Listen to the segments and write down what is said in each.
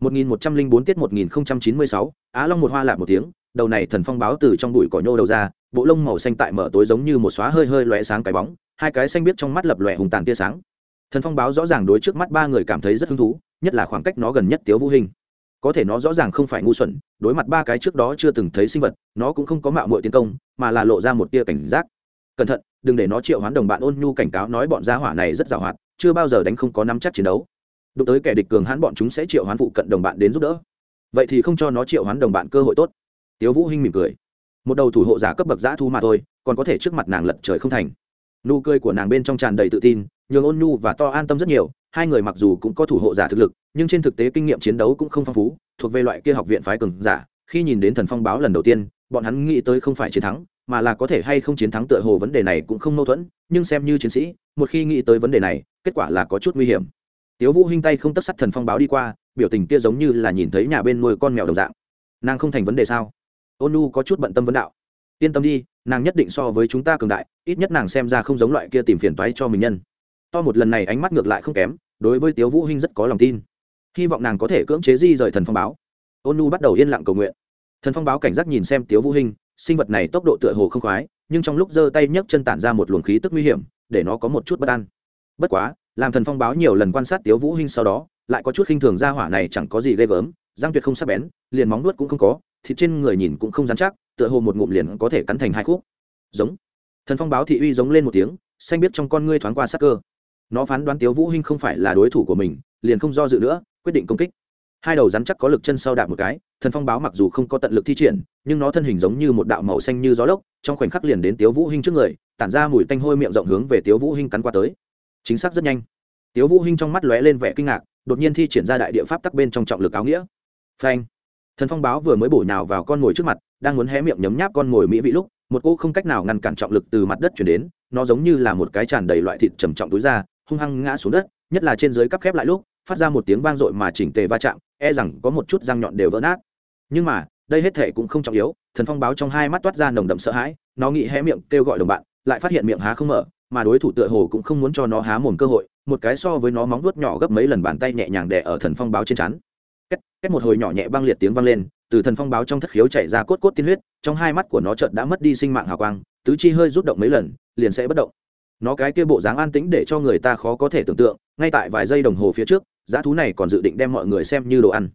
1104 tiết 1096, Á Long một hoa lạ một tiếng, đầu này thần phong báo từ trong bụi cỏ nhô đầu ra, bộ lông màu xanh tại mở tối giống như một xóa hơi hơi lóe sáng cái bóng, hai cái xanh biết trong mắt lập lòe hùng tàn tia sáng. Thần phong báo rõ ràng đối trước mắt ba người cảm thấy rất hứng thú, nhất là khoảng cách nó gần nhất Tiếu Vũ Hình. Có thể nó rõ ràng không phải ngu xuẩn, đối mặt ba cái trước đó chưa từng thấy sinh vật, nó cũng không có mạo muội tiến công, mà là lộ ra một tia cảnh giác. Cẩn thận, đừng để nó triệu hoán đồng bạn ôn nhu cảnh cáo nói bọn gia hỏa này rất giàu hoạt, chưa bao giờ đánh không có nắm chắc chiến đấu đụng tới kẻ địch cường hãn bọn chúng sẽ triệu hoán phụ cận đồng bạn đến giúp đỡ. Vậy thì không cho nó triệu hoán đồng bạn cơ hội tốt. Tiếu vũ hinh mỉm cười. Một đầu thủ hộ giả cấp bậc giã thu mà thôi, còn có thể trước mặt nàng lật trời không thành. Nụ cười của nàng bên trong tràn đầy tự tin, nhường ôn nhu và to an tâm rất nhiều, hai người mặc dù cũng có thủ hộ giả thực lực, nhưng trên thực tế kinh nghiệm chiến đấu cũng không phong phú, thuộc về loại kia học viện phái cường giả, khi nhìn đến thần phong báo lần đầu tiên, bọn hắn nghĩ tới không phải chiến thắng, mà là có thể hay không chiến thắng tựa hồ vấn đề này cũng không mâu thuẫn, nhưng xem như chiến sĩ, một khi nghĩ tới vấn đề này, kết quả là có chút nguy hiểm tiếu vũ hinh tay không tấp sắt thần phong báo đi qua, biểu tình kia giống như là nhìn thấy nhà bên nuôi con mèo đồng dạng. Nàng không thành vấn đề sao? Ôn nu có chút bận tâm vấn đạo. Yên tâm đi, nàng nhất định so với chúng ta cường đại, ít nhất nàng xem ra không giống loại kia tìm phiền toái cho mình nhân. To một lần này ánh mắt ngược lại không kém, đối với tiếu vũ hinh rất có lòng tin. Hy vọng nàng có thể cưỡng chế di rời thần phong báo. Ôn nu bắt đầu yên lặng cầu nguyện. Thần phong báo cảnh giác nhìn xem tiếu vũ hinh, sinh vật này tốc độ tựa hồ không khoái, nhưng trong lúc giơ tay nhấc chân tản ra một luồng khí tức nguy hiểm, để nó có một chút bất an. Bất quá làm thần phong báo nhiều lần quan sát tiếu vũ hinh sau đó, lại có chút khinh thường ra hỏa này chẳng có gì ghê gớm răng tuyệt không sắc bén, liền móng nuốt cũng không có, thịt trên người nhìn cũng không dán chắc, tựa hồ một ngụm liền có thể cắn thành hai khúc. Giống. Thần phong báo thị uy giống lên một tiếng, xanh biết trong con ngươi thoáng qua sắc cơ. Nó phán đoán tiếu vũ hinh không phải là đối thủ của mình, liền không do dự nữa, quyết định công kích. Hai đầu rắn chắc có lực chân sau đạp một cái, thần phong báo mặc dù không có tận lực thi triển, nhưng nó thân hình giống như một đạo màu xanh như gió lốc, trong khoảnh khắc liền đến tiếu vũ hinh trước người, tản ra mùi tanh hôi miệng rộng hướng về tiếu vũ hinh cắn qua tới chính xác rất nhanh. Tiếu vũ hinh trong mắt lóe lên vẻ kinh ngạc, đột nhiên thi triển ra đại địa pháp tắc bên trong trọng lực áo nghĩa. Phanh! Thần phong báo vừa mới bổ nhào vào con ngồi trước mặt, đang muốn hé miệng nhấm nháp con ngồi mỹ vị lúc, một cô không cách nào ngăn cản trọng lực từ mặt đất chuyển đến, nó giống như là một cái tràn đầy loại thịt trầm trọng túi ra, hung hăng ngã xuống đất, nhất là trên dưới cắp khép lại lúc, phát ra một tiếng vang dội mà chỉnh tề va chạm e rằng có một chút răng nhọn đều vỡ nát. Nhưng mà, đây hết thể cũng không trọng yếu, thần phong báo trong hai mắt toát ra nồng đậm sợ hãi, nó nghĩ hé miệng kêu gọi đồng bạn, lại phát hiện miệng há không mở mà đối thủ tựa hồ cũng không muốn cho nó há mồm cơ hội một cái so với nó móng vuốt nhỏ gấp mấy lần bàn tay nhẹ nhàng đè ở thần phong báo trên chắn cách, cách một hồi nhỏ nhẹ băng liệt tiếng vang lên từ thần phong báo trong thất khiếu chảy ra cốt cốt tiên huyết trong hai mắt của nó chợt đã mất đi sinh mạng hào quang tứ chi hơi rút động mấy lần liền sẽ bất động. Nó cái kia bộ dáng an tĩnh để cho người ta khó có thể tưởng tượng ngay tại vài giây đồng hồ phía trước giá thú này còn dự định đem mọi người xem như đồ ăn.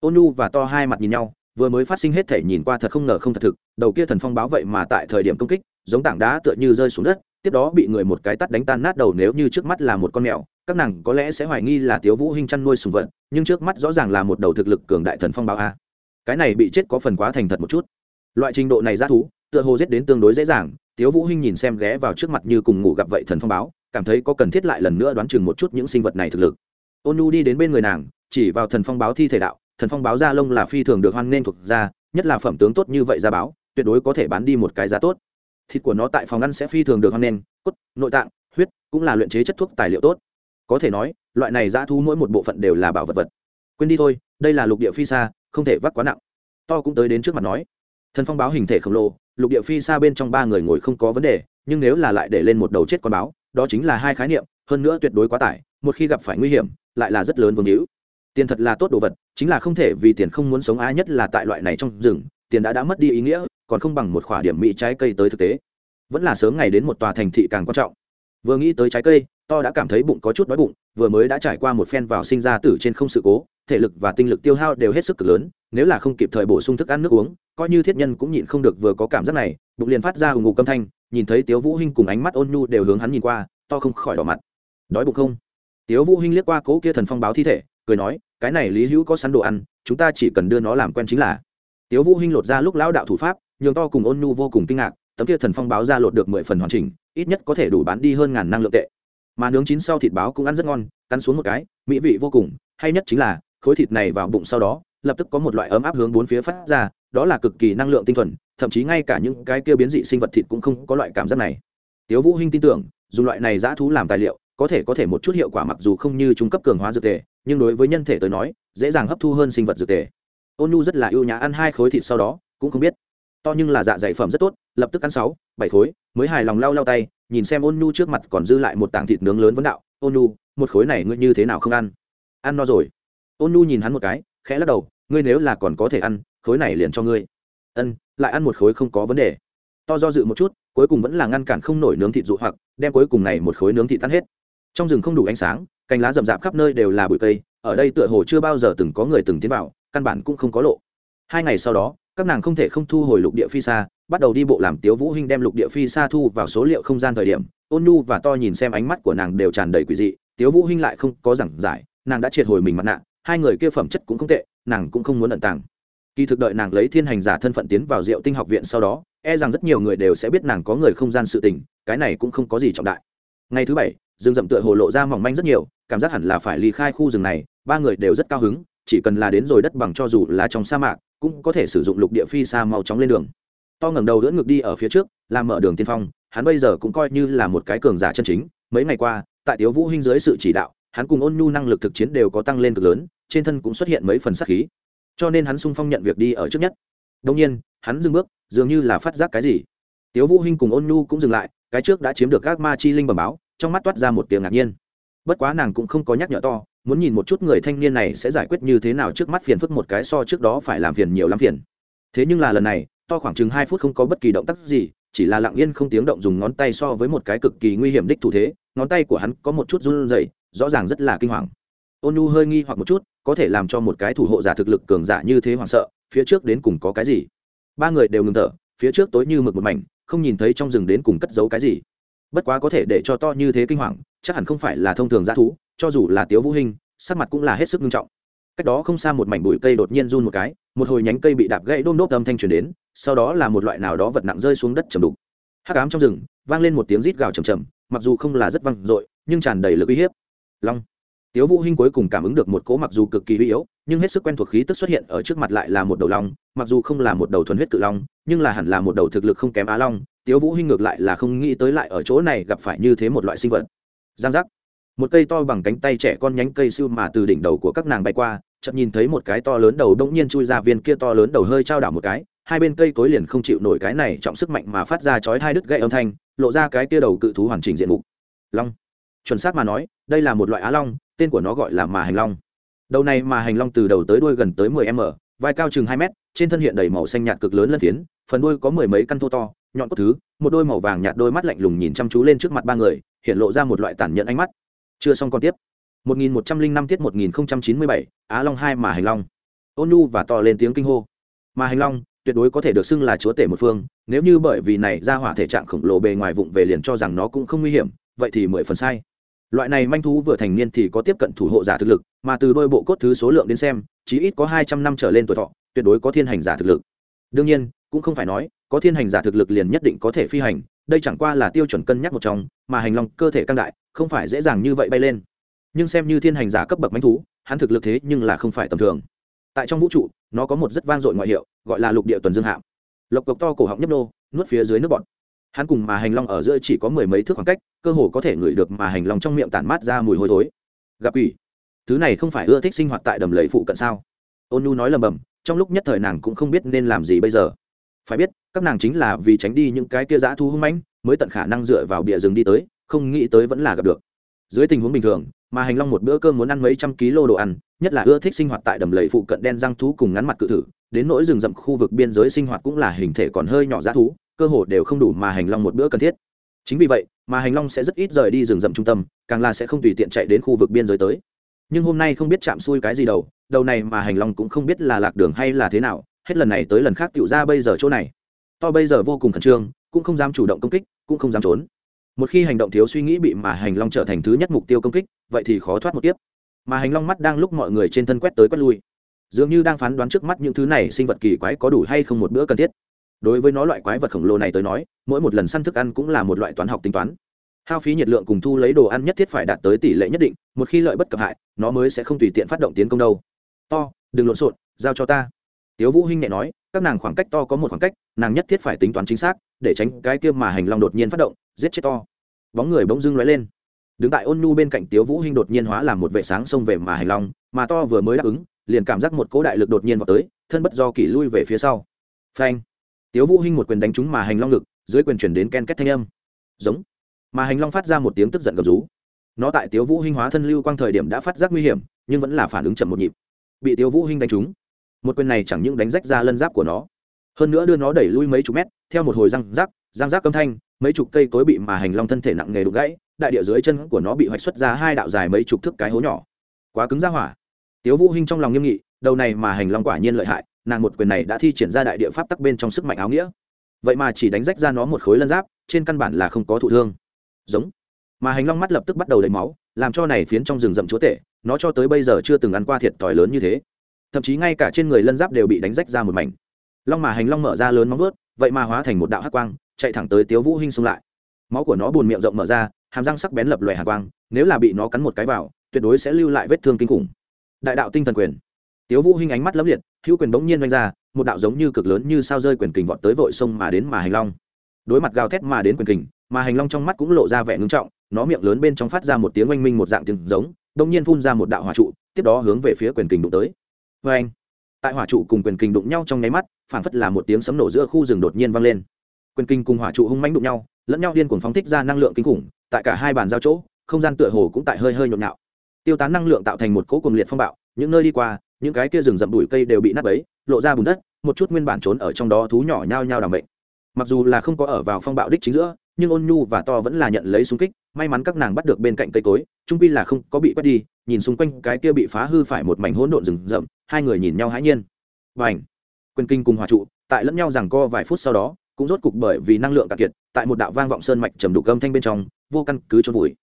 Ôn nhu và to hai mặt nhìn nhau vừa mới phát sinh hết thể nhìn qua thật không ngờ không thật thực, đầu kia thần phong báo vậy mà tại thời điểm công kích, giống tảng đá tựa như rơi xuống đất, tiếp đó bị người một cái tắt đánh tan nát đầu nếu như trước mắt là một con mèo, các nàng có lẽ sẽ hoài nghi là tiếu vũ hinh chăn nuôi sùng vật, nhưng trước mắt rõ ràng là một đầu thực lực cường đại thần phong báo a. Cái này bị chết có phần quá thành thật một chút. Loại trình độ này ra thú, tựa hồ giết đến tương đối dễ dàng, tiếu vũ hinh nhìn xem ghé vào trước mặt như cùng ngủ gặp vậy thần phong báo, cảm thấy có cần thiết lại lần nữa đoán chừng một chút những sinh vật này thực lực. Ôn đi đến bên người nàng, chỉ vào thần phong báo thi thể đạo thần phong báo da lông là phi thường được hoan nên thuộc ra nhất là phẩm tướng tốt như vậy ra báo, tuyệt đối có thể bán đi một cái giá tốt. Thịt của nó tại phòng ăn sẽ phi thường được hoan nên cốt, nội tạng, huyết cũng là luyện chế chất thuốc tài liệu tốt. Có thể nói, loại này dã thu mỗi một bộ phận đều là bảo vật vật. Quên đi thôi, đây là lục địa phi xa không thể vác quá nặng. To cũng tới đến trước mặt nói. Thần phong báo hình thể khổng lồ, lục địa phi xa bên trong ba người ngồi không có vấn đề, nhưng nếu là lại để lên một đầu chết con báo, đó chính là hai khái niệm, hơn nữa tuyệt đối quá tải, một khi gặp phải nguy hiểm, lại là rất lớn vương hữu tiền thật là tốt đồ vật, chính là không thể vì tiền không muốn sống ai nhất là tại loại này trong rừng, tiền đã đã mất đi ý nghĩa, còn không bằng một khoả điểm mỹ trái cây tới thực tế. Vẫn là sớm ngày đến một tòa thành thị càng quan trọng. Vừa nghĩ tới trái cây, to đã cảm thấy bụng có chút đói bụng, vừa mới đã trải qua một phen vào sinh ra tử trên không sự cố, thể lực và tinh lực tiêu hao đều hết sức cực lớn, nếu là không kịp thời bổ sung thức ăn nước uống, coi như thiết nhân cũng nhịn không được vừa có cảm giác này, bụng liền phát ra ủng ngục âm thanh, nhìn thấy tiếu vũ hinh cùng ánh mắt ôn nhu đều hướng hắn nhìn qua, to không khỏi đỏ mặt. Đói bụng không? Tiếu vũ hinh liếc qua cố kia thần phong báo thi thể cười nói, cái này lý hữu có sẵn đồ ăn, chúng ta chỉ cần đưa nó làm quen chính là tiếu vũ hinh lột ra lúc lão đạo thủ pháp, nhường to cùng ôn nhu vô cùng kinh ngạc, tấm kia thần phong báo ra lột được mười phần hoàn chỉnh, ít nhất có thể đủ bán đi hơn ngàn năng lượng tệ mà nướng chín sau thịt báo cũng ăn rất ngon, cắn xuống một cái, mỹ vị vô cùng, hay nhất chính là, khối thịt này vào bụng sau đó, lập tức có một loại ấm áp hướng bốn phía phát ra, đó là cực kỳ năng lượng tinh thuần, thậm chí ngay cả những cái kia biến dị sinh vật thịt cũng không có loại cảm giác này tiếu vũ hinh tin tưởng, dùng loại này giã thú làm tài liệu, có thể có thể một chút hiệu quả mặc dù không như trung cấp cường hóa dược tệ nhưng đối với nhân thể tới nói, dễ dàng hấp thu hơn sinh vật dược tề. Ôn nhu rất là ưu nhã ăn hai khối thịt sau đó, cũng không biết. To nhưng là dạ dày phẩm rất tốt, lập tức ăn sáu, bảy khối, mới hài lòng lau lau tay, nhìn xem ôn nhu trước mặt còn dư lại một tảng thịt nướng lớn vấn đạo, ôn nhu, một khối này ngươi như thế nào không ăn? Ăn no rồi. Ôn nhu nhìn hắn một cái, khẽ lắc đầu, ngươi nếu là còn có thể ăn, khối này liền cho ngươi. Ân, lại ăn một khối không có vấn đề. To do dự một chút, cuối cùng vẫn là ngăn cản không nổi nướng thịt dụ hoặc, đem cuối cùng này một khối nướng thịt tan hết. Trong rừng không đủ ánh sáng cành lá rậm rạp khắp nơi đều là bụi cây, ở đây tựa hồ chưa bao giờ từng có người từng tiến vào, căn bản cũng không có lộ. Hai ngày sau đó, các nàng không thể không thu hồi lục địa phi xa bắt đầu đi bộ làm tiếu vũ hinh đem lục địa phi xa thu vào số liệu không gian thời điểm, ôn nhu và to nhìn xem ánh mắt của nàng đều tràn đầy quỷ dị, tiếu vũ hinh lại không có giảng giải, nàng đã triệt hồi mình mặt nạ, hai người kia phẩm chất cũng không tệ, nàng cũng không muốn ẩn tàng. Kỳ thực đợi nàng lấy thiên hành giả thân phận tiến vào diệu tinh học viện sau đó e rằng rất nhiều người đều sẽ biết nàng có người không gian sự tình, cái này cũng không có gì trọng đại. Ngày thứ bảy, rừng rậm tựa hồ lộ ra mỏng manh rất nhiều cảm giác hẳn là phải ly khai khu rừng này, ba người đều rất cao hứng, chỉ cần là đến rồi đất bằng cho dù là trong sa mạc, cũng có thể sử dụng lục địa phi xa mau chóng lên đường. To ngẩng đầu đỡ ngược đi ở phía trước, làm mở đường tiên phong, hắn bây giờ cũng coi như là một cái cường giả chân chính, mấy ngày qua, tại tiếu vũ hinh dưới sự chỉ đạo, hắn cùng ôn nhu năng lực thực chiến đều có tăng lên cực lớn, trên thân cũng xuất hiện mấy phần sát khí. Cho nên hắn sung phong nhận việc đi ở trước nhất. Đồng nhiên, hắn dừng bước, dường như là phát giác cái gì. Tiếu vũ hinh cùng ôn nhu cũng dừng lại, cái trước đã chiếm được các ma chi linh bẩm báo, trong mắt toát ra một tiếng ngạc nhiên bất quá nàng cũng không có nhắc nhở to, muốn nhìn một chút người thanh niên này sẽ giải quyết như thế nào trước mắt phiền phức một cái so trước đó phải làm phiền nhiều lắm phiền. Thế nhưng là lần này, to khoảng chừng hai phút không có bất kỳ động tác gì, chỉ là lặng yên không tiếng động dùng ngón tay so với một cái cực kỳ nguy hiểm đích thủ thế, ngón tay của hắn có một chút run rẩy, rõ ràng rất là kinh hoàng. Ôn nu hơi nghi hoặc một chút, có thể làm cho một cái thủ hộ giả thực lực cường giả như thế hoảng sợ, phía trước đến cùng có cái gì? Ba người đều ngừng thở, phía trước tối như mực một mảnh, không nhìn thấy trong rừng đến cùng cất giấu cái gì bất quá có thể để cho to như thế kinh hoàng, chắc hẳn không phải là thông thường g thú, cho dù là tiếu vũ hình sắc mặt cũng là hết sức nghiêm trọng. Cách đó không xa một mảnh bụi cây đột nhiên run một cái, một hồi nhánh cây bị đạp gãy đôm đốp âm thanh truyền đến, sau đó là một loại nào đó vật nặng rơi xuống đất chầm đục. Hắc ám trong rừng, vang lên một tiếng rít gào chầm chầm mặc dù không là rất vang dội, nhưng tràn đầy lực uy hiếp. Long. Tiếu vũ hinh cuối cùng cảm ứng được một cỗ mặc dù cực kỳ uy yếu nhưng hết sức quen thuộc khí tức xuất hiện ở trước mặt lại là một đầu long, mặc dù không là một đầu thuần huyết cự long, nhưng là hẳn là một đầu thực lực không kém á long, tiếu vũ hinh ngược lại là không nghĩ tới lại ở chỗ này gặp phải như thế một loại sinh vật. Giang giác. Một cây to bằng cánh tay trẻ con nhánh cây siêu mà từ đỉnh đầu của các nàng bay qua, chợt nhìn thấy một cái to lớn đầu đông nhiên chui ra viên kia to lớn đầu hơi trao đảo một cái, hai bên cây cối liền không chịu nổi cái này trọng sức mạnh mà phát ra chói hai đứt gãy âm thanh, lộ ra cái kia đầu cự thú hoàn chỉnh diện mục. Long. Chuẩn xác mà nói, đây là một loại á long, tên của nó gọi là mà hành long đầu này mà hành long từ đầu tới đuôi gần tới 10 m vai cao chừng 2m, trên thân hiện đầy màu xanh nhạt cực lớn lân phiến phần đuôi có mười mấy căn thô to nhọn cốt thứ một đôi màu vàng nhạt đôi mắt lạnh lùng nhìn chăm chú lên trước mặt ba người hiện lộ ra một loại tàn nhẫn ánh mắt chưa xong còn tiếp 1105 tiết 1097, Á Long hai mà hành long. Ôn Nhu và to lên tiếng kinh hô. Mà hành long tuyệt đối có thể được xưng là chúa tể một phương, nếu như bởi vì này ra hỏa thể trạng khổng lồ bề ngoài vụng về liền cho rằng nó cũng không nguy hiểm, vậy thì mười phần sai. Loại này manh thú vừa thành niên thì có tiếp cận thủ hộ giả thực lực, mà từ đôi bộ cốt thứ số lượng đến xem, chí ít có 200 năm trở lên tuổi thọ, tuyệt đối có thiên hành giả thực lực. Đương nhiên, cũng không phải nói có thiên hành giả thực lực liền nhất định có thể phi hành, đây chẳng qua là tiêu chuẩn cân nhắc một trong, mà hành long cơ thể căng đại, không phải dễ dàng như vậy bay lên. Nhưng xem như thiên hành giả cấp bậc manh thú hắn thực lực thế nhưng là không phải tầm thường. Tại trong vũ trụ nó có một rất vang dội ngoại hiệu gọi là lục địa tuần dương hạm. Lộc cộc to cổ họng nhấp nô nuốt phía dưới nước bọt hắn cùng mà hành long ở giữa chỉ có mười mấy thước khoảng cách, cơ hồ có thể ngửi được mà hành long trong miệng tản mát ra mùi hôi thối. Gặp ủy thứ này không phải ưa thích sinh hoạt tại đầm lầy phụ cận sao? Ôn nu nói lầm bầm trong lúc nhất thời nàng cũng không biết nên làm gì bây giờ. Phải biết, các nàng chính là vì tránh đi những cái kia dã thu hung mãnh, mới tận khả năng dựa vào bìa rừng đi tới, không nghĩ tới vẫn là gặp được. Dưới tình huống bình thường, mà hành long một bữa cơm muốn ăn mấy trăm kg đồ ăn, nhất là ưa thích sinh hoạt tại đầm lầy phụ cận đen răng thú cùng ngắn mặt cự thử, đến nỗi rừng rậm khu vực biên giới sinh hoạt cũng là hình thể còn hơi nhỏ giá thú cơ hồ đều không đủ mà hành long một bữa cần thiết. Chính vì vậy, mà hành long sẽ rất ít rời đi rừng rậm trung tâm, càng là sẽ không tùy tiện chạy đến khu vực biên giới tới. Nhưng hôm nay không biết chạm xui cái gì đầu đầu này mà hành long cũng không biết là lạc đường hay là thế nào, hết lần này tới lần khác tựu ra bây giờ chỗ này. To bây giờ vô cùng khẩn trương, cũng không dám chủ động công kích, cũng không dám trốn. Một khi hành động thiếu suy nghĩ bị mà hành long trở thành thứ nhất mục tiêu công kích, vậy thì khó thoát một tiếp mà hành long mắt đang lúc mọi người trên thân quét tới quét lui. Dường như đang phán đoán trước mắt những thứ này sinh vật kỳ quái có đủ hay không một bữa cần thiết đối với nó loại quái vật khổng lồ này tới nói, mỗi một lần săn thức ăn cũng là một loại toán học tính toán. Hao phí nhiệt lượng cùng thu lấy đồ ăn nhất thiết phải đạt tới tỷ lệ nhất định, một khi lợi bất cập hại, nó mới sẽ không tùy tiện phát động tiến công đâu. To, đừng lộn xộn, giao cho ta. Tiếu vũ hinh nhẹ nói, các nàng khoảng cách to có một khoảng cách, nàng nhất thiết phải tính toán chính xác, để tránh cái kia mà hành long đột nhiên phát động, giết chết to. Bóng người bỗng dưng lóe lên. Đứng tại ôn nhu bên cạnh tiếu vũ hinh đột nhiên hóa làm một vệ sáng xông về mà hành long, mà to vừa mới đáp ứng, liền cảm giác một cỗ đại lực đột nhiên vào tới, thân bất do kỷ lui về phía sau. Phanh tiếu vũ hinh một quyền đánh trúng mà hành long lực dưới quyền chuyển đến ken két thanh âm. Giống. Mà hành long phát ra một tiếng tức giận gầm rú. Nó tại tiếu vũ hinh hóa thân lưu quang thời điểm đã phát giác nguy hiểm, nhưng vẫn là phản ứng chậm một nhịp. Bị tiếu vũ hinh đánh trúng. Một quyền này chẳng những đánh rách ra lân giáp của nó, hơn nữa đưa nó đẩy lui mấy chục mét, theo một hồi răng rác răng rác âm thanh, mấy chục cây cối bị mà hành long thân thể nặng nề đục gãy, đại địa dưới chân của nó bị hoạch xuất ra hai đạo dài mấy chục thước cái hố nhỏ. Quá cứng ra hỏa. Tiếu vũ hinh trong lòng nghiêm nghị, đầu này mà hành long quả nhiên lợi hại nàng một quyền này đã thi triển ra đại địa pháp tắc bên trong sức mạnh áo nghĩa. Vậy mà chỉ đánh rách ra nó một khối lân giáp, trên căn bản là không có thụ thương. Giống. Mà hành long mắt lập tức bắt đầu lấy máu, làm cho này phiến trong rừng rậm chúa tể, nó cho tới bây giờ chưa từng ăn qua thiệt thòi lớn như thế. Thậm chí ngay cả trên người lân giáp đều bị đánh rách ra một mảnh. Long mà hành long mở ra lớn móng vớt vậy mà hóa thành một đạo hắc quang, chạy thẳng tới tiếu vũ hinh xông lại. Máu của nó bùn miệng rộng mở ra, hàm răng sắc bén lập loè hàn quang, nếu là bị nó cắn một cái vào, tuyệt đối sẽ lưu lại vết thương kinh khủng. Đại đạo tinh thần quyền tiếu vũ hinh ánh mắt lấp liệt, hữu quyền bỗng nhiên vung ra, một đạo giống như cực lớn như sao rơi quyền kình vọt tới vội sông mà đến mà hành long. Đối mặt gào thét mà đến quyền kình, mà hành long trong mắt cũng lộ ra vẻ ngưng trọng, nó miệng lớn bên trong phát ra một tiếng oanh minh một dạng tiếng giống, đông nhiên phun ra một đạo hỏa trụ, tiếp đó hướng về phía quyền kình đụng tới. Vê anh tại hỏa trụ cùng quyền kình đụng nhau trong nháy mắt phản phất là một tiếng sấm nổ giữa khu rừng đột nhiên vang lên. Quyền kình cùng hỏa trụ hung mãnh đụng nhau, lẫn nhau điên cuồng phóng thích ra năng lượng kinh khủng, tại cả hai bàn giao chỗ, không gian tựa hồ cũng tại hơi hơi nhộn nhạo. Tiêu tán năng lượng tạo thành một cỗ cuồng liệt phong bạo, những nơi đi qua những cái kia rừng rậm bụi cây đều bị nát bấy, lộ ra bùn đất, một chút nguyên bản trốn ở trong đó thú nhỏ nhao nhao đảm bệnh. Mặc dù là không có ở vào phong bạo đích chính giữa, nhưng ôn nhu và to vẫn là nhận lấy súng kích, may mắn các nàng bắt được bên cạnh cây cối, trung pi là không có bị quét đi, nhìn xung quanh cái kia bị phá hư phải một mảnh hỗn độn rừng rậm, hai người nhìn nhau hãi nhiên. Và ảnh quyền kinh cùng hòa trụ, tại lẫn nhau rằng co vài phút sau đó, cũng rốt cục bởi vì năng lượng cạn kiệt, tại một đạo vang vọng sơn mạch trầm đục âm thanh bên trong, vô căn cứ trôn vùi.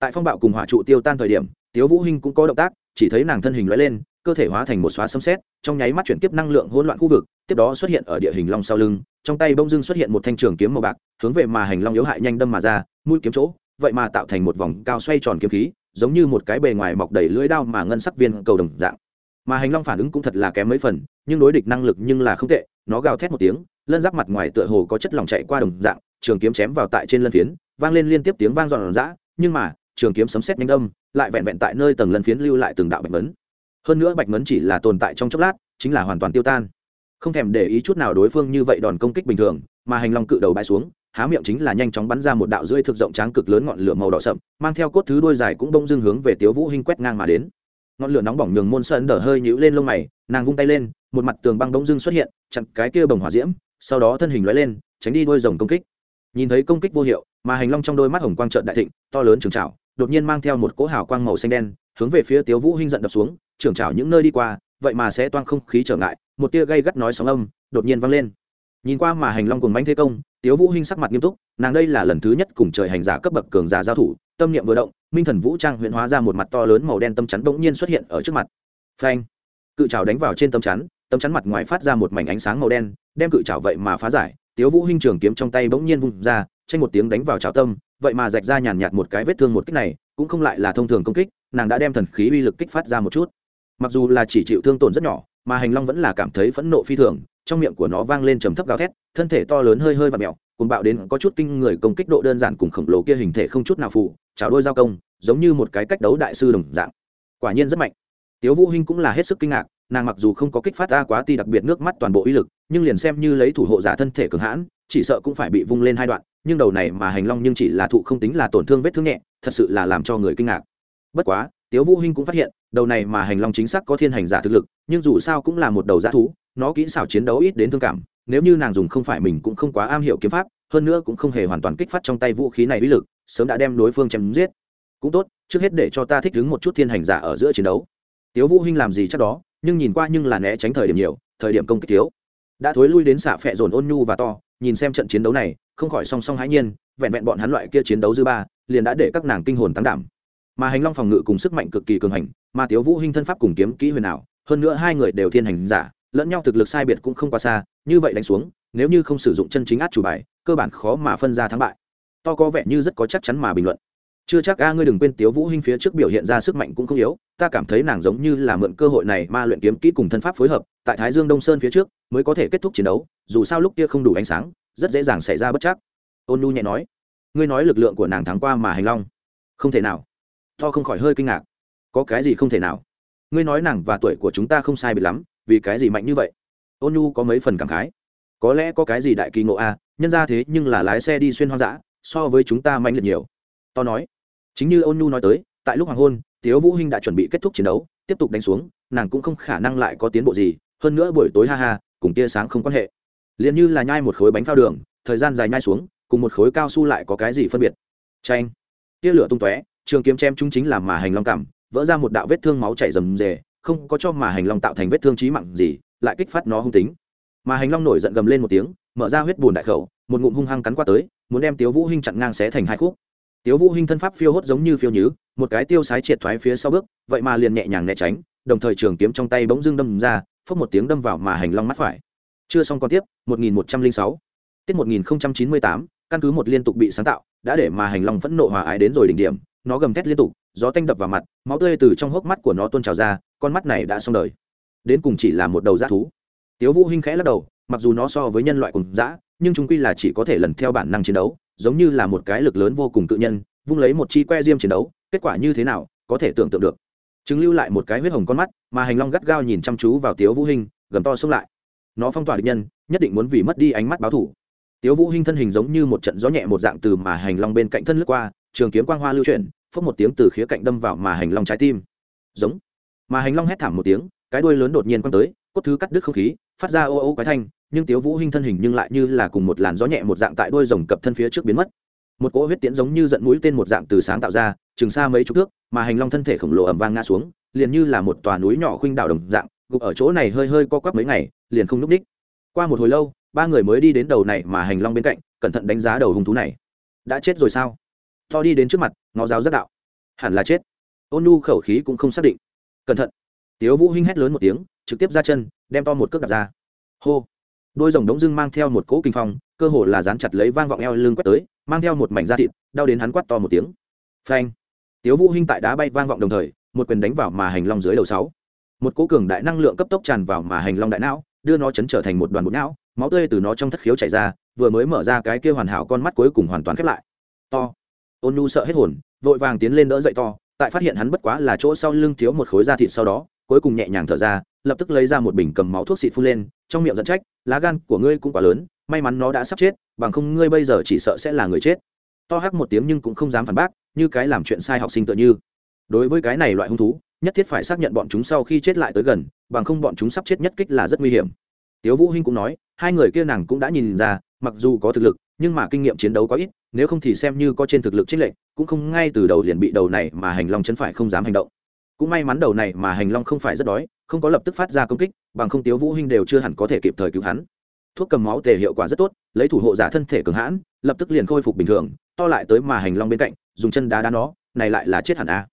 Tại phong bạo cùng hỏa trụ tiêu tan thời điểm, tiếu vũ hinh cũng có động tác, chỉ thấy nàng thân hình lóe lên cơ thể hóa thành một xóa sấm sét, trong nháy mắt chuyển tiếp năng lượng hỗn loạn khu vực, tiếp đó xuất hiện ở địa hình long sau lưng, trong tay bông dưng xuất hiện một thanh trường kiếm màu bạc, hướng về mà hành long yếu hại nhanh đâm mà ra, mũi kiếm chỗ, vậy mà tạo thành một vòng cao xoay tròn kiếm khí, giống như một cái bề ngoài mọc đầy lưỡi đao mà ngân sắc viên cầu đồng dạng. Mà hành long phản ứng cũng thật là kém mấy phần, nhưng đối địch năng lực nhưng là không tệ, nó gào thét một tiếng, lân giáp mặt ngoài tựa hồ có chất lỏng chạy qua đồng dạng, trường kiếm chém vào tại trên lân phiến, vang lên liên tiếp tiếng vang giòn giã, nhưng mà, trường kiếm sấm sét nhanh đâm lại vẹn vẹn tại nơi tầng lân phiến lưu lại từng đạo bạch vấn hơn nữa bạch ngấn chỉ là tồn tại trong chốc lát, chính là hoàn toàn tiêu tan. Không thèm để ý chút nào đối phương như vậy đòn công kích bình thường, mà hành long cự đầu bãi xuống, há miệng chính là nhanh chóng bắn ra một đạo rưỡi thực rộng tráng cực lớn ngọn lửa màu đỏ sậm, mang theo cốt thứ đôi dài cũng bông dưng hướng về tiếu vũ hinh quét ngang mà đến. Ngọn lửa nóng bỏng nhường môn sơn đờ hơi nhũ lên lông mày, nàng vung tay lên, một mặt tường băng bỗng dưng xuất hiện, chặn cái kia bồng hỏa diễm, sau đó thân hình lóe lên, tránh đi đôi rồng công kích. Nhìn thấy công kích vô hiệu, mà hành long trong đôi mắt hồng quang trợn đại thịnh, to lớn trường trảo, đột nhiên mang theo một cỗ hào quang màu xanh đen, hướng về phía tiếu vũ hinh giận đập xuống trưởng trảo những nơi đi qua, vậy mà sẽ toang không khí trở ngại, một tia gây gắt nói sóng âm, đột nhiên vang lên. Nhìn qua mà hành long cùng bánh thế công, tiếu vũ hinh sắc mặt nghiêm túc, nàng đây là lần thứ nhất cùng trời hành giả cấp bậc cường giả giao thủ, tâm niệm vừa động, minh thần vũ trang huyễn hóa ra một mặt to lớn màu đen tâm chắn bỗng nhiên xuất hiện ở trước mặt. Phanh! Cự trào đánh vào trên tâm chắn tâm chắn mặt ngoài phát ra một mảnh ánh sáng màu đen, đem cự trào vậy mà phá giải, tiếu vũ hinh trường kiếm trong tay bỗng nhiên vung ra, tranh một tiếng đánh vào trào tâm, vậy mà rạch ra nhàn nhạt một cái vết thương một kích này, cũng không lại là thông thường công kích, nàng đã đem thần khí uy lực kích phát ra một chút mặc dù là chỉ chịu thương tổn rất nhỏ, mà hành long vẫn là cảm thấy phẫn nộ phi thường, trong miệng của nó vang lên trầm thấp gào thét, thân thể to lớn hơi hơi và mẹo cùng bạo đến có chút kinh người công kích độ đơn giản cùng khổng lồ kia hình thể không chút nào phụ chảo đôi giao công, giống như một cái cách đấu đại sư đồng dạng. Quả nhiên rất mạnh. Tiếu vũ hinh cũng là hết sức kinh ngạc, nàng mặc dù không có kích phát ra quá ti đặc biệt nước mắt toàn bộ uy lực, nhưng liền xem như lấy thủ hộ giả thân thể cường hãn, chỉ sợ cũng phải bị vung lên hai đoạn, nhưng đầu này mà hành long nhưng chỉ là thụ không tính là tổn thương vết thương nhẹ, thật sự là làm cho người kinh ngạc. Bất quá, tiếu vũ hinh cũng phát hiện đầu này mà hành long chính xác có thiên hành giả thực lực, nhưng dù sao cũng là một đầu giả thú, nó kỹ xảo chiến đấu ít đến thương cảm, nếu như nàng dùng không phải mình cũng không quá am hiểu kiếm pháp, hơn nữa cũng không hề hoàn toàn kích phát trong tay vũ khí này uy lực, sớm đã đem đối phương chém giết. Cũng tốt, trước hết để cho ta thích ứng một chút thiên hành giả ở giữa chiến đấu. Tiếu vũ hinh làm gì chắc đó, nhưng nhìn qua nhưng là né tránh thời điểm nhiều, thời điểm công kích thiếu. Đã thối lui đến xạ phệ dồn ôn nhu và to, nhìn xem trận chiến đấu này, không khỏi song song hãi nhiên, vẹn vẹn bọn hắn loại kia chiến đấu dư ba, liền đã để các nàng kinh hồn tăng đảm mà hành long phòng ngự cùng sức mạnh cực kỳ cường hành, mà tiếu vũ hinh thân pháp cùng kiếm kỹ huyền ảo, hơn nữa hai người đều thiên hành giả, lẫn nhau thực lực sai biệt cũng không quá xa, như vậy đánh xuống, nếu như không sử dụng chân chính át chủ bài, cơ bản khó mà phân ra thắng bại. To có vẻ như rất có chắc chắn mà bình luận. Chưa chắc a, ngươi đừng quên tiếu vũ hinh phía trước biểu hiện ra sức mạnh cũng không yếu, ta cảm thấy nàng giống như là mượn cơ hội này ma luyện kiếm kỹ cùng thân pháp phối hợp, tại thái dương đông sơn phía trước mới có thể kết thúc chiến đấu, dù sao lúc kia không đủ ánh sáng, rất dễ dàng xảy ra bất chắc. Ôn nu nhẹ nói, ngươi nói lực lượng của nàng thắng qua mà hành long. Không thể nào to không khỏi hơi kinh ngạc. Có cái gì không thể nào? Ngươi nói nàng và tuổi của chúng ta không sai biệt lắm, vì cái gì mạnh như vậy? Ôn nhu có mấy phần cảm khái. Có lẽ có cái gì đại kỳ ngộ a nhân ra thế nhưng là lái xe đi xuyên hoang dã, so với chúng ta mạnh liệt nhiều. To nói. Chính như ôn nhu nói tới, tại lúc hoàng hôn, tiếu vũ hinh đã chuẩn bị kết thúc chiến đấu, tiếp tục đánh xuống, nàng cũng không khả năng lại có tiến bộ gì, hơn nữa buổi tối ha ha, cùng tia sáng không quan hệ. Liền như là nhai một khối bánh phao đường, thời gian dài nhai xuống, cùng một khối cao su lại có cái gì phân biệt? Tranh tia lửa tung tóe trường kiếm chém chúng chính là mà hành long cảm, vỡ ra một đạo vết thương máu chảy rầm rề, không có cho mà hành long tạo thành vết thương trí mạng gì, lại kích phát nó hung tính. Mà hành long nổi giận gầm lên một tiếng, mở ra huyết bùn đại khẩu, một ngụm hung hăng cắn qua tới, muốn đem tiếu vũ hinh chặn ngang xé thành hai khúc. Tiếu vũ hinh thân pháp phiêu hốt giống như phiêu nhứ, một cái tiêu sái triệt thoái phía sau bước, vậy mà liền nhẹ nhàng né tránh, đồng thời trường kiếm trong tay bỗng dưng đâm ra phất một tiếng đâm vào mà hành long mắt phải. Chưa xong còn tiếp 1106 tiết 1098 căn cứ một liên tục bị sáng tạo, đã để mà hành long phẫn nộ hòa ái đến rồi đỉnh điểm nó gầm thét liên tục, gió tanh đập vào mặt, máu tươi từ trong hốc mắt của nó tuôn trào ra, con mắt này đã xong đời. Đến cùng chỉ là một đầu dã thú. Tiếu vũ hinh khẽ lắc đầu, mặc dù nó so với nhân loại cùng dã, nhưng chúng quy là chỉ có thể lần theo bản năng chiến đấu, giống như là một cái lực lớn vô cùng tự nhân, vung lấy một chi que diêm chiến đấu, kết quả như thế nào, có thể tưởng tượng được. Chứng lưu lại một cái huyết hồng con mắt, mà hành long gắt gao nhìn chăm chú vào tiếu vũ hinh, gầm to xông lại. Nó phong tỏa địch nhân, nhất định muốn vì mất đi ánh mắt báo thủ. Tiếu vũ hinh thân hình giống như một trận gió nhẹ một dạng từ mà hành long bên cạnh thân lướt qua, trường kiếm quang hoa lưu chuyển phốc một tiếng từ khía cạnh đâm vào mà hành long trái tim. Giống. Mà hành long hét thảm một tiếng, cái đuôi lớn đột nhiên quăng tới, cốt thứ cắt đứt không khí, phát ra ô ô quái thanh, nhưng tiếu vũ hinh thân hình nhưng lại như là cùng một làn gió nhẹ một dạng tại đuôi rồng cập thân phía trước biến mất. Một cỗ huyết tiễn giống như giận mũi tên một dạng từ sáng tạo ra trường xa mấy chục thước, mà hành long thân thể khổng lồ ầm vang ngã xuống, liền như là một tòa núi nhỏ khuynh đảo đồng dạng, gục ở chỗ này hơi hơi co quắp mấy ngày, liền không núp đích qua một hồi lâu, ba người mới đi đến đầu này mà hành long bên cạnh, cẩn thận đánh giá đầu hung thú này. Đã chết rồi sao? To đi đến trước mặt, ngó giáo rất đạo. Hẳn là chết. Ôn nu khẩu khí cũng không xác định. Cẩn thận. Tiếu vũ hinh hét lớn một tiếng, trực tiếp ra chân, đem to một cước đặt ra. Hô. Đôi rồng đống dưng mang theo một cỗ kinh phong, cơ hồ là dán chặt lấy vang vọng eo lưng quét tới, mang theo một mảnh da thịt, đau đến hắn quát to một tiếng. Phanh. Tiếu vũ hinh tại đá bay vang vọng đồng thời, một quyền đánh vào mà hành long dưới đầu sáu. Một cỗ cường đại năng lượng cấp tốc tràn vào mà hành long đại não, đưa nó chấn trở thành một đoàn bột não, máu tươi từ nó trong thất khiếu chảy ra, vừa mới mở ra cái kia hoàn hảo con mắt cuối cùng hoàn toàn khép lại. To ôn nhu sợ hết hồn, vội vàng tiến lên đỡ dậy to, tại phát hiện hắn bất quá là chỗ sau lưng thiếu một khối da thịt sau đó, cuối cùng nhẹ nhàng thở ra, lập tức lấy ra một bình cầm máu thuốc xịt phun lên, trong miệng dẫn trách, lá gan của ngươi cũng quá lớn, may mắn nó đã sắp chết, bằng không ngươi bây giờ chỉ sợ sẽ là người chết. To hắc một tiếng nhưng cũng không dám phản bác, như cái làm chuyện sai học sinh tựa như. Đối với cái này loại hung thú, nhất thiết phải xác nhận bọn chúng sau khi chết lại tới gần, bằng không bọn chúng sắp chết nhất kích là rất nguy hiểm. Tiếu vũ hinh cũng nói, hai người kia nàng cũng đã nhìn ra, mặc dù có thực lực nhưng mà kinh nghiệm chiến đấu có ít, nếu không thì xem như có trên thực lực trích lệnh cũng không ngay từ đầu liền bị đầu này mà hành long chấn phải không dám hành động. Cũng may mắn đầu này mà hành long không phải rất đói, không có lập tức phát ra công kích, bằng không tiếu vũ hinh đều chưa hẳn có thể kịp thời cứu hắn. Thuốc cầm máu tề hiệu quả rất tốt, lấy thủ hộ giả thân thể cường hãn, lập tức liền khôi phục bình thường, to lại tới mà hành long bên cạnh, dùng chân đá đá nó, này lại là chết hẳn à.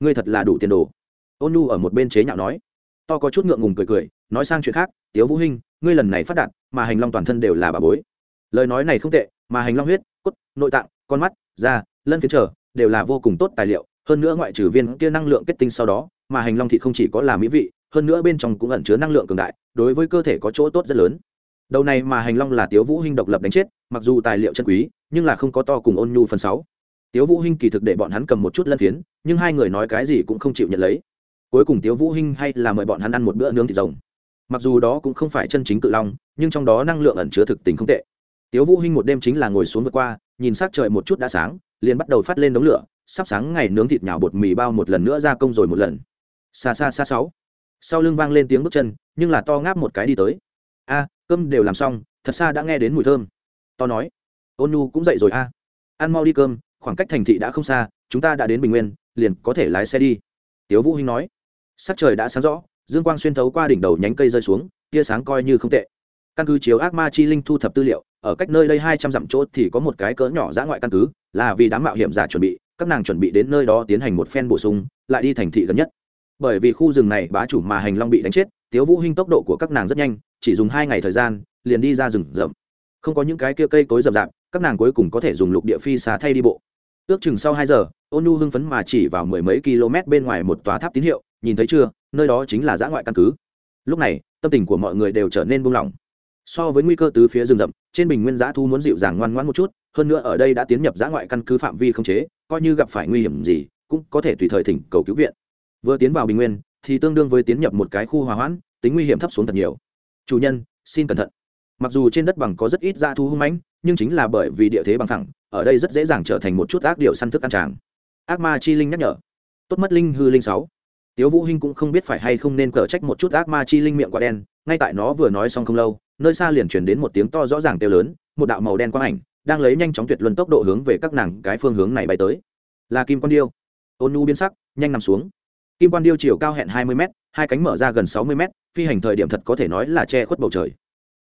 ngươi thật là đủ tiền đồ. Ôn nu ở một bên chế nhạo nói. To có chút ngượng ngùng cười cười, nói sang chuyện khác, tiếu vũ hinh ngươi lần này phát đạt, mà hành long toàn thân đều là bà bối lời nói này không tệ, mà hành long huyết, cốt, nội tạng, con mắt, da, lân phiến trở, đều là vô cùng tốt tài liệu. Hơn nữa ngoại trừ viên kia năng lượng kết tinh sau đó, mà hành long thịt không chỉ có là mỹ vị, hơn nữa bên trong cũng ẩn chứa năng lượng cường đại, đối với cơ thể có chỗ tốt rất lớn. Đầu này mà hành long là tiếu vũ hinh độc lập đánh chết, mặc dù tài liệu chân quý, nhưng là không có to cùng ôn nhu phần sáu. Tiếu vũ hinh kỳ thực để bọn hắn cầm một chút lân phiến, nhưng hai người nói cái gì cũng không chịu nhận lấy. Cuối cùng tiếu vũ hinh hay là mời bọn hắn ăn một bữa nướng thịt rồng. Mặc dù đó cũng không phải chân chính cự long, nhưng trong đó năng lượng ẩn chứa thực tình không tệ tiếu vũ hinh một đêm chính là ngồi xuống vượt qua, nhìn sát trời một chút đã sáng, liền bắt đầu phát lên đống lửa, sắp sáng ngày nướng thịt nhào bột mì bao một lần nữa ra công rồi một lần. Xa xa xa sáu. Sau lưng vang lên tiếng bước chân, nhưng là to ngáp một cái đi tới. A, cơm đều làm xong, thật xa đã nghe đến mùi thơm. To nói. Ôn nu cũng dậy rồi a. Ăn mau đi cơm, khoảng cách thành thị đã không xa, chúng ta đã đến bình nguyên, liền có thể lái xe đi. Tiếu vũ hinh nói. Sắc trời đã sáng rõ, dương quang xuyên thấu qua đỉnh đầu nhánh cây rơi xuống, tia sáng coi như không tệ. Căn cứ chiếu ác ma chi linh thu thập tư liệu ở cách nơi đây hai trăm dặm chỗ thì có một cái cỡ nhỏ dã ngoại căn cứ, là vì đám mạo hiểm giả chuẩn bị, các nàng chuẩn bị đến nơi đó tiến hành một phen bổ sung, lại đi thành thị gần nhất. Bởi vì khu rừng này bá chủ mà hành long bị đánh chết, tiếu vũ hinh tốc độ của các nàng rất nhanh, chỉ dùng hai ngày thời gian, liền đi ra rừng rậm. Không có những cái kia cây cối rậm rạp, các nàng cuối cùng có thể dùng lục địa phi xa thay đi bộ. Ước chừng sau hai giờ, ôn nhu hưng phấn mà chỉ vào mười mấy km bên ngoài một tòa tháp tín hiệu, nhìn thấy chưa, nơi đó chính là giã ngoại căn cứ. Lúc này, tâm tình của mọi người đều trở nên buông lỏng so với nguy cơ từ phía rừng rậm, trên bình nguyên giã thu muốn dịu dàng ngoan ngoãn một chút, hơn nữa ở đây đã tiến nhập giã ngoại căn cứ phạm vi không chế, coi như gặp phải nguy hiểm gì, cũng có thể tùy thời thỉnh cầu cứu viện. Vừa tiến vào bình nguyên, thì tương đương với tiến nhập một cái khu hòa hoãn, tính nguy hiểm thấp xuống thật nhiều. Chủ nhân, xin cẩn thận. Mặc dù trên đất bằng có rất ít dã thu hung mãnh, nhưng chính là bởi vì địa thế bằng thẳng ở đây rất dễ dàng trở thành một chút ác điệu săn thức ăn tràng. Ác ma chi linh nhắc nhở. Tốt mất linh hư linh sáu. Tiếu vũ hinh cũng không biết phải hay không nên cở trách một chút ác ma chi linh miệng quả đen, ngay tại nó vừa nói xong không lâu nơi xa liền truyền đến một tiếng to rõ ràng kêu lớn, một đạo màu đen quang ảnh đang lấy nhanh chóng tuyệt luân tốc độ hướng về các nàng cái phương hướng này bay tới. Là kim quan điêu. Ôn nu biến sắc, nhanh nằm xuống. Kim quan điêu chiều cao hẹn hai mươi m hai cánh mở ra gần sáu mươi m phi hành thời điểm thật có thể nói là che khuất bầu trời.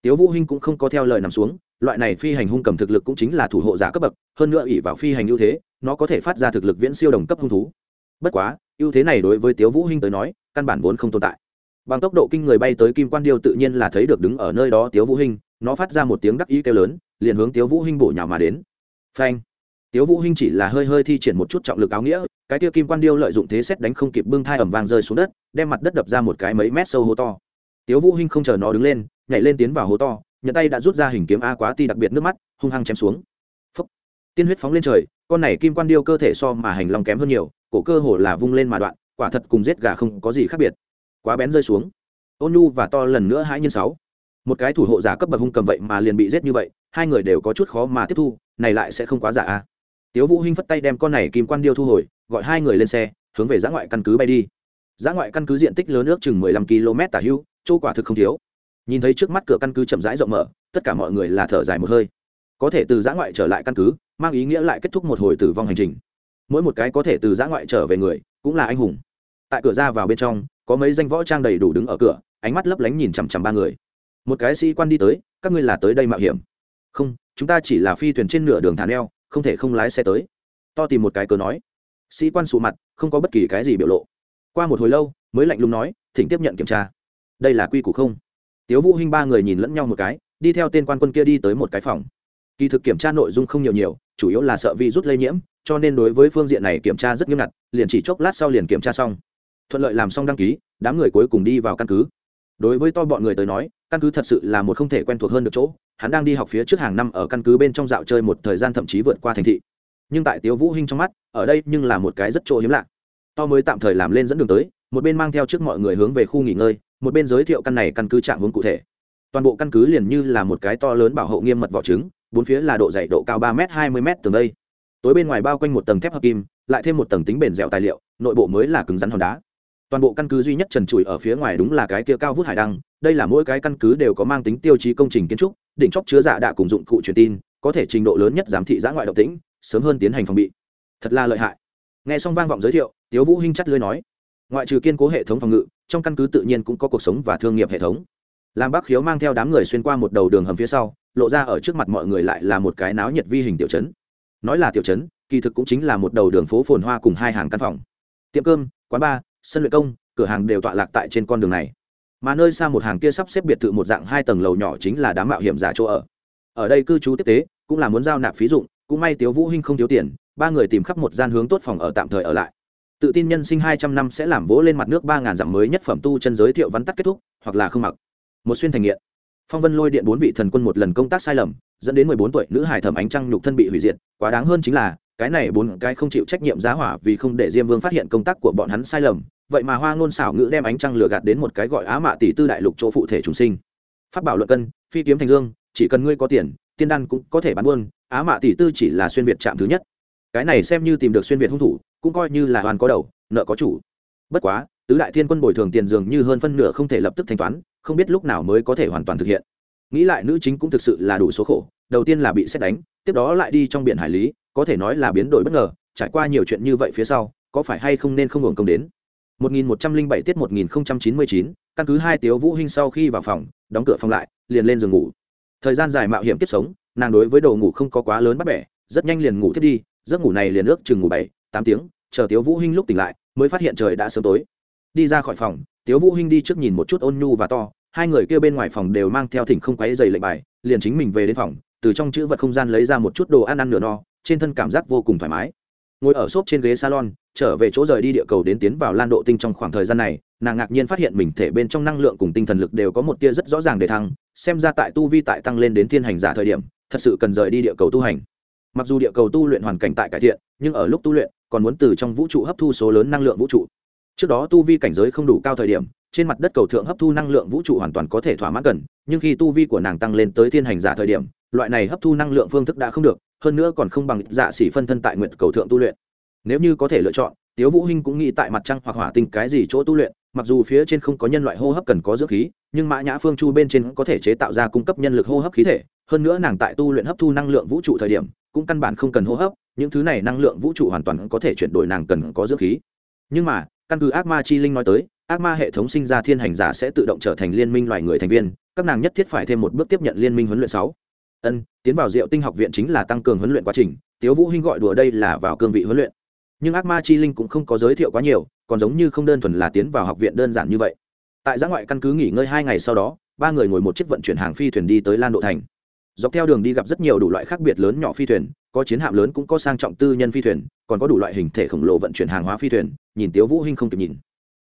Tiếu vũ hinh cũng không có theo lời nằm xuống, loại này phi hành hung cầm thực lực cũng chính là thủ hộ giả cấp bậc, hơn nữa ỷ vào phi hành ưu thế, nó có thể phát ra thực lực viễn siêu đồng cấp hung thú. Bất quá, ưu thế này đối với tiếu vũ hinh tới nói, căn bản vốn không tồn tại bằng tốc độ kinh người bay tới kim quan điêu tự nhiên là thấy được đứng ở nơi đó tiếu vũ hinh, nó phát ra một tiếng đắc ý kêu lớn, liền hướng tiếu vũ hinh bổ nhào mà đến. Phanh! Tiếu vũ hinh chỉ là hơi hơi thi triển một chút trọng lực áo nghĩa, cái kia kim quan điêu lợi dụng thế xét đánh không kịp bưng thai ẩm vang rơi xuống đất, đem mặt đất đập ra một cái mấy mét sâu hố to. Tiếu vũ hinh không chờ nó đứng lên, nhảy lên tiến vào hố to nhận tay đã rút ra hình kiếm a quá ti đặc biệt nước mắt, hung hăng chém xuống. Phúc. tiên huyết phóng lên trời, con này kim quan điêu cơ thể so mà hành long kém hơn nhiều, cổ cơ hồ là vung lên mà đoạn, quả thật cùng giết gà không có gì khác biệt quá bén rơi xuống. Ôn nhu và to lần nữa hai nhân sáu. Một cái thủ hộ giả cấp bậc hung cầm vậy mà liền bị giết như vậy, hai người đều có chút khó mà tiếp thu, này lại sẽ không quá giả a tiếu vũ hinh phất tay đem con này kim quan điêu thu hồi, gọi hai người lên xe, hướng về giã ngoại căn cứ bay đi. Giã ngoại căn cứ diện tích lớn ước chừng 15 km tả hưu châu quả thực không thiếu. Nhìn thấy trước mắt cửa căn cứ chậm rãi rộng mở, tất cả mọi người là thở dài một hơi. Có thể từ giã ngoại trở lại căn cứ, mang ý nghĩa lại kết thúc một hồi tử vong hành trình. Mỗi một cái có thể từ giã ngoại trở về người, cũng là anh hùng. Tại cửa ra vào bên trong có mấy danh võ trang đầy đủ đứng ở cửa, ánh mắt lấp lánh nhìn chằm chằm ba người. Một cái sĩ quan đi tới, các ngươi là tới đây mạo hiểm? Không, chúng ta chỉ là phi thuyền trên nửa đường thả neo, không thể không lái xe tới. To tìm một cái cớ nói. Sĩ quan sụ mặt, không có bất kỳ cái gì biểu lộ. Qua một hồi lâu, mới lạnh lùng nói, thỉnh tiếp nhận kiểm tra. Đây là quy củ không? Tiếu vũ hinh ba người nhìn lẫn nhau một cái, đi theo tên quan quân kia đi tới một cái phòng. Kỳ thực kiểm tra nội dung không nhiều nhiều, chủ yếu là sợ vi rút lây nhiễm, cho nên đối với phương diện này kiểm tra rất nghiêm ngặt, liền chỉ chốc lát sau liền kiểm tra xong thuận lợi làm xong đăng ký, đám người cuối cùng đi vào căn cứ. Đối với to bọn người tới nói, căn cứ thật sự là một không thể quen thuộc hơn được chỗ, hắn đang đi học phía trước hàng năm ở căn cứ bên trong dạo chơi một thời gian thậm chí vượt qua thành thị. Nhưng tại tiếu vũ hinh trong mắt, ở đây nhưng là một cái rất chỗ hiếm lạ. To mới tạm thời làm lên dẫn đường tới, một bên mang theo trước mọi người hướng về khu nghỉ ngơi, một bên giới thiệu căn này căn cứ trạng hướng cụ thể. Toàn bộ căn cứ liền như là một cái to lớn bảo hộ nghiêm mật vỏ trứng, bốn phía là độ dày độ cao ba m hai mươi m tường đây. Tối bên ngoài bao quanh một tầng thép hợp kim, lại thêm một tầng tính bền dẻo tài liệu, nội bộ mới là cứng rắn hòn đá toàn bộ căn cứ duy nhất trần trụi ở phía ngoài đúng là cái kia cao vút hải đăng, đây là mỗi cái căn cứ đều có mang tính tiêu chí công trình kiến trúc, đỉnh chóp chứa dạ đạ cùng dụng cụ truyền tin, có thể trình độ lớn nhất giám thị giã ngoại động tĩnh, sớm hơn tiến hành phòng bị. Thật là lợi hại. Nghe xong vang vọng giới thiệu, tiếu vũ hinh chắt lưới nói, ngoại trừ kiên cố hệ thống phòng ngự, trong căn cứ tự nhiên cũng có cuộc sống và thương nghiệp hệ thống. Làm bác khiếu mang theo đám người xuyên qua một đầu đường hầm phía sau, lộ ra ở trước mặt mọi người lại là một cái náo nhiệt vi hình tiểu trấn. Nói là tiểu trấn, kỳ thực cũng chính là một đầu đường phố phồn hoa cùng hai hàng căn phòng. Tiệm cơm, quán bar sân luyện công, cửa hàng đều tọa lạc tại trên con đường này. Mà nơi xa một hàng kia sắp xếp biệt thự một dạng hai tầng lầu nhỏ chính là đám mạo hiểm giả chỗ ở. Ở đây cư trú tiếp tế, cũng là muốn giao nạp phí dụng, cũng may tiếu vũ hinh không thiếu tiền, ba người tìm khắp một gian hướng tốt phòng ở tạm thời ở lại. Tự tin nhân sinh hai trăm năm sẽ làm vỗ lên mặt nước ba ngàn dặm mới nhất phẩm tu chân giới thiệu vắn tắt kết thúc, hoặc là không mặc. Một xuyên thành nghiện. Phong vân lôi điện bốn vị thần quân một lần công tác sai lầm, dẫn đến mười bốn tuổi nữ hải thẩm ánh trăng nhục thân bị hủy diệt, quá đáng hơn chính là cái này bốn cái không chịu trách nhiệm giá hỏa vì không để diêm vương phát hiện công tác của bọn hắn sai lầm, vậy mà hoa ngôn xảo ngữ đem ánh trăng lừa gạt đến một cái gọi á mạ tỷ tư đại lục chỗ phụ thể trùng sinh. Phát bảo luận cân, phi kiếm thành dương, chỉ cần ngươi có tiền, tiên đan cũng có thể bán buôn, á mạ tỷ tư chỉ là xuyên việt chạm thứ nhất. Cái này xem như tìm được xuyên việt hung thủ, cũng coi như là hoàn có đầu, nợ có chủ. Bất quá, tứ đại thiên quân bồi thường tiền dường như hơn phân nửa không thể lập tức thanh toán, không biết lúc nào mới có thể hoàn toàn thực hiện nghĩ lại nữ chính cũng thực sự là đủ số khổ đầu tiên là bị xét đánh tiếp đó lại đi trong biển hải lý có thể nói là biến đổi bất ngờ trải qua nhiều chuyện như vậy phía sau có phải hay không nên không hưởng công đến? 1107 tiết 1099, căn cứ hai tiếu vũ hinh sau khi vào phòng đóng cửa phòng lại liền lên giường ngủ. Thời gian dài mạo hiểm kiếp sống nàng đối với đồ ngủ không có quá lớn bắt bẻ rất nhanh liền ngủ thiết đi giấc ngủ này liền ước chừng ngủ bảy tám tiếng chờ tiếu vũ hinh lúc tỉnh lại mới phát hiện trời đã sớm tối. Đi ra khỏi phòng tiếu vũ hinh đi trước nhìn một chút ôn nhu và to hai người kia bên ngoài phòng đều mang theo thỉnh không quấy giày lệnh bài, liền chính mình về đến phòng, từ trong chữ vật không gian lấy ra một chút đồ ăn ăn nửa no, trên thân cảm giác vô cùng thoải mái. Ngồi ở xốp trên ghế salon, trở về chỗ rời đi địa cầu đến tiến vào lan độ tinh trong khoảng thời gian này, nàng ngạc nhiên phát hiện mình thể bên trong năng lượng cùng tinh thần lực đều có một tia rất rõ ràng để thăng, xem ra tại tu vi tại tăng lên đến thiên hành giả thời điểm, thật sự cần rời đi địa cầu tu hành. Mặc dù địa cầu tu luyện hoàn cảnh tại cải thiện, nhưng ở lúc tu luyện, còn muốn từ trong vũ trụ hấp thu số lớn năng lượng vũ trụ. Trước đó tu vi cảnh giới không đủ cao thời điểm trên mặt đất cầu thượng hấp thu năng lượng vũ trụ hoàn toàn có thể thỏa mãn cần, nhưng khi tu vi của nàng tăng lên tới thiên hành giả thời điểm, loại này hấp thu năng lượng phương thức đã không được, hơn nữa còn không bằng dạ xỉ phân thân tại nguyện cầu thượng tu luyện. Nếu như có thể lựa chọn, tiếu vũ hinh cũng nghĩ tại mặt trăng hoặc hỏa tinh cái gì chỗ tu luyện, mặc dù phía trên không có nhân loại hô hấp cần có dưỡng khí, nhưng mã nhã phương chu bên trên có thể chế tạo ra cung cấp nhân lực hô hấp khí thể, hơn nữa nàng tại tu luyện hấp thu năng lượng vũ trụ thời điểm, cũng căn bản không cần hô hấp, những thứ này năng lượng vũ trụ hoàn toàn có thể chuyển đổi nàng cần có dưỡng khí. Nhưng mà, căn cứ ác ma chi linh nói tới ác ma hệ thống sinh ra thiên hành giả sẽ tự động trở thành liên minh loài người thành viên, các nàng nhất thiết phải thêm một bước tiếp nhận liên minh huấn luyện sáu. Ân, tiến vào diệu tinh học viện chính là tăng cường huấn luyện quá trình, tiếu vũ hinh gọi đùa đây là vào cương vị huấn luyện. Nhưng ác ma chi linh cũng không có giới thiệu quá nhiều, còn giống như không đơn thuần là tiến vào học viện đơn giản như vậy. Tại giã ngoại căn cứ nghỉ ngơi hai ngày sau đó, ba người ngồi một chiếc vận chuyển hàng phi thuyền đi tới lan độ thành. Dọc theo đường đi gặp rất nhiều đủ loại khác biệt lớn nhỏ phi thuyền, có chiến hạm lớn cũng có sang trọng tư nhân phi thuyền, còn có đủ loại hình thể khổng lồ vận chuyển hàng hóa phi thuyền, nhìn tiếu vũ hinh không kịp nhìn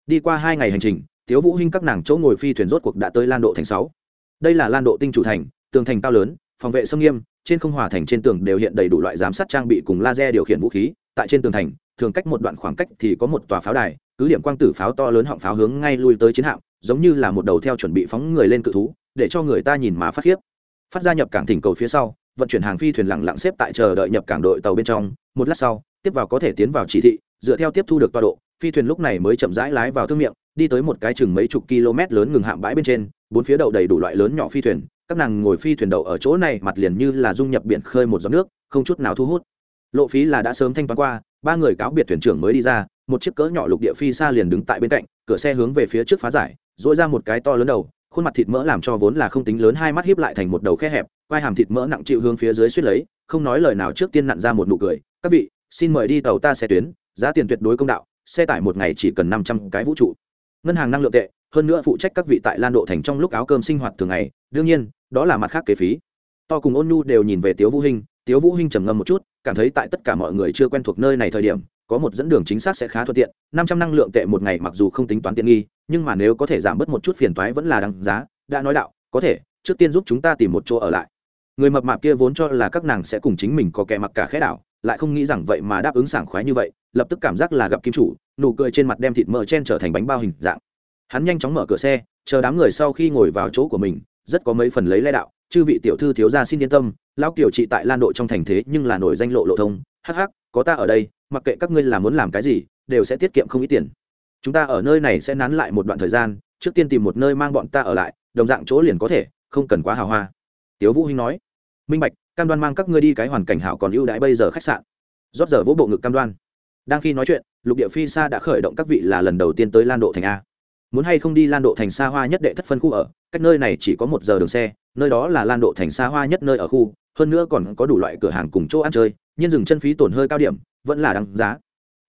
đi qua hai ngày hành trình, tiếu vũ hinh các nàng chỗ ngồi phi thuyền rốt cuộc đã tới lan độ thành sáu. Đây là lan độ tinh chủ thành, tường thành cao lớn, phòng vệ sông nghiêm, trên không hòa thành trên tường đều hiện đầy đủ loại giám sát trang bị cùng laser điều khiển vũ khí. Tại trên tường thành, thường cách một đoạn khoảng cách thì có một tòa pháo đài, cứ điểm quang tử pháo to lớn họng pháo hướng ngay lui tới chiến hạm, giống như là một đầu theo chuẩn bị phóng người lên cự thú, để cho người ta nhìn mà phát khiếp. Phát ra nhập cảng thỉnh cầu phía sau, vận chuyển hàng phi thuyền lặng lặng xếp tại chờ đợi nhập cảng đội tàu bên trong. Một lát sau, tiếp vào có thể tiến vào chỉ thị, dựa theo tiếp thu được tọa độ phi thuyền lúc này mới chậm rãi lái vào thương miệng, đi tới một cái chừng mấy chục km lớn ngừng hạm bãi bên trên, bốn phía đậu đầy đủ loại lớn nhỏ phi thuyền, các nàng ngồi phi thuyền đậu ở chỗ này mặt liền như là dung nhập biển khơi một giọt nước, không chút nào thu hút. Lộ phí là đã sớm thanh toán qua, ba người cáo biệt thuyền trưởng mới đi ra, một chiếc cỡ nhỏ lục địa phi xa liền đứng tại bên cạnh, cửa xe hướng về phía trước phá giải dỗi ra một cái to lớn đầu, khuôn mặt thịt mỡ làm cho vốn là không tính lớn hai mắt hiếp lại thành một đầu khe hẹp, quai hàm thịt mỡ nặng chịu hướng phía dưới suýt lấy, không nói lời nào trước tiên nặn ra một nụ cười, các vị, xin mời đi tàu ta xe tuyến, giá tiền tuyệt đối công đạo xe tải một ngày chỉ cần năm trăm cái vũ trụ. Ngân hàng năng lượng tệ, hơn nữa phụ trách các vị tại lan độ thành trong lúc áo cơm sinh hoạt thường ngày, đương nhiên, đó là mặt khác kế phí. To cùng ôn nhu đều nhìn về tiếu vũ hinh, tiếu vũ hinh trầm ngâm một chút, cảm thấy tại tất cả mọi người chưa quen thuộc nơi này thời điểm, có một dẫn đường chính xác sẽ khá thuận tiện, năm trăm năng lượng tệ một ngày mặc dù không tính toán tiện nghi, nhưng mà nếu có thể giảm bớt một chút phiền toái vẫn là đáng giá, đã nói đạo, có thể, trước tiên giúp chúng ta tìm một chỗ ở lại. Người mập mạp kia vốn cho là các nàng sẽ cùng chính mình có kẻ mặc cả khẽ đảo lại không nghĩ rằng vậy mà đáp ứng sảng khoái như vậy, lập tức cảm giác là gặp kim chủ, nụ cười trên mặt đem thịt mỡ chen trở thành bánh bao hình dạng. Hắn nhanh chóng mở cửa xe, chờ đám người sau khi ngồi vào chỗ của mình, rất có mấy phần lấy lẽ đạo, chư vị tiểu thư thiếu gia xin yên tâm, lão tiểu trị tại lan độ trong thành thế nhưng là nổi danh lộ lộ thông, hắc hắc, có ta ở đây, mặc kệ các ngươi là muốn làm cái gì, đều sẽ tiết kiệm không ít tiền. Chúng ta ở nơi này sẽ nán lại một đoạn thời gian, trước tiên tìm một nơi mang bọn ta ở lại, đồng dạng chỗ liền có thể, không cần quá hào hoa. Tiếu vũ hinh nói. Minh bạch cam đoan mang các ngươi đi cái hoàn cảnh hảo còn ưu đãi bây giờ khách sạn. Rót giờ vỗ bộ ngực cam đoan. Đang khi nói chuyện, lục địa phi xa đã khởi động các vị là lần đầu tiên tới lan độ thành a. Muốn hay không đi lan độ thành xa hoa nhất đệ thất phân khu ở, cách nơi này chỉ có một giờ đường xe, nơi đó là lan độ thành xa hoa nhất nơi ở khu, hơn nữa còn có đủ loại cửa hàng cùng chỗ ăn chơi, nhưng dừng chân phí tổn hơi cao điểm, vẫn là đáng giá.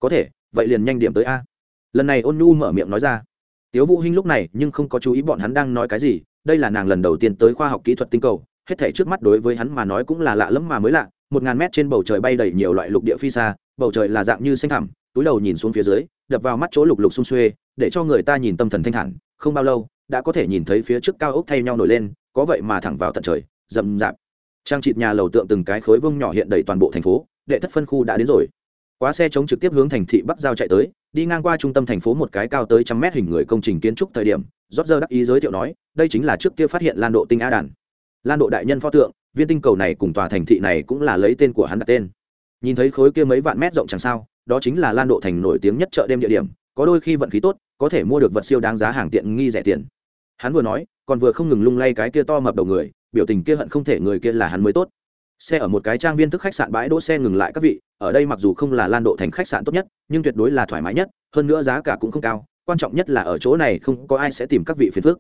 Có thể, vậy liền nhanh điểm tới a. Lần này ôn nhu mở miệng nói ra. Tiếu vũ hinh lúc này nhưng không có chú ý bọn hắn đang nói cái gì, đây là nàng lần đầu tiên tới khoa học kỹ thuật tinh cầu hết thảy trước mắt đối với hắn mà nói cũng là lạ lẫm mà mới lạ, một ngàn mét trên bầu trời bay đầy nhiều loại lục địa phi xa, bầu trời là dạng như xanh thẳm, túi đầu nhìn xuống phía dưới, đập vào mắt chỗ lục lục xung xuê, để cho người ta nhìn tâm thần thanh thản, không bao lâu, đã có thể nhìn thấy phía trước cao ốc thay nhau nổi lên, có vậy mà thẳng vào tận trời, rậm rạp. Trang trịt nhà lầu tượng từng cái khối vương nhỏ hiện đầy toàn bộ thành phố, đệ thất phân khu đã đến rồi. Quá xe chống trực tiếp hướng thành thị bắc giao chạy tới, đi ngang qua trung tâm thành phố một cái cao tới trăm mét hình người công trình kiến trúc thời điểm, rót giờ đắc ý giới thiệu nói, đây chính là trước kia phát hiện lan độ tinh a đàn lan độ đại nhân pho tượng, viên tinh cầu này cùng tòa thành thị này cũng là lấy tên của hắn đặt tên. Nhìn thấy khối kia mấy vạn mét rộng chẳng sao, đó chính là lan độ thành nổi tiếng nhất chợ đêm địa điểm, có đôi khi vận khí tốt, có thể mua được vật siêu đáng giá hàng tiện nghi rẻ tiền. Hắn vừa nói, còn vừa không ngừng lung lay cái kia to mập đầu người, biểu tình kia hận không thể người kia là hắn mới tốt. Xe ở một cái trang viên thức khách sạn bãi đỗ xe ngừng lại các vị, ở đây mặc dù không là lan độ thành khách sạn tốt nhất, nhưng tuyệt đối là thoải mái nhất, hơn nữa giá cả cũng không cao, quan trọng nhất là ở chỗ này không có ai sẽ tìm các vị phiền phức.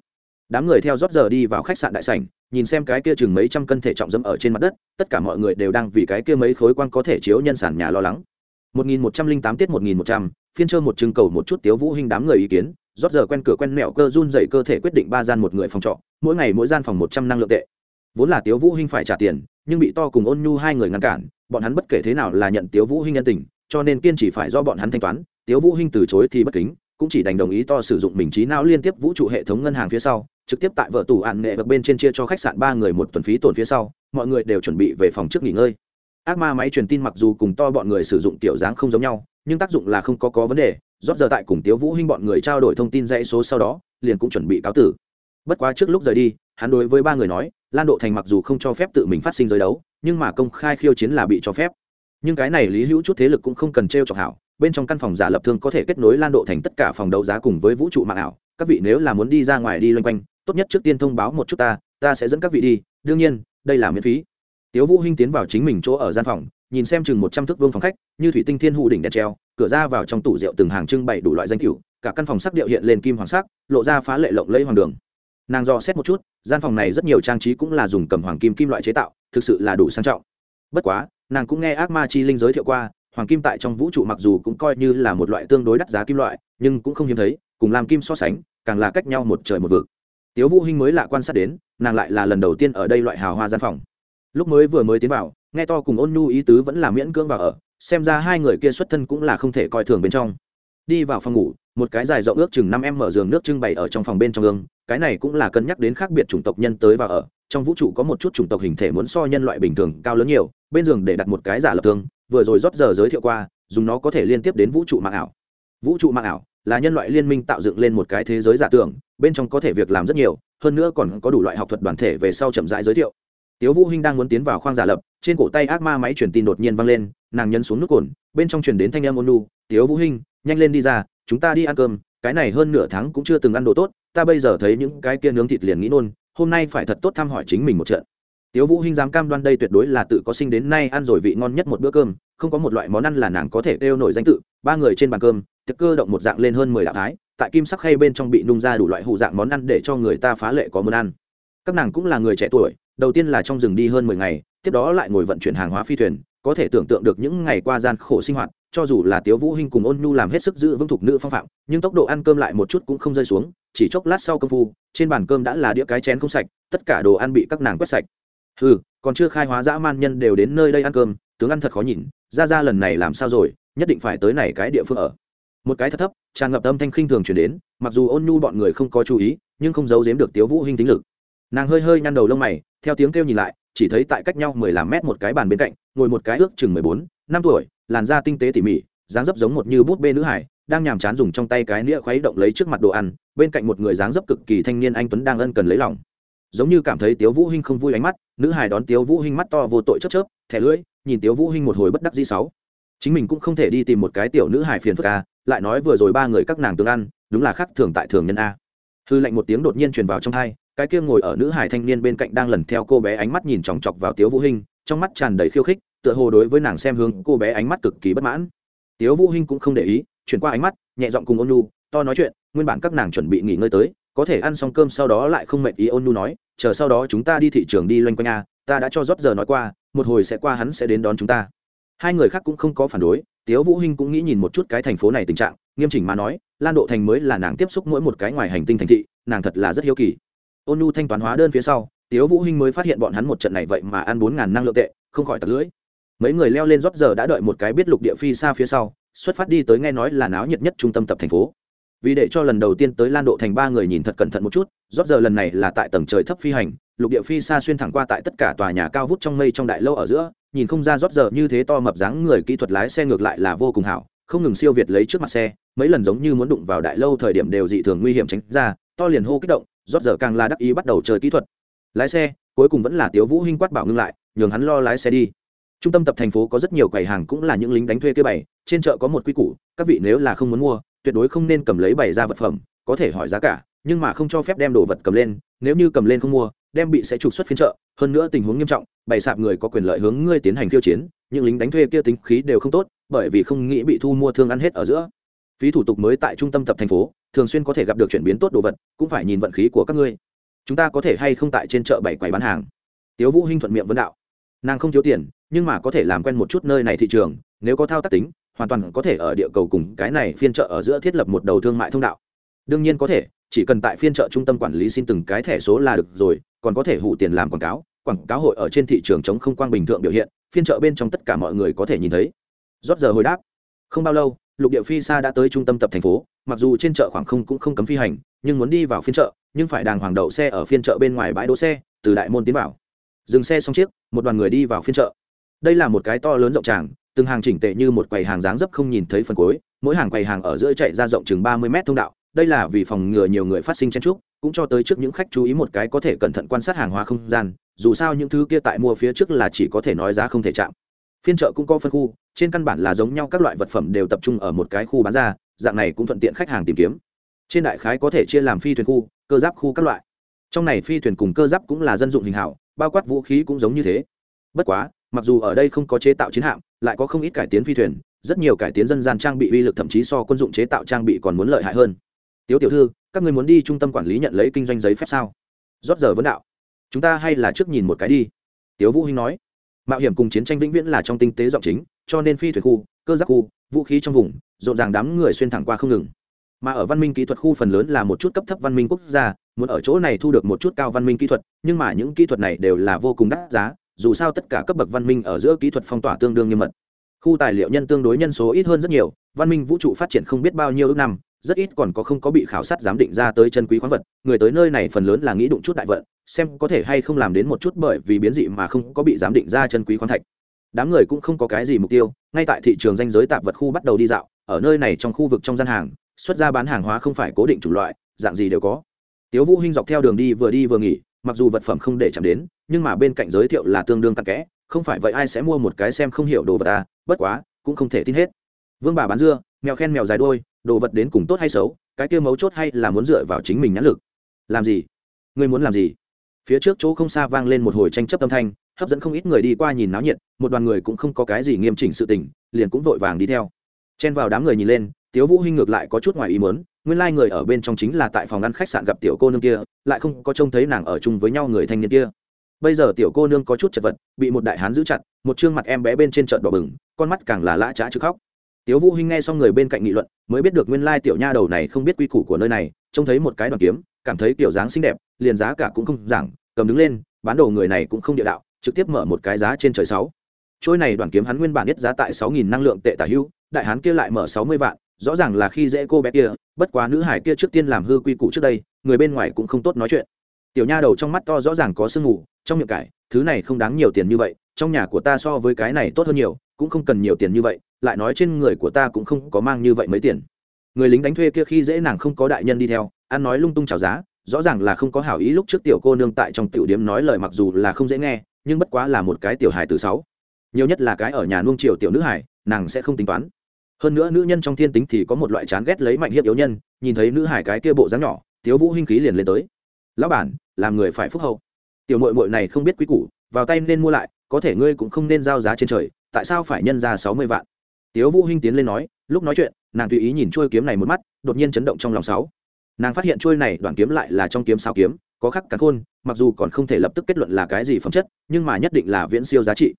Đám người theo rót giờ đi vào khách sạn đại sảnh nhìn xem cái kia chừng mấy trăm cân thể trọng dẫm ở trên mặt đất tất cả mọi người đều đang vì cái kia mấy khối quan có thể chiếu nhân sản nhà lo lắng. 1108 tiết 1100, phiên chơi một trưng cầu một chút tiếu vũ hình đám người ý kiến rót giờ quen cửa quen mẹo cơ run dậy cơ thể quyết định ba gian một người phòng trọ mỗi ngày mỗi gian phòng một trăm năng lượng tệ. Vốn là tiếu vũ hinh phải trả tiền nhưng bị to cùng ôn nhu hai người ngăn cản bọn hắn bất kể thế nào là nhận tiếu vũ hinh nhân tình cho nên kiên chỉ phải do bọn hắn thanh toán. Tiếu vũ hinh từ chối thì bất kính cũng chỉ đành đồng ý to sử dụng mình trí não liên tiếp vũ trụ hệ thống ngân hàng phía sau trực tiếp tại vợ tủ ạn nghệ bậc bên trên chia cho khách sạn ba người một tuần phí tổn phía sau, mọi người đều chuẩn bị về phòng trước nghỉ ngơi. Ác ma máy truyền tin mặc dù cùng to bọn người sử dụng tiểu dáng không giống nhau, nhưng tác dụng là không có có vấn đề, rót giờ tại cùng tiếu vũ hinh bọn người trao đổi thông tin dãy số sau đó, liền cũng chuẩn bị cáo tử. Bất quá trước lúc rời đi, hắn đối với ba người nói, lan độ thành mặc dù không cho phép tự mình phát sinh giới đấu, nhưng mà công khai khiêu chiến là bị cho phép. Nhưng cái này lý hữu chút thế lực cũng không cần t r e o chọc hảo bên trong căn phòng giả lập thương có thể kết nối lan độ thành tất cả phòng đấu giá cùng với vũ trụ mạng ảo. Các vị nếu là muốn đi ra ngoài đi loanh quanh, tốt nhất trước tiên thông báo một chút ta ta sẽ dẫn các vị đi. Đương nhiên, đây là miễn phí. Tiếu vũ hinh tiến vào chính mình chỗ ở gian phòng, nhìn xem chừng một trăm thước vương phòng khách, như thủy tinh thiên hụ đỉnh đèn treo, cửa ra vào trong tủ rượu từng hàng trưng bày đủ loại danh cửu cả căn phòng sắc điệu hiện lên kim hoàng sắc, lộ ra phá lệ lộng lẫy hoàng đường. Nàng dò xét một chút, gian phòng này rất nhiều trang trí cũng là dùng cầm hoàng kim kim loại chế tạo, thực sự là đủ sang trọng. Bất quá, nàng cũng nghe ác ma chi linh giới thiệu qua hoàng kim tại trong vũ trụ mặc dù cũng coi như là một loại tương đối đắt giá kim loại, nhưng cũng không hiếm thấy, cùng làm kim so sánh, càng là cách nhau một trời một vực. Tiếu vũ hinh mới lạ quan sát đến, nàng lại là lần đầu tiên ở đây loại hào hoa gian phòng. Lúc mới vừa mới tiến vào, nghe to cùng ôn nhu ý tứ vẫn là miễn cưỡng vào ở, xem ra hai người kia xuất thân cũng là không thể coi thường bên trong. Đi vào phòng ngủ, một cái dài rộng ước chừng năm em mở giường nước trưng bày ở trong phòng bên trong gương, cái này cũng là cân nhắc đến khác biệt chủng tộc nhân tới và ở, trong vũ trụ có một chút chủng tộc hình thể muốn so nhân loại bình thường cao lớn nhiều, bên giường để đặt một cái giả lập thương vừa rồi rót giờ giới thiệu qua, dùng nó có thể liên tiếp đến vũ trụ mạng ảo. Vũ trụ mạng ảo là nhân loại liên minh tạo dựng lên một cái thế giới giả tưởng, bên trong có thể việc làm rất nhiều, hơn nữa còn có đủ loại học thuật đoàn thể về sau chậm rãi giới thiệu. Tiếu vũ hinh đang muốn tiến vào khoang giả lập, trên cổ tay ác ma máy truyền tin đột nhiên vang lên, nàng nhấn xuống nút cồn, bên trong truyền đến thanh âm ôn nu tiếu vũ hinh, nhanh lên đi ra, chúng ta đi ăn cơm, cái này hơn nửa tháng cũng chưa từng ăn đồ tốt, ta bây giờ thấy những cái kia nướng thịt liền nghĩ nôn, hôm nay phải thật tốt thăm hỏi chính mình một trận tiếu vũ hinh dám cam đoan đây tuyệt đối là tự có sinh đến nay ăn rồi vị ngon nhất một bữa cơm, không có một loại món ăn là nàng có thể kêu nổi danh tự. Ba người trên bàn cơm thực cơ động một dạng lên hơn mười đạo thái, tại kim sắc khay bên trong bị nung ra đủ loại hụ dạng món ăn để cho người ta phá lệ có muốn ăn. Các nàng cũng là người trẻ tuổi, đầu tiên là trong rừng đi hơn mười ngày, tiếp đó lại ngồi vận chuyển hàng hóa phi thuyền, có thể tưởng tượng được những ngày qua gian khổ sinh hoạt, cho dù là tiếu vũ hinh cùng ôn nhu làm hết sức giữ vững thục nữ phong phạm, nhưng tốc độ ăn cơm lại một chút cũng không rơi xuống, chỉ chốc lát sau công phu, trên bàn cơm đã là đĩa cái chén không sạch, tất cả đồ ăn bị các nàng quét sạch hừ, còn chưa khai hóa dã man nhân đều đến nơi đây ăn cơm, tướng ăn thật khó nhìn, ra ra lần này làm sao rồi, nhất định phải tới này cái địa phương ở. Một cái thật thấp, tràn ngập âm thanh khinh thường chuyển đến, mặc dù ôn nhu bọn người không có chú ý, nhưng không giấu giếm được tiếu vũ hinh tính lực. Nàng hơi hơi nhăn đầu lông mày, theo tiếng kêu nhìn lại, chỉ thấy tại cách nhau mười làm mét một cái bàn bên cạnh, ngồi một cái ước chừng mười bốn, năm tuổi, làn da tinh tế tỉ mỉ, dáng dấp giống một như bút bê nữ hải, đang nhàm chán dùng trong tay cái nĩa khuấy động lấy trước mặt đồ ăn, bên cạnh một người dáng dấp cực kỳ thanh niên anh tuấn đang ân cần lấy lòng giống như cảm thấy tiếu vũ hinh không vui ánh mắt nữ hài đón tiếu vũ hinh mắt to vô tội chớp chớp thẻ lưỡi nhìn tiếu vũ hinh một hồi bất đắc dĩ sáu. Chính mình cũng không thể đi tìm một cái tiểu nữ hài phiền phức a lại nói vừa rồi ba người các nàng tương ăn đúng là khác thường tại thường nhân a. Hư lệnh một tiếng đột nhiên truyền vào trong thay, cái kia ngồi ở nữ hài thanh niên bên cạnh đang lần theo cô bé ánh mắt nhìn chòng chọc vào tiếu vũ hinh trong mắt tràn đầy khiêu khích tựa hồ đối với nàng xem hướng cô bé ánh mắt cực kỳ bất mãn. Tiếu vũ hinh cũng không để ý chuyển qua ánh mắt nhẹ giọng cùng ôn nhu to nói chuyện nguyên bản các nàng chuẩn bị nghỉ ngơi tới có thể ăn xong cơm sau đó lại không mệt ý ôn nu nói, chờ sau đó chúng ta đi thị trường đi loanh quanh a, ta đã cho rót giờ nói qua, một hồi sẽ qua hắn sẽ đến đón chúng ta. Hai người khác cũng không có phản đối, tiếu vũ hinh cũng nghĩ nhìn một chút cái thành phố này tình trạng, nghiêm chỉnh mà nói, lan độ thành mới là nàng tiếp xúc mỗi một cái ngoài hành tinh thành thị, nàng thật là rất hiếu kỳ. Ôn nu thanh toán hóa đơn phía sau, tiếu vũ hinh mới phát hiện bọn hắn một trận này vậy mà ăn bốn ngàn năng lượng tệ, không khỏi tật lưỡi. Mấy người leo lên rót giờ đã đợi một cái biết lục địa phi xa phía sau, xuất phát đi tới nghe nói là náo nhiệt nhất trung tâm tập thành phố vì để cho lần đầu tiên tới lan độ thành ba người nhìn thật cẩn thận một chút rót giờ lần này là tại tầng trời thấp phi hành, lục địa phi xa xuyên thẳng qua tại tất cả tòa nhà cao vút trong mây trong đại lâu ở giữa, nhìn không ra rót giờ như thế to mập dáng người kỹ thuật lái xe ngược lại là vô cùng hảo, không ngừng siêu việt lấy trước mặt xe, mấy lần giống như muốn đụng vào đại lâu thời điểm đều dị thường nguy hiểm tránh ra, to liền hô kích động rót giờ càng là đắc ý bắt đầu chơi kỹ thuật. Lái xe, cuối cùng vẫn là tiếu vũ hinh quát bảo ngưng lại, nhường hắn lo lái xe đi. Trung tâm tập thành phố có rất nhiều quầy hàng cũng là những lính đánh thuê kia bày, trên chợ có một quy củ, các vị nếu là không muốn mua tuyệt đối không nên cầm lấy bày ra vật phẩm, có thể hỏi giá cả, nhưng mà không cho phép đem đồ vật cầm lên, nếu như cầm lên không mua, đem bị sẽ trục xuất phiên chợ. Hơn nữa tình huống nghiêm trọng, bày sạp người có quyền lợi hướng ngươi tiến hành khiêu chiến, những lính đánh thuê kia tính khí đều không tốt, bởi vì không nghĩ bị thu mua thương ăn hết ở giữa. Phí thủ tục mới tại trung tâm tập thành phố, thường xuyên có thể gặp được chuyển biến tốt đồ vật, cũng phải nhìn vận khí của các ngươi. Chúng ta có thể hay không tại trên chợ bảy quầy bán hàng? Tiếu vũ hinh thuận miệng vấn đạo. Nàng không thiếu tiền, nhưng mà có thể làm quen một chút nơi này thị trường, nếu có thao tác tính hoàn toàn có thể ở địa cầu cùng cái này phiên chợ ở giữa thiết lập một đầu thương mại thông đạo. Đương nhiên có thể, chỉ cần tại phiên chợ trung tâm quản lý xin từng cái thẻ số là được rồi, còn có thể hụ tiền làm quảng cáo quảng cáo hội ở trên thị trường chống không quang bình thường biểu hiện, phiên chợ bên trong tất cả mọi người có thể nhìn thấy. Rót giờ hồi đáp. Không bao lâu, lục địa phi xa đã tới trung tâm tập thành phố, mặc dù trên chợ khoảng không cũng không cấm phi hành, nhưng muốn đi vào phiên chợ, nhưng phải đàng hoàng đậu xe ở phiên chợ bên ngoài bãi đỗ xe, từ đại môn tiến vào. Dừng xe xong chiếc, một đoàn người đi vào phiên chợ. Đây là một cái to lớn rộng tràng từng hàng chỉnh tệ như một quầy hàng dáng dấp không nhìn thấy phần cuối, mỗi hàng quầy hàng ở giữa chạy ra rộng chừng ba mươi mét thông đạo, đây là vì phòng ngừa nhiều người phát sinh chen trúc cũng cho tới trước những khách chú ý một cái có thể cẩn thận quan sát hàng hóa không gian, dù sao những thứ kia tại mua phía trước là chỉ có thể nói giá không thể chạm. Phiên chợ cũng có phân khu, trên căn bản là giống nhau các loại vật phẩm đều tập trung ở một cái khu bán ra, dạng này cũng thuận tiện khách hàng tìm kiếm. Trên đại khái có thể chia làm phi thuyền khu, cơ giáp khu các loại. Trong này phi thuyền cùng cơ giáp cũng là dân dụng hình hảo, bao quát vũ khí cũng giống như thế. Bất quá mặc dù ở đây không có chế tạo chiến hạm, lại có không ít cải tiến phi thuyền, rất nhiều cải tiến dân gian trang bị uy lực thậm chí so quân dụng chế tạo trang bị còn muốn lợi hại hơn. Tiếu tiểu thư, các người muốn đi trung tâm quản lý nhận lấy kinh doanh giấy phép sao? Rót giờ vấn đạo. Chúng ta hay là trước nhìn một cái đi. Tiếu vũ hinh nói. Mạo hiểm cùng chiến tranh vĩnh viễn là trong tinh tế giọng chính, cho nên phi thuyền khu, cơ giáp khu, vũ khí trong vùng, rộn ràng đám người xuyên thẳng qua không ngừng. Mà ở văn minh kỹ thuật khu phần lớn là một chút cấp thấp văn minh quốc gia, muốn ở chỗ này thu được một chút cao văn minh kỹ thuật, nhưng mà những kỹ thuật này đều là vô cùng đắt giá dù sao tất cả cấp bậc văn minh ở giữa kỹ thuật phong tỏa tương đương nghiêm mật. Khu tài liệu nhân tương đối nhân số ít hơn rất nhiều, văn minh vũ trụ phát triển không biết bao nhiêu ước năm, rất ít còn có không có bị khảo sát giám định ra tới chân quý khoáng vật, người tới nơi này phần lớn là nghĩ đụng chút đại vận, xem có thể hay không làm đến một chút bởi vì biến dị mà không có bị giám định ra chân quý khoáng thạch. Đám người cũng không có cái gì mục tiêu, ngay tại thị trường danh giới tạp vật khu bắt đầu đi dạo, ở nơi này trong khu vực trong gian hàng, xuất ra bán hàng hóa không phải cố định chủng loại, dạng gì đều có. Tiếu vũ hinh dọc theo đường đi vừa đi vừa nghỉ, mặc dù vật phẩm không để chạm đến nhưng mà bên cạnh giới thiệu là tương đương cặn kẽ không phải vậy ai sẽ mua một cái xem không hiểu đồ vật ta à, bất quá cũng không thể tin hết. Vương bà bán dưa mèo khen mèo dài đôi đồ vật đến cùng tốt hay xấu cái kia mấu chốt hay là muốn dựa vào chính mình nhãn lực? Làm gì? Ngươi muốn làm gì? Phía trước chỗ không xa vang lên một hồi tranh chấp âm thanh hấp dẫn không ít người đi qua nhìn náo nhiệt một đoàn người cũng không có cái gì nghiêm chỉnh sự tình liền cũng vội vàng đi theo. Chen vào đám người nhìn lên tiếu vũ hinh ngược lại có chút ngoài ý muốn nguyên lai like người ở bên trong chính là tại phòng ăn khách sạn gặp tiểu cô nương kia lại không có trông thấy nàng ở chung với nhau người thanh niên kia bây giờ tiểu cô nương có chút chật vật bị một đại hán giữ chặt một trương mặt em bé bên trên trợn đỏ bừng con mắt càng là lã trá chứ khóc. Tiếu vũ hinh nghe xong người bên cạnh nghị luận mới biết được nguyên lai tiểu nha đầu này không biết quy củ của nơi này trông thấy một cái đoàn kiếm cảm thấy kiểu dáng xinh đẹp liền giá cả cũng không giảng cầm đứng lên bán đồ người này cũng không địa đạo trực tiếp mở một cái giá trên trời sáu. Trôi này đoàn kiếm hắn nguyên bản biết giá tại sáu nghìn năng lượng tệ tả hưu, đại hán kia lại mở sáu mươi vạn rõ ràng là khi dễ cô bé kia bất quá nữ hải kia trước tiên làm hư quy củ trước đây người bên ngoài cũng không tốt nói chuyện tiểu nha đầu trong mắt to rõ ràng có sương mù, trong miệng cải, thứ này không đáng nhiều tiền như vậy, trong nhà của ta so với cái này tốt hơn nhiều, cũng không cần nhiều tiền như vậy, lại nói trên người của ta cũng không có mang như vậy mấy tiền. Người lính đánh thuê kia khi dễ nàng không có đại nhân đi theo, ăn nói lung tung chào giá, rõ ràng là không có hảo ý lúc trước tiểu cô nương tại trong tiểu điếm nói lời mặc dù là không dễ nghe, nhưng bất quá là một cái tiểu hài từ sáu. Nhiều nhất là cái ở nhà nuông triều tiểu nữ hải nàng sẽ không tính toán. Hơn nữa nữ nhân trong thiên tính thì có một loại chán ghét lấy mạnh hiếp yếu nhân, nhìn thấy nữ hải cái kia bộ dáng nhỏ, tiếu vũ hinh khí liền lên tới. Lão bản làm người phải phúc hậu. Tiểu muội muội này không biết quý củ, vào tay nên mua lại, có thể ngươi cũng không nên giao giá trên trời, tại sao phải nhân ra sáu mươi vạn? Tiếu vũ hinh tiến lên nói, lúc nói chuyện, nàng tùy ý nhìn chuôi kiếm này một mắt, đột nhiên chấn động trong lòng sáu. Nàng phát hiện chuôi này đoạn kiếm lại là trong kiếm sao kiếm, có khắc cắn khôn, mặc dù còn không thể lập tức kết luận là cái gì phẩm chất, nhưng mà nhất định là viễn siêu giá trị.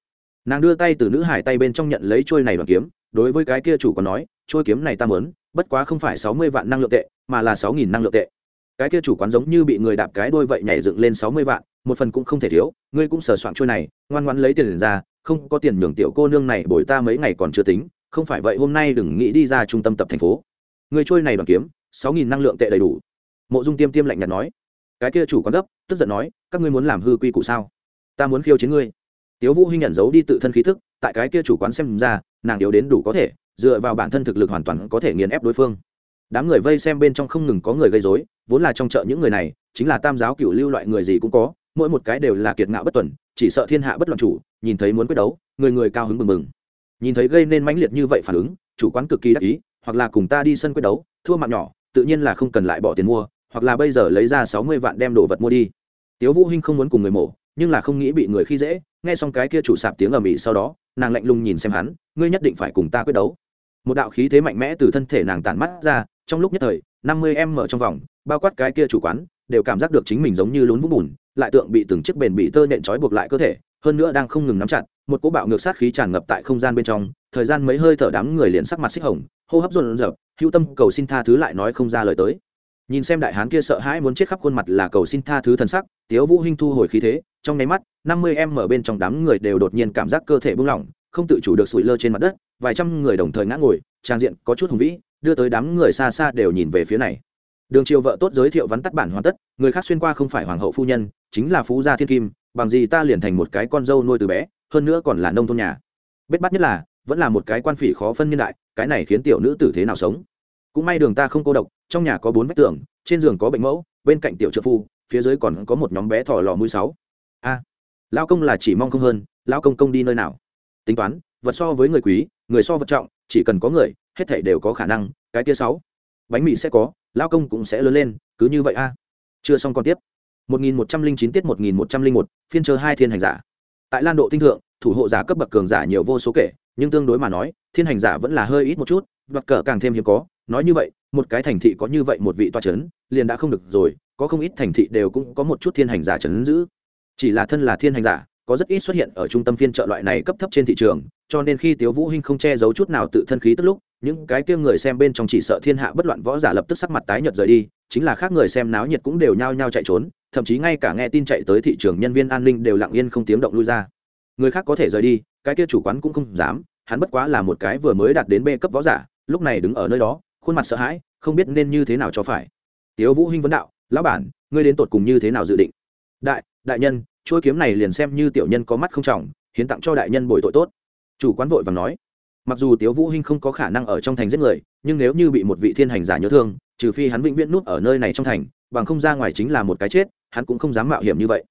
Nàng đưa tay từ nữ hải tay bên trong nhận lấy chuôi này đoạn kiếm, đối với cái kia chủ còn nói, chuôi kiếm này ta mớn bất quá không phải sáu mươi vạn năng lượng tệ, mà là sáu nghìn năng lượng tệ cái kia chủ quán giống như bị người đạp cái đôi vậy nhảy dựng lên sáu mươi vạn, một phần cũng không thể thiếu, ngươi cũng sờ soạn trôi này, ngoan ngoan lấy tiền ra, không có tiền nhường tiểu cô nương này bồi ta mấy ngày còn chưa tính, không phải vậy hôm nay đừng nghĩ đi ra trung tâm tập thành phố. Người trôi này đoàn kiếm, sáu nghìn năng lượng tệ đầy đủ. Mộ dung tiêm tiêm lạnh nhạt nói. Cái kia chủ quán gấp, tức giận nói, các ngươi muốn làm hư quy củ sao? Ta muốn khiêu chiến ngươi. Tiếu vũ hinh nhận giấu đi tự thân khí thức, tại cái kia chủ quán xem ra, nàng yếu đến đủ có thể, dựa vào bản thân thực lực hoàn toàn có thể nghiền ép đối phương. Đám người vây xem bên trong không ngừng có người gây dối vốn là trong chợ những người này, chính là tam giáo cựu lưu loại người gì cũng có, mỗi một cái đều là kiệt ngạo bất tuần, chỉ sợ thiên hạ bất loạn chủ, nhìn thấy muốn quyết đấu, người người cao hứng mừng mừng nhìn thấy gây nên mãnh liệt như vậy phản ứng, chủ quán cực kỳ đắc ý, hoặc là cùng ta đi sân quyết đấu, thua mạng nhỏ, tự nhiên là không cần lại bỏ tiền mua, hoặc là bây giờ lấy ra sáu mươi vạn đem đồ vật mua đi. Tiếu vũ hinh không muốn cùng người mổ, nhưng là không nghĩ bị người khi dễ, nghe xong cái kia chủ sạp tiếng ầm ĩ sau đó, nàng lạnh lùng nhìn xem hắn, ngươi nhất định phải cùng ta quyết đấu. Một đạo khí thế mạnh mẽ từ thân thể nàng tản mắt ra, trong lúc nhất thời, năm mươi em mở trong vòng bao quát cái kia chủ quán, đều cảm giác được chính mình giống như lún vũng bùn, lại tượng bị từng chiếc bền bị tơ nện trói buộc lại cơ thể, hơn nữa đang không ngừng nắm chặt, một cỗ bạo ngược sát khí tràn ngập tại không gian bên trong, thời gian mấy hơi thở đám người liền sắc mặt xích hồng, hô hấp rộn rợp hữu tâm cầu xin tha thứ lại nói không ra lời tới. Nhìn xem đại hán kia sợ hãi muốn chết khắp khuôn mặt là cầu xin tha thứ thần sắc, tiếu vũ hinh thu hồi khí thế, trong nháy mắt, năm mươi em mở bên trong đám người đều đột nhiên cảm giác cơ thể buông lỏng, không tự chủ được sủi lơ trên mặt đất, vài trăm người đồng thời ngã ngồi, trang diện có chút hùng vĩ, đưa tới đám người xa xa đều nhìn về phía này đường triều vợ tốt giới thiệu vắn tắt bản hoàn tất người khác xuyên qua không phải hoàng hậu phu nhân chính là phú gia thiên kim bằng gì ta liền thành một cái con dâu nuôi từ bé hơn nữa còn là nông thôn nhà. Bết bắt nhất là vẫn là một cái quan phỉ khó phân nhân đại cái này khiến tiểu nữ tử thế nào sống? Cũng may đường ta không cô độc trong nhà có bốn vách tường trên giường có bệnh mẫu bên cạnh tiểu trợ phu phía dưới còn có một nhóm bé thỏ lò mũi sáu. A à, lao công là chỉ mong không hơn lao công công đi nơi nào? Tính toán vật so với người quý người so vật trọng chỉ cần có người hết thảy đều có khả năng cái kia sáu. Bánh mì sẽ có lao công cũng sẽ lớn lên cứ như vậy a. Chưa xong còn tiếp. 1109 tiết 1101, phiên chờ hai thiên hành giả. Tại lan độ tinh thượng thủ hộ giả cấp bậc cường giả nhiều vô số kể nhưng tương đối mà nói thiên hành giả vẫn là hơi ít một chút đoạt cờ càng thêm hiếm có. Nói như vậy một cái thành thị có như vậy một vị toa c h ấ n liền đã không được rồi có không ít thành thị đều cũng có một chút thiên hành giả c h ấ n giữ. Chỉ là thân là thiên hành giả có rất ít xuất hiện ở trung tâm phiên trợ loại này cấp thấp trên thị trường cho nên khi tiếu vũ hinh không che giấu chút nào tự thân khí tức lúc những cái kia người xem bên trong chỉ sợ thiên hạ bất loạn võ giả lập tức sắc mặt tái nhợt rời đi, chính là khác người xem náo nhiệt cũng đều nhao nhao chạy trốn, thậm chí ngay cả nghe tin chạy tới thị trường nhân viên an ninh đều lặng yên không tiếng động lui ra. Người khác có thể rời đi, cái kia chủ quán cũng không dám, hắn bất quá là một cái vừa mới đạt đến b cấp võ giả, lúc này đứng ở nơi đó, khuôn mặt sợ hãi, không biết nên như thế nào cho phải. Tiếu vũ hinh vấn đạo, lão bản, ngươi đến tột cùng như thế nào dự định? Đại đại nhân, chuôi kiếm này liền xem như tiểu nhân có mắt không trọng, hiến tặng cho đại nhân bồi tội tốt. Chủ quán vội vàng nói mặc dù tiếu vũ hinh không có khả năng ở trong thành giết người, nhưng nếu như bị một vị thiên hành giả nhớ thương, trừ phi hắn vĩnh viễn núp ở nơi này trong thành, bằng không ra ngoài chính là một cái chết, hắn cũng không dám mạo hiểm như vậy.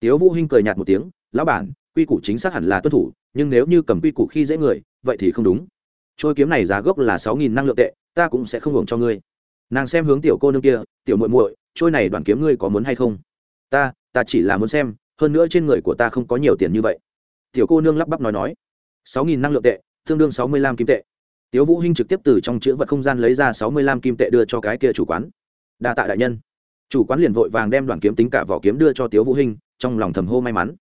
Tiếu vũ hinh cười nhạt một tiếng, lão bản, quy củ chính xác hẳn là tuân thủ, nhưng nếu như cầm quy củ khi dễ người, vậy thì không đúng. Trôi kiếm này giá gốc là sáu nghìn năng lượng tệ, ta cũng sẽ không hưởng cho ngươi. Nàng xem hướng tiểu cô nương kia, tiểu muội muội, trôi này đoàn kiếm ngươi có muốn hay không? Ta ta chỉ là muốn xem, hơn nữa trên người của ta không có nhiều tiền như vậy. Tiểu cô nương lắp bắp nói nói, sáu nghìn năng lượng tệ tương đương sáu mươi lăm kim tệ. Tiếu vũ hinh trực tiếp từ trong chữ vật không gian lấy ra sáu mươi lăm kim tệ đưa cho cái kia chủ quán. Đa tạ đại nhân. Chủ quán liền vội vàng đem đoàn kiếm tính cả vỏ kiếm đưa cho tiếu vũ hinh, trong lòng thầm hô may mắn.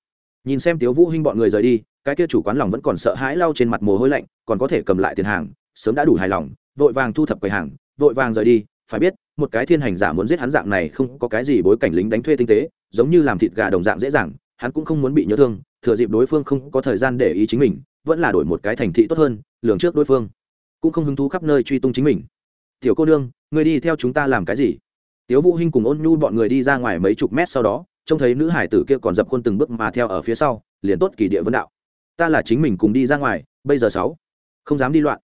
Nhìn xem tiếu vũ hinh bọn người rời đi, cái kia chủ quán lòng vẫn còn sợ hãi lau trên mặt mồ hôi lạnh, còn có thể cầm lại tiền hàng, sớm đã đủ hài lòng, vội vàng thu thập quầy hàng, vội vàng rời đi, phải biết, một cái thiên hành giả muốn giết hắn dạng này không có cái gì bối cảnh lính đánh thuê tinh tế, giống như làm thịt gà đồng dạng dễ dàng, hắn cũng không muốn bị nhớ thương, thừa dịp đối phương không có thời gian để ý chính mình vẫn là đổi một cái thành thị tốt hơn, lường trước đối phương. Cũng không hứng thú khắp nơi truy tung chính mình. Tiểu cô nương người đi theo chúng ta làm cái gì? Tiếu vũ hinh cùng ôn nhu bọn người đi ra ngoài mấy chục mét sau đó, trông thấy nữ hải tử kia còn dập khuôn từng bước mà theo ở phía sau, liền tốt kỳ địa vấn đạo. Ta là chính mình cùng đi ra ngoài, bây giờ sáu, không dám đi loạn.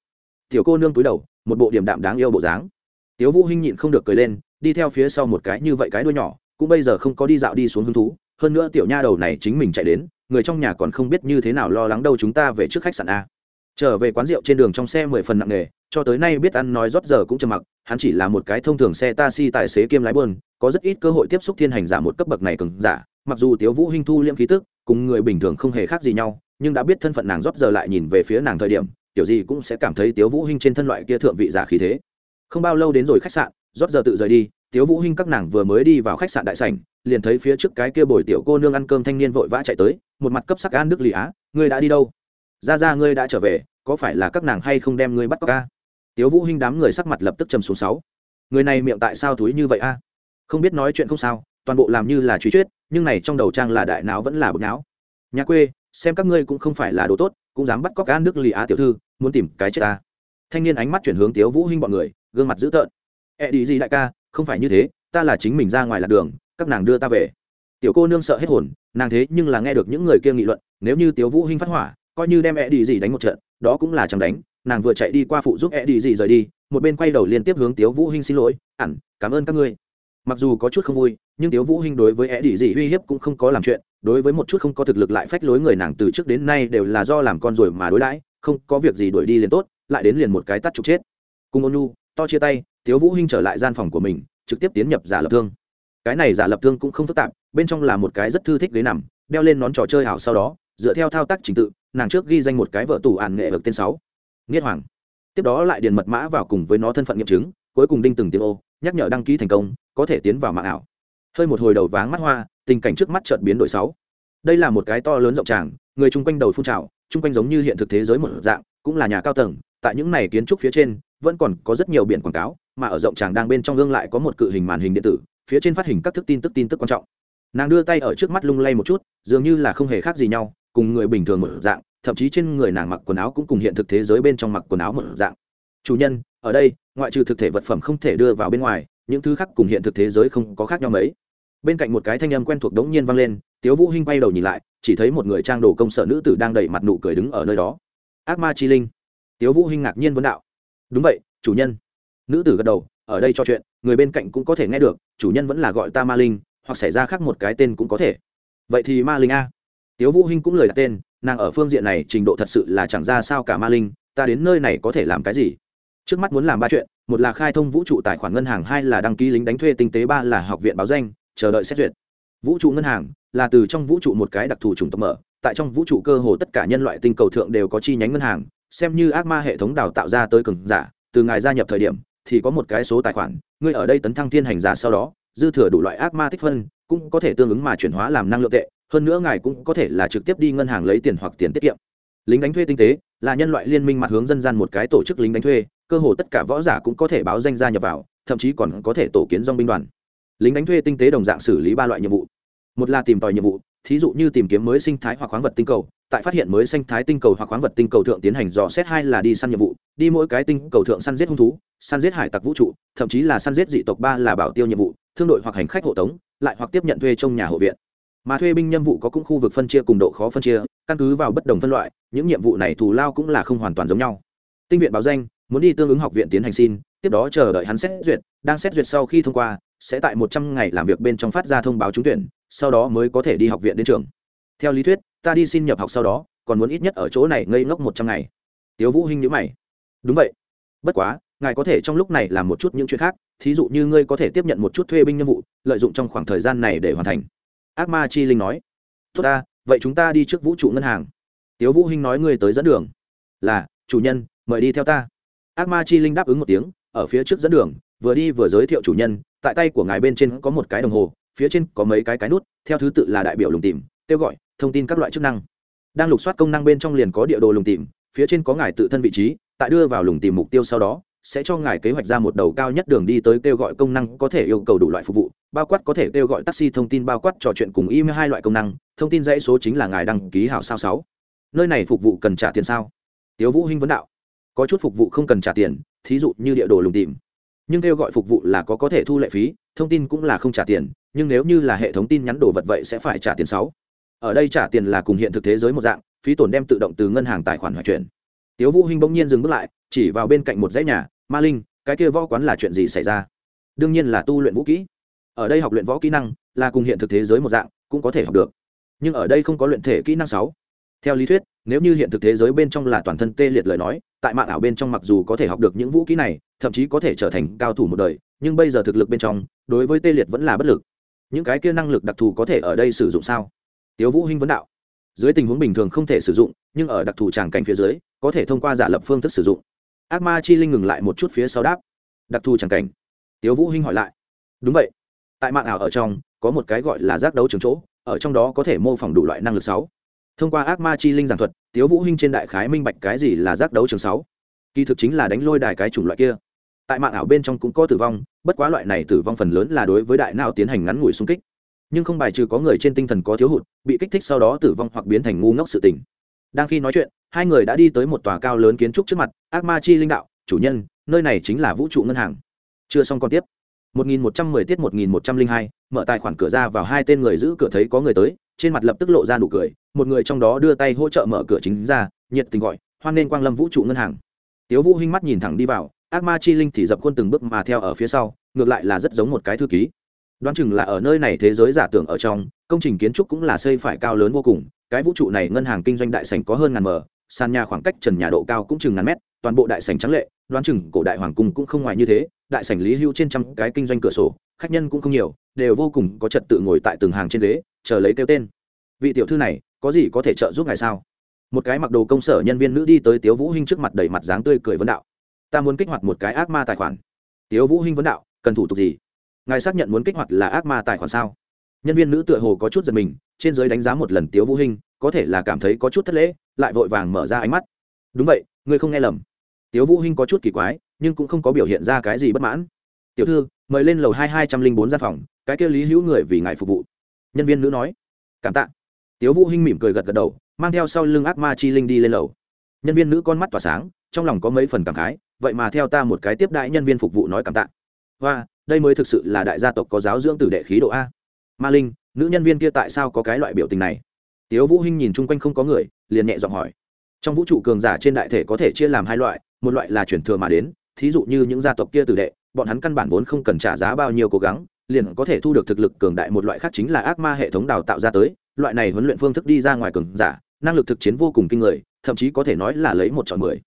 Tiểu cô nương túi đầu, một bộ điểm đạm đáng yêu bộ dáng. Tiếu vũ hinh nhịn không được cười lên, đi theo phía sau một cái như vậy cái đuôi nhỏ, cũng bây giờ không có đi dạo đi xuống hứng thú. Hơn nữa tiểu nha đầu này chính mình chạy đến người trong nhà còn không biết như thế nào lo lắng đâu chúng ta về trước khách sạn a. Trở về quán rượu trên đường trong xe mười phần nặng nề, cho tới nay biết ăn nói rót giờ cũng trầm mặc, hắn chỉ là một cái thông thường xe taxi tài xế kiêm lái buôn có rất ít cơ hội tiếp xúc thiên hành giả một cấp bậc này cường giả, mặc dù tiếu vũ hinh thu liễm khí tức, cùng người bình thường không hề khác gì nhau, nhưng đã biết thân phận nàng rót giờ lại nhìn về phía nàng thời điểm, tiểu gì cũng sẽ cảm thấy tiếu vũ hinh trên thân loại kia thượng vị giả khí thế. Không bao lâu đến rồi khách sạn, rót giờ tự rời đi, tiếu vũ hinh các nàng vừa mới đi vào khách sạn đại sảnh, liền thấy phía trước cái kia bồi tiểu cô nương ăn cơm thanh niên vội vã chạy tới một mặt cấp sắc an đức lì á, ngươi đã đi đâu? Ra ra ngươi đã trở về, có phải là các nàng hay không đem ngươi bắt cóc ca tiếu vũ hinh đám người sắc mặt lập tức trầm xuống sáu. Người này miệng tại sao túi như vậy a? Không biết nói chuyện không sao, toàn bộ làm như là truy chuyết nhưng này trong đầu trang là đại não vẫn là bực não. Nhà quê, xem các ngươi cũng không phải là đồ tốt, cũng dám bắt cóc an đức lì á tiểu thư, muốn tìm cái chết ta. Thanh niên ánh mắt chuyển hướng tiếu vũ hinh bọn người, gương mặt dữ tợn. E đi gì đại ca, không phải như thế, ta là chính mình ra ngoài lạc đường, các nàng đưa ta về. Tiểu cô nương sợ hết hồn nàng thế nhưng là nghe được những người kia nghị luận, nếu như tiếu vũ hinh phát hỏa, coi như đem e đi gì đánh một trận, đó cũng là chẳng đánh, nàng vừa chạy đi qua phụ giúp e đi gì rời đi, một bên quay đầu liên tiếp hướng tiếu vũ hinh xin lỗi ẩn cảm ơn các ngươi. Mặc dù có chút không vui, nhưng tiếu vũ hinh đối với e đi gì uy hiếp cũng không có làm chuyện, đối với một chút không có thực lực lại phách lối người nàng từ trước đến nay đều là do làm con rồi mà đối đãi, không có việc gì đuổi đi liền tốt, lại đến liền một cái tắt trục chết. Cùng ôn nhu, to chia tay, tiếu vũ hinh trở lại gian phòng của mình, trực tiếp tiến nhập giả lập thương cái này giả lập thương cũng không phức tạp, bên trong là một cái rất thư thích ghế nằm, đeo lên nón trò chơi ảo sau đó, dựa theo thao tác trình tự, nàng trước ghi danh một cái vợ tủ ản nghệ vực tên sáu, nghiết hoàng. Tiếp đó lại điền mật mã vào cùng với nó thân phận nghiệm chứng, cuối cùng đinh từng tiếng ô, nhắc nhở đăng ký thành công, có thể tiến vào mạng ảo. Hơi một hồi đầu váng mắt hoa, tình cảnh trước mắt chợt biến đổi sáu. Đây là một cái to lớn rộng tràng, người chung quanh đầu phun trào, chung quanh giống như hiện thực thế giới một dạng, cũng là nhà cao tầng, tại những này kiến trúc phía trên, vẫn còn có rất nhiều biển quảng cáo, mà ở rộng tràng đang bên trong gương lại có một cự hình màn hình điện tử phía trên phát hình các thức tin tức tin tức quan trọng. Nàng đưa tay ở trước mắt lung lay một chút, dường như là không hề khác gì nhau, cùng người bình thường một dạng, thậm chí trên người nàng mặc quần áo cũng cùng hiện thực thế giới bên trong mặc quần áo một dạng. Chủ nhân, ở đây, ngoại trừ thực thể vật phẩm không thể đưa vào bên ngoài, những thứ khác cùng hiện thực thế giới không có khác nhau mấy. Bên cạnh một cái thanh âm quen thuộc đống nhiên vang lên, tiếu vũ hinh quay đầu nhìn lại, chỉ thấy một người trang đồ công sở nữ tử đang đẩy mặt nụ cười đứng ở nơi đó. Ác ma chi linh. Tiếu vũ hinh ngạc nhiên vấn đạo. Đúng vậy, chủ nhân. Nữ tử gật đầu ở đây cho chuyện, người bên cạnh cũng có thể nghe được, chủ nhân vẫn là gọi ta ma linh, hoặc xảy ra khác một cái tên cũng có thể. Vậy thì ma linh a. Tiếu vũ hinh cũng lời đặt tên, nàng ở phương diện này trình độ thật sự là chẳng ra sao cả ma linh, ta đến nơi này có thể làm cái gì? Trước mắt muốn làm ba chuyện, một là khai thông vũ trụ tài khoản ngân hàng, hai là đăng ký lính đánh thuê tinh tế, ba là học viện báo danh, chờ đợi xét duyệt. Vũ trụ ngân hàng là từ trong vũ trụ một cái đặc thù chủng tộc mở, tại trong vũ trụ cơ hồ tất cả nhân loại tinh cầu thượng đều có chi nhánh ngân hàng, xem như ác ma hệ thống đào tạo ra tới cường giả, từ ngài gia nhập thời điểm thì có một cái số tài khoản, ngươi ở đây tấn thăng thiên hành giả sau đó, dư thừa đủ loại ác ma tích phân, cũng có thể tương ứng mà chuyển hóa làm năng lượng tệ, hơn nữa ngài cũng có thể là trực tiếp đi ngân hàng lấy tiền hoặc tiền tiết kiệm. Lính đánh thuê tinh tế, là nhân loại liên minh mặt hướng dân gian một cái tổ chức lính đánh thuê, cơ hồ tất cả võ giả cũng có thể báo danh gia nhập vào, thậm chí còn có thể tổ kiến dong binh đoàn. Lính đánh thuê tinh tế đồng dạng xử lý ba loại nhiệm vụ. Một là tìm tòi nhiệm vụ, thí dụ như tìm kiếm mới sinh thái hoặc khoáng vật tinh cầu, tại phát hiện mới sinh thái tinh cầu hoặc khoáng vật tinh cầu thượng tiến hành dò xét, hai là đi săn nhiệm vụ đi mỗi cái tinh cầu thượng săn giết hung thú, săn giết hải tặc vũ trụ, thậm chí là săn giết dị tộc ba là bảo tiêu nhiệm vụ, thương đội hoặc hành khách hộ tống, lại hoặc tiếp nhận thuê trong nhà hộ viện. Mà thuê binh nhiệm vụ có cũng khu vực phân chia cùng độ khó phân chia, căn cứ vào bất đồng phân loại, những nhiệm vụ này thù lao cũng là không hoàn toàn giống nhau. Tinh viện báo danh, muốn đi tương ứng học viện tiến hành xin, tiếp đó chờ đợi hắn xét duyệt, đang xét duyệt sau khi thông qua, sẽ tại một trăm ngày làm việc bên trong phát ra thông báo trúng tuyển, sau đó mới có thể đi học viện đến trường. Theo lý thuyết, ta đi xin nhập học sau đó, còn muốn ít nhất ở chỗ này ngây ngốc một trăm ngày. Tiếu vũ hinh nhíu mày đúng vậy. Bất quá, ngài có thể trong lúc này làm một chút những chuyện khác, thí dụ như ngươi có thể tiếp nhận một chút thuê binh nhiệm vụ, lợi dụng trong khoảng thời gian này để hoàn thành. Ác ma chi linh nói. Tốt ta, vậy chúng ta đi trước vũ trụ ngân hàng. Tiếu vũ hinh nói ngươi tới dẫn đường. Là, chủ nhân, mời đi theo ta. Ác ma chi linh đáp ứng một tiếng, ở phía trước dẫn đường, vừa đi vừa giới thiệu chủ nhân, tại tay của ngài bên trên có một cái đồng hồ, phía trên có mấy cái cái nút, theo thứ tự là đại biểu lùng tìm, kêu gọi, thông tin các loại chức năng. Đang lục soát công năng bên trong liền có địa đồ lùng tìm, phía trên có ngài tự thân vị trí tại đưa vào lùng tìm mục tiêu sau đó, sẽ cho ngài kế hoạch ra một đầu cao nhất đường đi tới kêu gọi công năng có thể yêu cầu đủ loại phục vụ, bao quát có thể kêu gọi taxi thông tin, bao quát trò chuyện cùng email hai loại công năng, thông tin dãy số chính là ngài đăng ký hảo sao sáu. Nơi này phục vụ cần trả tiền sao? Tiếu vũ hinh vấn đạo. Có chút phục vụ không cần trả tiền, thí dụ như địa đồ lùng tìm. Nhưng kêu gọi phục vụ là có có thể thu lệ phí, thông tin cũng là không trả tiền, nhưng nếu như là hệ thống tin nhắn đồ vật vậy sẽ phải trả tiền sáu. Ở đây trả tiền là cùng hiện thực thế giới một dạng, phí tổn đem tự động từ ngân hàng tài khoản hoạt chuyển tiếu vũ hinh bỗng nhiên dừng bước lại, chỉ vào bên cạnh một dãy nhà, ma linh, cái kia võ quán là chuyện gì xảy ra? Đương nhiên là tu luyện vũ kỹ. Ở đây học luyện võ kỹ năng là cùng hiện thực thế giới một dạng, cũng có thể học được. Nhưng ở đây không có luyện thể kỹ năng sáu. Theo lý thuyết, nếu như hiện thực thế giới bên trong là toàn thân tê liệt lời nói, tại mạng ảo bên trong mặc dù có thể học được những vũ kỹ này, thậm chí có thể trở thành cao thủ một đời, nhưng bây giờ thực lực bên trong, đối với tê liệt vẫn là bất lực. Những cái kia năng lực đặc thù có thể ở đây sử dụng sao? Tiếu vũ hinh vấn đạo. Dưới tình huống bình thường không thể sử dụng, nhưng ở đặc thù tràng cảnh phía dưới có thể thông qua giả lập phương thức sử dụng. Ác ma chi linh ngừng lại một chút phía sau đáp. Đặc thù chẳng cảnh. Tiếu vũ hinh hỏi lại. Đúng vậy. Tại mạng ảo ở trong, có một cái gọi là giác đấu trường chỗ, ở trong đó có thể mô phỏng đủ loại năng lực sáu. Thông qua ác ma chi linh giảng thuật, tiếu vũ hinh trên đại khái minh bạch cái gì là giác đấu trường sáu. Kỳ thực chính là đánh lôi đài cái chủng loại kia. Tại mạng ảo bên trong cũng có tử vong, bất quá loại này tử vong phần lớn là đối với đại não tiến hành ngắn ngủi xung kích. Nhưng không bài trừ có người trên tinh thần có thiếu hụt, bị kích thích sau đó tử vong hoặc biến thành ngu ngốc sự tình. Đang khi nói chuyện hai người đã đi tới một tòa cao lớn kiến trúc trước mặt ác ma chi linh đạo chủ nhân nơi này chính là vũ trụ ngân hàng. Chưa xong còn tiếp. 1110 tiết 1102, mở tài khoản cửa ra vào hai tên người giữ cửa thấy có người tới trên mặt lập tức lộ ra nụ cười một người trong đó đưa tay hỗ trợ mở cửa chính ra nhiệt tình gọi hoan nên quang lâm vũ trụ ngân hàng. Tiếu vũ hinh mắt nhìn thẳng đi vào ác ma chi linh thì dập khuôn từng bước mà theo ở phía sau ngược lại là rất giống một cái thư ký. Đoán chừng là ở nơi này thế giới giả tưởng ở trong công trình kiến trúc cũng là xây phải cao lớn vô cùng cái vũ trụ này ngân hàng kinh doanh đại sảnh có hơn ngàn mờ sàn nhà khoảng cách trần nhà độ cao cũng chừng ngàn mét, toàn bộ đại sảnh trắng lệ, đoán chừng cổ đại hoàng cung cũng không ngoài như thế, đại sảnh lý hưu trên trăm cái kinh doanh cửa sổ, khách nhân cũng không nhiều, đều vô cùng có trật tự ngồi tại từng hàng trên ghế, chờ lấy kêu tên. Vị tiểu thư này, có gì có thể trợ giúp ngài sao? Một cái mặc đồ công sở nhân viên nữ đi tới tiếu vũ hinh trước mặt đầy mặt dáng tươi cười vấn đạo. Ta muốn kích hoạt một cái ác ma tài khoản. Tiếu vũ hinh vấn đạo, cần thủ tục gì? Ngài xác nhận muốn kích hoạt là ác ma tài khoản sao? Nhân viên nữ tựa hồ có chút giật mình, trên giới đánh giá một lần tiếu vũ hinh có thể là cảm thấy có chút thất lễ, lại vội vàng mở ra ánh mắt. Đúng vậy, ngươi không nghe lầm. Tiếu vũ hinh có chút kỳ quái, nhưng cũng không có biểu hiện ra cái gì bất mãn. Tiểu thư, mời lên lầu hai hai trăm linh bốn gian phòng, cái kia lý hữu người vì ngài phục vụ. Nhân viên nữ nói. Cảm tạ. Tiếu vũ hinh mỉm cười gật gật đầu, mang theo sau lưng ác ma chi linh đi lên lầu. Nhân viên nữ con mắt tỏa sáng, trong lòng có mấy phần cảm khái, vậy mà theo ta một cái tiếp đại nhân viên phục vụ nói cảm tạ. Và đây mới thực sự là đại gia tộc có giáo dưỡng tử đệ khí độ a. Ma linh, nữ nhân viên kia tại sao có cái loại biểu tình này? Tiếu vũ hinh nhìn chung quanh không có người, liền nhẹ giọng hỏi. Trong vũ trụ cường giả trên đại thể có thể chia làm hai loại, một loại là chuyển thừa mà đến, thí dụ như những gia tộc kia tử đệ, bọn hắn căn bản vốn không cần trả giá bao nhiêu cố gắng, liền có thể thu được thực lực cường đại một loại khác chính là ác ma hệ thống đào tạo ra tới, loại này huấn luyện phương thức đi ra ngoài cường giả, năng lực thực chiến vô cùng kinh người, thậm chí có thể nói là lấy một chọn mười.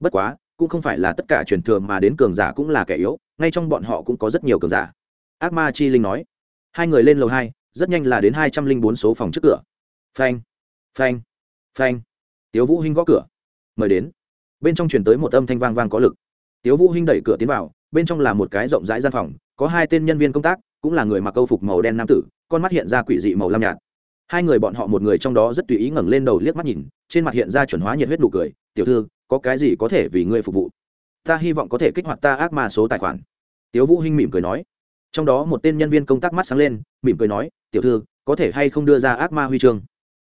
Bất quá, cũng không phải là tất cả truyền thừa mà đến cường giả cũng là kẻ yếu, ngay trong bọn họ cũng có rất nhiều cường giả. Ác ma chi linh nói. Hai người lên lầu hai, rất nhanh là đến hai trăm linh bốn số phòng trước cửa phanh phanh phanh. Tiếu vũ hinh gõ cửa. Mời đến. Bên trong truyền tới một âm thanh vang vang có lực. Tiếu vũ hinh đẩy cửa tiến vào, bên trong là một cái rộng rãi gian phòng, có hai tên nhân viên công tác, cũng là người mặc câu phục màu đen nam tử, con mắt hiện ra quỷ dị màu lam nhạt. Hai người bọn họ một người trong đó rất tùy ý ngẩng lên đầu liếc mắt nhìn, trên mặt hiện ra chuẩn hóa nhiệt huyết nụ cười, tiểu thư, có cái gì có thể vì ngươi phục vụ? Ta hy vọng có thể kích hoạt ta ác ma số tài khoản. Tiếu vũ hinh mỉm cười nói. Trong đó một tên nhân viên công tác mắt sáng lên, mỉm cười nói, tiểu thư, có thể hay không đưa ra ác ma huy chương?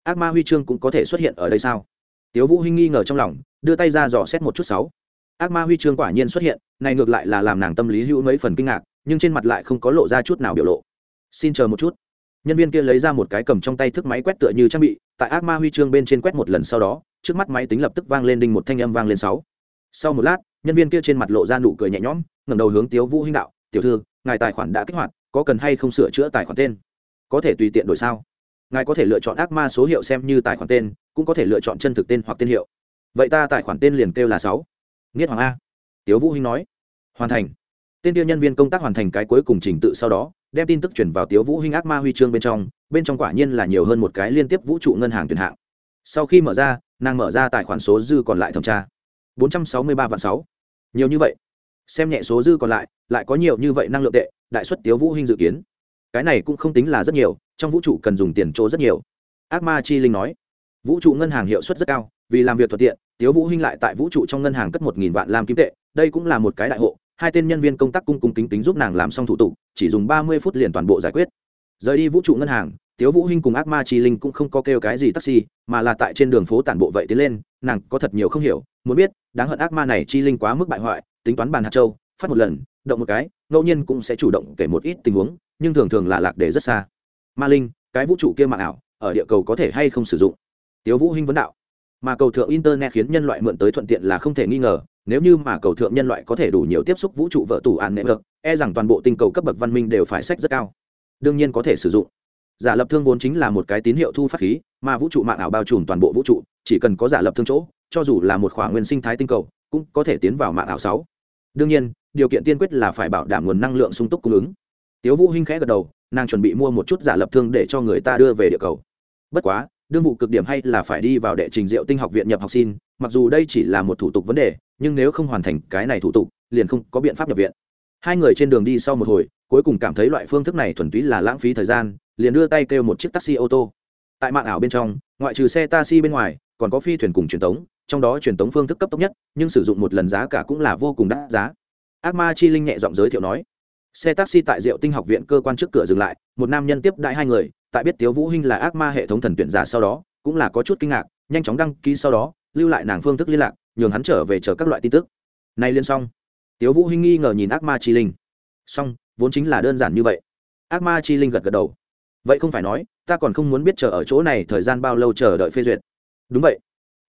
Ác ma huy chương cũng có thể xuất hiện ở đây sao? Tiếu vũ hinh nghi ngờ trong lòng, đưa tay ra dò xét một chút sáu. Ác ma huy chương quả nhiên xuất hiện, này ngược lại là làm nàng tâm lý hữu mấy phần kinh ngạc, nhưng trên mặt lại không có lộ ra chút nào biểu lộ. Xin chờ một chút. Nhân viên kia lấy ra một cái cầm trong tay thức máy quét tựa như trang bị, tại ác ma huy chương bên trên quét một lần sau đó, trước mắt máy tính lập tức vang lên đinh một thanh âm vang lên sáu. Sau một lát, nhân viên kia trên mặt lộ ra nụ cười nhẹ nhõm, ngẩng đầu hướng tiếu vũ hinh đạo, tiểu thư, ngài tài khoản đã kích hoạt, có cần hay không sửa chữa tài khoản tên? Có thể tùy tiện đổi sao? Ngài có thể lựa chọn ác ma số hiệu xem như tài khoản tên, cũng có thể lựa chọn chân thực tên hoặc tên hiệu. Vậy ta tài khoản tên liền kêu là sáu. Nghiết hoàng a. Tiếu vũ hinh nói. Hoàn thành. Tên tiêu nhân viên công tác hoàn thành cái cuối cùng trình tự sau đó, đem tin tức chuyển vào tiếu vũ hinh ác ma huy chương bên trong bên trong quả nhiên là nhiều hơn một cái liên tiếp vũ trụ ngân hàng tuyển hạng. Sau khi mở ra, nàng mở ra tài khoản số dư còn lại thẩm tra. Bốn trăm sáu mươi ba vạn sáu. Nhiều như vậy. Xem nhẹ số dư còn lại lại có nhiều như vậy năng lượng tệ, đại suất tiếu vũ hinh dự kiến cái này cũng không tính là rất nhiều, trong vũ trụ cần dùng tiền chỗ rất nhiều. Ác ma chi linh nói, vũ trụ ngân hàng hiệu suất rất cao, vì làm việc thuận tiện, tiếu vũ hinh lại tại vũ trụ trong ngân hàng cất một nghìn vạn làm kim tệ, đây cũng là một cái đại hộ, hai tên nhân viên công tác cung cung kính kính giúp nàng làm xong thủ tục, chỉ dùng ba mươi phút liền toàn bộ giải quyết. Rời đi vũ trụ ngân hàng, tiếu vũ hinh cùng ác ma chi linh cũng không có kêu cái gì taxi, mà là tại trên đường phố tản bộ vậy tiến lên, nàng có thật nhiều không hiểu, muốn biết, đáng hận ác ma này chi linh quá mức bại hoại, tính toán bàn hạt châu, phát một lần động một cái, ngẫu nhiên cũng sẽ chủ động kể một ít tình huống, nhưng thường thường là lạc để rất xa. Ma linh, cái vũ trụ kia mạng ảo, ở địa cầu có thể hay không sử dụng? Tiếu vũ hinh vấn đạo. Mà cầu thượng internet khiến nhân loại mượn tới thuận tiện là không thể nghi ngờ, nếu như mà cầu thượng nhân loại có thể đủ nhiều tiếp xúc vũ trụ vợ tủ an nệm ngực e rằng toàn bộ tinh cầu cấp bậc văn minh đều phải sách rất cao. Đương nhiên có thể sử dụng. Giả lập thương vốn chính là một cái tín hiệu thu phát khí, mà vũ trụ mạng ảo bao trùm toàn bộ vũ trụ, chỉ cần có giả lập thương chỗ, cho dù là một khỏa nguyên sinh thái tinh cầu, cũng có thể tiến vào mạng ảo sáu đương nhiên, điều kiện tiên quyết là phải bảo đảm nguồn năng lượng sung túc cung ứng. Tiếu vũ hinh khẽ gật đầu, nàng chuẩn bị mua một chút giả lập thương để cho người ta đưa về địa cầu. Bất quá, đương vụ cực điểm hay là phải đi vào đệ trình diệu tinh học viện nhập học xin, mặc dù đây chỉ là một thủ tục vấn đề, nhưng nếu không hoàn thành cái này thủ tục, liền không có biện pháp nhập viện. Hai người trên đường đi sau một hồi, cuối cùng cảm thấy loại phương thức này thuần túy là lãng phí thời gian, liền đưa tay kêu một chiếc taxi ô tô. Tại mạng ảo bên trong, ngoại trừ xe taxi bên ngoài, còn có phi thuyền cùng truyền tống trong đó truyền tống phương thức cấp tốc nhất, nhưng sử dụng một lần giá cả cũng là vô cùng đắt giá. Ác ma chi linh nhẹ giọng giới thiệu nói, xe taxi tại diệu tinh học viện cơ quan trước cửa dừng lại, một nam nhân tiếp đại hai người, tại biết tiếu vũ hinh là ác ma hệ thống thần tuyển giả sau đó, cũng là có chút kinh ngạc, nhanh chóng đăng ký sau đó, lưu lại nàng phương thức liên lạc, nhường hắn trở về chờ các loại tin tức. Nay liên xong, tiếu vũ hinh nghi ngờ nhìn ác ma chi linh. Xong, vốn chính là đơn giản như vậy. Ác ma chi linh gật gật đầu. Vậy không phải nói, ta còn không muốn biết chờ ở chỗ này thời gian bao lâu chờ đợi phê duyệt. Đúng vậy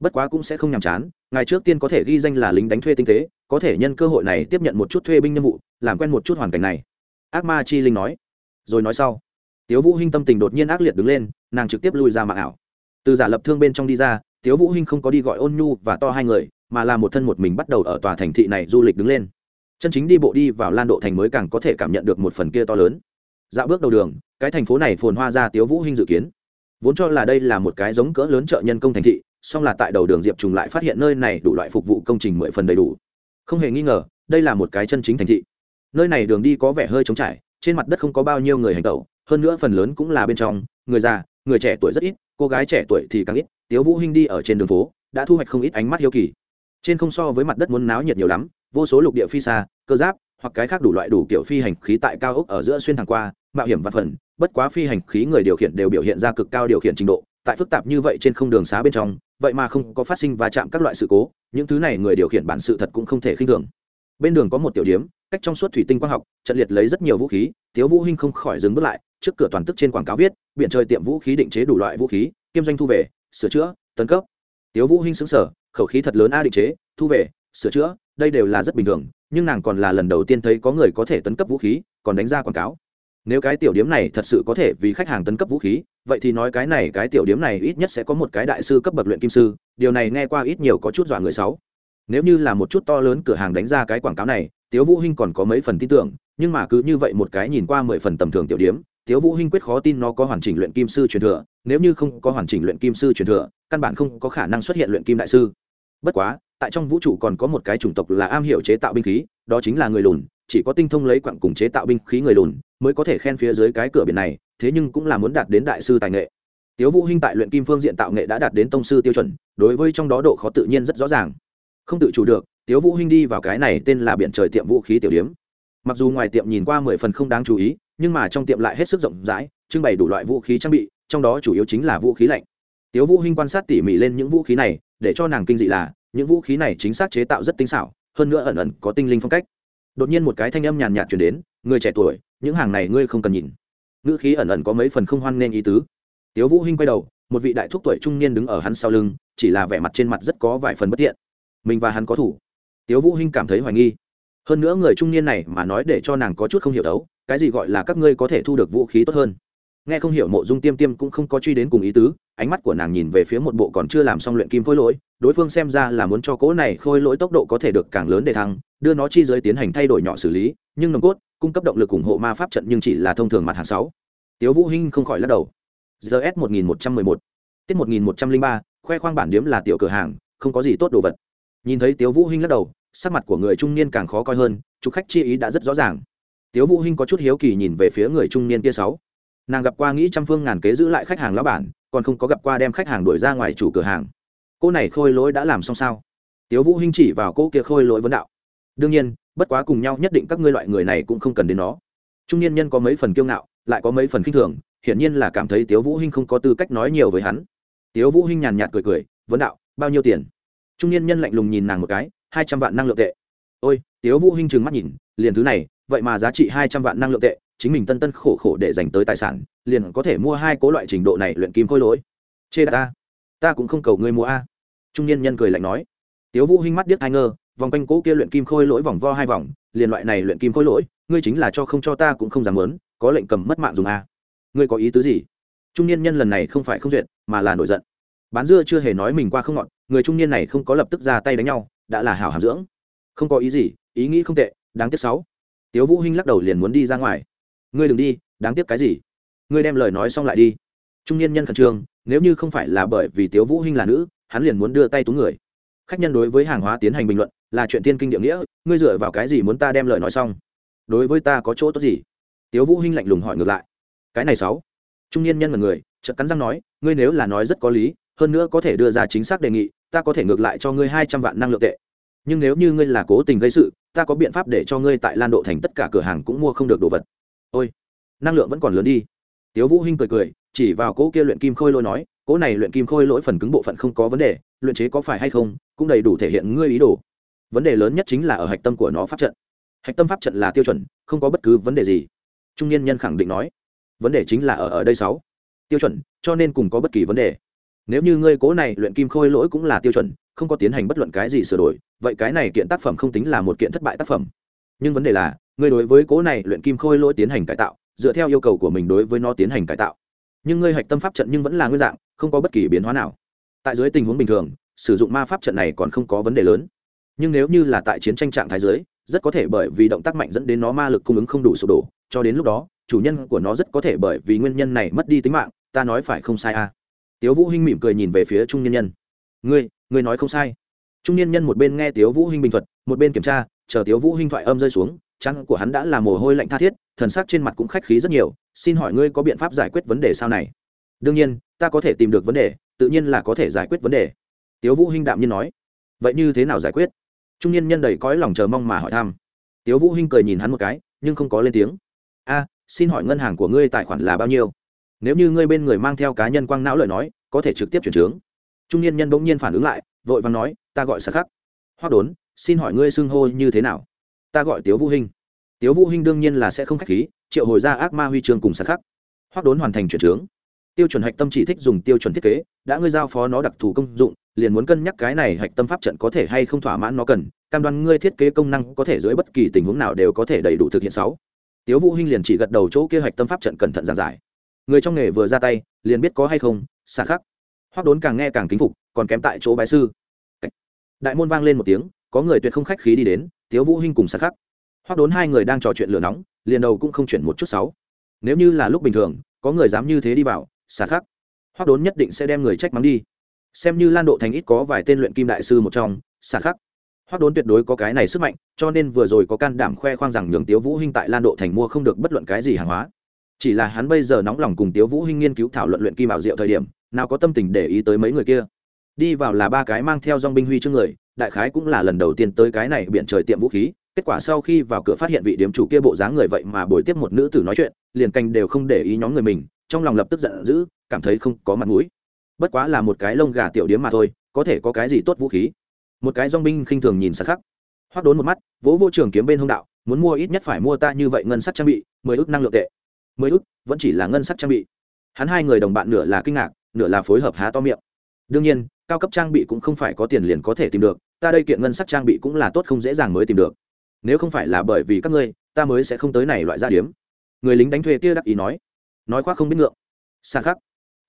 bất quá cũng sẽ không nhàm chán ngài trước tiên có thể ghi danh là lính đánh thuê tinh tế, có thể nhân cơ hội này tiếp nhận một chút thuê binh nhiệm vụ, làm quen một chút hoàn cảnh này. Ác ma chi linh nói. Rồi nói sau. Tiếu vũ hinh tâm tình đột nhiên ác liệt đứng lên, nàng trực tiếp lui ra mạng ảo. Từ giả lập thương bên trong đi ra, tiếu vũ hinh không có đi gọi ôn nhu và to hai người, mà là một thân một mình bắt đầu ở tòa thành thị này du lịch đứng lên. Chân chính đi bộ đi vào lan độ thành mới càng có thể cảm nhận được một phần kia to lớn. Dạo bước đầu đường, cái thành phố này phồn hoa ra tiếu vũ hinh dự kiến. Vốn cho là đây là một cái giống cỡ lớn chợ nhân công thành thị song là tại đầu đường diệp trùng lại phát hiện nơi này đủ loại phục vụ công trình mười phần đầy đủ. Không hề nghi ngờ, đây là một cái chân chính thành thị. Nơi này đường đi có vẻ hơi trống trải, trên mặt đất không có bao nhiêu người hành tẩu, hơn nữa phần lớn cũng là bên trong, người già, người trẻ tuổi rất ít, cô gái trẻ tuổi thì càng ít, tiếu vũ hinh đi ở trên đường phố, đã thu hoạch không ít ánh mắt hiếu kỳ. Trên không so với mặt đất muốn náo nhiệt nhiều lắm, vô số lục địa phi xa, cơ giáp, hoặc cái khác đủ loại đủ kiểu phi hành khí tại cao ốc ở giữa xuyên thẳng qua, mạo hiểm và phần, bất quá phi hành khí người điều khiển đều biểu hiện ra cực cao điều khiển trình độ, tại phức tạp như vậy trên không đường xá bên trong vậy mà không có phát sinh va chạm các loại sự cố, những thứ này người điều khiển bản sự thật cũng không thể khinh thường. Bên đường có một tiểu điếm, cách trong suốt thủy tinh quang học, trận liệt lấy rất nhiều vũ khí, tiếu vũ hinh không khỏi dừng bước lại, trước cửa toàn tức trên quảng cáo viết, biển trời tiệm vũ khí định chế đủ loại vũ khí, kiêm doanh thu về, sửa chữa tấn cấp. Tiếu vũ hinh sững sờ, khẩu khí thật lớn a định chế, thu về, sửa chữa, đây đều là rất bình thường, nhưng nàng còn là lần đầu tiên thấy có người có thể tấn cấp vũ khí, còn đánh ra quảng cáo. Nếu cái tiểu điếm này thật sự có thể vì khách hàng tấn cấp vũ khí vậy thì nói cái này, cái tiểu điếm này ít nhất sẽ có một cái đại sư cấp bậc luyện kim sư, điều này nghe qua ít nhiều có chút dọa người sáu nếu như là một chút to lớn cửa hàng đánh ra cái quảng cáo này, tiếu vũ hinh còn có mấy phần tin tưởng, nhưng mà cứ như vậy một cái nhìn qua mười phần tầm thường tiểu điếm tiếu vũ hinh quyết khó tin nó có hoàn chỉnh luyện kim sư truyền thừa, nếu như không có hoàn chỉnh luyện kim sư truyền thừa, căn bản không có khả năng xuất hiện luyện kim đại sư. Bất quá, tại trong vũ trụ còn có một cái chủng tộc là am hiểu chế tạo binh khí, đó chính là người lùn, chỉ có tinh thông lấy quặng cùng chế tạo binh khí người lùn mới có thể khen phía dưới cái cửa biển này, thế nhưng cũng là muốn đạt đến đại sư tài nghệ. Tiếu vũ hinh tại luyện kim phương diện tạo nghệ đã đạt đến tông sư tiêu chuẩn, đối với trong đó độ khó tự nhiên rất rõ ràng. Không tự chủ được, tiếu vũ hinh đi vào cái này tên là biển trời tiệm vũ khí tiểu điếm. Mặc dù ngoài tiệm nhìn qua mười phần không đáng chú ý, nhưng mà trong tiệm lại hết sức rộng rãi, trưng bày đủ loại vũ khí trang bị, trong đó chủ yếu chính là vũ khí lạnh. Tiếu vũ hinh quan sát tỉ mỉ lên những vũ khí này, để cho nàng kinh dị là, những vũ khí này chính xác chế tạo rất tinh xảo, hơn nữa ẩn ẩn có tinh linh phong cách. Đột nhiên một cái thanh âm nhàn nhạt truyền đến, người trẻ tuổi những hàng này ngươi không cần nhìn. Ngữ khí ẩn ẩn có mấy phần không hoan nên ý tứ. Tiếu vũ hinh quay đầu, một vị đại thúc tuổi trung niên đứng ở hắn sau lưng, chỉ là vẻ mặt trên mặt rất có vài phần bất tiện. Mình và hắn có thủ. Tiếu vũ hinh cảm thấy hoài nghi. Hơn nữa người trung niên này mà nói để cho nàng có chút không hiểu đấu cái gì gọi là các ngươi có thể thu được vũ khí tốt hơn. Nghe không hiểu mộ dung tiêm tiêm cũng không có truy đến cùng ý tứ, ánh mắt của nàng nhìn về phía một bộ còn chưa làm xong luyện kim khôi lỗi, đối phương xem ra là muốn cho cỗ này khôi lỗi tốc độ có thể được càng lớn để thăng, đưa nó chi giới tiến hành thay đổi nhỏ xử lý, nhưng nồng cốt cung cấp động lực ủng hộ ma pháp trận nhưng chỉ là thông thường mặt hàng sáu. Tiếu vũ hinh không khỏi lắc đầu. Zs một nghìn một trăm mười một. Tiết một nghìn một trăm linh ba, khoe khoang bản điếm là tiểu cửa hàng, không có gì tốt đồ vật. Nhìn thấy tiếu vũ hinh lắc đầu, sắc mặt của người trung niên càng khó coi hơn chủ khách chi ý đã rất rõ ràng. Tiếu vũ hinh có chút hiếu kỳ nhìn về phía người trung niên kia sáu. Nàng gặp qua nghĩ trăm phương ngàn kế giữ lại khách hàng lão bản, còn không có gặp qua đem khách hàng đuổi ra ngoài chủ cửa hàng. Cô này khôi lỗi đã làm xong sao? Tiếu vũ hinh chỉ vào cô kia khôi lỗi vấn đạo. Đương nhiên bất quá cùng nhau nhất định các ngươi loại người này cũng không cần đến nó. Trung niên nhân có mấy phần kiêu ngạo, lại có mấy phần khinh thường, hiển nhiên là cảm thấy tiếu vũ hinh không có tư cách nói nhiều với hắn. Tiếu vũ hinh nhàn nhạt cười cười, vấn đạo, bao nhiêu tiền? Trung niên nhân lạnh lùng nhìn nàng một cái, hai trăm vạn năng lượng tệ. Ôi, tiếu vũ hinh trừng mắt nhìn, liền thứ này, vậy mà giá trị hai trăm vạn năng lượng tệ, chính mình tân tân khổ khổ để dành tới tài sản, liền có thể mua hai cố loại trình độ này luyện kim khôi lỗi. Chê ta ta cũng không cầu ngươi mua a. Trung niên nhân cười lạnh nói. Tiếu vũ hinh mắt điếc ai ngơ vòng quanh cố kia luyện kim khôi lỗi vòng vo hai vòng, liền loại này luyện kim khôi lỗi, ngươi chính là cho không cho ta cũng không dám muốn, có lệnh cầm mất mạng dùng a. Ngươi có ý tứ gì? Trung niên nhân lần này không phải không duyệt, mà là nổi giận. Bán dưa chưa hề nói mình qua không ngọn người trung niên này không có lập tức ra tay đánh nhau, đã là hảo hàm dưỡng. Không có ý gì, ý nghĩ không tệ, đáng tiếc sáu. Tiếu vũ hinh lắc đầu liền muốn đi ra ngoài. Ngươi đừng đi, đáng tiếc cái gì? Ngươi đem lời nói xong lại đi. Trung niên nhân khẩn trương, nếu như không phải là bởi vì tiếu vũ hinh là nữ, hắn liền muốn đưa tay tú người. Khách nhân đối với hàng hóa tiến hành bình luận là chuyện thiên kinh địa nghĩa, ngươi dựa vào cái gì muốn ta đem lời nói xong? Đối với ta có chỗ tốt gì? Tiếu vũ hinh lạnh lùng hỏi ngược lại. Cái này sáu. Trung niên nhân là người, chợt cắn răng nói, ngươi nếu là nói rất có lý, hơn nữa có thể đưa ra chính xác đề nghị, ta có thể ngược lại cho ngươi hai trăm vạn năng lượng tệ. Nhưng nếu như ngươi là cố tình gây sự, ta có biện pháp để cho ngươi tại lan độ thành tất cả cửa hàng cũng mua không được đồ vật. Ôi, năng lượng vẫn còn lớn đi. Tiếu vũ hinh cười cười, chỉ vào cỗ kia luyện kim khôi lỗi nói cỗ này luyện kim khôi lỗi phần cứng bộ phận không có vấn đề, luyện chế có phải hay không, cũng đầy đủ thể hiện ngươi ý đồ vấn đề lớn nhất chính là ở hạch tâm của nó pháp trận. Hạch tâm pháp trận là tiêu chuẩn, không có bất cứ vấn đề gì. Trung niên nhân khẳng định nói, vấn đề chính là ở ở đây sáu. Tiêu chuẩn, cho nên cùng có bất kỳ vấn đề. Nếu như ngươi cố này luyện kim khôi lỗi cũng là tiêu chuẩn, không có tiến hành bất luận cái gì sửa đổi, vậy cái này kiện tác phẩm không tính là một kiện thất bại tác phẩm. Nhưng vấn đề là, ngươi đối với cố này luyện kim khôi lỗi tiến hành cải tạo, dựa theo yêu cầu của mình đối với nó tiến hành cải tạo. Nhưng ngươi hạch tâm pháp trận nhưng vẫn là nguyên dạng, không có bất kỳ biến hóa nào. Tại dưới tình huống bình thường, sử dụng ma pháp trận này còn không có vấn đề lớn nhưng nếu như là tại chiến tranh trạng thái giới rất có thể bởi vì động tác mạnh dẫn đến nó ma lực cung ứng không đủ sụp đổ, cho đến lúc đó, chủ nhân của nó rất có thể bởi vì nguyên nhân này mất đi tính mạng, ta nói phải không sai à? Tiếu vũ hinh mỉm cười nhìn về phía trung nhân nhân. Ngươi ngươi nói không sai. Trung nhân nhân một bên nghe tiếu vũ hinh bình thuật, một bên kiểm tra, chờ tiếu vũ hinh thoại âm rơi xuống trắng của hắn đã là mồ hôi lạnh tha thiết, thần sắc trên mặt cũng khách khí rất nhiều, xin hỏi ngươi có biện pháp giải quyết vấn đề sao này? Đương nhiên, ta có thể tìm được vấn đề, tự nhiên là có thể giải quyết vấn đề. Tiếu vũ hinh đạm nhiên nói. Vậy như thế nào giải quyết? Trung niên nhân đầy cõi lòng chờ mong mà hỏi thăm. Tiếu vũ hinh cười nhìn hắn một cái, nhưng không có lên tiếng. A, xin hỏi ngân hàng của ngươi tài khoản là bao nhiêu? Nếu như ngươi bên người mang theo cá nhân quang não lời nói, có thể trực tiếp chuyển trướng. Trung niên nhân bỗng nhiên phản ứng lại, vội vàng nói, ta gọi sạc khắc. Hoắc đốn, xin hỏi ngươi xưng hô như thế nào? Ta gọi tiếu vũ hinh. Tiếu vũ hinh đương nhiên là sẽ không khách khí, triệu hồi ra ác ma huy chương cùng sạc khắc. Hoắc đốn hoàn thành chuyển trướng. Tiêu chuẩn hạch tâm chỉ thích dùng tiêu chuẩn thiết kế, đã ngươi giao phó nó đặc thù công dụng liền muốn cân nhắc cái này hạch tâm pháp trận có thể hay không thỏa mãn nó cần, cam đoan ngươi thiết kế công năng có thể dưới bất kỳ tình huống nào đều có thể đầy đủ thực hiện sáu. Tiếu vũ hinh liền chỉ gật đầu chỗ kia hạch tâm pháp trận cẩn thận giảng giải. Người trong nghề vừa ra tay, liền biết có hay không xa khắc. Hoắc đốn càng nghe càng kính phục, còn kém tại chỗ bái sư. Đại môn vang lên một tiếng, có người tuyệt không khách khí đi đến, tiếu vũ hinh cùng xa khắc. Hoắc đốn hai người đang trò chuyện lửa nóng, liền đầu cũng không chuyển một chút sáu. Nếu như là lúc bình thường, có người dám như thế đi vào xa khắc. Hoắc đốn nhất định sẽ đem người trách mắng đi xem như lan độ thành ít có vài tên luyện kim đại sư một trong xa khắc. Hoác đốn tuyệt đối có cái này sức mạnh, cho nên vừa rồi có can đảm khoe khoang rằng nhường tiếu vũ hinh tại lan độ thành mua không được bất luận cái gì hàng hóa. Chỉ là hắn bây giờ nóng lòng cùng tiếu vũ hinh nghiên cứu thảo luận luyện kim bảo diệu thời điểm, nào có tâm tình để ý tới mấy người kia. Đi vào là ba cái mang theo dong binh huy chương người, đại khái cũng là lần đầu tiên tới cái này biển trời tiệm vũ khí. Kết quả sau khi vào cửa phát hiện vị điểm chủ kia bộ dáng người vậy mà bồi tiếp một nữ tử nói chuyện, liền canh đều không để ý nhóm người mình, trong lòng lập tức giận dữ, cảm thấy không có mặt mũi bất quá là một cái lông gà tiểu điếm mà thôi, có thể có cái gì tốt vũ khí. Một cái dong binh khinh thường nhìn sắc khắc. Hoác đốn một mắt, vỗ vô trường kiếm bên hông đạo, muốn mua ít nhất phải mua ta như vậy ngân sắc trang bị, mười ước năng lượng tệ. Mười ước vẫn chỉ là ngân sắc trang bị? Hắn hai người đồng bạn nửa là kinh ngạc, nửa là phối hợp há to miệng. Đương nhiên, cao cấp trang bị cũng không phải có tiền liền có thể tìm được, ta đây kiện ngân sắc trang bị cũng là tốt không dễ dàng mới tìm được. Nếu không phải là bởi vì các ngươi, ta mới sẽ không tới này loại gia điếm. Người lính đánh thuê kia đắc ý nói. Nói khoác không biết ngượng. Xa khắc.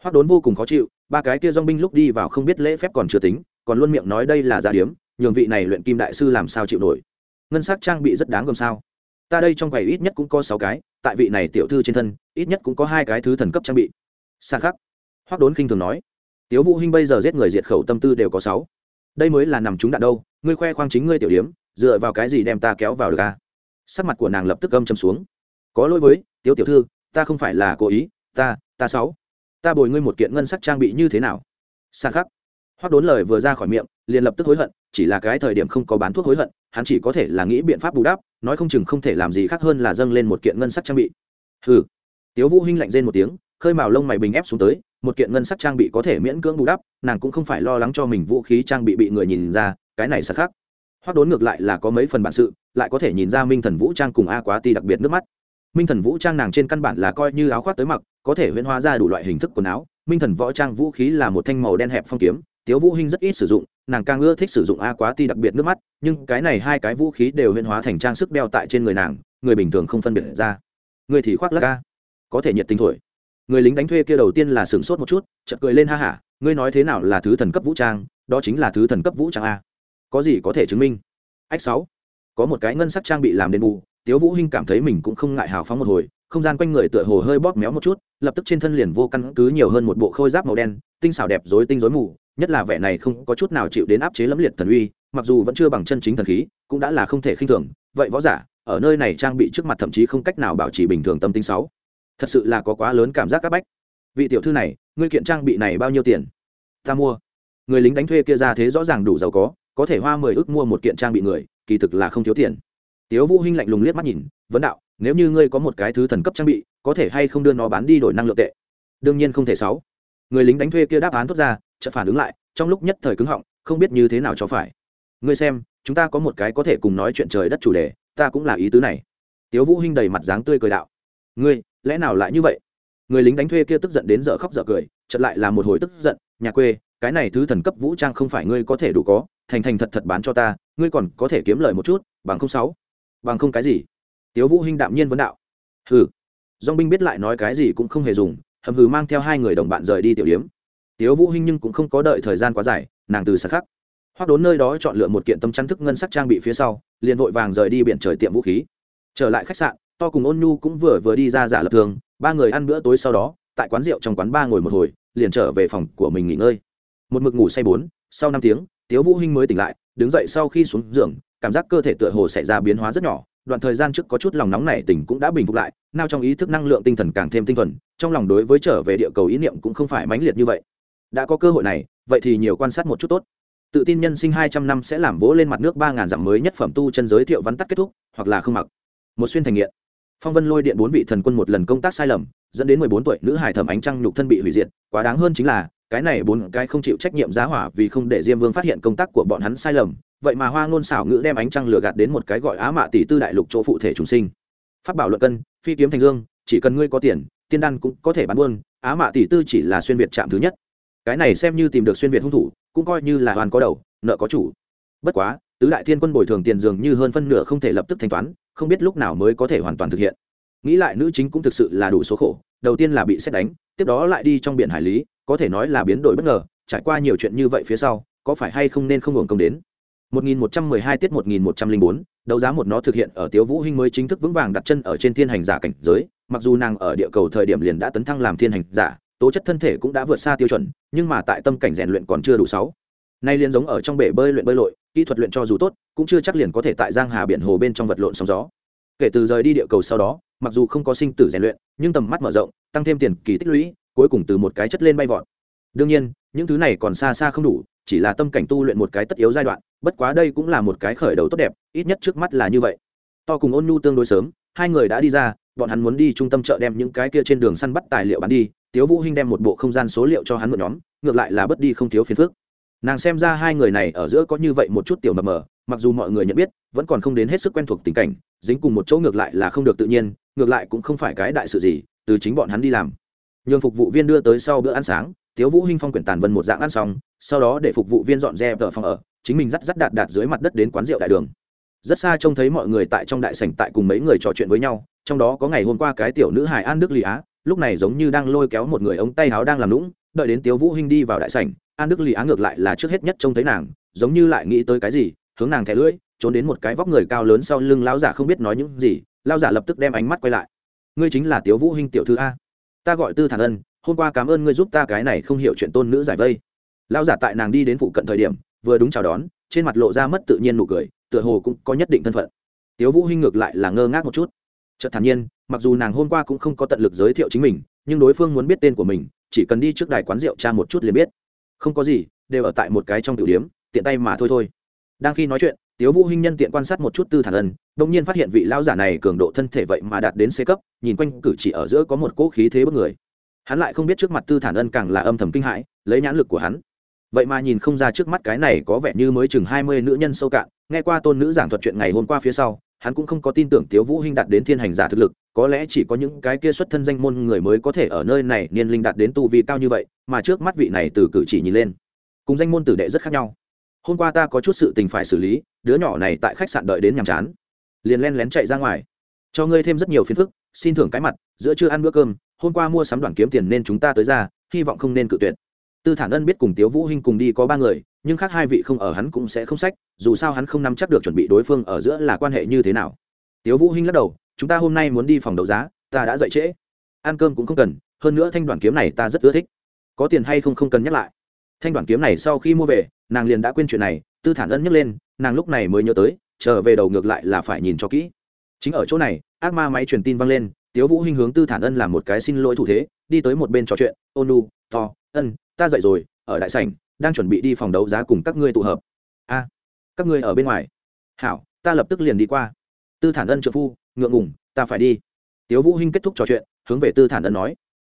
Hoác đốn vô cùng khó chịu ba cái kia dong binh lúc đi vào không biết lễ phép còn chưa tính, còn luôn miệng nói đây là gia điếm, nhường vị này luyện kim đại sư làm sao chịu nổi. Ngân sắc trang bị rất đáng gồm sao. Ta đây trong quầy ít nhất cũng có sáu cái, tại vị này tiểu thư trên thân, ít nhất cũng có hai cái thứ thần cấp trang bị. Xa khắc. Hoác đốn khinh thường nói. Tiếu vũ hinh bây giờ giết người diệt khẩu tâm tư đều có sáu. Đây mới là nằm trúng đạn đâu, ngươi khoe khoang chính ngươi tiểu điếm, dựa vào cái gì đem ta kéo vào được à? sắc mặt của nàng lập tức âm chầm xuống. Có lỗi với, tiếu tiểu thư, ta không phải là cố ý, ta ta sáu ta bồi ngươi một kiện ngân sắc trang bị như thế nào? Xa khắc. Hoắc đốn lời vừa ra khỏi miệng, liền lập tức hối hận, chỉ là cái thời điểm không có bán thuốc hối hận, hắn chỉ có thể là nghĩ biện pháp bù đắp, nói không chừng không thể làm gì khác hơn là dâng lên một kiện ngân sắc trang bị. Hừ. Tiếu vũ hinh lạnh rên một tiếng, khơi màu lông mày bình ép xuống tới, một kiện ngân sắc trang bị có thể miễn cưỡng bù đắp, nàng cũng không phải lo lắng cho mình vũ khí trang bị bị người nhìn ra, cái này xa khắc. Hoắc đốn ngược lại là có mấy phần bản sự, lại có thể nhìn ra minh thần vũ trang cùng a quá ti đặc biệt nước mắt. Minh thần vũ trang nàng trên căn bản là coi như áo khoác tới mặc có thể huyễn hóa ra đủ loại hình thức quần áo. Minh thần võ trang vũ khí là một thanh màu đen hẹp phong kiếm, tiếu vũ hinh rất ít sử dụng, nàng càng ưa thích sử dụng a quá ti đặc biệt nước mắt, nhưng cái này hai cái vũ khí đều huyễn hóa thành trang sức đeo tại trên người nàng, người bình thường không phân biệt ra. Người thì khoác lác ca có thể nhiệt tình thổi. Người lính đánh thuê kia đầu tiên là sửng sốt một chút, chợt cười lên ha ha ngươi nói thế nào là thứ thần cấp vũ trang, đó chính là thứ thần cấp vũ trang a. Có gì có thể chứng minh? Ách sáu, có một cái ngân sắc trang bị làm đền bù, tiếu vũ hinh cảm thấy mình cũng không ngại hào phóng một hồi không gian quanh người tựa hồ hơi bóp méo một chút, lập tức trên thân liền vô căn cứ nhiều hơn một bộ khôi giáp màu đen, tinh xảo đẹp dối tinh rối mù, nhất là vẻ này không có chút nào chịu đến áp chế lẫm liệt thần uy, mặc dù vẫn chưa bằng chân chính thần khí, cũng đã là không thể khinh thường. Vậy võ giả, ở nơi này trang bị trước mặt thậm chí không cách nào bảo trì bình thường tâm tinh sáu. Thật sự là có quá lớn cảm giác áp bách. Vị tiểu thư này, ngươi kiện trang bị này bao nhiêu tiền? Ta mua. Người lính đánh thuê kia ra thế rõ ràng đủ giàu có có thể hoa mười ước mua một kiện trang bị người, kỳ thực là không thiếu tiền. Tiếu vũ hinh lạnh lùng liếc mắt nhìn, vấn đạo nếu như ngươi có một cái thứ thần cấp trang bị, có thể hay không đưa nó bán đi đổi năng lượng tệ? Đương nhiên không thể sáu. Người lính đánh thuê kia đáp án thốt ra, chợt phản ứng lại, trong lúc nhất thời cứng họng, không biết như thế nào cho phải. Ngươi xem, chúng ta có một cái có thể cùng nói chuyện trời đất chủ đề, ta cũng là ý tứ này. Tiếu vũ hinh đầy mặt dáng tươi cười đạo. Ngươi, lẽ nào lại như vậy? Người lính đánh thuê kia tức giận đến dở khóc dở cười, chợt lại là một hồi tức giận, nhà quê, cái này thứ thần cấp vũ trang không phải ngươi có thể đủ có, thành thành thật thật bán cho ta, ngươi còn có thể kiếm lời một chút, bằng không sáu. Bằng không cái gì? Tiếu vũ hinh đạm nhiên vấn đạo. Hừ. Dong binh biết lại nói cái gì cũng không hề dùng, hầm hừ mang theo hai người đồng bạn rời đi tiểu điếm. Tiếu vũ hinh nhưng cũng không có đợi thời gian quá dài, nàng từ sắc khắc hoặc đốn nơi đó chọn lựa một kiện tâm chăn thức ngân sắc trang bị phía sau, liền vội vàng rời đi biển trời tiệm vũ khí. Trở lại khách sạn, to cùng ôn nhu cũng vừa vừa đi ra giả lập thường, ba người ăn bữa tối sau đó, tại quán rượu trong quán ba ngồi một hồi, liền trở về phòng của mình nghỉ ngơi. Một mực ngủ say bốn, sau năm tiếng, tiếu vũ hinh mới tỉnh lại, đứng dậy sau khi xuống giường, cảm giác cơ thể tựa hồ xảy ra biến hóa rất nhỏ đoạn thời gian trước có chút lòng nóng này tỉnh cũng đã bình phục lại nao trong ý thức năng lượng tinh thần càng thêm tinh thuần, trong lòng đối với trở về địa cầu ý niệm cũng không phải mãnh liệt như vậy. Đã có cơ hội này, vậy thì nhiều quan sát một chút tốt. Tự tin nhân sinh hai trăm năm sẽ làm vỗ lên mặt nước ba ngàn dặm mới nhất phẩm tu chân giới thiệu vắn tắt kết thúc, hoặc là không mặc. Một xuyên thành nghiện. Phong vân lôi điện bốn vị thần quân một lần công tác sai lầm, dẫn đến mười bốn tuổi nữ hải thẩm ánh trăng nhục thân bị hủy diệt, quá đáng hơn chính là, cái này bốn cái không chịu trách nhiệm giá hỏa vì không để diêm vương phát hiện công tác của bọn hắn sai lầm vậy mà hoa ngôn xảo ngữ đem ánh trăng lừa gạt đến một cái gọi á mạ tỷ tư đại lục chỗ phụ thể trùng sinh. Phát bảo luận cân, phi kiếm thành dương, chỉ cần ngươi có tiền, tiên đan cũng có thể bán buôn, á mạ tỷ tư chỉ là xuyên việt chạm thứ nhất. Cái này xem như tìm được xuyên việt hung thủ, cũng coi như là hoàn có đầu, nợ có chủ. Bất quá, tứ đại thiên quân bồi thường tiền dường như hơn phân nửa không thể lập tức thanh toán, không biết lúc nào mới có thể hoàn toàn thực hiện. Nghĩ lại nữ chính cũng thực sự là đủ số khổ, đầu tiên là bị xét đánh, tiếp đó lại đi trong biển hải lý, có thể nói là biến đổi bất ngờ, trải qua nhiều chuyện như vậy phía sau, có phải hay không nên không hưởng công đến? 1112 tiết 1104, đấu giá một nó thực hiện ở Tiếu Vũ Hinh mới chính thức vững vàng đặt chân ở trên thiên hành giả cảnh giới, mặc dù nàng ở địa cầu thời điểm liền đã tấn thăng làm thiên hành giả, tố chất thân thể cũng đã vượt xa tiêu chuẩn, nhưng mà tại tâm cảnh rèn luyện còn chưa đủ sáu. Nay liền giống ở trong bể bơi luyện bơi lội, kỹ thuật luyện cho dù tốt, cũng chưa chắc liền có thể tại giang hà biển hồ bên trong vật lộn sóng gió. Kể từ rời đi địa cầu sau đó, mặc dù không có sinh tử rèn luyện, nhưng tầm mắt mở rộng, tăng thêm tiền kỳ tích lũy, cuối cùng từ một cái chất lên bay vọt. Đương nhiên, những thứ này còn xa xa không đủ, chỉ là tâm cảnh tu luyện một cái tất yếu giai đoạn, bất quá đây cũng là một cái khởi đầu tốt đẹp ít nhất trước mắt là như vậy. To cùng ôn nhu tương đối sớm hai người đã đi ra bọn hắn muốn đi trung tâm chợ đem những cái kia trên đường săn bắt tài liệu bán đi tiếu vũ hinh đem một bộ không gian số liệu cho hắn một nhóm ngược lại là bất đi không thiếu phiền phức. Nàng xem ra hai người này ở giữa có như vậy một chút tiểu mờ mờ mặc dù mọi người nhận biết vẫn còn không đến hết sức quen thuộc tình cảnh dính cùng một chỗ ngược lại là không được tự nhiên ngược lại cũng không phải cái đại sự gì từ chính bọn hắn đi làm. Nhường phục vụ viên đưa tới sau bữa ăn sáng tiếu vũ hinh phong quyển tàn vân một dạng ăn xong sau đó để phục vụ viên dọn dẹp tờ phòng ở, chính mình dắt dắt đạt đạt dưới mặt đất đến quán rượu đại đường. Rất xa trông thấy mọi người tại trong đại sảnh tại cùng mấy người trò chuyện với nhau, trong đó có ngày hôm qua cái tiểu nữ hài an đức lì á, lúc này giống như đang lôi kéo một người ống tay áo đang làm lũng đợi đến tiếu vũ hinh đi vào đại sảnh, an đức lì á ngược lại là trước hết nhất trông thấy nàng, giống như lại nghĩ tới cái gì, hướng nàng thẻ lưỡi, trốn đến một cái vóc người cao lớn sau lưng lão giả không biết nói những gì, lão giả lập tức đem ánh mắt quay lại. Ngươi chính là tiếu vũ hinh tiểu thư a? Ta gọi tư thản ân, hôm qua cảm ơn ngươi giúp ta cái này không hiểu chuyện tôn nữ giải vây lão giả tại nàng đi đến phụ cận thời điểm, vừa đúng chào đón, trên mặt lộ ra mất tự nhiên nụ cười, tựa hồ cũng có nhất định thân phận. Tiếu vũ hinh ngược lại là ngơ ngác một chút. Chợt thản nhiên, mặc dù nàng hôm qua cũng không có tận lực giới thiệu chính mình, nhưng đối phương muốn biết tên của mình, chỉ cần đi trước đài quán rượu tra một chút liền biết. Không có gì, đều ở tại một cái trong tiểu điếm tiện tay mà thôi thôi. Đang khi nói chuyện, tiếu vũ hinh nhân tiện quan sát một chút tư thản ân đung nhiên phát hiện vị lão giả này cường độ thân thể vậy mà đạt đến c cấp, nhìn quanh cử chỉ ở giữa có một cỗ khí thế bất người. Hắn lại không biết trước mặt tư thản ân càng là âm thầm kinh hãi, lấy nhãn lực của hắn vậy mà nhìn không ra trước mắt cái này có vẻ như mới chừng hai mươi nữ nhân sâu cạn, nghe qua tôn nữ giảng thuật chuyện ngày hôm qua phía sau, hắn cũng không có tin tưởng tiếu vũ hinh đạt đến thiên hành giả thực lực, có lẽ chỉ có những cái kia xuất thân danh môn người mới có thể ở nơi này niên linh đạt đến tu vi cao như vậy, mà trước mắt vị này từ cử chỉ nhìn lên, cùng danh môn tử đệ rất khác nhau. Hôm qua ta có chút sự tình phải xử lý, đứa nhỏ này tại khách sạn đợi đến nhàm chán, liền len lén chạy ra ngoài. Cho ngươi thêm rất nhiều phiền phức, xin thưởng cái mặt, giữa chưa ăn bữa cơm, hôm qua mua sắm đoàn kiếm tiền nên chúng ta tới ra, hy vọng không nên cự tuyệt tư thản ân biết cùng tiếu vũ hinh cùng đi có ba người, nhưng khác hai vị không ở hắn cũng sẽ không sách, dù sao hắn không nắm chắc được chuẩn bị đối phương ở giữa là quan hệ như thế nào. Tiếu vũ hinh lắc đầu, chúng ta hôm nay muốn đi phòng đấu giá, ta đã dậy trễ. Ăn cơm cũng không cần, hơn nữa thanh đoàn kiếm này ta rất ưa thích. Có tiền hay không không cần nhắc lại. Thanh đoàn kiếm này sau khi mua về, nàng liền đã quên chuyện này, tư thản ân nhắc lên, nàng lúc này mới nhớ tới, trở về đầu ngược lại là phải nhìn cho kỹ. Chính ở chỗ này, ác ma máy truyền tin vang lên, tiếu vũ hinh hướng tư thản ân làm một cái xin lỗi thủ thế, đi tới một bên trò chuyện, ôn nu to ân ta dậy rồi, ở đại sảnh, đang chuẩn bị đi phòng đấu giá cùng các ngươi tụ hợp. A, các ngươi ở bên ngoài. Hảo, ta lập tức liền đi qua. Tư thản ân trợ phu, ngượng ngùng, ta phải đi. Tiếu vũ hinh kết thúc trò chuyện, hướng về tư thản ân nói.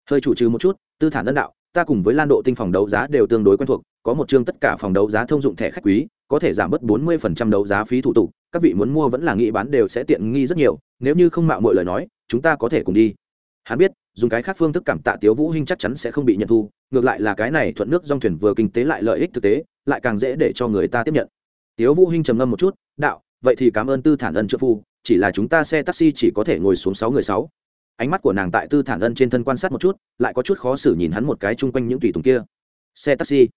Hơi chủ trừ một chút, tư thản ân đạo, ta cùng với lan độ tinh phòng đấu giá đều tương đối quen thuộc, có một chương tất cả phòng đấu giá thông dụng thẻ khách quý, có thể giảm bớt 40% đấu giá phí thủ tục, các vị muốn mua vẫn là nghĩ bán đều sẽ tiện nghi rất nhiều, nếu như không mạo mọi lời nói, chúng ta có thể cùng đi. Hắn biết dùng cái khác phương thức cảm tạ tiếu vũ hinh chắc chắn sẽ không bị nhận thu, ngược lại là cái này thuận nước dòng thuyền vừa kinh tế lại lợi ích thực tế, lại càng dễ để cho người ta tiếp nhận. Tiếu vũ hinh trầm ngâm một chút, đạo, vậy thì cảm ơn tư thản ân trợ phu, chỉ là chúng ta xe taxi chỉ có thể ngồi xuống sáu người sáu. Ánh mắt của nàng tại tư thản ân trên thân quan sát một chút, lại có chút khó xử nhìn hắn một cái chung quanh những tùy tùng kia. Xe taxi?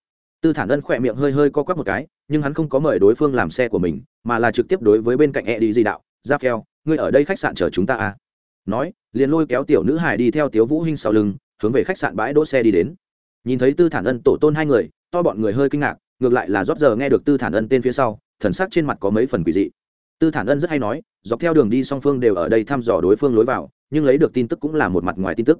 Tư thản ân khỏe miệng hơi hơi co quắp một cái, nhưng hắn không có mời đối phương làm xe của mình, mà là trực tiếp đối với bên cạnh e đi di đạo giáp phèo ngươi ở đây khách sạn chờ chúng ta à? Nói, liền lôi kéo tiểu nữ hải đi theo tiếu vũ hinh sau lưng, hướng về khách sạn bãi đỗ xe đi đến. Nhìn thấy tư thản ân, tổ tôn hai người, to bọn người hơi kinh ngạc, ngược lại là rót giờ nghe được tư thản ân tên phía sau, thần sắc trên mặt có mấy phần quỷ dị. Tư thản ân rất hay nói, dọc theo đường đi song phương đều ở đây thăm dò đối phương lối vào, nhưng lấy được tin tức cũng là một mặt ngoài tin tức.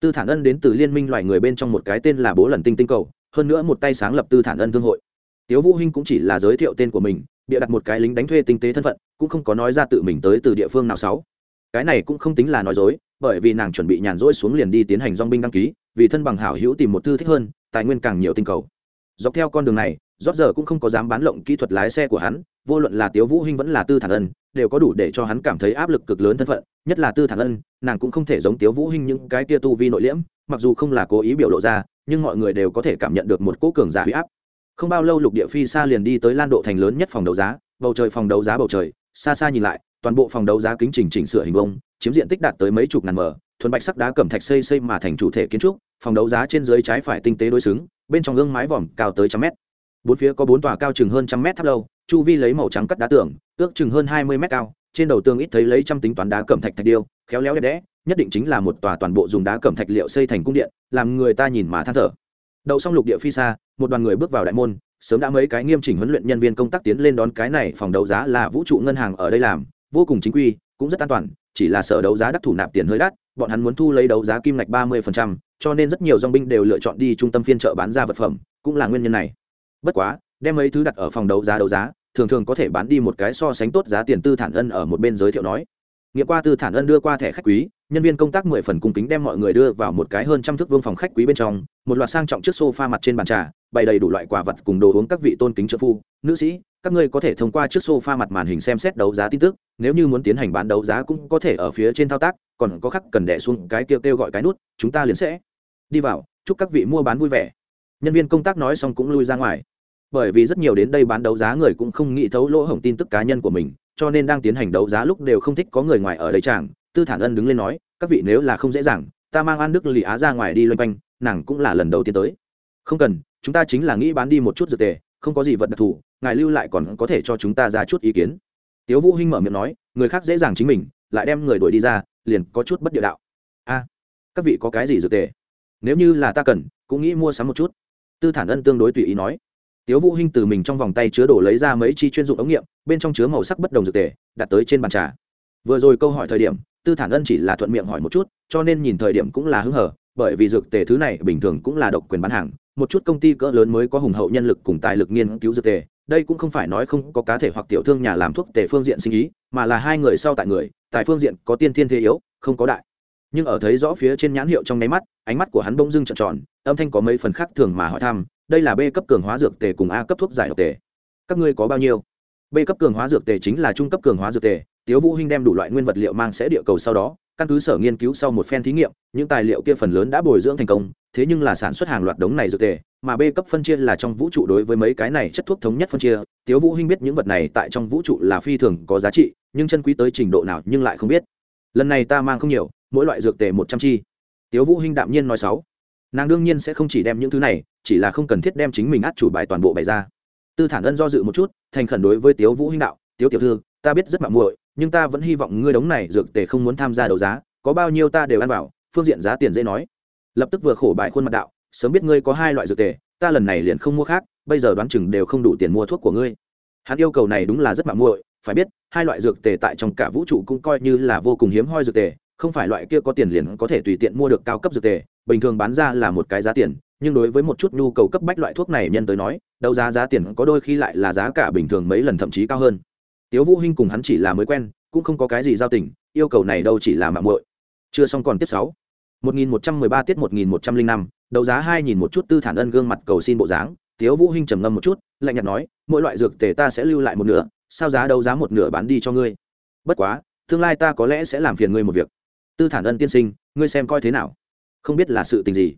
Tư thản ân đến từ liên minh loài người bên trong một cái tên là bố lần tinh tinh cầu, hơn nữa một tay sáng lập tư thản ân thương hội. Tiếu vũ hinh cũng chỉ là giới thiệu tên của mình, bịa đặt một cái lính đánh thuê tinh tế thân phận, cũng không có nói ra tự mình tới từ địa phương nào sáu cái này cũng không tính là nói dối, bởi vì nàng chuẩn bị nhàn rỗi xuống liền đi tiến hành dong binh đăng ký, vì thân bằng hảo hữu tìm một thư thích hơn, tài nguyên càng nhiều tinh cầu. Dọc theo con đường này, rót giờ cũng không có dám bán lộng kỹ thuật lái xe của hắn, vô luận là tiếu vũ hinh vẫn là tư thản ân, đều có đủ để cho hắn cảm thấy áp lực cực lớn thân phận, nhất là tư thản ân, nàng cũng không thể giống tiếu vũ hinh những cái tia tu vi nội liễm, mặc dù không là cố ý biểu lộ ra, nhưng mọi người đều có thể cảm nhận được một cỗ cường giả huy áp. Không bao lâu lục địa phi xa liền đi tới lan độ thành lớn nhất phòng đấu giá, bầu trời phòng đấu giá bầu trời, xa xa nhìn lại toàn bộ phòng đấu giá kính chỉnh chỉnh sửa hình vông chiếm diện tích đạt tới mấy chục ngàn mở thuần bạch sắc đá cẩm thạch xây xây mà thành chủ thể kiến trúc, phòng đấu giá trên dưới trái phải tinh tế đối xứng, bên trong gương mái vòm cao tới trăm mét. Bốn phía có bốn tòa cao chừng hơn trăm mét tháp lâu, chu vi lấy màu trắng cắt đá tường, ước chừng hơn hai mươi mét cao, trên đầu tường ít thấy lấy trăm tính toán đá cẩm thạch thạch điêu, khéo léo đẹp đẽ, nhất định chính là một tòa toàn bộ dùng đá cẩm thạch liệu xây thành cung điện, làm người ta nhìn mà than thở. Đậu xong lục địa phi xa, một đoàn người bước vào đại môn, sớm đã mấy cái nghiêm chỉnh huấn luyện nhân viên công tác tiến lên đón cái này phòng đấu giá là vũ trụ ngân hàng ở đây làm vô cùng chính quy, cũng rất an toàn, chỉ là sở đấu giá đắc thủ nạp tiền hơi đắt, bọn hắn muốn thu lấy đấu giá kim ngạch ba mươi cho nên rất nhiều dong binh đều lựa chọn đi trung tâm phiên chợ bán ra vật phẩm, cũng là nguyên nhân này. Bất quá, đem mấy thứ đặt ở phòng đấu giá đấu giá, thường thường có thể bán đi một cái so sánh tốt giá tiền tư thản ân ở một bên giới thiệu nói nghĩa qua tư thản ân đưa qua thẻ khách quý, nhân viên công tác mười phần cung kính đem mọi người đưa vào một cái hơn trăm thước vương phòng khách quý bên trong, một loạt sang trọng chiếc sofa mặt trên bàn trà, bày đầy đủ loại quả vật cùng đồ uống các vị tôn kính trợ phu. Nữ sĩ, các ngươi có thể thông qua chiếc sofa mặt màn hình xem xét đấu giá tin tức, nếu như muốn tiến hành bán đấu giá cũng có thể ở phía trên thao tác, còn có khắc cần đẻ xuống cái kêu kêu gọi cái nút, chúng ta liền sẽ đi vào, chúc các vị mua bán vui vẻ. Nhân viên công tác nói xong cũng lui ra ngoài. Bởi vì rất nhiều đến đây bán đấu giá người cũng không nghĩ thấu lỗ hổng tin tức cá nhân của mình cho nên đang tiến hành đấu giá lúc đều không thích có người ngoài ở đây chàng. Tư thản ân đứng lên nói, các vị nếu là không dễ dàng, ta mang an đức lì á ra ngoài đi loanh quanh, nàng cũng là lần đầu tiên tới. Không cần, chúng ta chính là nghĩ bán đi một chút dược tề, không có gì vật đặc thù, ngài lưu lại còn có thể cho chúng ta ra chút ý kiến. Tiếu vũ hinh mở miệng nói, người khác dễ dàng chính mình, lại đem người đuổi đi ra, liền có chút bất địa đạo. A, các vị có cái gì dược tề? Nếu như là ta cần, cũng nghĩ mua sắm một chút. Tư thản ân tương đối tùy ý nói tiếu vũ hinh từ mình trong vòng tay chứa đổ lấy ra mấy chi chuyên dụng ống nghiệm, bên trong chứa màu sắc bất đồng dược tề, đặt tới trên bàn trà. Vừa rồi câu hỏi thời điểm, tư thản ân chỉ là thuận miệng hỏi một chút, cho nên nhìn thời điểm cũng là hứng hở, bởi vì dược tề thứ này bình thường cũng là độc quyền bán hàng, một chút công ty cỡ lớn mới có hùng hậu nhân lực cùng tài lực nghiên cứu dược tề, đây cũng không phải nói không có cá thể hoặc tiểu thương nhà làm thuốc tề phương diện sinh ý, mà là hai người sau tại người, tại phương diện có tiên thiên thế yếu, không có đại. Nhưng ở thấy rõ phía trên nhãn hiệu trong nháy mắt, ánh mắt của hắn bỗng dưng trợn tròn, âm thanh có mấy phần khác thường mà hỏi thăm đây là b cấp cường hóa dược tề cùng a cấp thuốc giải độc tề. Các ngươi có bao nhiêu? B cấp cường hóa dược tề chính là trung cấp cường hóa dược tề, tiếu vũ hinh đem đủ loại nguyên vật liệu mang sẽ địa cầu sau đó, căn cứ sở nghiên cứu sau một phen thí nghiệm, những tài liệu kia phần lớn đã bồi dưỡng thành công, thế nhưng là sản xuất hàng loạt đống này dược tề, mà b cấp phân chia là trong vũ trụ đối với mấy cái này chất thuốc thống nhất phân chia, tiếu vũ hinh biết những vật này tại trong vũ trụ là phi thường có giá trị, nhưng chân quý tới trình độ nào nhưng lại không biết. Lần này ta mang không nhiều, mỗi loại dược tề một trăm chi. Tiếu vũ hinh đạm nhiên nói sáu nàng đương nhiên sẽ không chỉ đem những thứ này, chỉ là không cần thiết đem chính mình át chủ bài toàn bộ bày ra. Tư thản ân do dự một chút, thành khẩn đối với tiếu vũ hinh đạo, tiếu tiểu thư, ta biết rất mạng muội, nhưng ta vẫn hy vọng ngươi đống này dược tề không muốn tham gia đấu giá, có bao nhiêu ta đều ăn bảo phương diện giá tiền dễ nói. Lập tức vừa khổ bại khuôn mặt đạo, sớm biết ngươi có hai loại dược tề, ta lần này liền không mua khác, bây giờ đoán chừng đều không đủ tiền mua thuốc của ngươi. Hắn yêu cầu này đúng là rất mạng muội, phải biết, hai loại dược tề tại trong cả vũ trụ cũng coi như là vô cùng hiếm hoi dược tề, không phải loại kia có tiền liền có thể tùy tiện mua được cao cấp dược tề bình thường bán ra là một cái giá tiền nhưng đối với một chút nhu cầu cấp bách loại thuốc này nhân tới nói đấu giá giá tiền có đôi khi lại là giá cả bình thường mấy lần thậm chí cao hơn. Tiếu vũ hinh cùng hắn chỉ là mới quen cũng không có cái gì giao tình yêu cầu này đâu chỉ là mạng muội. Chưa xong còn tiếp sáu. 1113 tiết 1105, đấu giá hai nhìn một chút tư thản ân gương mặt cầu xin bộ dáng tiếu vũ hinh trầm ngâm một chút lạnh nhạt nói mỗi loại dược tề ta sẽ lưu lại một nửa sao giá đấu giá một nửa bán đi cho ngươi? Bất quá tương lai ta có lẽ sẽ làm phiền ngươi một việc. Tư thản ân tiên sinh ngươi xem coi thế nào? Không biết là sự tình gì.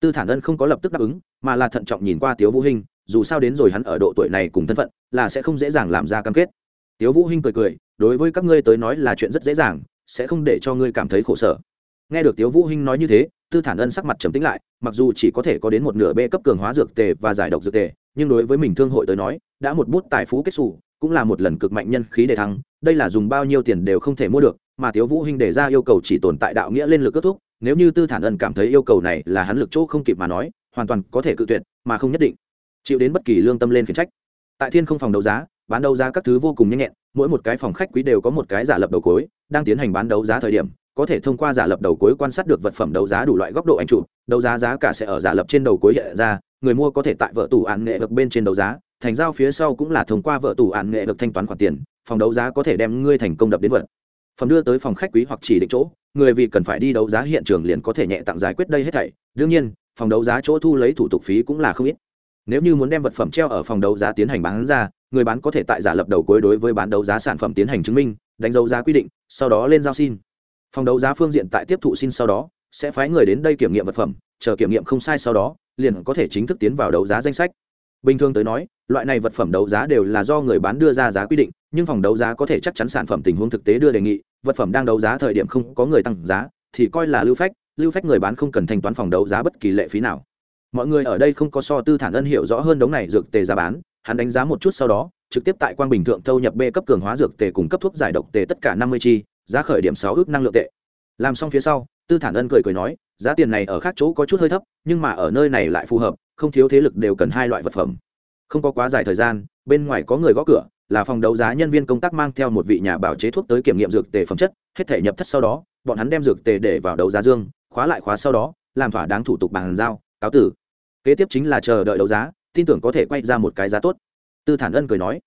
Tư thản ân không có lập tức đáp ứng, mà là thận trọng nhìn qua tiếu vũ hinh, dù sao đến rồi hắn ở độ tuổi này cùng thân phận, là sẽ không dễ dàng làm ra cam kết. Tiếu vũ hinh cười cười, đối với các ngươi tới nói là chuyện rất dễ dàng, sẽ không để cho ngươi cảm thấy khổ sở. Nghe được tiếu vũ hinh nói như thế, tư thản ân sắc mặt trầm tĩnh lại, mặc dù chỉ có thể có đến một nửa bê cấp cường hóa dược tề và giải độc dược tề, nhưng đối với mình thương hội tới nói, đã một bút tài phú kết xù, cũng là một lần cực mạnh nhân khí để thăng, đây là dùng bao nhiêu tiền đều không thể mua được, mà tiếu vũ hinh đề ra yêu cầu chỉ tồn tại đạo nghĩa lên lực kết thúc nếu như tư thản ân cảm thấy yêu cầu này là hắn lực chỗ không kịp mà nói, hoàn toàn có thể cự tuyệt, mà không nhất định. Chịu đến bất kỳ lương tâm lên khiển trách. Tại thiên không phòng đấu giá, bán đấu giá các thứ vô cùng nhanh nhẹn, mỗi một cái phòng khách quý đều có một cái giả lập đầu cối, đang tiến hành bán đấu giá thời điểm, có thể thông qua giả lập đầu cối quan sát được vật phẩm đấu giá đủ loại góc độ ảnh chụp, đấu giá giá cả sẽ ở giả lập trên đầu cối hiện ra, người mua có thể tại vợ tủ án nghệ được bên trên đấu giá, thành giao phía sau cũng là thông qua vợ tủ án nghệ được thanh toán khoản tiền, phòng đấu giá có thể đem ngươi thành công đập đến vật phẩm đưa tới phòng khách quý hoặc chỉ định chỗ, người vì cần phải đi đấu giá hiện trường liền có thể nhẹ tặng giải quyết đây hết thảy. Đương nhiên, phòng đấu giá chỗ thu lấy thủ tục phí cũng là không ít. Nếu như muốn đem vật phẩm treo ở phòng đấu giá tiến hành bán ra, người bán có thể tại giả lập đầu cuối đối với bán đấu giá sản phẩm tiến hành chứng minh, đánh dấu giá quy định, sau đó lên giao xin. Phòng đấu giá phương diện tại tiếp thụ xin sau đó, sẽ phái người đến đây kiểm nghiệm vật phẩm, chờ kiểm nghiệm không sai sau đó, liền có thể chính thức tiến vào đấu giá danh sách. Bình thường tới nói, loại này vật phẩm đấu giá đều là do người bán đưa ra giá quy định nhưng phòng đấu giá có thể chắc chắn sản phẩm tình huống thực tế đưa đề nghị, vật phẩm đang đấu giá thời điểm không có người tăng giá, thì coi là lưu phách lưu phách người bán không cần thanh toán phòng đấu giá bất kỳ lệ phí nào. Mọi người ở đây không có so tư thản ân hiểu rõ hơn đống này dược tề giá bán, hắn đánh giá một chút sau đó, trực tiếp tại quang bình thượng thâu nhập b cấp cường hóa dược tề cùng cấp thuốc giải độc tề tất cả năm mươi chi, giá khởi điểm sáu ước năng lượng tệ. Làm xong phía sau, tư thản ân cười cười nói, giá tiền này ở khác chỗ có chút hơi thấp, nhưng mà ở nơi này lại phù hợp, không thiếu thế lực đều cần hai loại vật phẩm. Không có quá dài thời gian, bên ngoài có người gõ cửa là phòng đấu giá nhân viên công tác mang theo một vị nhà bảo chế thuốc tới kiểm nghiệm dược tề phẩm chất, hết thể nhập thất sau đó, bọn hắn đem dược tề để vào đấu giá dương, khóa lại khóa sau đó, làm thỏa đáng thủ tục bàn giao, cáo tử. Kế tiếp chính là chờ đợi đấu giá, tin tưởng có thể quay ra một cái giá tốt. Tư thản ân cười nói,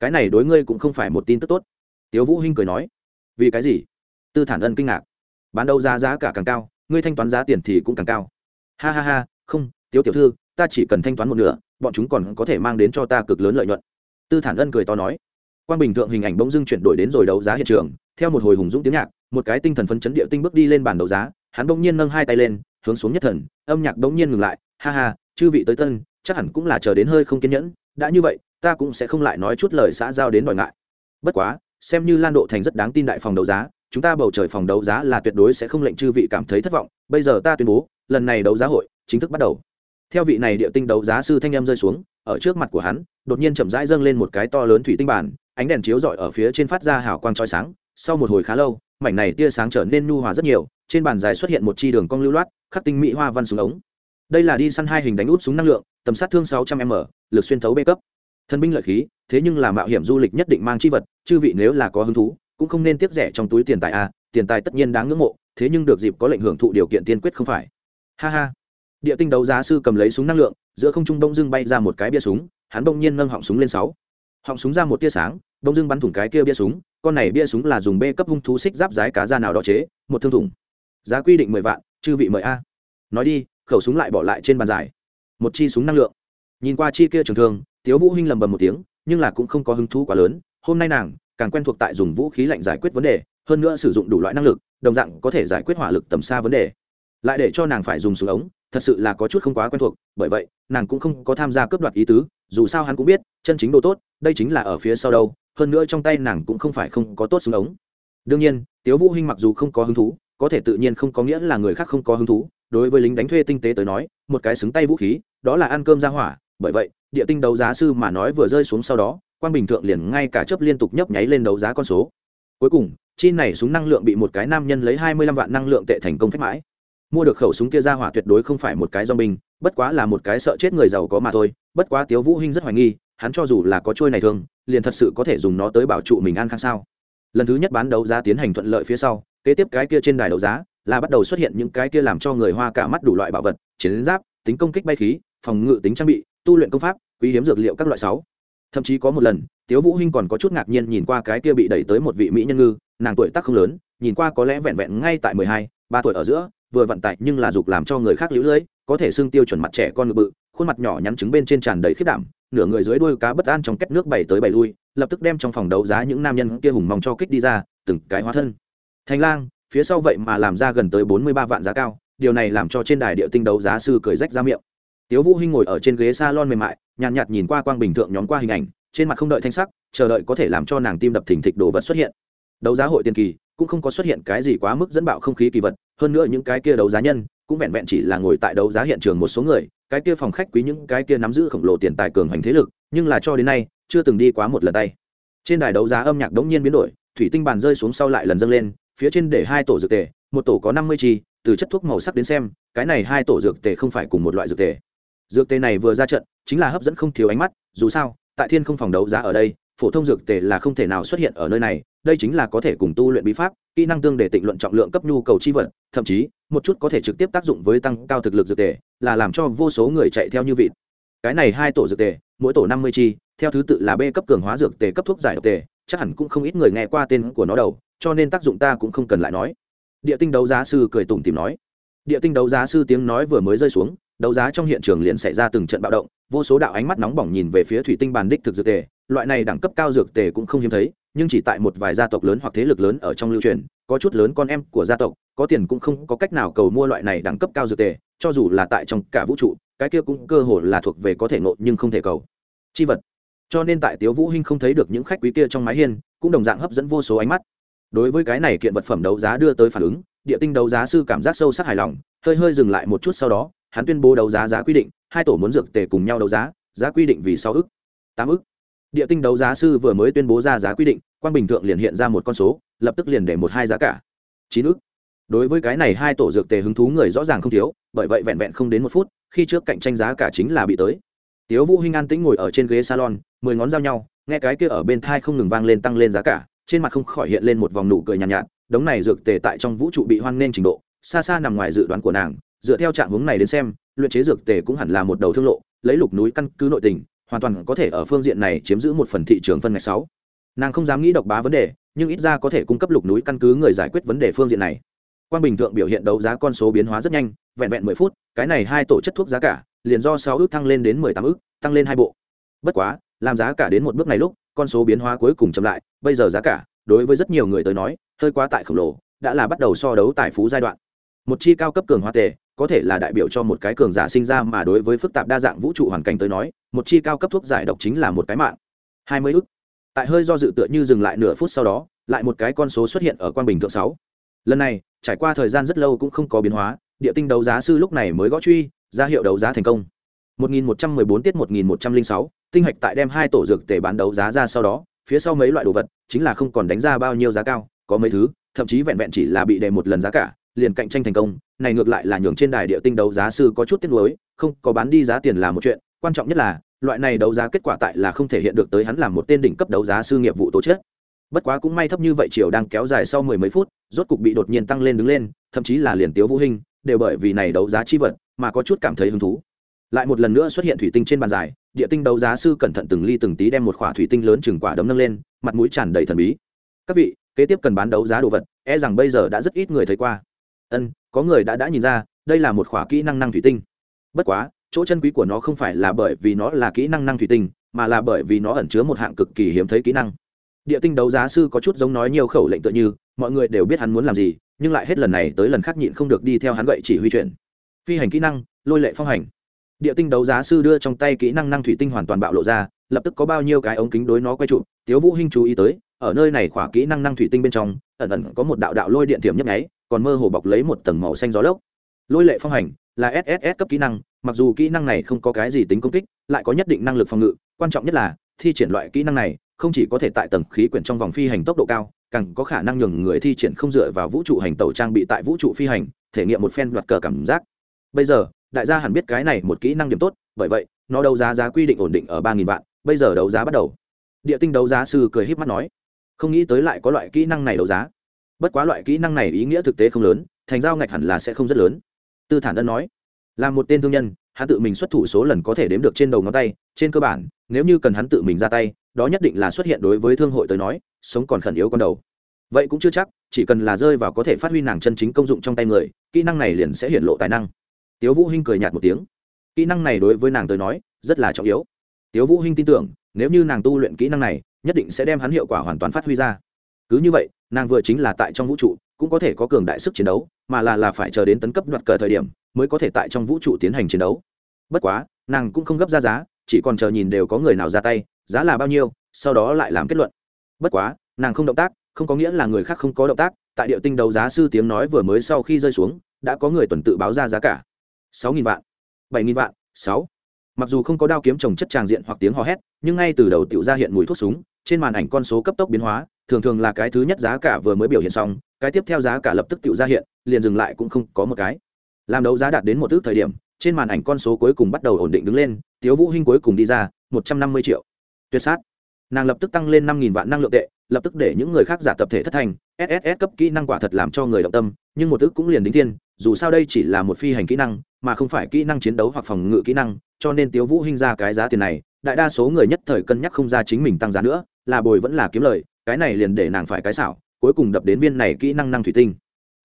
cái này đối ngươi cũng không phải một tin tức tốt. Tiếu vũ hinh cười nói, vì cái gì? Tư thản ân kinh ngạc, bán đấu giá giá cả càng cao, ngươi thanh toán giá tiền thì cũng càng cao. Ha ha ha, không, tiếu tiểu thư, ta chỉ cần thanh toán một nửa, bọn chúng còn có thể mang đến cho ta cực lớn lợi nhuận tư thản ân cười to nói quan bình thượng hình ảnh bỗng dưng chuyển đổi đến rồi đấu giá hiện trường, theo một hồi hùng dũng tiếng nhạc, một cái tinh thần phấn chấn địa tinh bước đi lên bàn đấu giá, hắn bỗng nhiên nâng hai tay lên, hướng xuống nhất thần, âm nhạc bỗng nhiên ngừng lại, ha ha, chư vị tới tân, chắc hẳn cũng là chờ đến hơi không kiên nhẫn, đã như vậy, ta cũng sẽ không lại nói chút lời xã giao đến đòi ngại. Bất quá, xem như lan độ thành rất đáng tin đại phòng đấu giá, chúng ta bầu trời phòng đấu giá là tuyệt đối sẽ không lệnh chư vị cảm thấy thất vọng, bây giờ ta tuyên bố, lần này đấu giá hội chính thức bắt đầu. Theo vị này địa tinh đấu giá sư thanh em rơi xuống ở trước mặt của hắn, đột nhiên chậm rãi dâng lên một cái to lớn thủy tinh bản ánh đèn chiếu rọi ở phía trên phát ra hào quang trói sáng. Sau một hồi khá lâu, mảnh này tia sáng trở nên nhu hòa rất nhiều, trên bàn dài xuất hiện một chi đường cong lưu loát, khắc tinh mỹ hoa văn súng ống. Đây là đi săn hai hình đánh út súng năng lượng, tầm sát thương 600 m, lực xuyên thấu b cấp. Thân binh lợi khí, thế nhưng là mạo hiểm du lịch nhất định mang chi vật, chư vị nếu là có hứng thú, cũng không nên tiếp rẻ trong túi tiền tài a tiền tài tất nhiên đáng ngưỡng mộ, thế nhưng được dịp có lệnh hưởng thụ điều kiện tiên quyết không phải. Ha ha. Địa tinh đấu giá sư cầm lấy súng năng lượng giữa không trung đông dưng bay ra một cái bia súng, hắn bỗng nhiên nâng họng súng lên sáu. Họng súng ra một tia sáng đông dưng bắn thủng cái kia bia súng, con này bia súng là dùng b cấp hung thú xích giáp giái cá da nào đó chế, một thương thủng. Giá quy định mười vạn, chư vị mời a. Nói đi, khẩu súng lại bỏ lại trên bàn dài một chi súng năng lượng. Nhìn qua chi kia trường thương, tiếu vũ hinh lầm bầm một tiếng, nhưng là cũng không có hứng thú quá lớn, hôm nay nàng càng quen thuộc tại dùng vũ khí lạnh giải quyết vấn đề, hơn nữa sử dụng đủ loại năng lực, đồng dạng có thể giải quyết hỏa lực tầm xa vấn đề. Lại để cho nàng phải dùng súng ống thật sự là có chút không quá quen thuộc, bởi vậy, nàng cũng không có tham gia cướp đoạt ý tứ, dù sao hắn cũng biết, chân chính đồ tốt, đây chính là ở phía sau đâu, hơn nữa trong tay nàng cũng không phải không có tốt súng ống. Đương nhiên, tiếu vũ hinh mặc dù không có hứng thú, có thể tự nhiên không có nghĩa là người khác không có hứng thú, đối với lính đánh thuê tinh tế tới nói, một cái xứng tay vũ khí, đó là ăn cơm ra hỏa, bởi vậy, địa tinh đấu giá sư mà nói vừa rơi xuống sau đó quan bình thượng liền ngay cả chớp liên tục nhấp nháy lên đấu giá con số. Cuối cùng, chi này súng năng lượng bị một cái nam nhân lấy hai mươi lăm vạn năng lượng tệ thành công phép mãi mua được khẩu súng kia ra hỏa tuyệt đối không phải một cái do mình, bất quá là một cái sợ chết người giàu có mà thôi bất quá tiếu vũ hinh rất hoài nghi hắn cho dù là có trôi này thương liền thật sự có thể dùng nó tới bảo trụ mình an khang sao. Lần thứ nhất bán đấu giá tiến hành thuận lợi phía sau kế tiếp cái kia trên đài đấu giá là bắt đầu xuất hiện những cái kia làm cho người hoa cả mắt đủ loại bảo vật chiến giáp tính công kích bay khí phòng ngự tính trang bị tu luyện công pháp quý hiếm dược liệu các loại sáu. Thậm chí có một lần tiếu vũ hinh còn có chút ngạc nhiên nhìn qua cái kia bị đẩy tới một vị mỹ nhân ngư nàng tuổi tác không lớn nhìn qua có lẽ vẹn vẹn ngay tại mười hai ba tuổi ở giữa vừa vận tải nhưng là dục làm cho người khác liễu lưỡi có thể xương tiêu chuẩn mặt trẻ con ngực bự khuôn mặt nhỏ nhắn trứng bên trên tràn đầy khiết đảm nửa người dưới đuôi cá bất an trong két nước bảy tới bảy lui lập tức đem trong phòng đấu giá những nam nhân kia hùng mong cho kích đi ra từng cái hóa thân. Thành lang phía sau vậy mà làm ra gần tới bốn mươi ba vạn giá cao điều này làm cho trên đài địa tinh đấu giá sư cười rách ra miệng. Tiếu vũ hinh ngồi ở trên ghế salon mềm mại nhàn nhạt, nhạt nhìn qua quang bình thượng nhóm qua hình ảnh trên mặt không đợi thanh sắc chờ đợi có thể làm cho nàng tim đập thình thịch đồ vật xuất hiện. Đấu giá hội tiên kỳ cũng không có xuất hiện cái gì quá mức dẫn bạo không khí kỳ vật, hơn nữa những cái kia đấu giá nhân cũng vẹn vẹn chỉ là ngồi tại đấu giá hiện trường một số người, cái kia phòng khách quý những cái kia nắm giữ khổng lồ tiền tài cường hành thế lực, nhưng là cho đến nay, chưa từng đi quá một lần tay. Trên đài đấu giá âm nhạc đống nhiên biến đổi, thủy tinh bàn rơi xuống sau lại lần dâng lên, phía trên để hai tổ dược tề, một tổ có năm mươi chi, từ chất thuốc màu sắc đến xem, cái này hai tổ dược tề không phải cùng một loại dược tề. Dược tề này vừa ra trận, chính là hấp dẫn không thiếu ánh mắt, dù sao, tại thiên không phòng đấu giá ở đây phổ thông dược tề là không thể nào xuất hiện ở nơi này, đây chính là có thể cùng tu luyện bí pháp, kỹ năng tương để tịnh luận trọng lượng cấp nhu cầu chi vật, thậm chí, một chút có thể trực tiếp tác dụng với tăng cao thực lực dược tề, là làm cho vô số người chạy theo như vịt. Cái này hai tổ dược tề, mỗi tổ năm mươi chi, theo thứ tự là b cấp cường hóa dược tề cấp thuốc giải độc tề, chắc hẳn cũng không ít người nghe qua tên của nó đầu, cho nên tác dụng ta cũng không cần lại nói. Địa tinh đấu giá sư cười tủm tìm nói. Địa tinh đấu giá sư tiếng nói vừa mới rơi xuống đấu giá trong hiện trường liền xảy ra từng trận bạo động, vô số đạo ánh mắt nóng bỏng nhìn về phía thủy tinh bàn đích thực dược tề, loại này đẳng cấp cao dược tề cũng không hiếm thấy, nhưng chỉ tại một vài gia tộc lớn hoặc thế lực lớn ở trong lưu truyền, có chút lớn con em của gia tộc, có tiền cũng không có cách nào cầu mua loại này đẳng cấp cao dược tề, cho dù là tại trong cả vũ trụ, cái kia cũng cơ hồ là thuộc về có thể nộ nhưng không thể cầu. Chi vật. Cho nên tại tiếu vũ hinh không thấy được những khách quý kia trong mái hiên, cũng đồng dạng hấp dẫn vô số ánh mắt. Đối với cái này kiện vật phẩm đấu giá đưa tới phản ứng, địa tinh đấu giá sư cảm giác sâu sắc hài lòng, hơi hơi dừng lại một chút sau đó hắn tuyên bố đấu giá giá quy định hai tổ muốn dược tề cùng nhau đấu giá giá quy định vì sáu ức tám ức. Địa tinh đấu giá sư vừa mới tuyên bố ra giá quy định quan bình thượng liền hiện ra một con số lập tức liền để một hai giá cả. Chín ức. Đối với cái này hai tổ dược tề hứng thú người rõ ràng không thiếu bởi vậy vẹn vẹn không đến một phút khi trước cạnh tranh giá cả chính là bị tới. Tiếu vũ hinh an tĩnh ngồi ở trên ghế salon mười ngón giao nhau nghe cái kia ở bên thai không ngừng vang lên tăng lên giá cả trên mặt không khỏi hiện lên một vòng nụ cười nhàn nhạt, nhạt đống này dược tề tại trong vũ trụ bị hoan nên trình độ xa xa nằm ngoài dự đoán của nàng dựa theo trạng hướng này đến xem, luyện chế dược tề cũng hẳn là một đầu thương lộ, lấy lục núi căn cứ nội tình, hoàn toàn có thể ở phương diện này chiếm giữ một phần thị trường phân ngạch sáu. Nàng không dám nghĩ độc bá vấn đề, nhưng ít ra có thể cung cấp lục núi căn cứ người giải quyết vấn đề phương diện này. Quan bình thượng biểu hiện đấu giá con số biến hóa rất nhanh, vẹn vẹn mười phút, cái này hai tổ chất thuốc giá cả, liền do sáu ước thăng lên đến mười tám ước, tăng lên hai bộ. Bất quá, làm giá cả đến một bước này lúc, con số biến hóa cuối cùng chậm lại, bây giờ giá cả, đối với rất nhiều người tới nói, hơi quá tại khổng lồ, đã là bắt đầu so đấu tài phú giai đoạn. Một chi cao cấp cường hóa tề có thể là đại biểu cho một cái cường giả sinh ra mà đối với phức tạp đa dạng vũ trụ hoàn cảnh tới nói một chi cao cấp thuốc giải độc chính là một cái mạng. Hai mươi ức. Tại hơi do dự tựa như dừng lại nửa phút sau đó lại một cái con số xuất hiện ở quan bình thượng sáu. Lần này trải qua thời gian rất lâu cũng không có biến hóa địa tinh đấu giá sư lúc này mới gõ truy ra hiệu đấu giá thành công. 1114 tiết 1106, tinh hạch tại đem hai tổ dược tể bán đấu giá ra sau đó phía sau mấy loại đồ vật chính là không còn đánh ra bao nhiêu giá cao có mấy thứ thậm chí vẹn vẹn chỉ là bị đề một lần giá cả liền cạnh tranh thành công này ngược lại là nhường trên đài địa tinh đấu giá sư có chút tiếc nuối không có bán đi giá tiền là một chuyện quan trọng nhất là loại này đấu giá kết quả tại là không thể hiện được tới hắn làm một tên đỉnh cấp đấu giá sư nghiệp vụ tổ chức. Bất quá cũng may thấp như vậy chiều đang kéo dài sau mười mấy phút rốt cục bị đột nhiên tăng lên đứng lên thậm chí là liền tiếu vũ hình đều bởi vì này đấu giá chi vật mà có chút cảm thấy hứng thú. Lại một lần nữa xuất hiện thủy tinh trên bàn giải, địa tinh đấu giá sư cẩn thận từng ly từng tí đem một khỏa thủy tinh lớn chừng quả đấm nâng lên mặt mũi tràn đầy thần bí. Các vị kế tiếp cần bán đấu giá đồ vật e rằng bây giờ đã rất ít người thấy qua ân, có người đã đã nhìn ra, đây là một khỏa kỹ năng năng thủy tinh. Bất quá, chỗ chân quý của nó không phải là bởi vì nó là kỹ năng năng thủy tinh, mà là bởi vì nó ẩn chứa một hạng cực kỳ hiếm thấy kỹ năng. Địa tinh đấu giá sư có chút giống nói nhiều khẩu lệnh tựa như, mọi người đều biết hắn muốn làm gì, nhưng lại hết lần này tới lần khác nhịn không được đi theo hắn gậy chỉ huy chuyển. Phi hành kỹ năng, lôi lệ phong hành. Địa tinh đấu giá sư đưa trong tay kỹ năng năng thủy tinh hoàn toàn bạo lộ ra, lập tức có bao nhiêu cái ống kính đối nó quay trụ, tiếu vũ hinh chú ý tới, ở nơi này khỏa kỹ năng năng thủy tinh bên trong, ẩn ẩn có một đạo đạo lôi điện tiềm nhấp nháy còn mơ hồ bọc lấy một tầng màu xanh gió lốc. Lôi lệ phong hành, là sss cấp kỹ năng, mặc dù kỹ năng này không có cái gì tính công kích, lại có nhất định năng lực phòng ngự, quan trọng nhất là, thi triển loại kỹ năng này, không chỉ có thể tại tầng khí quyển trong vòng phi hành tốc độ cao, càng có khả năng nhường người thi triển không dựa vào vũ trụ hành tàu trang bị tại vũ trụ phi hành, thể nghiệm một phen đoạt cờ cảm giác. Bây giờ, đại gia hẳn biết cái này một kỹ năng điểm tốt, bởi vậy, nó đấu giá giá quy định ổn định ở ba nghìn vạn, bây giờ đấu giá bắt đầu. Địa tinh đấu giá sư cười h í p mắt nói, không nghĩ tới lại có loại kỹ năng này đấu giá bất quá loại kỹ năng này ý nghĩa thực tế không lớn, thành giao ngạch hẳn là sẽ không rất lớn. Tư thản ân nói, là một tên thương nhân, hắn tự mình xuất thủ số lần có thể đếm được trên đầu ngón tay, trên cơ bản, nếu như cần hắn tự mình ra tay, đó nhất định là xuất hiện đối với thương hội tới nói, sống còn khẩn yếu con đầu. Vậy cũng chưa chắc, chỉ cần là rơi vào có thể phát huy nàng chân chính công dụng trong tay người, kỹ năng này liền sẽ hiện lộ tài năng. Tiếu vũ hinh cười nhạt một tiếng, kỹ năng này đối với nàng tới nói, rất là trọng yếu. Tiếu vũ hinh tin tưởng, nếu như nàng tu luyện kỹ năng này, nhất định sẽ đem hắn hiệu quả hoàn toàn phát huy ra. Cứ như vậy nàng vừa chính là tại trong vũ trụ, cũng có thể có cường đại sức chiến đấu, mà là là phải chờ đến tấn cấp đoạt cờ thời điểm, mới có thể tại trong vũ trụ tiến hành chiến đấu. Bất quá, nàng cũng không gấp ra giá, chỉ còn chờ nhìn đều có người nào ra tay, giá là bao nhiêu, sau đó lại làm kết luận. Bất quá, nàng không động tác, không có nghĩa là người khác không có động tác, tại địa tinh đấu giá sư tiếng nói vừa mới sau khi rơi xuống, đã có người tuần tự báo ra giá cả. Sáu nghìn vạn, bảy nghìn vạn, sáu. Mặc dù không có đao kiếm trồng chất tràng diện hoặc tiếng hò hét, nhưng ngay từ đầu tiểu ra hiện mùi thuốc súng, trên màn ảnh con số cấp tốc biến hóa thường thường là cái thứ nhất giá cả vừa mới biểu hiện xong, cái tiếp theo giá cả lập tức tự ra hiện, liền dừng lại cũng không có một cái. Làm đấu giá đạt đến một ước thời điểm, trên màn ảnh con số cuối cùng bắt đầu ổn định đứng lên, tiếu vũ hinh cuối cùng đi ra, một trăm năm mươi triệu. Tuyệt sát. Nàng lập tức tăng lên năm nghìn vạn năng lượng tệ, lập tức để những người khác giả tập thể thất thành sss cấp kỹ năng quả thật làm cho người động tâm, nhưng một ước cũng liền đính thiên, dù sao đây chỉ là một phi hành kỹ năng, mà không phải kỹ năng chiến đấu hoặc phòng ngự kỹ năng, cho nên tiếu vũ hinh ra cái giá tiền này, đại đa số người nhất thời cân nhắc không ra chính mình tăng giá nữa, là bồi vẫn là kiếm lời cái này liền để nàng phải cái xảo, cuối cùng đập đến viên này kỹ năng năng thủy tinh.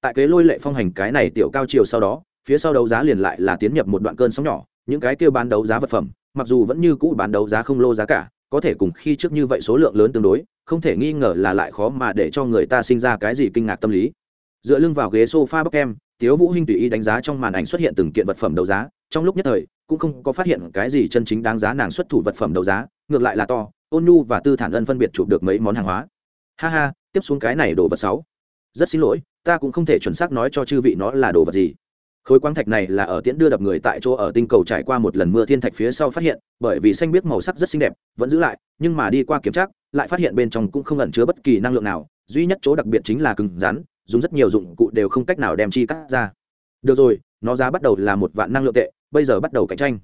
Tại kế lôi lệ phong hành cái này tiểu cao chiều sau đó, phía sau đấu giá liền lại là tiến nhập một đoạn cơn sóng nhỏ, những cái kêu bán đấu giá vật phẩm, mặc dù vẫn như cũ bán đấu giá không lô giá cả, có thể cùng khi trước như vậy số lượng lớn tương đối, không thể nghi ngờ là lại khó mà để cho người ta sinh ra cái gì kinh ngạc tâm lý. Dựa lưng vào ghế sofa bắc em tiếu vũ hinh tùy ý đánh giá trong màn ảnh xuất hiện từng kiện vật phẩm đấu giá, trong lúc nhất thời, cũng không có phát hiện cái gì chân chính đáng giá nàng xuất thủ vật phẩm đấu giá, ngược lại là to ôn nhu và tư thản ân phân biệt chụp được mấy món hàng hóa. Ha ha, tiếp xuống cái này đồ vật sáu. Rất xin lỗi, ta cũng không thể chuẩn xác nói cho chư vị nó là đồ vật gì. Khối quang thạch này là ở tiễn đưa đập người tại chỗ ở tinh cầu trải qua một lần mưa thiên thạch phía sau phát hiện, bởi vì xanh biết màu sắc rất xinh đẹp, vẫn giữ lại, nhưng mà đi qua kiểm tra, lại phát hiện bên trong cũng không ẩn chứa bất kỳ năng lượng nào, duy nhất chỗ đặc biệt chính là cứng rắn, dùng rất nhiều dụng cụ đều không cách nào đem chi cắt ra. Được rồi, nó giá bắt đầu là một vạn năng lượng tệ, bây giờ bắt đầu cạnh tranh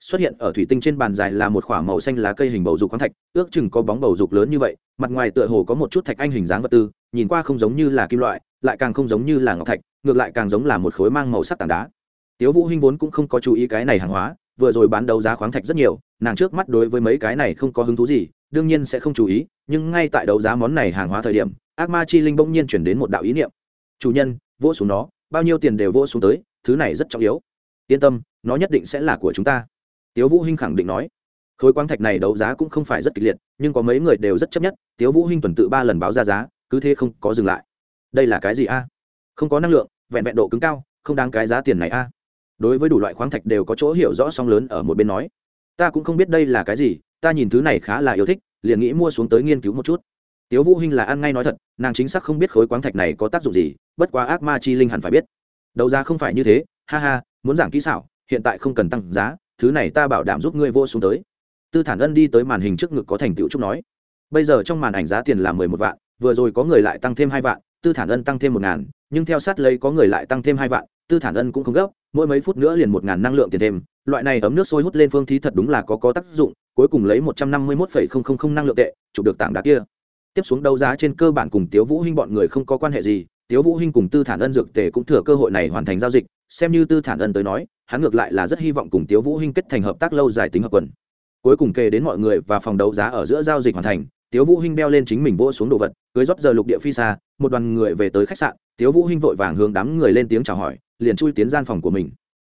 xuất hiện ở thủy tinh trên bàn dài là một k h ỏ a màu xanh lá cây hình bầu dục khoáng thạch, ước chừng có bóng bầu dục lớn như vậy, mặt ngoài tựa hồ có một chút thạch anh hình dáng vật tư, nhìn qua không giống như là kim loại, lại càng không giống như là ngọc thạch, ngược lại càng giống là một khối mang màu sắc tảng đá. Tiếu vũ hinh vốn cũng không có chú ý cái này hàng hóa, vừa rồi bán đấu giá khoáng thạch rất nhiều, nàng trước mắt đối với mấy cái này không có hứng thú gì, đương nhiên sẽ không chú ý, nhưng ngay tại đấu giá món này hàng hóa thời điểm, ác ma chi linh bỗng nhiên chuyển đến một đạo ý niệm. Chủ nhân, vỗ xuống nó, bao nhiêu tiền đều vỗ xuống tới, thứ này rất trọng yếu. Yên tâm, nó nhất định sẽ là của chúng ta tiếu vũ hinh khẳng định nói, khối quang thạch này đấu giá cũng không phải rất kịch liệt, nhưng có mấy người đều rất chấp nhất, tiếu vũ hinh tuần tự ba lần báo ra giá, cứ thế không có dừng lại. Đây là cái gì a? Không có năng lượng, vẹn vẹn độ cứng cao, không đáng cái giá tiền này a. Đối với đủ loại khoáng thạch đều có chỗ hiểu rõ song lớn ở một bên nói, ta cũng không biết đây là cái gì, ta nhìn thứ này khá là yêu thích, liền nghĩ mua xuống tới nghiên cứu một chút. Tiếu vũ hinh là ăn ngay nói thật, nàng chính xác không biết khối quáng thạch này có tác dụng gì, bất quá ác ma chi linh hẳn phải biết. Đấu giá không phải như thế, ha ha, muốn giảng kỹ xảo, hiện tại không cần tăng giá thứ này ta bảo đảm giúp ngươi vô xuống tới. Tư thản ân đi tới màn hình trước ngực có thành tựu trúc nói. Bây giờ trong màn ảnh giá tiền là mười một vạn, vừa rồi có người lại tăng thêm hai vạn, tư thản ân tăng thêm một ngàn, nhưng theo sát lấy có người lại tăng thêm hai vạn, tư thản ân cũng không gấp, mỗi mấy phút nữa liền một ngàn năng lượng tiền thêm. Loại này ấm nước sôi hút lên phương thí thật đúng là có có tác dụng, cuối cùng lấy một trăm năm mươi mốt phẩy không không không năng lượng tệ, chụp được tảng đá kia. Tiếp xuống đấu giá trên cơ bản cùng tiếu vũ hinh bọn người không có quan hệ gì, tiếu vũ hinh cùng tư thản ân dược tề cũng thừa cơ hội này hoàn thành giao dịch xem như tư thản ân tới nói, hắn ngược lại là rất hy vọng cùng tiếu vũ hinh kết thành hợp tác lâu dài tính hợp quần. Cuối cùng kề đến mọi người và phòng đấu giá ở giữa giao dịch hoàn thành, tiếu vũ hinh đeo lên chính mình vỗ xuống đồ vật, cưới rót giờ lục địa phi xa, một đoàn người về tới khách sạn, tiếu vũ hinh vội vàng hướng đám người lên tiếng chào hỏi, liền chui tiến gian phòng của mình.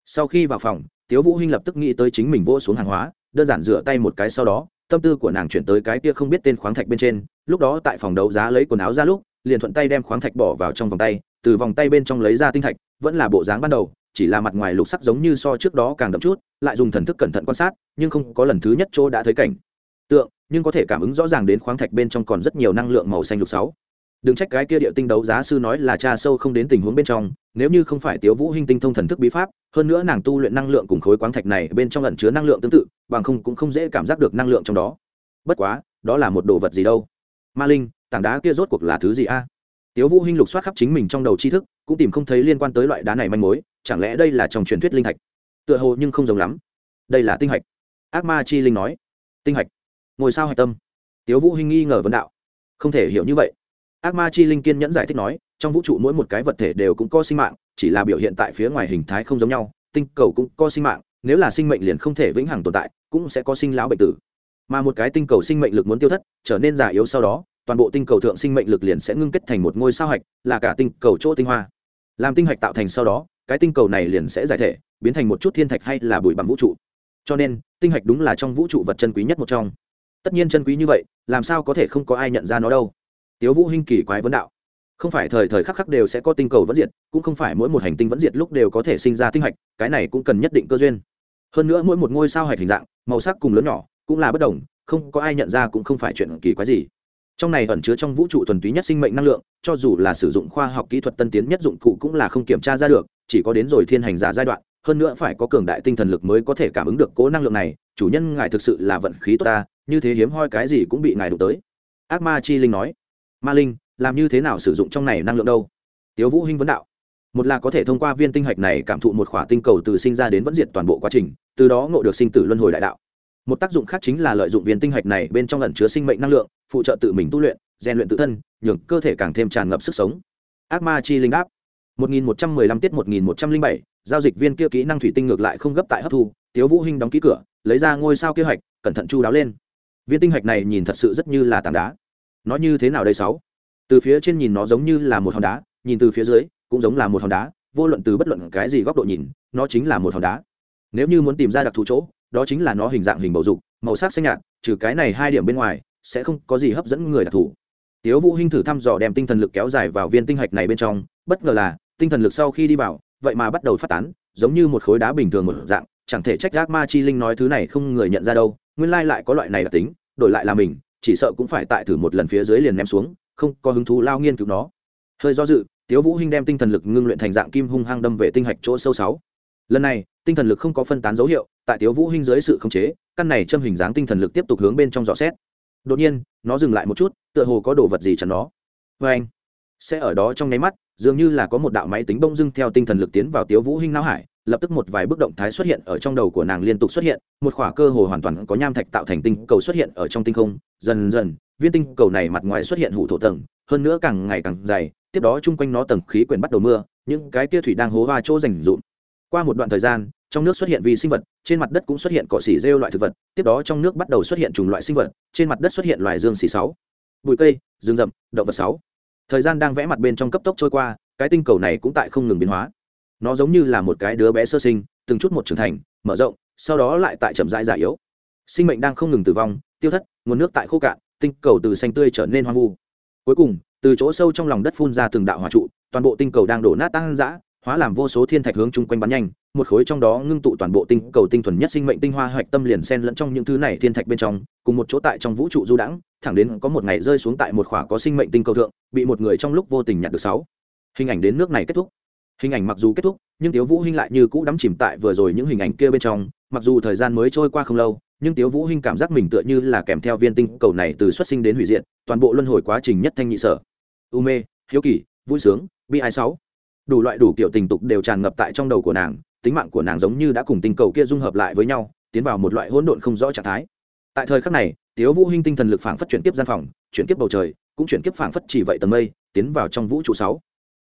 Sau khi vào phòng, tiếu vũ hinh lập tức nghĩ tới chính mình vỗ xuống hàng hóa, đơn giản rửa tay một cái sau đó, tâm tư của nàng chuyển tới cái kia không biết tên khoáng thạch bên trên, lúc đó tại phòng đấu giá lấy quần áo ra lúc, liền thuận tay đem khoáng thạch bỏ vào trong vòng tay từ vòng tay bên trong lấy ra tinh thạch, vẫn là bộ dáng ban đầu, chỉ là mặt ngoài lục sắc giống như so trước đó càng đậm chút, lại dùng thần thức cẩn thận quan sát, nhưng không có lần thứ nhất chỗ đã thấy cảnh. Tượng, nhưng có thể cảm ứng rõ ràng đến khoáng thạch bên trong còn rất nhiều năng lượng màu xanh lục sáu. Đừng trách cái kia địa tinh đấu giá sư nói là cha sâu không đến tình huống bên trong, nếu như không phải tiếu vũ hinh tinh thông thần thức bí pháp, hơn nữa nàng tu luyện năng lượng cùng khối khoáng thạch này bên trong ẩn chứa năng lượng tương tự, bằng không cũng không dễ cảm giác được năng lượng trong đó. Bất quá, đó là một đồ vật gì đâu? Ma linh, tảng đá kia rốt cuộc là thứ gì a? Tiếu vũ hinh lục soát khắp chính mình trong đầu tri thức, cũng tìm không thấy liên quan tới loại đá này manh mối, chẳng lẽ đây là trong truyền thuyết linh hạch tựa hồ nhưng không giống lắm. Đây là tinh hạch. Ác ma chi linh nói. Tinh hạch. Ngồi sao hạch tâm. Tiếu vũ hinh nghi ngờ vấn đạo. Không thể hiểu như vậy. Ác ma chi linh kiên nhẫn giải thích nói, trong vũ trụ mỗi một cái vật thể đều cũng có sinh mạng, chỉ là biểu hiện tại phía ngoài hình thái không giống nhau, tinh cầu cũng có sinh mạng, nếu là sinh mệnh liền không thể vĩnh hằng tồn tại, cũng sẽ có sinh lão bệnh tử. Mà một cái tinh cầu sinh mệnh lực muốn tiêu thất, trở nên già yếu sau đó toàn bộ tinh cầu thượng sinh mệnh lực liền sẽ ngưng kết thành một ngôi sao hạch, là cả tinh cầu chỗ tinh hoa. Làm tinh hạch tạo thành sau đó, cái tinh cầu này liền sẽ giải thể, biến thành một chút thiên thạch hay là bụi bằng vũ trụ. Cho nên, tinh hạch đúng là trong vũ trụ vật chân quý nhất một trong. Tất nhiên chân quý như vậy, làm sao có thể không có ai nhận ra nó đâu? Tiếu vũ hinh kỳ quái vấn đạo. Không phải thời thời khắc khắc đều sẽ có tinh cầu vẫn diệt, cũng không phải mỗi một hành tinh vẫn diệt lúc đều có thể sinh ra tinh hạch, cái này cũng cần nhất định cơ duyên. Hơn nữa mỗi một ngôi sao hạch hình dạng, màu sắc cùng lớn nhỏ, cũng là bất đồng, không có ai nhận ra cũng không phải chuyện kỳ quái gì trong này ẩn chứa trong vũ trụ thuần túy nhất sinh mệnh năng lượng, cho dù là sử dụng khoa học kỹ thuật tân tiến nhất dụng cụ cũng là không kiểm tra ra được, chỉ có đến rồi thiên hành giả giai đoạn, hơn nữa phải có cường đại tinh thần lực mới có thể cảm ứng được cố năng lượng này, chủ nhân ngài thực sự là vận khí tốt ta, như thế hiếm hoi cái gì cũng bị ngài đụng tới. Ác ma chi linh nói, ma linh, làm như thế nào sử dụng trong này năng lượng đâu? Tiếu vũ hinh vấn đạo, một là có thể thông qua viên tinh hạch này cảm thụ một khỏa tinh cầu từ sinh ra đến vẫn diệt toàn bộ quá trình, từ đó ngộ được sinh tử luân hồi đại đạo một tác dụng khác chính là lợi dụng viên tinh hạch này bên trong ẩn chứa sinh mệnh năng lượng phụ trợ tự mình tu luyện rèn luyện tự thân nhường cơ thể càng thêm tràn ngập sức sống. Ác ma chi linh đáp. 1115 tiết 1107, giao dịch viên kia kỹ năng thủy tinh ngược lại không gấp tại hấp thu tiếu vũ hinh đóng ký cửa lấy ra ngôi sao kế hoạch cẩn thận chu đáo lên. Viên tinh hạch này nhìn thật sự rất như là tảng đá. Nó như thế nào đây sáu? Từ phía trên nhìn nó giống như là một hòn đá nhìn từ phía dưới cũng giống là một hòn đá vô luận từ bất luận cái gì góc độ nhìn nó chính là một hòn đá. Nếu như muốn tìm ra đặc thù chỗ đó chính là nó hình dạng hình bầu dục, màu sắc xanh nhạt, trừ cái này hai điểm bên ngoài, sẽ không có gì hấp dẫn người đặc thù. Tiếu vũ hinh thử thăm dò đem tinh thần lực kéo dài vào viên tinh hạch này bên trong, bất ngờ là, tinh thần lực sau khi đi vào, vậy mà bắt đầu phát tán, giống như một khối đá bình thường một dạng, chẳng thể trách gác ma chi linh nói thứ này không người nhận ra đâu, nguyên lai lại có loại này đặc tính, đổi lại là mình, chỉ sợ cũng phải tại thử một lần phía dưới liền ném xuống, không có hứng thú lao nghiên cứu nó. Hơi do dự, tiếu vũ hinh đem tinh thần lực ngưng luyện thành dạng kim hung hăng đâm về tinh hạch chỗ sâu sáu. Lần này, tinh thần lực không có phân tán dấu hiệu tại tiếu vũ hinh dưới sự khống chế, căn này châm hình dáng tinh thần lực tiếp tục hướng bên trong dò xét. Đột nhiên, nó dừng lại một chút, tựa hồ có đồ vật gì chắn nó. Với anh, sẽ ở đó trong nháy mắt, dường như là có một đạo máy tính bông dưng theo tinh thần lực tiến vào tiếu vũ hinh não hải, lập tức một vài bước động thái xuất hiện ở trong đầu của nàng liên tục xuất hiện, một khỏa cơ hồ hoàn toàn có nham thạch tạo thành tinh cầu xuất hiện ở trong tinh không, dần dần, viên tinh cầu này mặt ngoài xuất hiện hủ thổ tầng, hơn nữa càng ngày càng dày, tiếp đó chung quanh nó tầng khí quyển bắt đầu mưa, những cái kia thủy đang hố hoa chỗ rành rụm qua một đoạn thời gian trong nước xuất hiện vi sinh vật, trên mặt đất cũng xuất hiện cỏ xỉ rêu loại thực vật, tiếp đó trong nước bắt đầu xuất hiện chủng loại sinh vật, trên mặt đất xuất hiện loài dương xỉ sáu, bụi cây, rừng rậm, động vật sáu. Thời gian đang vẽ mặt bên trong cấp tốc trôi qua, cái tinh cầu này cũng tại không ngừng biến hóa. Nó giống như là một cái đứa bé sơ sinh, từng chút một trưởng thành, mở rộng, sau đó lại tại chậm rãi già yếu. Sinh mệnh đang không ngừng tử vong, tiêu thất, nguồn nước tại khô cạn, tinh cầu từ xanh tươi trở nên hoang vu. Cuối cùng, từ chỗ sâu trong lòng đất phun ra từng đạo hỏa trụ, toàn bộ tinh cầu đang đổ nát tan dã hóa làm vô số thiên thạch hướng chung quanh bắn nhanh, một khối trong đó ngưng tụ toàn bộ tinh cầu tinh thuần nhất sinh mệnh tinh hoa hạch tâm liền xen lẫn trong những thứ này thiên thạch bên trong, cùng một chỗ tại trong vũ trụ du đãng, thẳng đến có một ngày rơi xuống tại một khỏa có sinh mệnh tinh cầu thượng, bị một người trong lúc vô tình nhặt được sáu. Hình ảnh đến nước này kết thúc. Hình ảnh mặc dù kết thúc, nhưng tiếu vũ hinh lại như cũ đắm chìm tại vừa rồi những hình ảnh kia bên trong, mặc dù thời gian mới trôi qua không lâu, nhưng tiếu vũ hinh cảm giác mình tựa như là kèm theo viên tinh cầu này từ xuất sinh đến hủy diệt, toàn bộ luân hồi quá trình nhất thanh nhị sở. U mê hiếu kỳ, vui sướng, bi ai sáu đủ loại đủ kiểu tình tục đều tràn ngập tại trong đầu của nàng, tính mạng của nàng giống như đã cùng tinh cầu kia dung hợp lại với nhau, tiến vào một loại hỗn độn không rõ trạng thái. Tại thời khắc này, tiếu vũ hinh tinh thần lực phảng phất chuyển kiếp gian phòng, chuyển kiếp bầu trời, cũng chuyển kiếp phảng phất chỉ vậy tầng mây, tiến vào trong vũ trụ sáu.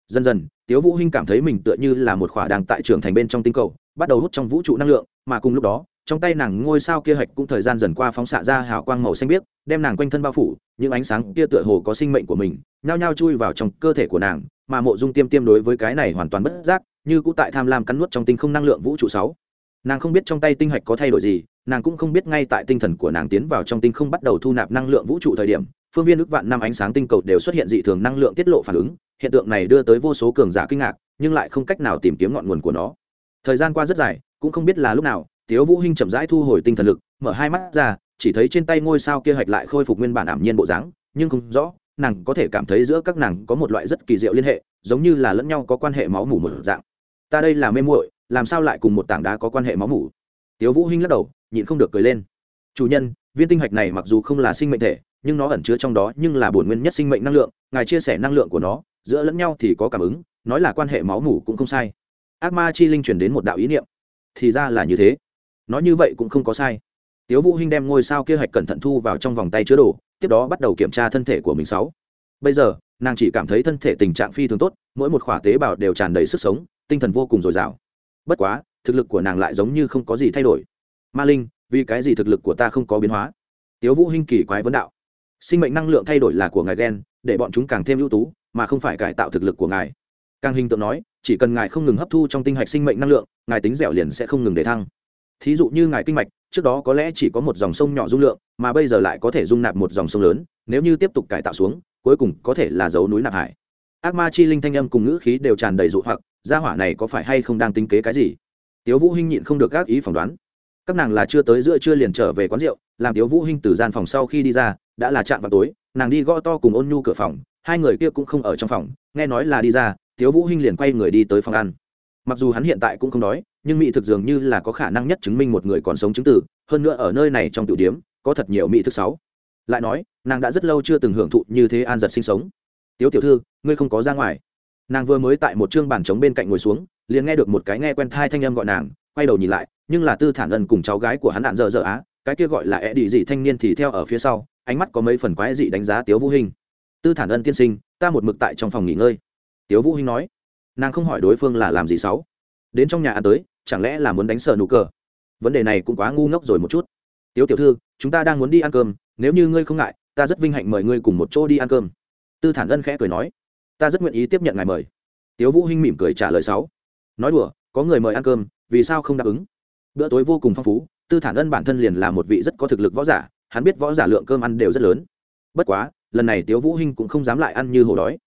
Dần dần, tiếu vũ hinh cảm thấy mình tựa như là một khỏa đang tại trường thành bên trong tinh cầu, bắt đầu hút trong vũ trụ năng lượng, mà cùng lúc đó trong tay nàng ngôi sao kia hạch cũng thời gian dần qua phóng xạ ra hào quang màu xanh biếc, đem nàng quanh thân bao phủ, những ánh sáng kia tựa hồ có sinh mệnh của mình, nhao nhao chui vào trong cơ thể của nàng, mà mộ dung tiêm tiêm đối với cái này hoàn toàn bất giác, như cũ tại tham lam cắn nuốt trong tinh không năng lượng vũ trụ sáu. Nàng không biết trong tay tinh hạch có thay đổi gì, nàng cũng không biết ngay tại tinh thần của nàng tiến vào trong tinh không bắt đầu thu nạp năng lượng vũ trụ thời điểm, phương viên ước vạn năm ánh sáng tinh cầu đều xuất hiện dị thường năng lượng tiết lộ phản ứng, hiện tượng này đưa tới vô số cường giả kinh ngạc, nhưng lại không cách nào tìm kiếm ngọn nguồn của nó. Thời gian qua rất dài, cũng không biết là lúc nào tiếu vũ hinh chậm rãi thu hồi tinh thần lực, mở hai mắt ra, chỉ thấy trên tay ngôi sao kia hạch lại khôi phục nguyên bản ảm nhiên bộ dáng, nhưng không rõ, nàng có thể cảm thấy giữa các nàng có một loại rất kỳ diệu liên hệ, giống như là lẫn nhau có quan hệ máu mủ một dạng. Ta đây là mê muội, làm sao lại cùng một tảng đá có quan hệ máu mủ? Tiếu vũ hinh lắc đầu, nhịn không được cười lên. Chủ nhân, viên tinh hạch này mặc dù không là sinh mệnh thể, nhưng nó ẩn chứa trong đó nhưng là bổn nguyên nhất sinh mệnh năng lượng, ngài chia sẻ năng lượng của nó, giữa lẫn nhau thì có cảm ứng, nói là quan hệ máu mủ cũng không sai. Ác ma chi linh truyền đến một đạo ý niệm. Thì ra là như thế nói như vậy cũng không có sai. Tiếu vũ hinh đem ngôi sao kia hạch cẩn thận thu vào trong vòng tay chứa đồ tiếp đó bắt đầu kiểm tra thân thể của mình sáu. Bây giờ nàng chỉ cảm thấy thân thể tình trạng phi thường tốt mỗi một khỏa tế bào đều tràn đầy sức sống tinh thần vô cùng dồi dào. Bất quá thực lực của nàng lại giống như không có gì thay đổi. Ma linh vì cái gì thực lực của ta không có biến hóa? Tiếu vũ hinh kỳ quái vấn đạo. Sinh mệnh năng lượng thay đổi là của ngài Gen, để bọn chúng càng thêm ưu tú mà không phải cải tạo thực lực của ngài. Càng hình tượng nói chỉ cần ngài không ngừng hấp thu trong tinh hạch sinh mệnh năng lượng ngài tính dẻo liền sẽ không ngừng để thăng thí dụ như ngài kinh mạch, trước đó có lẽ chỉ có một dòng sông nhỏ dung lượng, mà bây giờ lại có thể dung nạp một dòng sông lớn, nếu như tiếp tục cải tạo xuống, cuối cùng có thể là dấu núi nạp hải. Ác ma chi linh thanh âm cùng ngữ khí đều tràn đầy dụ hoặc, gia hỏa này có phải hay không đang tính kế cái gì? Tiếu vũ hinh nhịn không được các ý phỏng đoán. Các nàng là chưa tới giữa chưa liền trở về quán rượu, làm tiếu vũ hinh từ gian phòng sau khi đi ra, đã là chạm vào tối, nàng đi gõ to cùng ôn nhu cửa phòng, hai người kia cũng không ở trong phòng, nghe nói là đi ra, tiếu vũ hinh liền quay người đi tới phòng ăn mặc dù hắn hiện tại cũng không đói, nhưng mỹ thực dường như là có khả năng nhất chứng minh một người còn sống chứng tử, hơn nữa ở nơi này trong tiểu điếm, có thật nhiều mỹ thực sáu. Lại nói, nàng đã rất lâu chưa từng hưởng thụ như thế an giật sinh sống. Tiếu tiểu thư, ngươi không có ra ngoài. Nàng vừa mới tại một chương bàn trống bên cạnh ngồi xuống, liền nghe được một cái nghe quen thai thanh âm gọi nàng, quay đầu nhìn lại, nhưng là tư thản ân cùng cháu gái của hắn hạn dở dở á, cái kia gọi là e đi dị thanh niên thì theo ở phía sau, ánh mắt có mấy phần quái dị đánh giá tiếu vũ hình tư thản ân tiên sinh, ta một mực tại trong phòng nghỉ ngơi. Tiếu vũ hình nói nàng không hỏi đối phương là làm gì xấu đến trong nhà ăn tới, chẳng lẽ là muốn đánh sờ nụ cờ? Vấn đề này cũng quá ngu ngốc rồi một chút. Tiếu tiểu thư, chúng ta đang muốn đi ăn cơm, nếu như ngươi không ngại, ta rất vinh hạnh mời ngươi cùng một chỗ đi ăn cơm. Tư thản ân khẽ cười nói, ta rất nguyện ý tiếp nhận ngài mời. Tiếu vũ hinh mỉm cười trả lời sáu. Nói đùa, có người mời ăn cơm, vì sao không đáp ứng? Bữa tối vô cùng phong phú, tư thản ân bản thân liền là một vị rất có thực lực võ giả, hắn biết võ giả lượng cơm ăn đều rất lớn. Bất quá, lần này tiếu vũ hinh cũng không dám lại ăn như hổ đói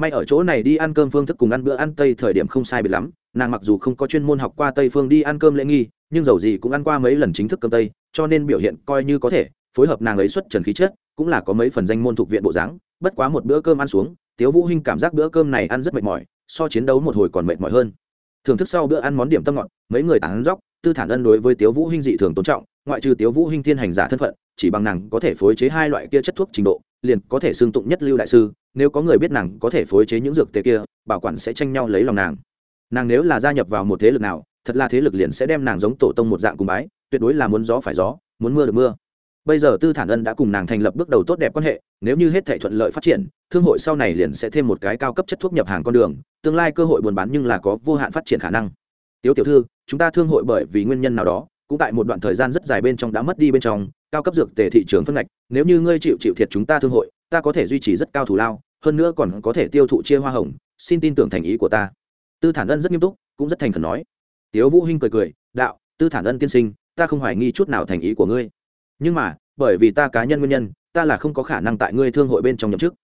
may ở chỗ này đi ăn cơm phương thức cùng ăn bữa ăn tây thời điểm không sai biệt lắm. Nàng mặc dù không có chuyên môn học qua tây phương đi ăn cơm lễ nghi, nhưng dầu gì cũng ăn qua mấy lần chính thức cơm tây, cho nên biểu hiện coi như có thể, phối hợp nàng ấy xuất trần khí chất, cũng là có mấy phần danh môn thuộc viện bộ dáng. Bất quá một bữa cơm ăn xuống, tiếu vũ hinh cảm giác bữa cơm này ăn rất mệt mỏi, so chiến đấu một hồi còn mệt mỏi hơn. Thưởng thức sau bữa ăn món điểm tâm ngọt, mấy người tán dóc, tư thản ân đối với tiếu vũ hinh dị thường tôn trọng, ngoại trừ tiếu vũ hinh thiên hành giả thân phận, chỉ bằng nàng có thể phối chế hai loại kia chất thuốc trình độ, liền có thể xương tụng nhất lưu đại sư nếu có người biết nàng có thể phối chế những dược tề kia, bảo quản sẽ tranh nhau lấy lòng nàng. Nàng nếu là gia nhập vào một thế lực nào, thật là thế lực liền sẽ đem nàng giống tổ tông một dạng cùng bái, tuyệt đối là muốn gió phải gió, muốn mưa được mưa. Bây giờ tư thản ân đã cùng nàng thành lập bước đầu tốt đẹp quan hệ, nếu như hết thể thuận lợi phát triển, thương hội sau này liền sẽ thêm một cái cao cấp chất thuốc nhập hàng con đường, tương lai cơ hội buôn bán nhưng là có vô hạn phát triển khả năng. Tiếu tiểu thư, chúng ta thương hội bởi vì nguyên nhân nào đó, cũng tại một đoạn thời gian rất dài bên trong đã mất đi bên trong, cao cấp dược tề thị trường phân ngạch, nếu như ngươi chịu chịu thiệt chúng ta thương hội, ta có thể duy trì rất cao thủ lao hơn nữa còn có thể tiêu thụ chia hoa hồng, xin tin tưởng thành ý của ta. Tư thản ân rất nghiêm túc, cũng rất thành khẩn nói. Tiếu vũ hinh cười cười, đạo, tư thản ân tiên sinh, ta không hoài nghi chút nào thành ý của ngươi. Nhưng mà, bởi vì ta cá nhân nguyên nhân, ta là không có khả năng tại ngươi thương hội bên trong nhậm chức.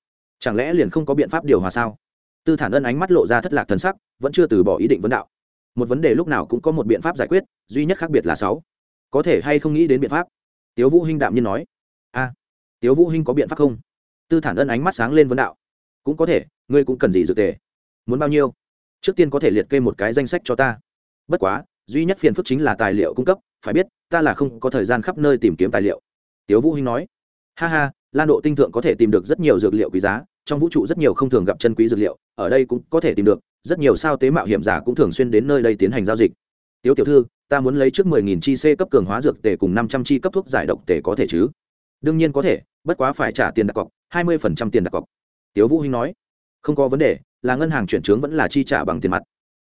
Chẳng lẽ liền không có biện pháp điều hòa sao? Tư thản ân ánh mắt lộ ra thất lạc thần sắc, vẫn chưa từ bỏ ý định vấn đạo. Một vấn đề lúc nào cũng có một biện pháp giải quyết, duy nhất khác biệt là sáu. Có thể hay không nghĩ đến biện pháp? Tiếu vũ hinh đạm nhiên nói. A tiếu vũ hinh có biện pháp không? Tư thản ân ánh mắt sáng lên vấn đạo cũng có thể, ngươi cũng cần gì dự tề? Muốn bao nhiêu? Trước tiên có thể liệt kê một cái danh sách cho ta. Bất quá, duy nhất phiền phức chính là tài liệu cung cấp, phải biết, ta là không có thời gian khắp nơi tìm kiếm tài liệu. Tiếu vũ hinh nói. Ha ha, lan độ tinh thượng có thể tìm được rất nhiều dược liệu quý giá, trong vũ trụ rất nhiều không thường gặp chân quý dược liệu, ở đây cũng có thể tìm được, rất nhiều sao tế mạo hiểm giả cũng thường xuyên đến nơi đây tiến hành giao dịch. Tiếu tiểu thư, ta muốn lấy trước mười nghìn chi c cấp cường hóa dược tề cùng năm trăm chi cấp thuốc giải độc tề có thể chứ? Đương nhiên có thể, bất quá phải trả tiền đặt cọc, hai mươi phần trăm tiền đặt cọc tiếu vũ hinh nói, không có vấn đề, là ngân hàng chuyển trướng vẫn là chi trả bằng tiền mặt.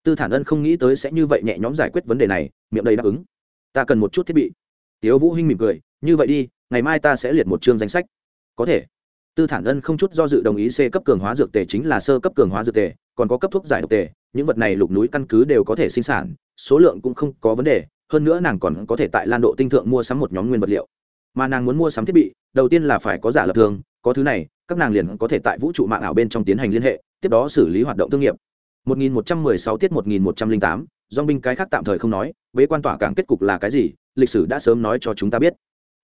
Tư thản ân không nghĩ tới sẽ như vậy nhẹ nhõm giải quyết vấn đề này, miệng đầy đáp ứng. Ta cần một chút thiết bị. Tiếu vũ hinh mỉm cười, như vậy đi, ngày mai ta sẽ liệt một chương danh sách. Có thể. Tư thản ân không chút do dự đồng ý c cấp cường hóa dược tề chính là sơ cấp cường hóa dược tề, còn có cấp thuốc giải độc tề, những vật này lục núi căn cứ đều có thể sinh sản, số lượng cũng không có vấn đề, hơn nữa nàng còn có thể tại lan độ tinh thượng mua sắm một nhóm nguyên vật liệu. Mà nàng muốn mua sắm thiết bị, đầu tiên là phải có giả lập thường, có thứ này các nàng liền có thể tại vũ trụ mạng ảo bên trong tiến hành liên hệ tiếp đó xử lý hoạt động thương nghiệp. 1116 tiết 1108, dòng binh cái khác tạm thời không nói bế quan tỏa cảng kết cục là cái gì lịch sử đã sớm nói cho chúng ta biết.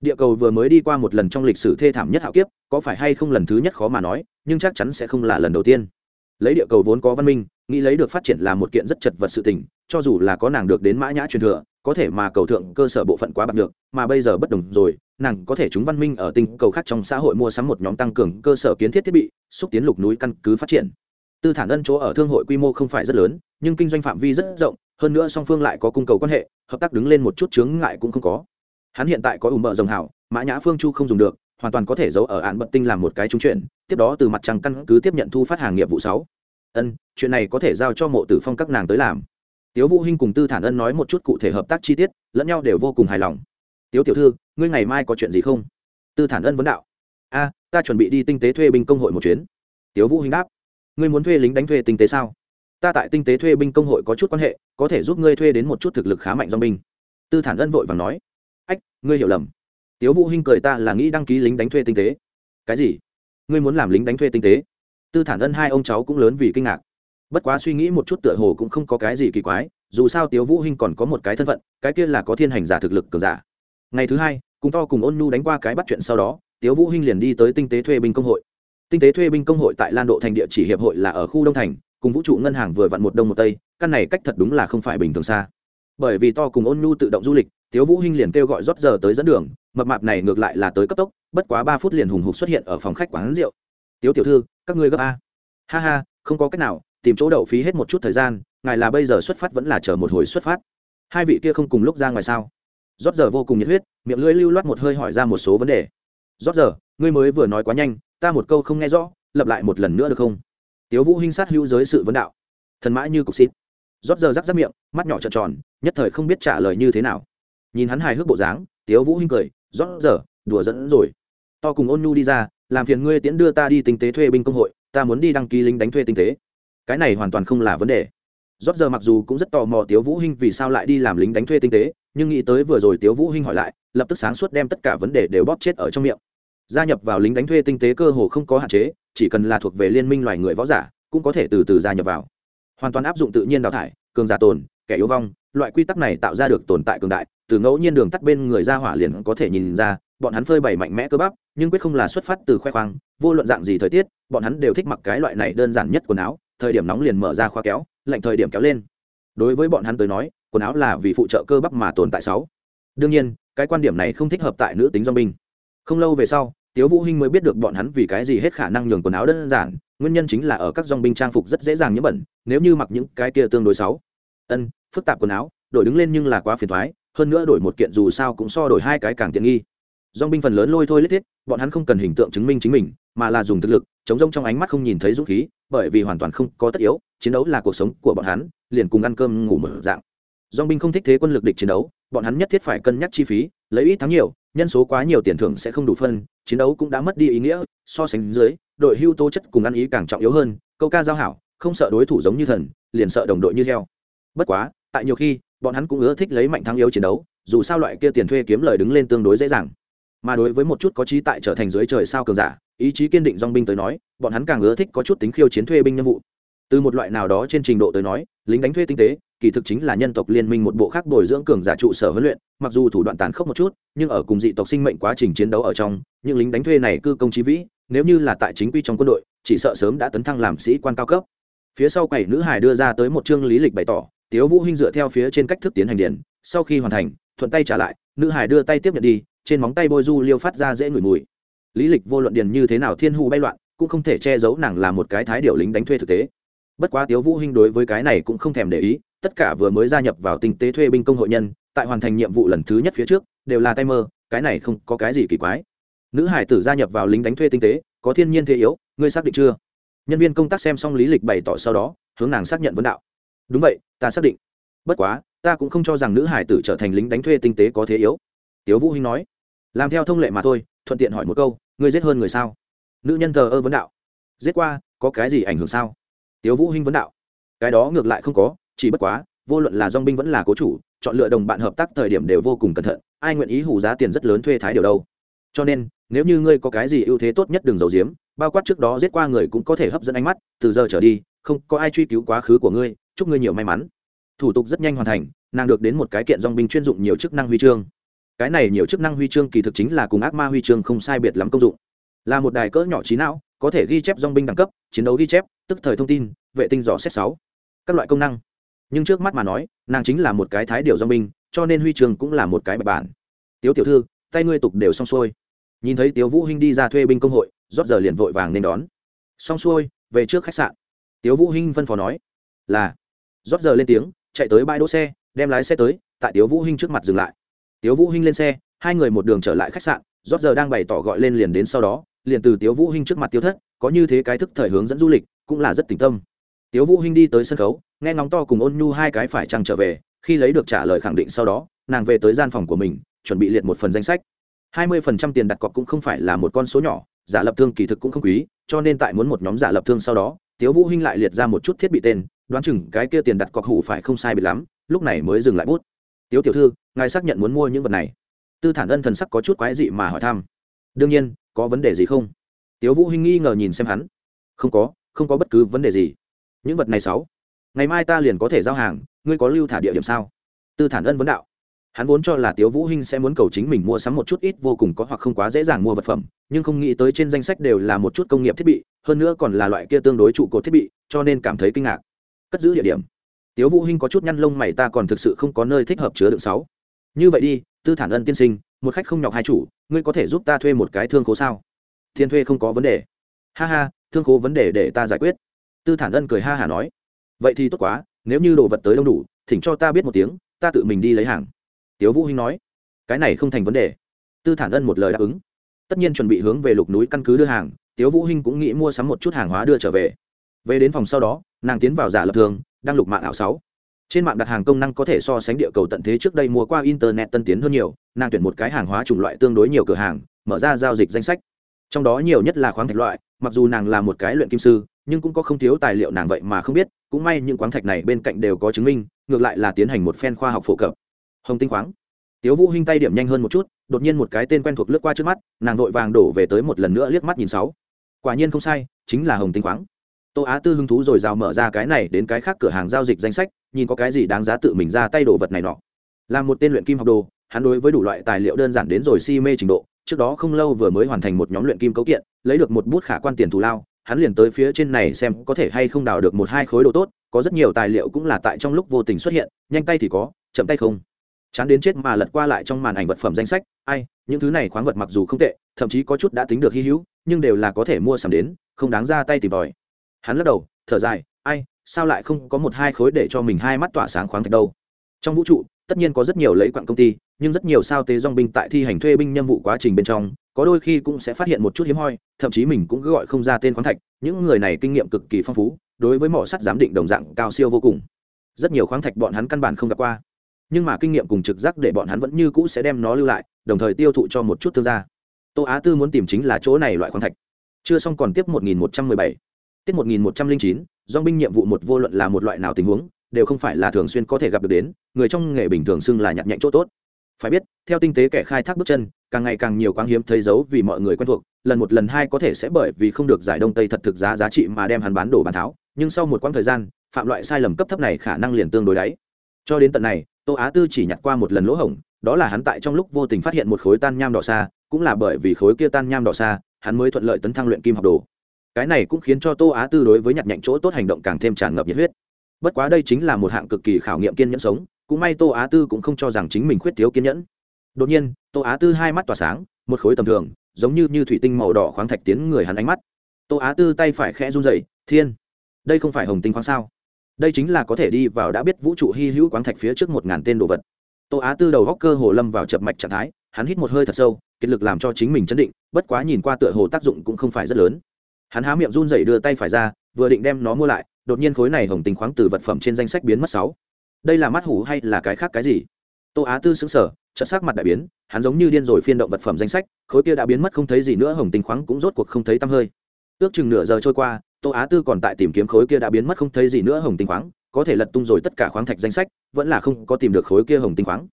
Địa cầu vừa mới đi qua một lần trong lịch sử thê thảm nhất hạo kiếp có phải hay không lần thứ nhất khó mà nói nhưng chắc chắn sẽ không là lần đầu tiên. Lấy địa cầu vốn có văn minh nghĩ lấy được phát triển là một kiện rất chật vật sự tình cho dù là có nàng được đến mã nhã truyền thừa có thể mà cầu thượng cơ sở bộ phận quá bạc được mà bây giờ bất đồng rồi, nàng có thể chúng văn minh ở tinh cầu khác trong xã hội mua sắm một nhóm tăng cường cơ sở kiến thiết thiết bị, xúc tiến lục núi căn cứ phát triển. Tư thản ân chỗ ở thương hội quy mô không phải rất lớn, nhưng kinh doanh phạm vi rất rộng, hơn nữa song phương lại có cung cầu quan hệ, hợp tác đứng lên một chút chướng ngại cũng không có. Hắn hiện tại có ủ mở rồng hảo, mã nhã phương chu không dùng được, hoàn toàn có thể giấu ở án bận tinh làm một cái trung chuyển, tiếp đó từ mặt trăng căn cứ tiếp nhận thu phát hàng nghiệp vụ sáu. Ân, chuyện này có thể giao cho mộ tử phong các nàng tới làm. Tiếu vũ hinh cùng tư thản ân nói một chút cụ thể hợp tác chi tiết, lẫn nhau đều vô cùng hài lòng tiếu tiểu thư, ngươi ngày mai có chuyện gì không? Tư thản ân vấn đạo. A, ta chuẩn bị đi tinh tế thuê binh công hội một chuyến. Tiếu vũ hinh đáp. Ngươi muốn thuê lính đánh thuê tinh tế sao? Ta tại tinh tế thuê binh công hội có chút quan hệ, có thể giúp ngươi thuê đến một chút thực lực khá mạnh do binh. Tư thản ân vội vàng nói. Ách, ngươi hiểu lầm. Tiếu vũ hinh cười ta là nghĩ đăng ký lính đánh thuê tinh tế. Cái gì? Ngươi muốn làm lính đánh thuê tinh tế? Tư thản ân hai ông cháu cũng lớn vì kinh ngạc. Bất quá suy nghĩ một chút tựa hồ cũng không có cái gì kỳ quái, dù sao tiếu vũ hinh còn có một cái thân phận, cái kia là có thiên hành giả thực lực cường giả ngày thứ hai, cùng to cùng ôn nhu đánh qua cái bắt chuyện sau đó, tiếu vũ hinh liền đi tới tinh tế thuê binh công hội. Tinh tế thuê binh công hội tại lan độ thành địa chỉ hiệp hội là ở khu đông thành, cùng vũ trụ ngân hàng vừa vặn một đông một tây, căn này cách thật đúng là không phải bình thường xa. Bởi vì to cùng ôn nhu tự động du lịch, tiếu vũ hinh liền kêu gọi rót giờ tới dẫn đường, mập mạp này ngược lại là tới cấp tốc, bất quá ba phút liền hùng hục xuất hiện ở phòng khách quán rượu. Tiếu tiểu thư, các ngươi gấp a. Ha ha, không có cách nào, tìm chỗ đậu phí hết một chút thời gian, ngài là bây giờ xuất phát vẫn là chờ một hồi xuất phát. Hai vị kia không cùng lúc ra ngoài sao? Rót giờ vô cùng nhiệt huyết, miệng lưỡi lưu loát một hơi hỏi ra một số vấn đề. Rót giờ, ngươi mới vừa nói quá nhanh, ta một câu không nghe rõ, lặp lại một lần nữa được không? Tiếu vũ hinh sát hữu giới sự vấn đạo. Thần mã như cục xít rót giờ rắc rắc miệng, mắt nhỏ trợn tròn, nhất thời không biết trả lời như thế nào. Nhìn hắn hài hước bộ dáng, tiếu vũ hinh cười, rót giờ, đùa dẫn rồi. To cùng ôn nhu đi ra, làm phiền ngươi tiễn đưa ta đi tinh tế thuê binh công hội, ta muốn đi đăng ký lính đánh thuê tinh tế. Cái này hoàn toàn không là vấn đề rót giờ mặc dù cũng rất tò mò tiếu vũ hinh vì sao lại đi làm lính đánh thuê tinh tế, nhưng nghĩ tới vừa rồi tiếu vũ hinh hỏi lại, lập tức sáng suốt đem tất cả vấn đề đều bóp chết ở trong miệng. Gia nhập vào lính đánh thuê tinh tế cơ hồ không có hạn chế, chỉ cần là thuộc về liên minh loài người võ giả, cũng có thể từ từ gia nhập vào. Hoàn toàn áp dụng tự nhiên đào thải, cường giả tồn, kẻ yếu vong, loại quy tắc này tạo ra được tồn tại cường đại, từ ngẫu nhiên đường tắt bên người ra hỏa liền có thể nhìn ra, bọn hắn phơi bày mạnh mẽ cơ bắp, nhưng quyết không là xuất phát từ khoe khoang, vô luận dạng gì thời tiết, bọn hắn đều thích mặc cái loại này đơn giản nhất quần áo, thời điểm nóng liền mở ra khoa kéo lạnh thời điểm kéo lên. Đối với bọn hắn tới nói, quần áo là vì phụ trợ cơ bắp mà tồn tại sáu. Đương nhiên, cái quan điểm này không thích hợp tại nữ tính do binh. Không lâu về sau, tiếu vũ hinh mới biết được bọn hắn vì cái gì hết khả năng nhường quần áo đơn giản, nguyên nhân chính là ở các dòng binh trang phục rất dễ dàng nhiễm bẩn, nếu như mặc những cái kia tương đối xấu ân, phức tạp quần áo, đổi đứng lên nhưng là quá phiền toái hơn nữa đổi một kiện dù sao cũng so đổi hai cái càng tiện nghi. Dòng binh phần lớn lôi thôi lết thiết, bọn hắn không cần hình tượng chứng minh chính mình, mà là dùng thực lực, chống rông trong ánh mắt không nhìn thấy dũng khí, bởi vì hoàn toàn không có tất yếu chiến đấu là cuộc sống của bọn hắn, liền cùng ăn cơm ngủ mở dạng. Dong binh không thích thế quân lực địch chiến đấu, bọn hắn nhất thiết phải cân nhắc chi phí, lấy ít thắng nhiều, nhân số quá nhiều tiền thưởng sẽ không đủ phân, chiến đấu cũng đã mất đi ý nghĩa, so sánh dưới, đội hưu tố chất cùng ăn ý càng trọng yếu hơn, câu ca giao hảo, không sợ đối thủ giống như thần, liền sợ đồng đội như heo. Bất quá, tại nhiều khi, bọn hắn cũng ưa thích lấy mạnh thắng yếu chiến đấu, dù sao loại kia tiền thuê kiếm lời đứng lên tương đối dễ dàng. Mà đối với một chút có trí tại trở thành dưới trời sao cường giả, ý chí kiên định dong binh tới nói, bọn hắn càng ưa thích có chút tính khiêu chiến thuê binh nhiệm vụ từ một loại nào đó trên trình độ tới nói, lính đánh thuê tinh tế, kỳ thực chính là nhân tộc liên minh một bộ khác bồi dưỡng cường giả trụ sở huấn luyện, mặc dù thủ đoạn tàn khốc một chút, nhưng ở cùng dị tộc sinh mệnh quá trình chiến đấu ở trong, những lính đánh thuê này cư công trí vĩ, nếu như là tại chính quy trong quân đội, chỉ sợ sớm đã tấn thăng làm sĩ quan cao cấp. Phía sau quầy nữ hải đưa ra tới một chương lý lịch bày tỏ, tiếu vũ hinh dựa theo phía trên cách thức tiến hành điển sau khi hoàn thành, thuận tay trả lại. Nữ hải đưa tay tiếp nhận đi, trên móng tay bôi du liêu phát ra dễ ngửi mùi. Lý lịch vô luận điền như thế nào thiên hù bay loạn, cũng không thể che giấu nàng là một cái thái điều lính đánh thuê thực tế bất quá tiếu vũ hinh đối với cái này cũng không thèm để ý, tất cả vừa mới gia nhập vào tinh tế thuê binh công hội nhân, tại hoàn thành nhiệm vụ lần thứ nhất phía trước, đều là tay mơ, cái này không có cái gì kỳ quái. Nữ hải tử gia nhập vào lính đánh thuê tinh tế, có thiên nhiên thế yếu, ngươi xác định chưa? Nhân viên công tác xem xong lý lịch bày tỏ sau đó, hướng nàng xác nhận vấn đạo. Đúng vậy, ta xác định. Bất quá, ta cũng không cho rằng nữ hải tử trở thành lính đánh thuê tinh tế có thế yếu. Tiếu vũ hinh nói. Làm theo thông lệ mà thôi, thuận tiện hỏi một câu, ngươi giết hơn người sao? Nữ nhân thờ ơ vấn đạo. Giết qua, có cái gì ảnh hưởng sao? Tiếu vũ hinh vấn đạo. Cái đó ngược lại không có, chỉ bất quá, vô luận là dong binh vẫn là cố chủ, chọn lựa đồng bạn hợp tác thời điểm đều vô cùng cẩn thận, ai nguyện ý hù giá tiền rất lớn thuê thái điều đâu. Cho nên, nếu như ngươi có cái gì ưu thế tốt nhất đừng giấu giếm, bao quát trước đó giết qua người cũng có thể hấp dẫn ánh mắt, từ giờ trở đi, không có ai truy cứu quá khứ của ngươi, chúc ngươi nhiều may mắn. Thủ tục rất nhanh hoàn thành, nàng được đến một cái kiện dong binh chuyên dụng nhiều chức năng huy chương. Cái này nhiều chức năng huy chương kỳ thực chính là cùng ác ma huy chương không sai biệt lắm công dụng. Là một đài cỡ nhỏ trí não, có thể ghi chép dong binh đẳng cấp, chiến đấu ghi chép tức thời thông tin, vệ tinh dò xét sáu. Các loại công năng. Nhưng trước mắt mà nói, nàng chính là một cái thái điều do binh cho nên huy trường cũng là một cái bài bản. Tiếu tiểu thư, tay ngươi tục đều xong xuôi. Nhìn thấy tiếu vũ hinh đi ra thuê binh công hội, rót giờ liền vội vàng nên đón. Xong xuôi, về trước khách sạn. Tiếu vũ hinh phân phó nói, là. Rót giờ lên tiếng, chạy tới bãi đỗ xe, đem lái xe tới, tại tiếu vũ hinh trước mặt dừng lại. Tiếu vũ hinh lên xe, hai người một đường trở lại khách sạn, rót giờ đang bày tỏ gọi lên liền đến sau đó, liền từ tiếu vũ hinh trước mặt tiêu thất, có như thế cái thức thời hướng dẫn du lịch cũng là rất tỉnh tâm. Tiếu vũ hinh đi tới sân khấu, nghe ngóng to cùng ôn nhu hai cái phải trăng trở về, khi lấy được trả lời khẳng định sau đó, nàng về tới gian phòng của mình, chuẩn bị liệt một phần danh sách. Hai mươi phần trăm tiền đặt cọc cũng không phải là một con số nhỏ, giả lập thương kỳ thực cũng không quý, cho nên tại muốn một nhóm giả lập thương sau đó, tiếu vũ hinh lại liệt ra một chút thiết bị tên, đoán chừng cái kia tiền đặt cọc hủ phải không sai biệt lắm, lúc này mới dừng lại bút. Tiếu tiểu thư, ngài xác nhận muốn mua những vật này. Tư thản ân thần sắc có chút quái dị mà hỏi thăm. Đương nhiên, có vấn đề gì không? Tiếu vũ hinh nghi ngờ nhìn xem hắn. Không có không có bất cứ vấn đề gì. Những vật này sáu, ngày mai ta liền có thể giao hàng, ngươi có lưu thả địa điểm sao? Tư thản ân vấn đạo. Hắn vốn cho là tiếu vũ hinh sẽ muốn cầu chính mình mua sắm một chút ít vô cùng có hoặc không quá dễ dàng mua vật phẩm, nhưng không nghĩ tới trên danh sách đều là một chút công nghiệp thiết bị, hơn nữa còn là loại kia tương đối trụ cột thiết bị, cho nên cảm thấy kinh ngạc. Cất giữ địa điểm. Tiếu vũ hinh có chút nhăn lông mày, ta còn thực sự không có nơi thích hợp chứa đựng sáu. Như vậy đi, tư thản ân tiên sinh, một khách không nhọc hai chủ, ngươi có thể giúp ta thuê một cái thương khố sao? Thiên thuê không có vấn đề. Ha ha thương khố vấn đề để ta giải quyết. Tư thản ân cười ha hả nói, vậy thì tốt quá, nếu như đồ vật tới đông đủ, thỉnh cho ta biết một tiếng, ta tự mình đi lấy hàng. Tiếu vũ hinh nói, cái này không thành vấn đề. Tư thản ân một lời đáp ứng. Tất nhiên chuẩn bị hướng về lục núi căn cứ đưa hàng, tiếu vũ hinh cũng nghĩ mua sắm một chút hàng hóa đưa trở về. Về đến phòng sau đó, nàng tiến vào giả lập thường, đang lục mạng ảo sáu. Trên mạng đặt hàng công năng có thể so sánh địa cầu tận thế trước đây mua qua internet tân tiến hơn nhiều, nàng tuyển một cái hàng hóa chủng loại tương đối nhiều cửa hàng, mở ra giao dịch danh sách. Trong đó nhiều nhất là khoáng thạch loại mặc dù nàng là một cái luyện kim sư, nhưng cũng có không thiếu tài liệu nàng vậy mà không biết, cũng may những khoáng thạch này bên cạnh đều có chứng minh, ngược lại là tiến hành một phen khoa học phổ cập. Hồng tinh khoáng. Tiếu vũ hinh tay điểm nhanh hơn một chút, đột nhiên một cái tên quen thuộc lướt qua trước mắt, nàng vội vàng đổ về tới một lần nữa liếc mắt nhìn sáu. Quả nhiên không sai, chính là hồng tinh khoáng. Tô á tư hứng thú rồi rào mở ra cái này đến cái khác cửa hàng giao dịch danh sách, nhìn có cái gì đáng giá tự mình ra tay đồ vật này nọ. Là một tên luyện kim học đồ, hắn đối với đủ loại tài liệu đơn giản đến rồi si mê trình độ trước đó không lâu vừa mới hoàn thành một nhóm luyện kim cấu kiện, lấy được một bút khả quan tiền thù lao, hắn liền tới phía trên này xem có thể hay không đào được một hai khối đồ tốt, có rất nhiều tài liệu cũng là tại trong lúc vô tình xuất hiện, nhanh tay thì có, chậm tay không. Chán đến chết mà lật qua lại trong màn ảnh vật phẩm danh sách, ai, những thứ này khoáng vật mặc dù không tệ, thậm chí có chút đã tính được hy hữu, nhưng đều là có thể mua sắm đến, không đáng ra tay tìm tòi. Hắn lắc đầu, thở dài, ai, sao lại không có một hai khối để cho mình hai mắt tỏa sáng khoáng thạch đâu? Trong vũ trụ, tất nhiên có rất nhiều lấy quặng công ty nhưng rất nhiều sao tế dong binh tại thi hành thuê binh nhiệm vụ quá trình bên trong, có đôi khi cũng sẽ phát hiện một chút hiếm hoi, thậm chí mình cũng gọi không ra tên khoáng thạch, những người này kinh nghiệm cực kỳ phong phú, đối với mỏ sắt giám định đồng dạng cao siêu vô cùng. Rất nhiều khoáng thạch bọn hắn căn bản không gặp qua, nhưng mà kinh nghiệm cùng trực giác để bọn hắn vẫn như cũ sẽ đem nó lưu lại, đồng thời tiêu thụ cho một chút thương gia. Tô á tư muốn tìm chính là chỗ này loại khoáng thạch. Chưa xong còn tiếp một nghìn một trăm mười bảy. Tiết một nghìn do binh nhiệm vụ một vô luận là một loại nào tình huống, đều không phải là thường xuyên có thể gặp được đến, người trong nghề bình thường xưng là nhặt nhạnh chỗ tốt phải biết, theo tinh tế kẻ khai thác bước chân, càng ngày càng nhiều quáng hiếm thấy dấu vì mọi người quen thuộc, lần một lần hai có thể sẽ bởi vì không được giải đông tây thật thực giá giá trị mà đem hắn bán đổ bàn tháo, nhưng sau một quãng thời gian, phạm loại sai lầm cấp thấp này khả năng liền tương đối đáy. Cho đến tận này, tô á tư chỉ nhặt qua một lần lỗ hổng, đó là hắn tại trong lúc vô tình phát hiện một khối tan nham đỏ xa, cũng là bởi vì khối kia tan nham đỏ xa, hắn mới thuận lợi tấn thăng luyện kim học đồ. Cái này cũng khiến cho tô á tư đối với nhặt nhạnh chỗ tốt hành động càng thêm tràn ngập nhiệt huyết. Bất quá đây chính là một hạng cực kỳ khảo nghiệm kiên nhẫn sống cũng may tô á tư cũng không cho rằng chính mình khuyết thiếu kiên nhẫn. Đột nhiên, tô á tư hai mắt tỏa sáng, một khối tầm thường, giống như như thủy tinh màu đỏ khoáng thạch tiến người hắn ánh mắt. Tô á tư tay phải khẽ run dậy thiên, đây không phải hồng tinh khoáng sao? Đây chính là có thể đi vào đã biết vũ trụ hy hữu khoáng thạch phía trước một ngàn tên đồ vật. Tô á tư đầu góc cơ hồ lâm vào chập mạch trạng thái, hắn hít một hơi thật sâu, kiệt lực làm cho chính mình chấn định, bất quá nhìn qua tựa hồ tác dụng cũng không phải rất lớn. Hắn há miệng run dậy đưa tay phải ra, vừa định đem nó mua lại, đột nhiên khối này hồng tinh khoáng từ vật phẩm trên danh sách biến mất sáu đây là mắt hủ hay là cái khác cái gì? Tô á tư xứng sở chợt sắc mặt đại biến, hắn giống như điên rồi phiên động vật phẩm danh sách, khối kia đã biến mất không thấy gì nữa, hồng tinh khoáng cũng rốt cuộc không thấy tăm hơi. Ước chừng nửa giờ trôi qua, tô á tư còn tại tìm kiếm khối kia đã biến mất không thấy gì nữa hồng tinh khoáng, có thể lật tung rồi tất cả khoáng thạch danh sách, vẫn là không có tìm được khối kia hồng tinh khoáng.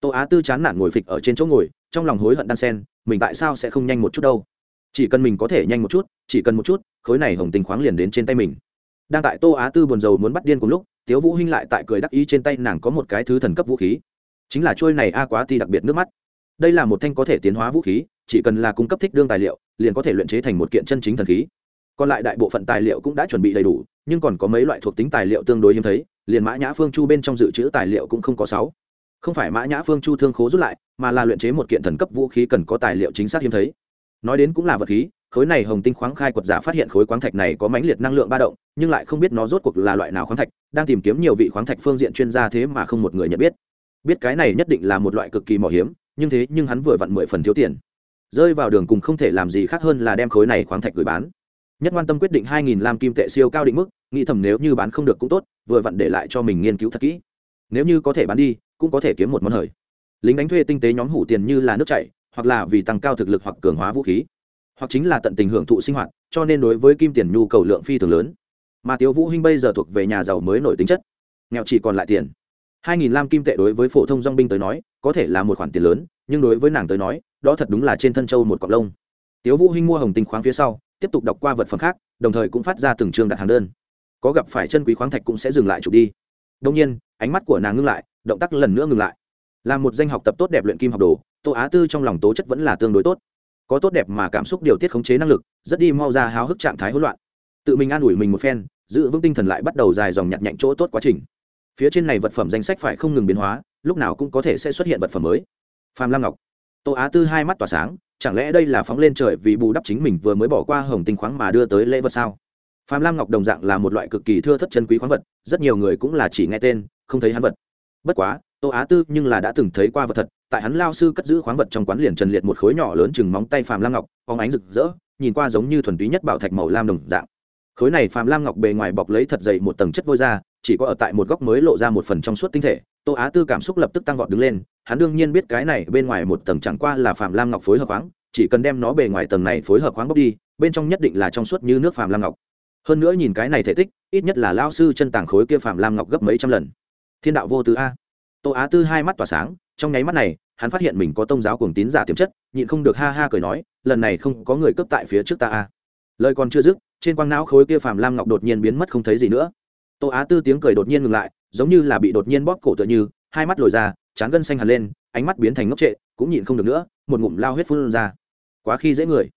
Tô á tư chán nản ngồi phịch ở trên chỗ ngồi, trong lòng hối hận đan sen, mình tại sao sẽ không nhanh một chút đâu? Chỉ cần mình có thể nhanh một chút, chỉ cần một chút, khối này hồng tinh khoáng liền đến trên tay mình. Đang tại tô á tư buồn rầu muốn bắt điên cùng lúc tiếu vũ hinh lại tại cười đắc ý trên tay nàng có một cái thứ thần cấp vũ khí. Chính là trôi này a quá ti đặc biệt nước mắt. Đây là một thanh có thể tiến hóa vũ khí, chỉ cần là cung cấp thích đương tài liệu, liền có thể luyện chế thành một kiện chân chính thần khí. Còn lại đại bộ phận tài liệu cũng đã chuẩn bị đầy đủ, nhưng còn có mấy loại thuộc tính tài liệu tương đối hiếm thấy, liền mã nhã phương chu bên trong dự trữ tài liệu cũng không có sáu. Không phải mã nhã phương chu thương khố rút lại, mà là luyện chế một kiện thần cấp vũ khí cần có tài liệu chính xác hiếm thấy. Nói đến cũng là vật khí khối này hồng tinh khoáng khai quật giả phát hiện khối khoáng thạch này có mãnh liệt năng lượng ba động, nhưng lại không biết nó rốt cuộc là loại nào khoáng thạch, đang tìm kiếm nhiều vị khoáng thạch phương diện chuyên gia thế mà không một người nhận biết. Biết cái này nhất định là một loại cực kỳ mỏ hiếm nhưng thế nhưng hắn vừa vặn mười phần thiếu tiền. Rơi vào đường cùng không thể làm gì khác hơn là đem khối này khoáng thạch gửi bán. Nhất quan tâm quyết định hai nghìn lam kim tệ siêu cao định mức, nghĩ thầm nếu như bán không được cũng tốt, vừa vặn để lại cho mình nghiên cứu thật kỹ. Nếu như có thể bán đi, cũng có thể kiếm một món hời. Lính đánh thuê tinh tế nhóm hủ tiền như là nước chảy, hoặc là vì tăng cao thực lực hoặc cường hóa vũ khí hoặc chính là tận tình hưởng thụ sinh hoạt, cho nên đối với kim tiền nhu cầu lượng phi thường lớn. Mà tiếu vũ hinh bây giờ thuộc về nhà giàu mới nổi tính chất. Nghèo chỉ còn lại tiền. Hai nghìn lam kim tệ đối với phổ thông dong binh tới nói, có thể là một khoản tiền lớn, nhưng đối với nàng tới nói, đó thật đúng là trên thân châu một cọng lông. Tiếu vũ hinh mua hồng tinh khoáng phía sau, tiếp tục đọc qua vật phẩm khác, đồng thời cũng phát ra từng trường đặt hàng đơn. Có gặp phải chân quý khoáng thạch cũng sẽ dừng lại chụp đi. Đông nhiên, ánh mắt của nàng ngưng lại, động tác lần nữa ngừng lại. Là một danh học tập tốt đẹp luyện kim học đồ, tô á tư trong lòng tố chất vẫn là tương đối tốt có tốt đẹp mà cảm xúc điều tiết khống chế năng lực, rất đi mau ra háo hức trạng thái hỗn loạn. Tự mình an ủi mình một phen, giữ vững tinh thần lại bắt đầu dài dòng nhặt nhạnh chỗ tốt quá trình. Phía trên này vật phẩm danh sách phải không ngừng biến hóa, lúc nào cũng có thể sẽ xuất hiện vật phẩm mới. Phạm lam ngọc, tô á tư hai mắt tỏa sáng, chẳng lẽ đây là phóng lên trời vì bù đắp chính mình vừa mới bỏ qua hồng tinh khoáng mà đưa tới lễ vật sao? Phạm lam ngọc đồng dạng là một loại cực kỳ thưa thất chân quý khoáng vật, rất nhiều người cũng là chỉ nghe tên, không thấy hắn vật bất quá, tô á tư nhưng là đã từng thấy qua vật thật, tại hắn lao sư cất giữ khoáng vật trong quán liền trần liệt một khối nhỏ lớn chừng móng tay phạm lam ngọc phóng ánh rực rỡ, nhìn qua giống như thuần túy nhất bảo thạch màu lam đồng dạng. Khối này phạm lam ngọc bề ngoài bọc lấy thật dày một tầng chất vôi ra chỉ có ở tại một góc mới lộ ra một phần trong suốt tinh thể, tô á tư cảm xúc lập tức tăng vọt đứng lên, hắn đương nhiên biết cái này bên ngoài một tầng chẳng qua là phạm lam ngọc phối hợp khoáng, chỉ cần đem nó bề ngoài tầng này phối hợp khoáng bốc đi, bên trong nhất định là trong suốt như nước phạm lam ngọc. Hơn nữa nhìn cái này thể tích, ít nhất là lao sư chân tàng khối kia phạm lam ngọc gấp mấy trăm lần thiên đạo vô tư a. Tô á tư hai mắt tỏa sáng, trong nháy mắt này, hắn phát hiện mình có tông giáo cuồng tín giả tiềm chất, nhịn không được ha ha cười nói, lần này không có người cấp tại phía trước ta a. Lời còn chưa dứt, trên quang não khối kia phàm lam ngọc đột nhiên biến mất không thấy gì nữa. Tô á tư tiếng cười đột nhiên ngừng lại, giống như là bị đột nhiên bóp cổ tựa như, hai mắt lồi ra, trán gân xanh hẳn lên, ánh mắt biến thành ngốc trệ, cũng nhịn không được nữa, một ngụm lao huyết phun ra. Quá khi dễ người.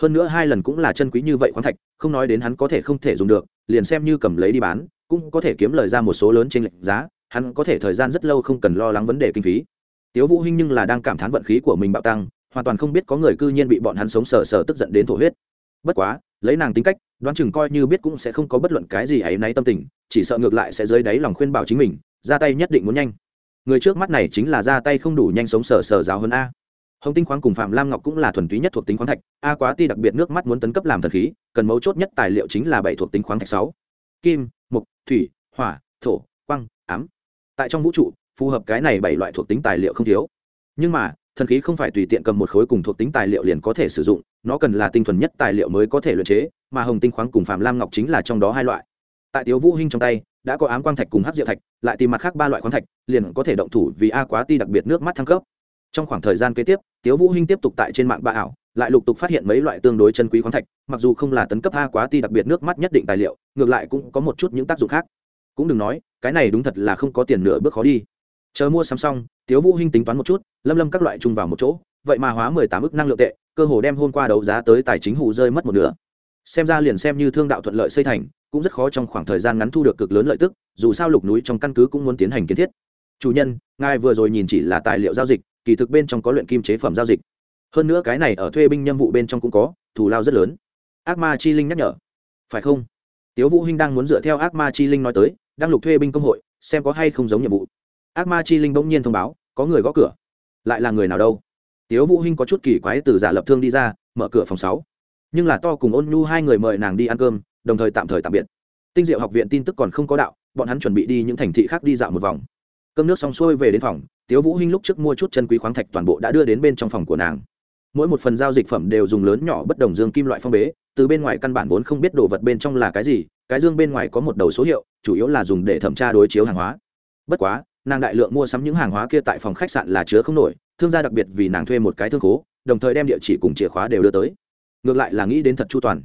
Hơn nữa hai lần cũng là chân quý như vậy khoáng thạch, không nói đến hắn có thể không thể dùng được, liền xem như cầm lấy đi bán, cũng có thể kiếm lời ra một số lớn trên lệnh giá hắn có thể thời gian rất lâu không cần lo lắng vấn đề kinh phí. Tiếu vũ hinh nhưng là đang cảm thán vận khí của mình bạo tăng, hoàn toàn không biết có người cư nhiên bị bọn hắn sống sờ sờ tức giận đến thổ huyết. Bất quá, lấy nàng tính cách, đoán chừng coi như biết cũng sẽ không có bất luận cái gì ấy náy tâm tình, chỉ sợ ngược lại sẽ dưới đáy lòng khuyên bảo chính mình, ra tay nhất định muốn nhanh. Người trước mắt này chính là ra tay không đủ nhanh sống sờ sờ giáo hơn a. Hồng tinh khoáng cùng phạm lam ngọc cũng là thuần túy nhất thuộc tính khoáng thạch, a quá ti đặc biệt nước mắt muốn tấn cấp làm thần khí, cần mấu chốt nhất tài liệu chính là bảy thuộc tính khoáng thạch sáu. Kim, mục, thủy, hỏa, thổ quăng ám tại trong vũ trụ, phù hợp cái này bảy loại thuộc tính tài liệu không thiếu. Nhưng mà, thần khí không phải tùy tiện cầm một khối cùng thuộc tính tài liệu liền có thể sử dụng, nó cần là tinh thuần nhất tài liệu mới có thể luyện chế, mà hồng tinh khoáng cùng phạm lam ngọc chính là trong đó hai loại. Tại tiếu vũ hinh trong tay, đã có ám quang thạch cùng hắc diệu thạch, lại tìm mặt khác ba loại khoáng thạch, liền có thể động thủ vì a quá ti đặc biệt nước mắt thăng cấp. Trong khoảng thời gian kế tiếp, tiếu vũ hinh tiếp tục tại trên mạng bạ ảo, lại lục tục phát hiện mấy loại tương đối chân quý khoáng thạch, mặc dù không là tấn cấp a quá ti đặc biệt nước mắt nhất định tài liệu, ngược lại cũng có một chút những tác dụng khác cũng đừng nói, cái này đúng thật là không có tiền nửa bước khó đi. Chờ mua sắm xong, tiếu vũ hinh tính toán một chút, lâm lâm các loại chung vào một chỗ, vậy mà hóa mười tám ức năng lượng tệ, cơ hồ đem hôm qua đấu giá tới tài chính hụ rơi mất một nửa. Xem ra liền xem như thương đạo thuận lợi xây thành, cũng rất khó trong khoảng thời gian ngắn thu được cực lớn lợi tức, dù sao lục núi trong căn cứ cũng muốn tiến hành kiến thiết. Chủ nhân, ngài vừa rồi nhìn chỉ là tài liệu giao dịch, kỳ thực bên trong có luyện kim chế phẩm giao dịch. Hơn nữa cái này ở thuê binh nhiệm vụ bên trong cũng có, thù lao rất lớn. Ác ma chi linh nhắc nhở. Phải không? Tiếu vũ hinh đang muốn dựa theo ác ma chi linh nói tới đang lục thuê binh công hội, xem có hay không giống nhiệm vụ. Ác ma chi linh bỗng nhiên thông báo, có người gõ cửa. Lại là người nào đâu? Tiếu vũ hinh có chút kỳ quái từ giả lập thương đi ra, mở cửa phòng sáu. Nhưng là to cùng ôn nhu hai người mời nàng đi ăn cơm, đồng thời tạm thời tạm biệt. Tinh diệu học viện tin tức còn không có đạo, bọn hắn chuẩn bị đi những thành thị khác đi dạo một vòng. Cơm nước xong xuôi về đến phòng, tiếu vũ hinh lúc trước mua chút chân quý khoáng thạch toàn bộ đã đưa đến bên trong phòng của nàng. Mỗi một phần giao dịch phẩm đều dùng lớn nhỏ bất đồng dương kim loại phong bế, từ bên ngoài căn bản vốn không biết đồ vật bên trong là cái gì, cái dương bên ngoài có một đầu số hiệu chủ yếu là dùng để thẩm tra đối chiếu hàng hóa. Bất quá, nàng đại lượng mua sắm những hàng hóa kia tại phòng khách sạn là chứa không nổi, thương gia đặc biệt vì nàng thuê một cái thương khố, đồng thời đem địa chỉ cùng chìa khóa đều đưa tới. Ngược lại là nghĩ đến thật chu toàn.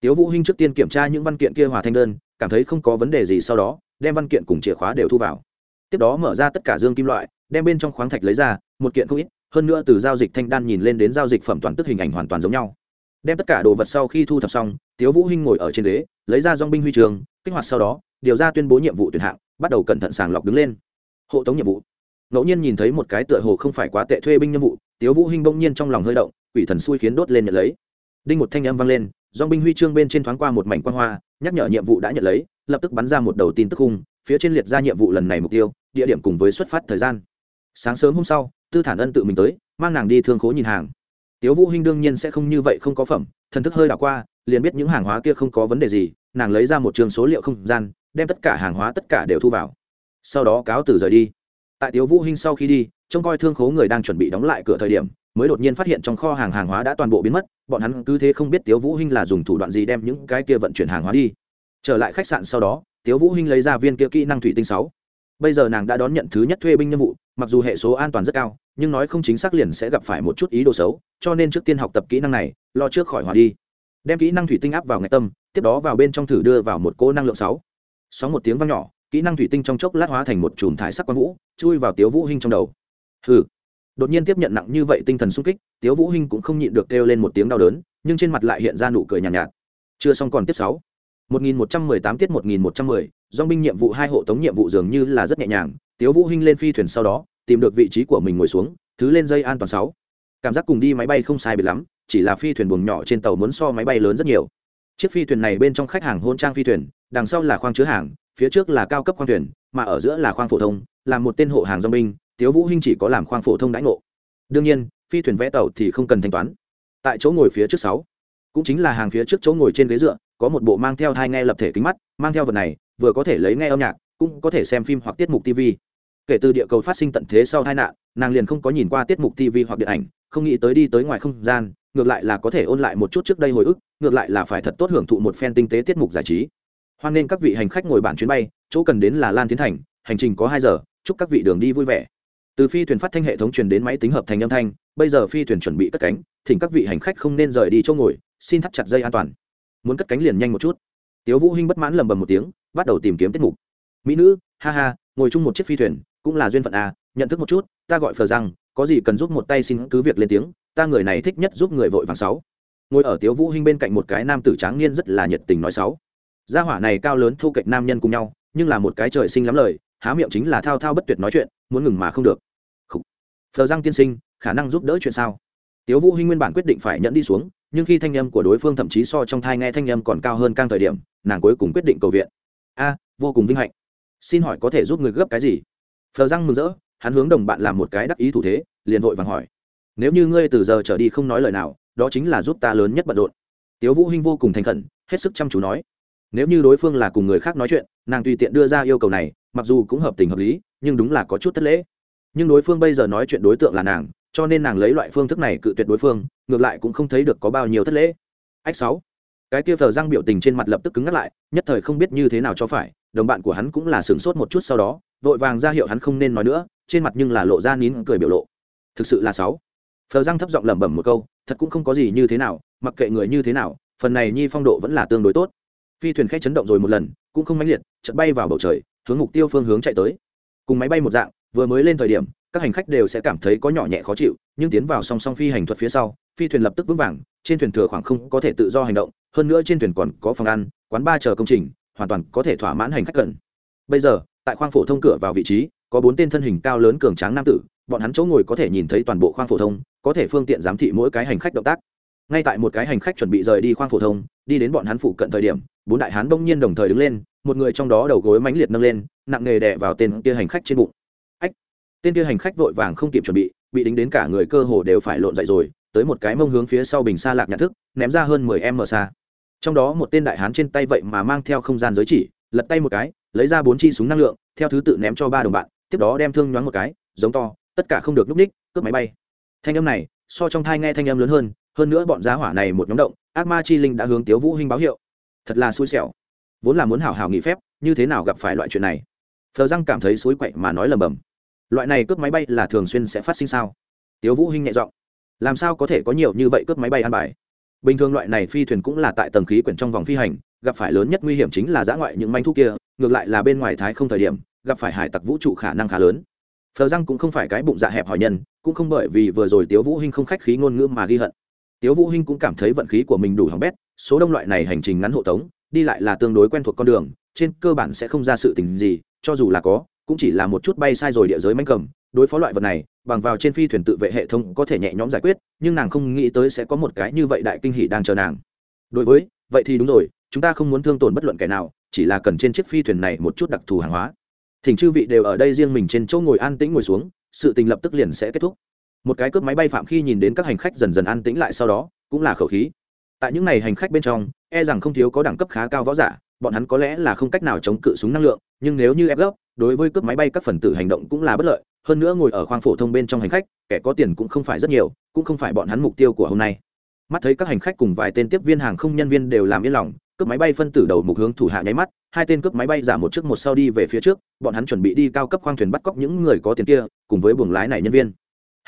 Tiếu vũ hinh trước tiên kiểm tra những văn kiện kia hòa thanh đơn, cảm thấy không có vấn đề gì sau đó, đem văn kiện cùng chìa khóa đều thu vào. Tiếp đó mở ra tất cả dương kim loại, đem bên trong khoáng thạch lấy ra, một kiện không ít, hơn nữa từ giao dịch thanh đan nhìn lên đến giao dịch phẩm toàn tức hình ảnh hoàn toàn giống nhau. Đem tất cả đồ vật sau khi thu thập xong, tiếu vũ hinh ngồi ở trên ghế, lấy ra dong binh huy trường, kích hoạt sau đó điều ra tuyên bố nhiệm vụ tuyển hạng, bắt đầu cẩn thận sàng lọc đứng lên. Hộ tống nhiệm vụ. Ngẫu nhiên nhìn thấy một cái tựa hồ không phải quá tệ thuê binh nhiệm vụ, tiếu vũ hinh bỗng nhiên trong lòng hơi động, quỷ thần xui khiến đốt lên nhận lấy. Đinh một thanh âm vang lên dong binh huy chương bên trên thoáng qua một mảnh quang hoa, nhắc nhở nhiệm vụ đã nhận lấy, lập tức bắn ra một đầu tin tức khung, phía trên liệt ra nhiệm vụ lần này mục tiêu, địa điểm cùng với xuất phát thời gian. Sáng sớm hôm sau, tư thản ân tự mình tới, mang nàng đi thương khố nhìn hàng. Tiếu vũ hinh đương nhiên sẽ không như vậy không có phẩm, thần thức hơi đảo qua, liền biết những hàng hóa kia không có vấn đề gì, nàng lấy ra một trường số liệu không gian đem tất cả hàng hóa tất cả đều thu vào. Sau đó cáo từ rời đi. Tại tiếu vũ hinh sau khi đi, trông coi thương khố người đang chuẩn bị đóng lại cửa thời điểm, mới đột nhiên phát hiện trong kho hàng hàng hóa đã toàn bộ biến mất, bọn hắn cứ thế không biết tiếu vũ hinh là dùng thủ đoạn gì đem những cái kia vận chuyển hàng hóa đi. Trở lại khách sạn sau đó, tiếu vũ hinh lấy ra viên kia kỹ năng thủy tinh sáu. Bây giờ nàng đã đón nhận thứ nhất thuê binh nhiệm vụ, mặc dù hệ số an toàn rất cao, nhưng nói không chính xác liền sẽ gặp phải một chút ý đồ xấu, cho nên trước tiên học tập kỹ năng này, lo trước khỏi hòa đi. Đem kỹ năng thủy tinh áp vào ngạch tâm, tiếp đó vào bên trong thử đưa vào một cỗ năng lượng sáu sóng một tiếng vang nhỏ kỹ năng thủy tinh trong chốc lát hóa thành một chùm thải sắc quang vũ chui vào tiếu vũ hinh trong đầu. Hừ. Đột nhiên tiếp nhận nặng như vậy tinh thần sung kích tiếu vũ hinh cũng không nhịn được kêu lên một tiếng đau đớn nhưng trên mặt lại hiện ra nụ cười nhàn nhạt, nhạt. Chưa xong còn tiếp sáu. 1118 tiết 1110, dòng binh nhiệm vụ hai hộ tống nhiệm vụ dường như là rất nhẹ nhàng tiếu vũ hinh lên phi thuyền sau đó tìm được vị trí của mình ngồi xuống thứ lên dây an toàn sáu. Cảm giác cùng đi máy bay không sai biệt lắm chỉ là phi thuyền buồng nhỏ trên tàu muốn so máy bay lớn rất nhiều. Chiếc phi thuyền này bên trong khách hàng hôn trang phi thuyền đằng sau là khoang chứa hàng, phía trước là cao cấp khoang thuyền, mà ở giữa là khoang phổ thông, là một tên hộ hàng dòng binh tiếu vũ hinh chỉ có làm khoang phổ thông đãi ngộ. Đương nhiên, phi thuyền vẽ tàu thì không cần thanh toán. Tại chỗ ngồi phía trước sáu, cũng chính là hàng phía trước chỗ ngồi trên ghế dựa, có một bộ mang theo hai nghe lập thể kính mắt, mang theo vật này, vừa có thể lấy nghe âm nhạc, cũng có thể xem phim hoặc tiết mục tv kể từ địa cầu phát sinh tận thế sau tai nạn, nàng liền không có nhìn qua tiết mục tv hoặc điện ảnh, không nghĩ tới đi tới ngoài không gian, ngược lại là có thể ôn lại một chút trước đây hồi ức, ngược lại là phải thật tốt hưởng thụ một phen tinh tế tiết mục giải trí hoan nên các vị hành khách ngồi bản chuyến bay, chỗ cần đến là lan tiến thành, hành trình có hai giờ, chúc các vị đường đi vui vẻ. Từ phi thuyền phát thanh hệ thống truyền đến máy tính hợp thành âm thanh, bây giờ phi thuyền chuẩn bị cất cánh, thỉnh các vị hành khách không nên rời đi chỗ ngồi, xin thắt chặt dây an toàn. Muốn cất cánh liền nhanh một chút. Tiếu vũ hinh bất mãn lầm bầm một tiếng, bắt đầu tìm kiếm tiết mục. Mỹ nữ, ha ha, ngồi chung một chiếc phi thuyền, cũng là duyên phận à nhận thức một chút, ta gọi phờ rằng có gì cần giúp một tay xin cứ việc lên tiếng, ta người này thích nhất giúp người vội vàng sáu. Ngồi ở tiếu vũ hinh bên cạnh một cái nam tử tráng niên rất là nhiệt tình nói sáu gia hỏa này cao lớn thu kệch nam nhân cùng nhau, nhưng là một cái trời sinh lắm lời, há miệng chính là thao thao bất tuyệt nói chuyện, muốn ngừng mà không được. Phờ răng tiên sinh, khả năng giúp đỡ chuyện sao? Tiếu vũ hinh nguyên bản quyết định phải nhẫn đi xuống, nhưng khi thanh âm của đối phương thậm chí so trong thai nghe thanh âm còn cao hơn cang thời điểm, nàng cuối cùng quyết định cầu viện. A, vô cùng vinh hạnh. Xin hỏi có thể giúp người gấp cái gì? Phờ răng mừng rỡ, hắn hướng đồng bạn làm một cái đắc ý thủ thế, liền vội vàng hỏi. Nếu như ngươi từ giờ trở đi không nói lời nào, đó chính là giúp ta lớn nhất bận rộn. Tiếu vũ hinh vô cùng thành khẩn, hết sức chăm chú nói nếu như đối phương là cùng người khác nói chuyện, nàng tùy tiện đưa ra yêu cầu này, mặc dù cũng hợp tình hợp lý, nhưng đúng là có chút thất lễ. Nhưng đối phương bây giờ nói chuyện đối tượng là nàng, cho nên nàng lấy loại phương thức này cự tuyệt đối phương, ngược lại cũng không thấy được có bao nhiêu thất lễ. Ách sáu. Cái kia phờ răng biểu tình trên mặt lập tức cứng ngắt lại, nhất thời không biết như thế nào cho phải, đồng bạn của hắn cũng là sửng sốt một chút sau đó, vội vàng ra hiệu hắn không nên nói nữa, trên mặt nhưng là lộ ra nín cười biểu lộ. Thực sự là sáu. Phờ răng thấp giọng lẩm bẩm một câu, thật cũng không có gì như thế nào, mặc kệ người như thế nào, phần này nhi phong độ vẫn là tương đối tốt phi thuyền khách chấn động rồi một lần, cũng không mãnh liệt, chợt bay vào bầu trời, hướng mục tiêu phương hướng chạy tới. Cùng máy bay một dạng, vừa mới lên thời điểm, các hành khách đều sẽ cảm thấy có nhỏ nhẹ khó chịu, nhưng tiến vào song song phi hành thuật phía sau, phi thuyền lập tức vững vàng, trên thuyền thừa khoảng không có thể tự do hành động, hơn nữa trên thuyền còn có phòng ăn, quán ba chờ công trình, hoàn toàn có thể thỏa mãn hành khách cần. Bây giờ, tại khoang phổ thông cửa vào vị trí, có bốn tên thân hình cao lớn cường tráng nam tử, bọn hắn chỗ ngồi có thể nhìn thấy toàn bộ khoang phổ thông, có thể phương tiện giám thị mỗi cái hành khách động tác ngay tại một cái hành khách chuẩn bị rời đi khoang phổ thông, đi đến bọn hắn phụ cận thời điểm, bốn đại hán bỗng nhiên đồng thời đứng lên, một người trong đó đầu gối mãnh liệt nâng lên, nặng nghề đè vào tên kia hành khách trên bụng. Ách! Tên kia hành khách vội vàng không kịp chuẩn bị bị đính đến cả người cơ hồ đều phải lộn dậy rồi, tới một cái mông hướng phía sau bình xa lạc nhận thức, ném ra hơn mười m xa. Trong đó một tên đại hán trên tay vậy mà mang theo không gian giới chỉ, lật tay một cái, lấy ra bốn chi súng năng lượng, theo thứ tự ném cho ba đồng bạn, tiếp đó đem thương nhoáng một cái, giống to, tất cả không được núp ních, cướp máy bay. Thanh âm này, so trong thai nghe thanh âm lớn hơn hơn nữa bọn giá hỏa này một nhóm động, ác ma chi linh đã hướng tiếu vũ hinh báo hiệu. Thật là xui xẻo. Vốn là muốn hảo hảo nghỉ phép, như thế nào gặp phải loại chuyện này? Thờ răng cảm thấy xối quậy mà nói lầm bầm. Loại này cướp máy bay là thường xuyên sẽ phát sinh sao? Tiếu vũ hinh nhẹ giọng. Làm sao có thể có nhiều như vậy cướp máy bay ăn bài? Bình thường loại này phi thuyền cũng là tại tầng khí quyển trong vòng phi hành, gặp phải lớn nhất nguy hiểm chính là giã ngoại những manh thu kia, ngược lại là bên ngoài thái không thời điểm, gặp phải hải tặc vũ trụ khả năng khá lớn. Phờ răng cũng không phải cái bụng dạ hẹp hỏi nhân, cũng không bởi vì vừa rồi tiếu vũ hinh không khách khí ngôn ngữ mà ghi hận tiếu vũ hinh cũng cảm thấy vận khí của mình đủ hỏng bét, số đông loại này hành trình ngắn hộ tống, đi lại là tương đối quen thuộc con đường, trên cơ bản sẽ không ra sự tình gì, cho dù là có, cũng chỉ là một chút bay sai rồi địa giới manh cầm, đối phó loại vật này, bằng vào trên phi thuyền tự vệ hệ thống có thể nhẹ nhõm giải quyết, nhưng nàng không nghĩ tới sẽ có một cái như vậy đại kinh hỉ đang chờ nàng. Đối với, vậy thì đúng rồi, chúng ta không muốn thương tổn bất luận kẻ nào, chỉ là cần trên chiếc phi thuyền này một chút đặc thù hàng hóa. Thỉnh chư vị đều ở đây riêng mình trên chỗ ngồi an tĩnh ngồi xuống, sự tình lập tức liền sẽ kết thúc một cái cướp máy bay phạm khi nhìn đến các hành khách dần dần an tĩnh lại sau đó, cũng là khẩu khí. Tại những ngày hành khách bên trong e rằng không thiếu có đẳng cấp khá cao võ giả, bọn hắn có lẽ là không cách nào chống cự súng năng lượng, nhưng nếu như ép gốc đối với cướp máy bay các phần tử hành động cũng là bất lợi. Hơn nữa ngồi ở khoang phổ thông bên trong hành khách, kẻ có tiền cũng không phải rất nhiều, cũng không phải bọn hắn mục tiêu của hôm nay. Mắt thấy các hành khách cùng vài tên tiếp viên hàng không nhân viên đều làm yên lòng, cướp máy bay phân tử đầu mục hướng thủ hạ nháy mắt, hai tên cướp máy bay giả một trước một sau đi về phía trước, bọn hắn chuẩn bị đi cao cấp khoang thuyền bắt cóc những người có tiền kia, cùng với buồng lái này nhân viên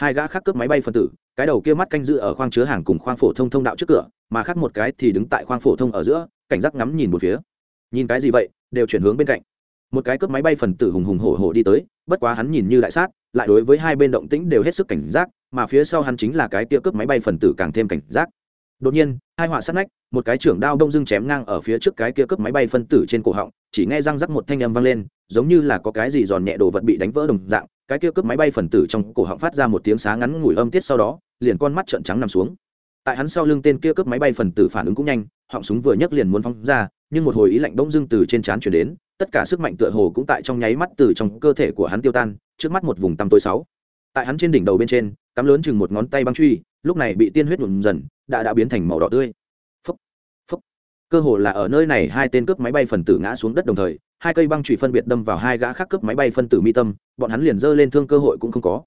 hai gã khác cướp máy bay phân tử, cái đầu kia mắt canh giữ ở khoang chứa hàng cùng khoang phổ thông thông đạo trước cửa, mà khác một cái thì đứng tại khoang phổ thông ở giữa, cảnh giác ngắm nhìn một phía. Nhìn cái gì vậy, đều chuyển hướng bên cạnh. Một cái cướp máy bay phần tử hùng hùng hổ hổ đi tới, bất quá hắn nhìn như đại sát, lại đối với hai bên động tĩnh đều hết sức cảnh giác, mà phía sau hắn chính là cái kia cướp máy bay phần tử càng thêm cảnh giác. Đột nhiên, hai họa sát nách, một cái trưởng đao đông dưng chém ngang ở phía trước cái kia cướp máy bay phân tử trên cổ họng, chỉ nghe răng rắc một thanh âm vang lên, giống như là có cái gì giòn nhẹ đồ vật bị đánh vỡ đồng dạng cái kia cướp máy bay phần tử trong cổ họng phát ra một tiếng xá ngắn ngủi âm tiết sau đó, liền con mắt trợn trắng nằm xuống. Tại hắn sau lưng tên kia cướp máy bay phần tử phản ứng cũng nhanh, họng súng vừa nhấc liền muốn phóng ra, nhưng một hồi ý lạnh bỗng dưng từ trên trán chuyển đến, tất cả sức mạnh tựa hồ cũng tại trong nháy mắt từ trong cơ thể của hắn tiêu tan, trước mắt một vùng tăm tối sáu. Tại hắn trên đỉnh đầu bên trên, cắm lớn chừng một ngón tay băng truy, lúc này bị tiên huyết nhuộm dần, đã đã biến thành màu đỏ tươi. Phúc phúc. Cơ hồ là ở nơi này hai tên cướp máy bay phần tử ngã xuống đất đồng thời hai cây băng chủy phân biệt đâm vào hai gã khác cướp máy bay phân tử mi tâm, bọn hắn liền giơ lên thương cơ hội cũng không có.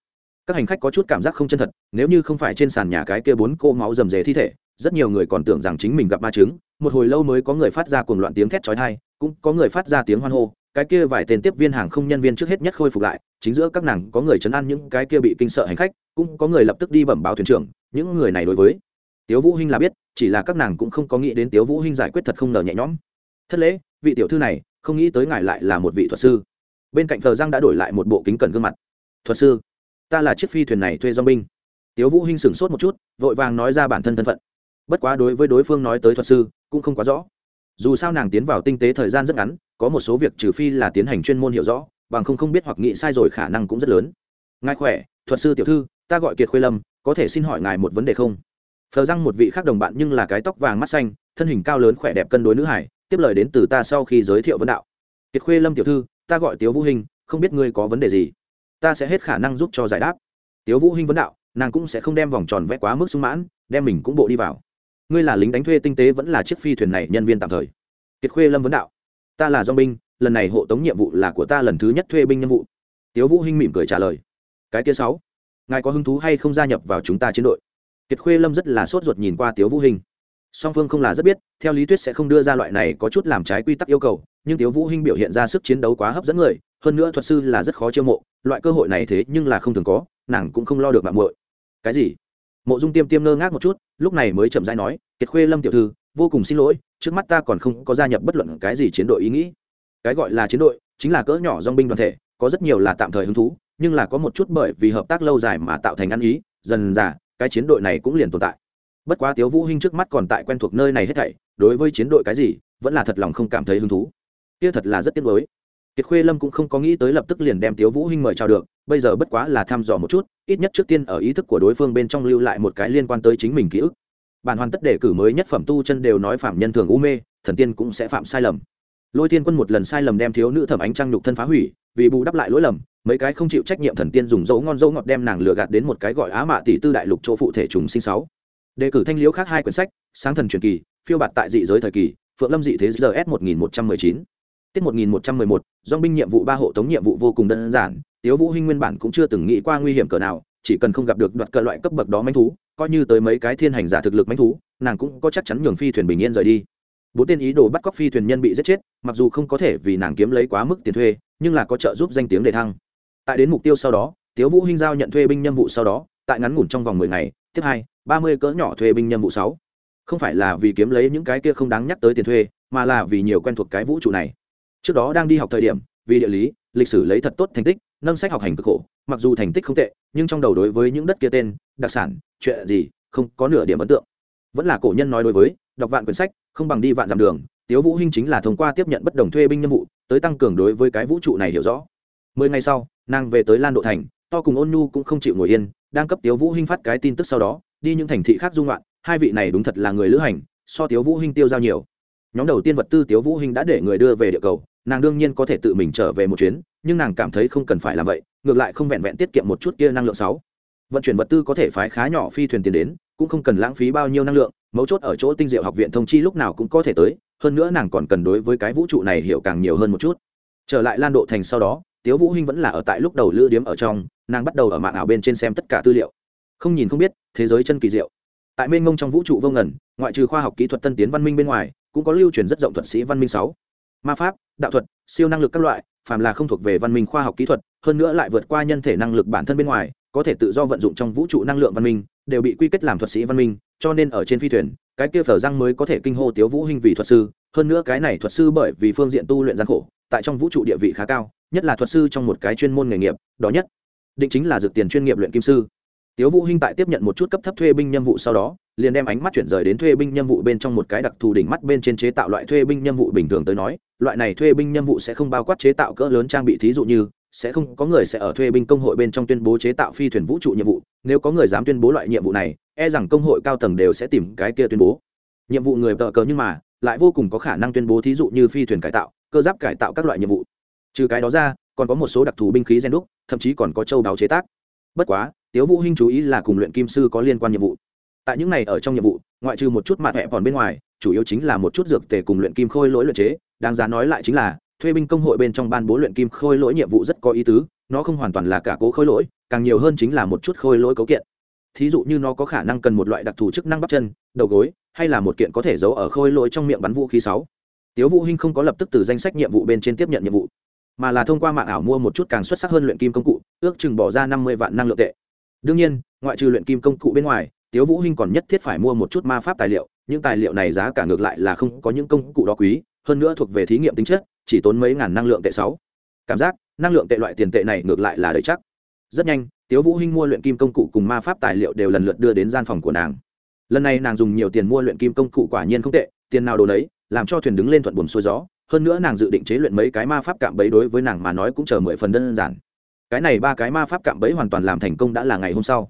Các hành khách có chút cảm giác không chân thật, nếu như không phải trên sàn nhà cái kia bốn cô máu rầm rề thi thể, rất nhiều người còn tưởng rằng chính mình gặp ma chứng, một hồi lâu mới có người phát ra cuồng loạn tiếng thét chói tai, cũng có người phát ra tiếng hoan hô, cái kia vài tên tiếp viên hàng không nhân viên trước hết nhất khôi phục lại, chính giữa các nàng có người chấn an những cái kia bị kinh sợ hành khách, cũng có người lập tức đi bẩm báo thuyền trưởng, những người này đối với tiếu vũ hinh là biết, chỉ là các nàng cũng không có nghĩ đến tiếu vũ hinh giải quyết thật không ngờ nhẹ nhõm. Thất lễ, vị tiểu thư này không nghĩ tới ngài lại là một vị thuật sư. Bên cạnh thờ giang đã đổi lại một bộ kính cẩn gương mặt. Thuật sư, ta là chiếc phi thuyền này thuê do binh. Tiếu vũ hinh sửng sốt một chút, vội vàng nói ra bản thân thân phận. Bất quá đối với đối phương nói tới thuật sư, cũng không quá rõ. Dù sao nàng tiến vào tinh tế thời gian rất ngắn, có một số việc trừ phi là tiến hành chuyên môn hiểu rõ, bằng không không biết hoặc nghĩ sai rồi khả năng cũng rất lớn. Ngài khỏe, thuật sư tiểu thư, ta gọi kiệt khuê lâm, có thể xin hỏi ngài một vấn đề không? Phờ răng một vị khác đồng bạn nhưng là cái tóc vàng mắt xanh, thân hình cao lớn khỏe đẹp cân đối nữ hải tiếp lời đến từ ta sau khi giới thiệu vấn đạo. Kiệt khuê lâm tiểu thư, ta gọi tiếu vũ hình không biết ngươi có vấn đề gì? Ta sẽ hết khả năng giúp cho giải đáp. Tiếu vũ hình vấn đạo, nàng cũng sẽ không đem vòng tròn vẽ quá mức sung mãn, đem mình cũng bộ đi vào. Ngươi là lính đánh thuê tinh tế vẫn là chiếc phi thuyền này nhân viên tạm thời? Kiệt khuê lâm vấn đạo, ta là do binh, lần này hộ tống nhiệm vụ là của ta lần thứ nhất thuê binh nhiệm vụ. Tiếu vũ hinh mỉm cười trả lời, cái kia sáu, ngài có hứng thú hay không gia nhập vào chúng ta chiến đội? Kiệt khuê lâm rất là sốt ruột nhìn qua tiếu vũ hinh song phương không là rất biết, theo lý thuyết sẽ không đưa ra loại này có chút làm trái quy tắc yêu cầu, nhưng tiếu vũ hinh biểu hiện ra sức chiến đấu quá hấp dẫn người, hơn nữa thuật sư là rất khó chiêu mộ, loại cơ hội này thế nhưng là không thường có, nàng cũng không lo được mạng muội. Cái gì? Mộ dung tiêm tiêm ngơ ngác một chút, lúc này mới chậm rãi nói, kiệt khuê lâm tiểu thư, vô cùng xin lỗi, trước mắt ta còn không có gia nhập bất luận cái gì chiến đội ý nghĩ. Cái gọi là chiến đội, chính là cỡ nhỏ dòng binh đoàn thể, có rất nhiều là tạm thời hứng thú, nhưng là có một chút bởi vì hợp tác lâu dài mà tạo thành ăn ý, dần dà, cái chiến đội này cũng liền tồn tại bất quá tiếu vũ hinh trước mắt còn tại quen thuộc nơi này hết thảy, đối với chiến đội cái gì, vẫn là thật lòng không cảm thấy hứng thú. Kia thật là rất tiếc nuối. Kiệt khuê lâm cũng không có nghĩ tới lập tức liền đem tiếu vũ hinh mời chào được, bây giờ bất quá là thăm dò một chút, ít nhất trước tiên ở ý thức của đối phương bên trong lưu lại một cái liên quan tới chính mình ký ức. Bản hoàn tất đề cử mới nhất phẩm tu chân đều nói phạm nhân thường u mê, thần tiên cũng sẽ phạm sai lầm. Lôi tiên quân một lần sai lầm đem thiếu nữ thẩm ánh trăng nhục thân phá hủy, vì bù đắp lại lỗi lầm, mấy cái không chịu trách nhiệm thần tiên dùng dấu ngon dấu ngọt đem nàng lừa gạt đến một cái gọi á mạ tỷ tư đại lục chỗ phụ thể trùng sinh sáu đề cử thanh liễu khác hai quyển sách, sáng thần truyền kỳ, phiêu bạt tại dị giới thời kỳ, phượng lâm dị thế giờ s một nghìn một trăm mười chín. Tiết một nghìn một trăm mười một dong binh nhiệm vụ ba hộ tống nhiệm vụ vô cùng đơn giản, tiếu vũ hinh nguyên bản cũng chưa từng nghĩ qua nguy hiểm cỡ nào, chỉ cần không gặp được đoạt cờ loại cấp bậc đó manh thú, coi như tới mấy cái thiên hành giả thực lực manh thú, nàng cũng có chắc chắn nhường phi thuyền bình yên rời đi. Bốn tên ý đồ bắt cóc phi thuyền nhân bị giết chết, mặc dù không có thể vì nàng kiếm lấy quá mức tiền thuê, nhưng là có trợ giúp danh tiếng đề thăng. Tại đến mục tiêu sau đó, tiếu vũ hinh giao nhận thuê binh nhiệm vụ sau đó, tại ngắn ngủn trong vòng mười ngày, tiếp hai ba mươi cỡ nhỏ thuê binh nhân vụ sáu. Không phải là vì kiếm lấy những cái kia không đáng nhắc tới tiền thuê, mà là vì nhiều quen thuộc cái vũ trụ này. Trước đó đang đi học thời điểm, vì địa lý, lịch sử lấy thật tốt thành tích, nâng sách học hành cực khổ, mặc dù thành tích không tệ, nhưng trong đầu đối với những đất kia tên, đặc sản, chuyện gì, không có nửa điểm ấn tượng. Vẫn là cổ nhân nói đối với, đọc vạn quyển sách, không bằng đi vạn dặm đường, tiếu vũ hinh chính là thông qua tiếp nhận bất đồng thuê binh nhiệm vụ, tới tăng cường đối với cái vũ trụ này hiểu rõ. Mười ngày sau, nàng về tới lan độ thành, to cùng ôn nhu cũng không chịu ngồi yên, đang cấp tiếu vũ hinh phát cái tin tức sau đó đi những thành thị khác dung loạn hai vị này đúng thật là người lữ hành, so tiếu vũ hinh tiêu giao nhiều. Nhóm đầu tiên vật tư tiếu vũ hinh đã để người đưa về địa cầu, nàng đương nhiên có thể tự mình trở về một chuyến, nhưng nàng cảm thấy không cần phải làm vậy, ngược lại không vẹn vẹn tiết kiệm một chút kia năng lượng sáu. Vận chuyển vật tư có thể phái khá nhỏ phi thuyền tiền đến, cũng không cần lãng phí bao nhiêu năng lượng, mấu chốt ở chỗ tinh diệu học viện thông chi lúc nào cũng có thể tới, hơn nữa nàng còn cần đối với cái vũ trụ này hiểu càng nhiều hơn một chút. Trở lại lan độ thành sau đó, tiếu vũ hinh vẫn là ở tại lúc đầu lữ điếm ở trong, nàng bắt đầu ở mạng ảo bên trên xem tất cả tư liệu. Không nhìn không biết thế giới chân kỳ diệu. Tại mênh mông trong vũ trụ vô ngẩn ngoại trừ khoa học kỹ thuật tân tiến văn minh bên ngoài, cũng có lưu truyền rất rộng thuật sĩ văn minh sáu. Ma pháp, đạo thuật, siêu năng lực các loại, phàm là không thuộc về văn minh khoa học kỹ thuật, hơn nữa lại vượt qua nhân thể năng lực bản thân bên ngoài, có thể tự do vận dụng trong vũ trụ năng lượng văn minh, đều bị quy kết làm thuật sĩ văn minh, cho nên ở trên phi thuyền, cái kia phở răng mới có thể kinh hô tiếu vũ hình vì thuật sư, hơn nữa cái này thuật sư bởi vì phương diện tu luyện gian khổ, tại trong vũ trụ địa vị khá cao, nhất là thuật sư trong một cái chuyên môn nghề nghiệp, đó nhất. Định chính là dược tiền chuyên nghiệp luyện kim sư tiếu vũ hinh tại tiếp nhận một chút cấp thấp thuê binh nhiệm vụ sau đó, liền đem ánh mắt chuyển rời đến thuê binh nhiệm vụ bên trong một cái đặc thù đỉnh mắt bên trên chế tạo loại thuê binh nhiệm vụ bình thường tới nói, loại này thuê binh nhiệm vụ sẽ không bao quát chế tạo cỡ lớn trang bị thí dụ như, sẽ không có người sẽ ở thuê binh công hội bên trong tuyên bố chế tạo phi thuyền vũ trụ nhiệm vụ, nếu có người dám tuyên bố loại nhiệm vụ này e rằng công hội cao tầng đều sẽ tìm cái kia tuyên bố. Nhiệm vụ người tờ cờ nhưng mà, lại vô cùng có khả năng tuyên bố thí dụ như phi thuyền cải tạo, cơ giáp cải tạo các loại nhiệm vụ. Trừ cái đó ra, còn có một số đặc thù binh khí gen đúc, thậm chí còn có châu đáo chế tác. Bất quá tiếu vũ hinh chú ý là cùng luyện kim sư có liên quan nhiệm vụ. Tại những này ở trong nhiệm vụ, ngoại trừ một chút mạn hẹp còn bên ngoài, chủ yếu chính là một chút dược tề cùng luyện kim khôi lỗi luyện chế. Đáng giá nói lại chính là, thuê binh công hội bên trong ban bố luyện kim khôi lỗi nhiệm vụ rất có ý tứ, nó không hoàn toàn là cả cố khôi lỗi, càng nhiều hơn chính là một chút khôi lỗi cấu kiện. Thí dụ như nó có khả năng cần một loại đặc thù chức năng bắp chân, đầu gối, hay là một kiện có thể giấu ở khôi lỗi trong miệng bắn vũ khí sáu. Tiếu vũ hinh không có lập tức từ danh sách nhiệm vụ bên trên tiếp nhận nhiệm vụ, mà là thông qua mạng ảo mua một chút càng xuất sắc hơn luyện kim công cụ, ước chừng bỏ ra năm mươi vạn năng lượng tệ đương nhiên, ngoại trừ luyện kim công cụ bên ngoài, tiếu vũ hinh còn nhất thiết phải mua một chút ma pháp tài liệu, những tài liệu này giá cả ngược lại là không có những công cụ đó quý, hơn nữa thuộc về thí nghiệm tính chất, chỉ tốn mấy ngàn năng lượng tệ sáu. Cảm giác, năng lượng tệ loại tiền tệ này ngược lại là đầy chắc. Rất nhanh, tiếu vũ hinh mua luyện kim công cụ cùng ma pháp tài liệu đều lần lượt đưa đến gian phòng của nàng. Lần này nàng dùng nhiều tiền mua luyện kim công cụ quả nhiên không tệ, tiền nào đồ đấy làm cho thuyền đứng lên thuận buồm xuôi gió. Hơn nữa nàng dự định chế luyện mấy cái ma pháp cạm bẫy đối với nàng mà nói cũng chờ mười phần đơn giản cái này ba cái ma pháp cạm bẫy hoàn toàn làm thành công đã là ngày hôm sau.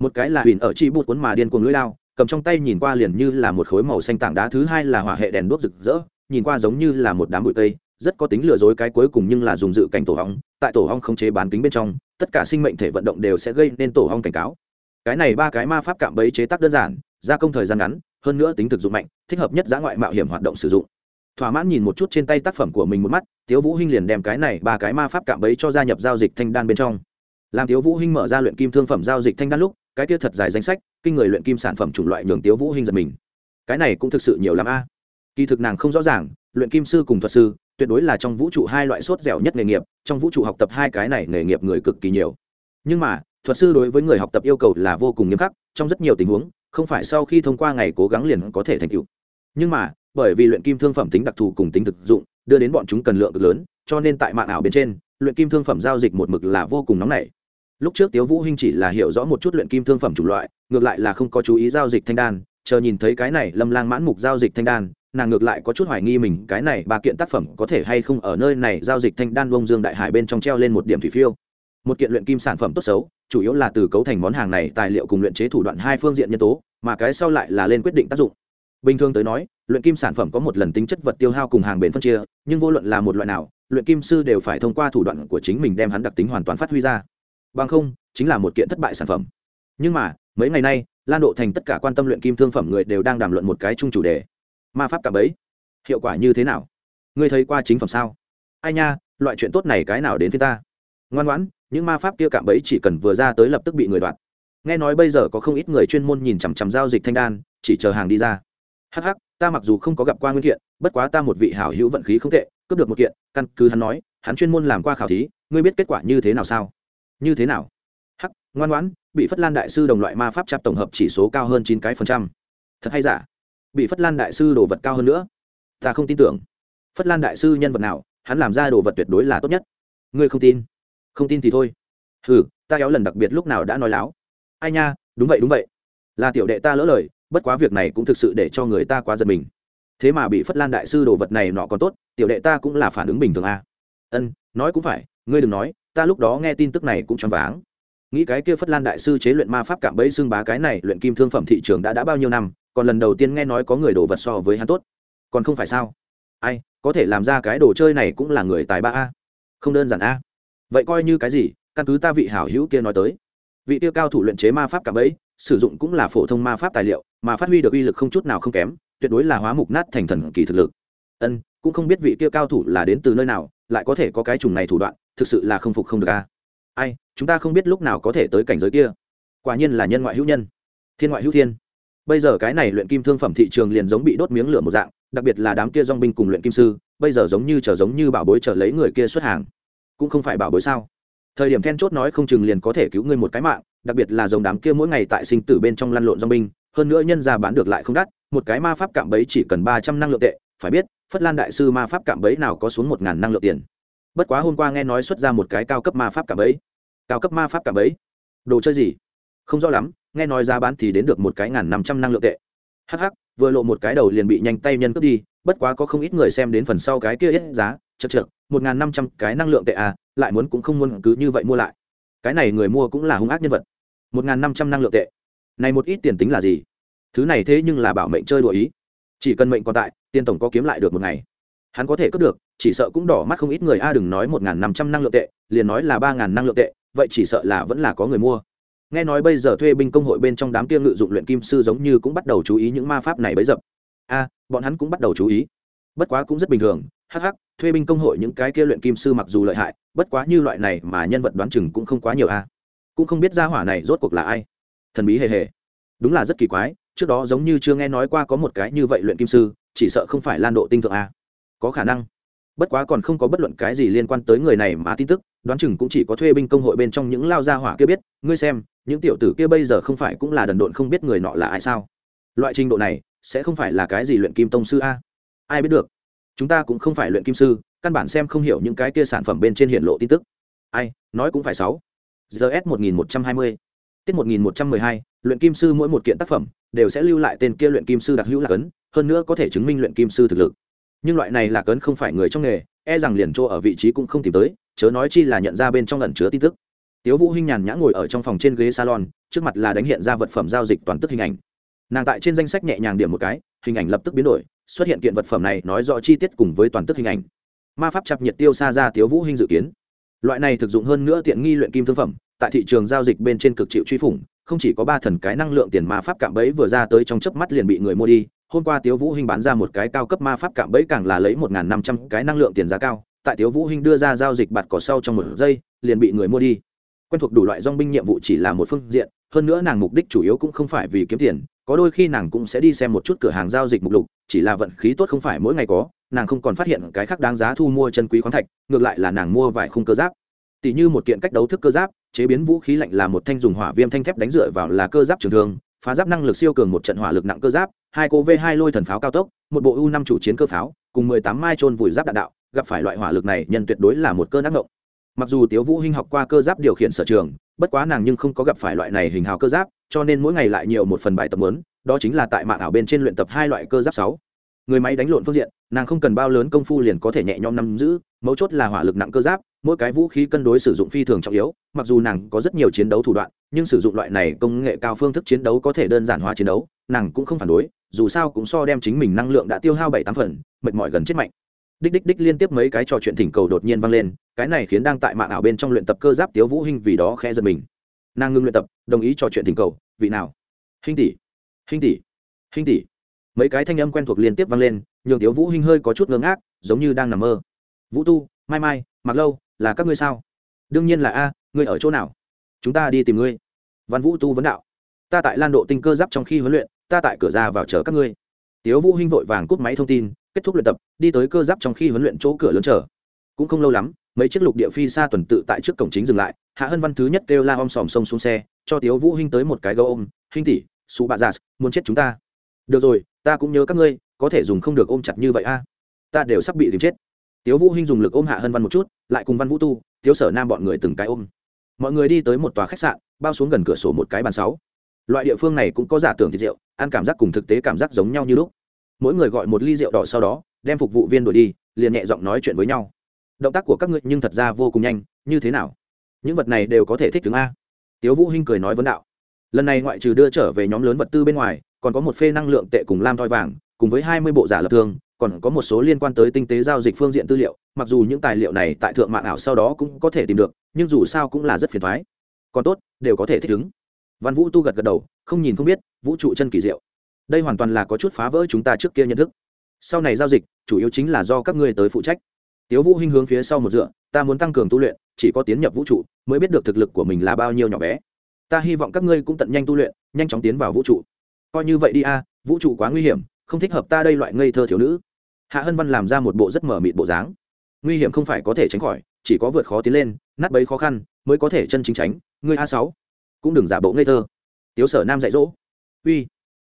Một cái là huỳnh ở chi bút cuốn mà điên cuồng lưỡi lao, cầm trong tay nhìn qua liền như là một khối màu xanh tảng đá, thứ hai là hỏa hệ đèn đuốc rực rỡ, nhìn qua giống như là một đám bụi cây, rất có tính lừa dối cái cuối cùng nhưng là dùng dự cảnh tổ hong, tại tổ hong không chế bán kính bên trong, tất cả sinh mệnh thể vận động đều sẽ gây nên tổ hong cảnh cáo. Cái này ba cái ma pháp cạm bẫy chế tác đơn giản, gia công thời gian ngắn, hơn nữa tính thực dụng mạnh, thích hợp nhất giã ngoại mạo hiểm hoạt động sử dụng thỏa mãn nhìn một chút trên tay tác phẩm của mình một mắt, tiếu vũ hinh liền đem cái này ba cái ma pháp cạm bẫy cho gia nhập giao dịch thanh đan bên trong. Làm tiếu vũ hinh mở ra luyện kim thương phẩm giao dịch thanh đan lúc, cái kia thật dài danh sách, kinh người luyện kim sản phẩm chủng loại nhường tiếu vũ hinh giật mình. Cái này cũng thực sự nhiều lắm a. Kỳ thực nàng không rõ ràng, luyện kim sư cùng thuật sư, tuyệt đối là trong vũ trụ hai loại sốt dẻo nhất nghề nghiệp, trong vũ trụ học tập hai cái này nghề nghiệp người cực kỳ nhiều. Nhưng mà, thuật sư đối với người học tập yêu cầu là vô cùng nghiêm khắc, trong rất nhiều tình huống, không phải sau khi thông qua ngày cố gắng liền có thể thành tựu. Nhưng mà bởi vì luyện kim thương phẩm tính đặc thù cùng tính thực dụng, đưa đến bọn chúng cần lượng cực lớn, cho nên tại mạng ảo bên trên, luyện kim thương phẩm giao dịch một mực là vô cùng nóng nảy. Lúc trước tiếu vũ hinh chỉ là hiểu rõ một chút luyện kim thương phẩm chủng loại, ngược lại là không có chú ý giao dịch thanh đan, chờ nhìn thấy cái này lâm lang mãn mục giao dịch thanh đan, nàng ngược lại có chút hoài nghi mình cái này ba kiện tác phẩm có thể hay không ở nơi này giao dịch thanh đan bông dương đại hải bên trong treo lên một điểm thủy phiêu. Một kiện luyện kim sản phẩm tốt xấu, chủ yếu là từ cấu thành món hàng này, tài liệu cùng luyện chế thủ đoạn hai phương diện nhân tố, mà cái sau lại là lên quyết định tác dụng bình thường tới nói, luyện kim sản phẩm có một lần tính chất vật tiêu hao cùng hàng bền phân chia, nhưng vô luận là một loại nào, luyện kim sư đều phải thông qua thủ đoạn của chính mình đem hắn đặc tính hoàn toàn phát huy ra. Bằng không, chính là một kiện thất bại sản phẩm. Nhưng mà, mấy ngày nay, lan độ thành tất cả quan tâm luyện kim thương phẩm người đều đang đàm luận một cái chung chủ đề. Ma pháp cảm bấy hiệu quả như thế nào? Ngươi thấy qua chính phẩm sao? Ai nha, loại chuyện tốt này cái nào đến với ta? Ngoan ngoãn, những ma pháp kia cạm bẫy chỉ cần vừa ra tới lập tức bị người đoạt. Nghe nói bây giờ có không ít người chuyên môn nhìn chằm chằm giao dịch thanh đan, chỉ chờ hàng đi ra hh ta mặc dù không có gặp qua nguyên kiện, bất quá ta một vị hảo hữu vận khí không tệ, cướp được một kiện, căn cứ hắn nói, hắn chuyên môn làm qua khảo thí, ngươi biết kết quả như thế nào sao? Như thế nào? Hắc, ngoan ngoãn, bị phất lan đại sư đồng loại ma pháp chạp tổng hợp chỉ số cao hơn chín cái phần trăm. Thật hay giả? Bị phất lan đại sư đồ vật cao hơn nữa? Ta không tin tưởng. Phất lan đại sư nhân vật nào, hắn làm ra đồ vật tuyệt đối là tốt nhất. Ngươi không tin? Không tin thì thôi. Ừ ta kéo lần đặc biệt lúc nào đã nói láo. Ai nha, đúng vậy đúng vậy. Là tiểu đệ ta lỡ lời bất quá việc này cũng thực sự để cho người ta quá giật mình. Thế mà bị phất lan đại sư đồ vật này nọ còn tốt, tiểu đệ ta cũng là phản ứng bình thường à. ân, nói cũng phải, ngươi đừng nói, ta lúc đó nghe tin tức này cũng choáng váng. Nghĩ cái kia phất lan đại sư chế luyện ma pháp cạm bẫy xương bá cái này, luyện kim thương phẩm thị trường đã đã bao nhiêu năm, còn lần đầu tiên nghe nói có người đồ vật so với hắn tốt. Còn không phải sao? Ai, có thể làm ra cái đồ chơi này cũng là người tài ba a. Không đơn giản a. Vậy coi như cái gì, căn cứ ta vị hảo hữu kia nói tới. Vị tiêu cao thủ luyện chế ma pháp cạm bẫy, sử dụng cũng là phổ thông ma pháp tài liệu mà phát huy được uy lực không chút nào không kém, tuyệt đối là hóa mục nát thành thần kỳ thực lực. Ân, cũng không biết vị kia cao thủ là đến từ nơi nào, lại có thể có cái trùng này thủ đoạn, thực sự là không phục không được a. Ai, chúng ta không biết lúc nào có thể tới cảnh giới kia. Quả nhiên là nhân ngoại hữu nhân. Thiên ngoại hữu thiên. Bây giờ cái này luyện kim thương phẩm thị trường liền giống bị đốt miếng lửa một dạng, đặc biệt là đám kia dong binh cùng luyện kim sư, bây giờ giống như chờ giống như bảo bối chờ lấy người kia xuất hàng. Cũng không phải bảo bối sao? Thời điểm then chốt nói không chừng liền có thể cứu ngươi một cái mạng, đặc biệt là dòng đám kia mỗi ngày tại sinh tử bên trong lăn lộn dong binh hơn nữa nhân ra bán được lại không đắt, một cái ma pháp cạm bẫy chỉ cần ba trăm năng lượng tệ, phải biết, phất lan đại sư ma pháp cạm bẫy nào có xuống một ngàn năng lượng tiền. Bất quá hôm qua nghe nói xuất ra một cái cao cấp ma pháp cạm bẫy. Cao cấp ma pháp cạm bẫy? Đồ chơi gì? Không rõ lắm, nghe nói giá bán thì đến được một cái ngàn năm trăm năng lượng tệ. Hh vừa lộ một cái đầu liền bị nhanh tay nhân cướp đi, bất quá có không ít người xem đến phần sau cái kia ít giá, chật chược, một ngàn năm trăm cái năng lượng tệ à lại muốn cũng không muốn cứ như vậy mua lại. Cái này người mua cũng là hung ác nhân vật. Một ngàn năm trăm năng lượng tệ này một ít tiền tính là gì? Thứ này thế nhưng là bảo mệnh chơi đùa ý. Chỉ cần mệnh còn tại, tiền tổng có kiếm lại được một ngày. Hắn có thể cướp được, chỉ sợ cũng đỏ mắt không ít người. A, đừng nói một ngàn năm trăm năng lượng tệ, liền nói là ba ngàn năng lượng tệ, vậy chỉ sợ là vẫn là có người mua. Nghe nói bây giờ thuê binh công hội bên trong đám kia ngự dụng luyện kim sư giống như cũng bắt đầu chú ý những ma pháp này bấy dập. A, bọn hắn cũng bắt đầu chú ý. Bất quá cũng rất bình thường. Hh thuê binh công hội những cái kia luyện kim sư mặc dù lợi hại, bất quá như loại này mà nhân vật đoán chừng cũng không quá nhiều a. Cũng không biết ra hỏa này rốt cuộc là ai thần bí hề hề. Đúng là rất kỳ quái, trước đó giống như chưa nghe nói qua có một cái như vậy luyện kim sư, chỉ sợ không phải lan độ tinh thượng a. Có khả năng. Bất quá còn không có bất luận cái gì liên quan tới người này mà tin tức, đoán chừng cũng chỉ có thuê binh công hội bên trong những lao gia hỏa kia biết, ngươi xem, những tiểu tử kia bây giờ không phải cũng là đần độn không biết người nọ là ai sao? Loại trình độ này, sẽ không phải là cái gì luyện kim tông sư a? Ai biết được? Chúng ta cũng không phải luyện kim sư, căn bản xem không hiểu những cái kia sản phẩm bên trên hiện lộ tin tức. Ai, nói cũng phải sáu. Gs một nghìn một trăm hai mươi tiết một nghìn một trăm mười hai luyện kim sư mỗi một kiện tác phẩm đều sẽ lưu lại tên kia luyện kim sư đặc hữu là cấn, hơn nữa có thể chứng minh luyện kim sư thực lực. Nhưng loại này là cấn không phải người trong nghề e rằng liền chỗ ở vị trí cũng không tìm tới chớ nói chi là nhận ra bên trong ẩn chứa tin tức. Tiếu vũ hinh nhàn nhã ngồi ở trong phòng trên ghế salon trước mặt là đánh hiện ra vật phẩm giao dịch toàn tức hình ảnh. Nàng tại trên danh sách nhẹ nhàng điểm một cái hình ảnh lập tức biến đổi xuất hiện kiện vật phẩm này nói rõ chi tiết cùng với toàn tức hình ảnh. Ma pháp chập nhiệt tiêu xa ra tiếu vũ hinh dự kiến. Loại này thực dụng hơn nữa tiện nghi luyện kim thương phẩm tại thị trường giao dịch bên trên cực chịu truy phủng, không chỉ có ba thần cái năng lượng tiền ma pháp cạm bẫy vừa ra tới trong chớp mắt liền bị người mua đi, hôm qua tiếu vũ hinh bán ra một cái cao cấp ma pháp cạm bẫy càng là lấy một năm trăm cái năng lượng tiền giá cao, tại tiếu vũ hinh đưa ra giao dịch bạt cỏ sau trong một giây, liền bị người mua đi. Quen thuộc đủ loại dòng binh nhiệm vụ chỉ là một phương diện, hơn nữa nàng mục đích chủ yếu cũng không phải vì kiếm tiền, có đôi khi nàng cũng sẽ đi xem một chút cửa hàng giao dịch mục lục, chỉ là vận khí tốt không phải mỗi ngày có, nàng không còn phát hiện cái khác đáng giá thu mua chân quý khoáng thạch, ngược lại là nàng mua vài khung cơ giáp. Tỷ như một kiện cách đấu thức cơ giáp chế biến vũ khí lạnh là một thanh dùng hỏa viêm thanh thép đánh dựa vào là cơ giáp trường thương, phá giáp năng lực siêu cường một trận hỏa lực nặng cơ giáp, hai cô v hai lôi thần pháo cao tốc, một bộ u năm chủ chiến cơ pháo, cùng mười tám mai trôn vùi giáp đạn đạo, gặp phải loại hỏa lực này nhân tuyệt đối là một cơn ác ngộng. Mặc dù tiếu vũ hinh học qua cơ giáp điều khiển sở trường, bất quá nàng nhưng không có gặp phải loại này hình hào cơ giáp, cho nên mỗi ngày lại nhiều một phần bài tập muốn đó chính là tại mạng ảo bên trên luyện tập hai loại cơ giáp sáu. Người máy đánh lộn phương diện, nàng không cần bao lớn công phu liền có thể nhẹ nhõm nắm giữ, mấu chốt là hỏa lực nặng cơ giáp mỗi cái vũ khí cân đối sử dụng phi thường trọng yếu, mặc dù nàng có rất nhiều chiến đấu thủ đoạn, nhưng sử dụng loại này công nghệ cao phương thức chiến đấu có thể đơn giản hóa chiến đấu, nàng cũng không phản đối, dù sao cũng so đem chính mình năng lượng đã tiêu hao bảy tám phần, mệt mỏi gần chết mạnh. Đích đích đích liên tiếp mấy cái trò chuyện thỉnh cầu đột nhiên vang lên, cái này khiến đang tại mạng ảo bên trong luyện tập cơ giáp tiếu vũ hinh vì đó khẽ giật mình. Nàng ngưng luyện tập, đồng ý trò chuyện thỉnh cầu, vị nào? Hinh tỷ hinh tỷ hinh tỷ. Mấy cái thanh âm quen thuộc liên tiếp vang lên, nhường tiếu vũ hinh hơi có chút ngơ ngác, giống như đang nằm mơ. Vũ tu, mai mai mặc lâu là các ngươi sao? Đương nhiên là a, ngươi ở chỗ nào? Chúng ta đi tìm ngươi. Văn vũ tu vấn đạo. Ta tại lan độ tinh cơ giáp trong khi huấn luyện, ta tại cửa ra vào chờ các ngươi. Tiếu vũ hinh vội vàng cúp máy thông tin, kết thúc luyện tập, đi tới cơ giáp trong khi huấn luyện chỗ cửa lớn chờ. Cũng không lâu lắm, mấy chiếc lục địa phi xa tuần tự tại trước cổng chính dừng lại, hạ hân văn thứ nhất kêu la om sòm sông xuống xe, cho tiếu vũ hinh tới một cái gấu ôm, hinh tỷ xú bạ giả muốn chết chúng ta. Được rồi, ta cũng nhớ các ngươi, có thể dùng không được ôm chặt như vậy a. Ta đều sắp bị tìm chết tiếu vũ hinh dùng lực ôm hạ hân văn một chút, lại cùng văn vũ tu, tiếu sở nam bọn người từng cái ôm. Mọi người đi tới một tòa khách sạn, bao xuống gần cửa sổ một cái bàn sáu. Loại địa phương này cũng có giả tưởng thịt rượu, ăn cảm giác cùng thực tế cảm giác giống nhau như lúc. Mỗi người gọi một ly rượu đỏ sau đó, đem phục vụ viên đuổi đi, liền nhẹ giọng nói chuyện với nhau. Động tác của các ngươi nhưng thật ra vô cùng nhanh, như thế nào? Những vật này đều có thể thích ứng a. Tiếu vũ hinh cười nói vấn đạo. Lần này ngoại trừ đưa trở về nhóm lớn vật tư bên ngoài, còn có một phê năng lượng tệ cùng lam thoi vàng, cùng với hai mươi bộ giả lập thương còn có một số liên quan tới tinh tế giao dịch phương diện tư liệu, mặc dù những tài liệu này tại thượng mạng ảo sau đó cũng có thể tìm được, nhưng dù sao cũng là rất phiền thoái còn tốt, đều có thể thích ứng. Văn vũ tu gật gật đầu, không nhìn không biết, vũ trụ chân kỳ diệu. Đây hoàn toàn là có chút phá vỡ chúng ta trước kia nhận thức. Sau này giao dịch, chủ yếu chính là do các ngươi tới phụ trách. Tiếu vũ hinh hướng phía sau một dựa, ta muốn tăng cường tu luyện, chỉ có tiến nhập vũ trụ, mới biết được thực lực của mình là bao nhiêu nhỏ bé. Ta hy vọng các ngươi cũng tận nhanh tu luyện, nhanh chóng tiến vào vũ trụ. Coi như vậy đi a, vũ trụ quá nguy hiểm không thích hợp ta đây loại ngây thơ thiếu nữ. Hạ hân văn làm ra một bộ rất mở mịt bộ dáng. Nguy hiểm không phải có thể tránh khỏi, chỉ có vượt khó tiến lên, nát bấy khó khăn, mới có thể chân chính tránh. Ngươi a sáu, cũng đừng giả bộ ngây thơ. Tiếu sở nam dạy dỗ. Uy,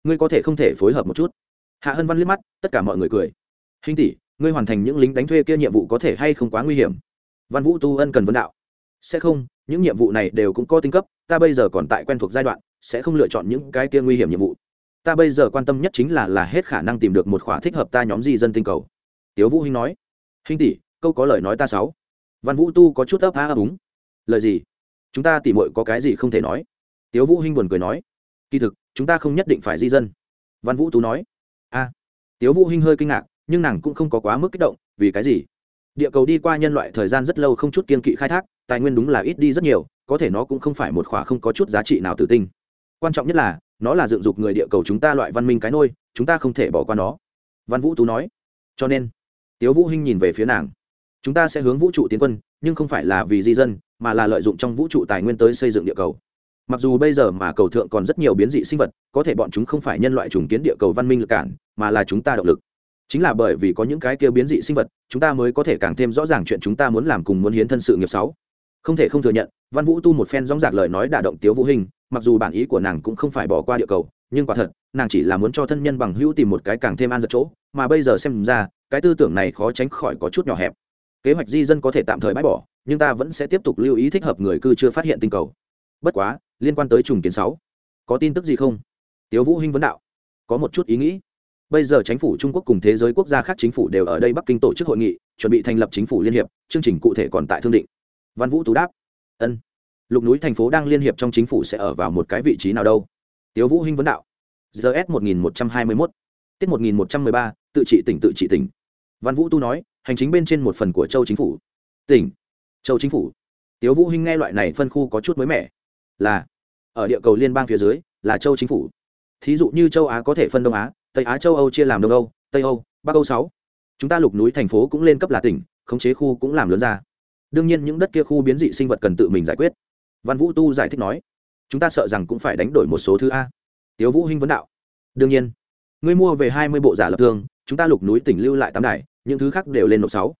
ngươi có thể không thể phối hợp một chút. Hạ hân văn liếc mắt, tất cả mọi người cười. Hình tỷ, ngươi hoàn thành những lính đánh thuê kia nhiệm vụ có thể hay không quá nguy hiểm? Văn vũ tu ân cần vấn đạo. Sẽ không, những nhiệm vụ này đều cũng có tinh cấp, ta bây giờ còn tại quen thuộc giai đoạn, sẽ không lựa chọn những cái kia nguy hiểm nhiệm vụ ta bây giờ quan tâm nhất chính là là hết khả năng tìm được một khóa thích hợp ta nhóm di dân tinh cầu. Tiếu vũ hinh nói. Hinh tỷ, câu có lời nói ta sáu. Văn vũ tu có chút ấp á ấp úng. Lời gì? Chúng ta tỉ muội có cái gì không thể nói? Tiếu vũ hinh buồn cười nói. Kỳ thực, chúng ta không nhất định phải di dân. Văn vũ tú nói. A. Tiếu vũ hinh hơi kinh ngạc, nhưng nàng cũng không có quá mức kích động, vì cái gì? Địa cầu đi qua nhân loại thời gian rất lâu không chút kiên kỵ khai thác, tài nguyên đúng là ít đi rất nhiều, có thể nó cũng không phải một khỏa không có chút giá trị nào tử tinh. Quan trọng nhất là nó là dựng dục người địa cầu chúng ta loại văn minh cái nôi, chúng ta không thể bỏ qua nó. Văn vũ tú nói. Cho nên, tiếu vũ hinh nhìn về phía nàng. Chúng ta sẽ hướng vũ trụ tiến quân, nhưng không phải là vì di dân, mà là lợi dụng trong vũ trụ tài nguyên tới xây dựng địa cầu. Mặc dù bây giờ mà cầu thượng còn rất nhiều biến dị sinh vật, có thể bọn chúng không phải nhân loại trùng kiến địa cầu văn minh lực cản, mà là chúng ta động lực. Chính là bởi vì có những cái kia biến dị sinh vật, chúng ta mới có thể càng thêm rõ ràng chuyện chúng ta muốn làm cùng muốn hiến thân sự nghiệp sáu không thể không thừa nhận, văn vũ tu một phen dóng dạc lời nói đả động tiếu vũ hình mặc dù bản ý của nàng cũng không phải bỏ qua địa cầu, nhưng quả thật, nàng chỉ là muốn cho thân nhân bằng hữu tìm một cái càng thêm an giật chỗ, mà bây giờ xem ra, cái tư tưởng này khó tránh khỏi có chút nhỏ hẹp. Kế hoạch di dân có thể tạm thời bãi bỏ, nhưng ta vẫn sẽ tiếp tục lưu ý thích hợp người cư chưa phát hiện tinh cầu. Bất quá, liên quan tới trùng kiến sáu, có tin tức gì không? Tiếu vũ hinh vấn đạo. Có một chút ý nghĩ. Bây giờ chính phủ trung quốc cùng thế giới quốc gia khác chính phủ đều ở đây bắc kinh tổ chức hội nghị, chuẩn bị thành lập chính phủ liên hiệp, chương trình cụ thể còn tại thương định. Văn vũ tú đáp. Ân lục núi thành phố đang liên hiệp trong chính phủ sẽ ở vào một cái vị trí nào đâu? Tiếu vũ hinh vấn đạo. Gs một nghìn một trăm hai mươi mốt. Tiết một nghìn một trăm mười ba, tự trị tỉnh, tự trị tỉnh. Văn vũ tu nói, hành chính bên trên một phần của châu chính phủ. Tỉnh. Châu chính phủ. Tiếu vũ hinh nghe loại này phân khu có chút mới mẻ. Là, ở địa cầu liên bang phía dưới, là châu chính phủ. Thí dụ như châu á có thể phân đông á, tây á châu âu chia làm đông âu, tây âu, bắc âu sáu. Chúng ta lục núi thành phố cũng lên cấp là tỉnh, khống chế khu cũng làm lớn ra. Đương nhiên những đất kia khu biến dị sinh vật cần tự mình giải quyết văn vũ tu giải thích nói, chúng ta sợ rằng cũng phải đánh đổi một số thứ a. Tiếu vũ hinh vấn đạo, đương nhiên, ngươi mua về hai mươi bộ giả lập thương chúng ta lục núi tỉnh lưu lại tám đài, những thứ khác đều lên nộp sáu.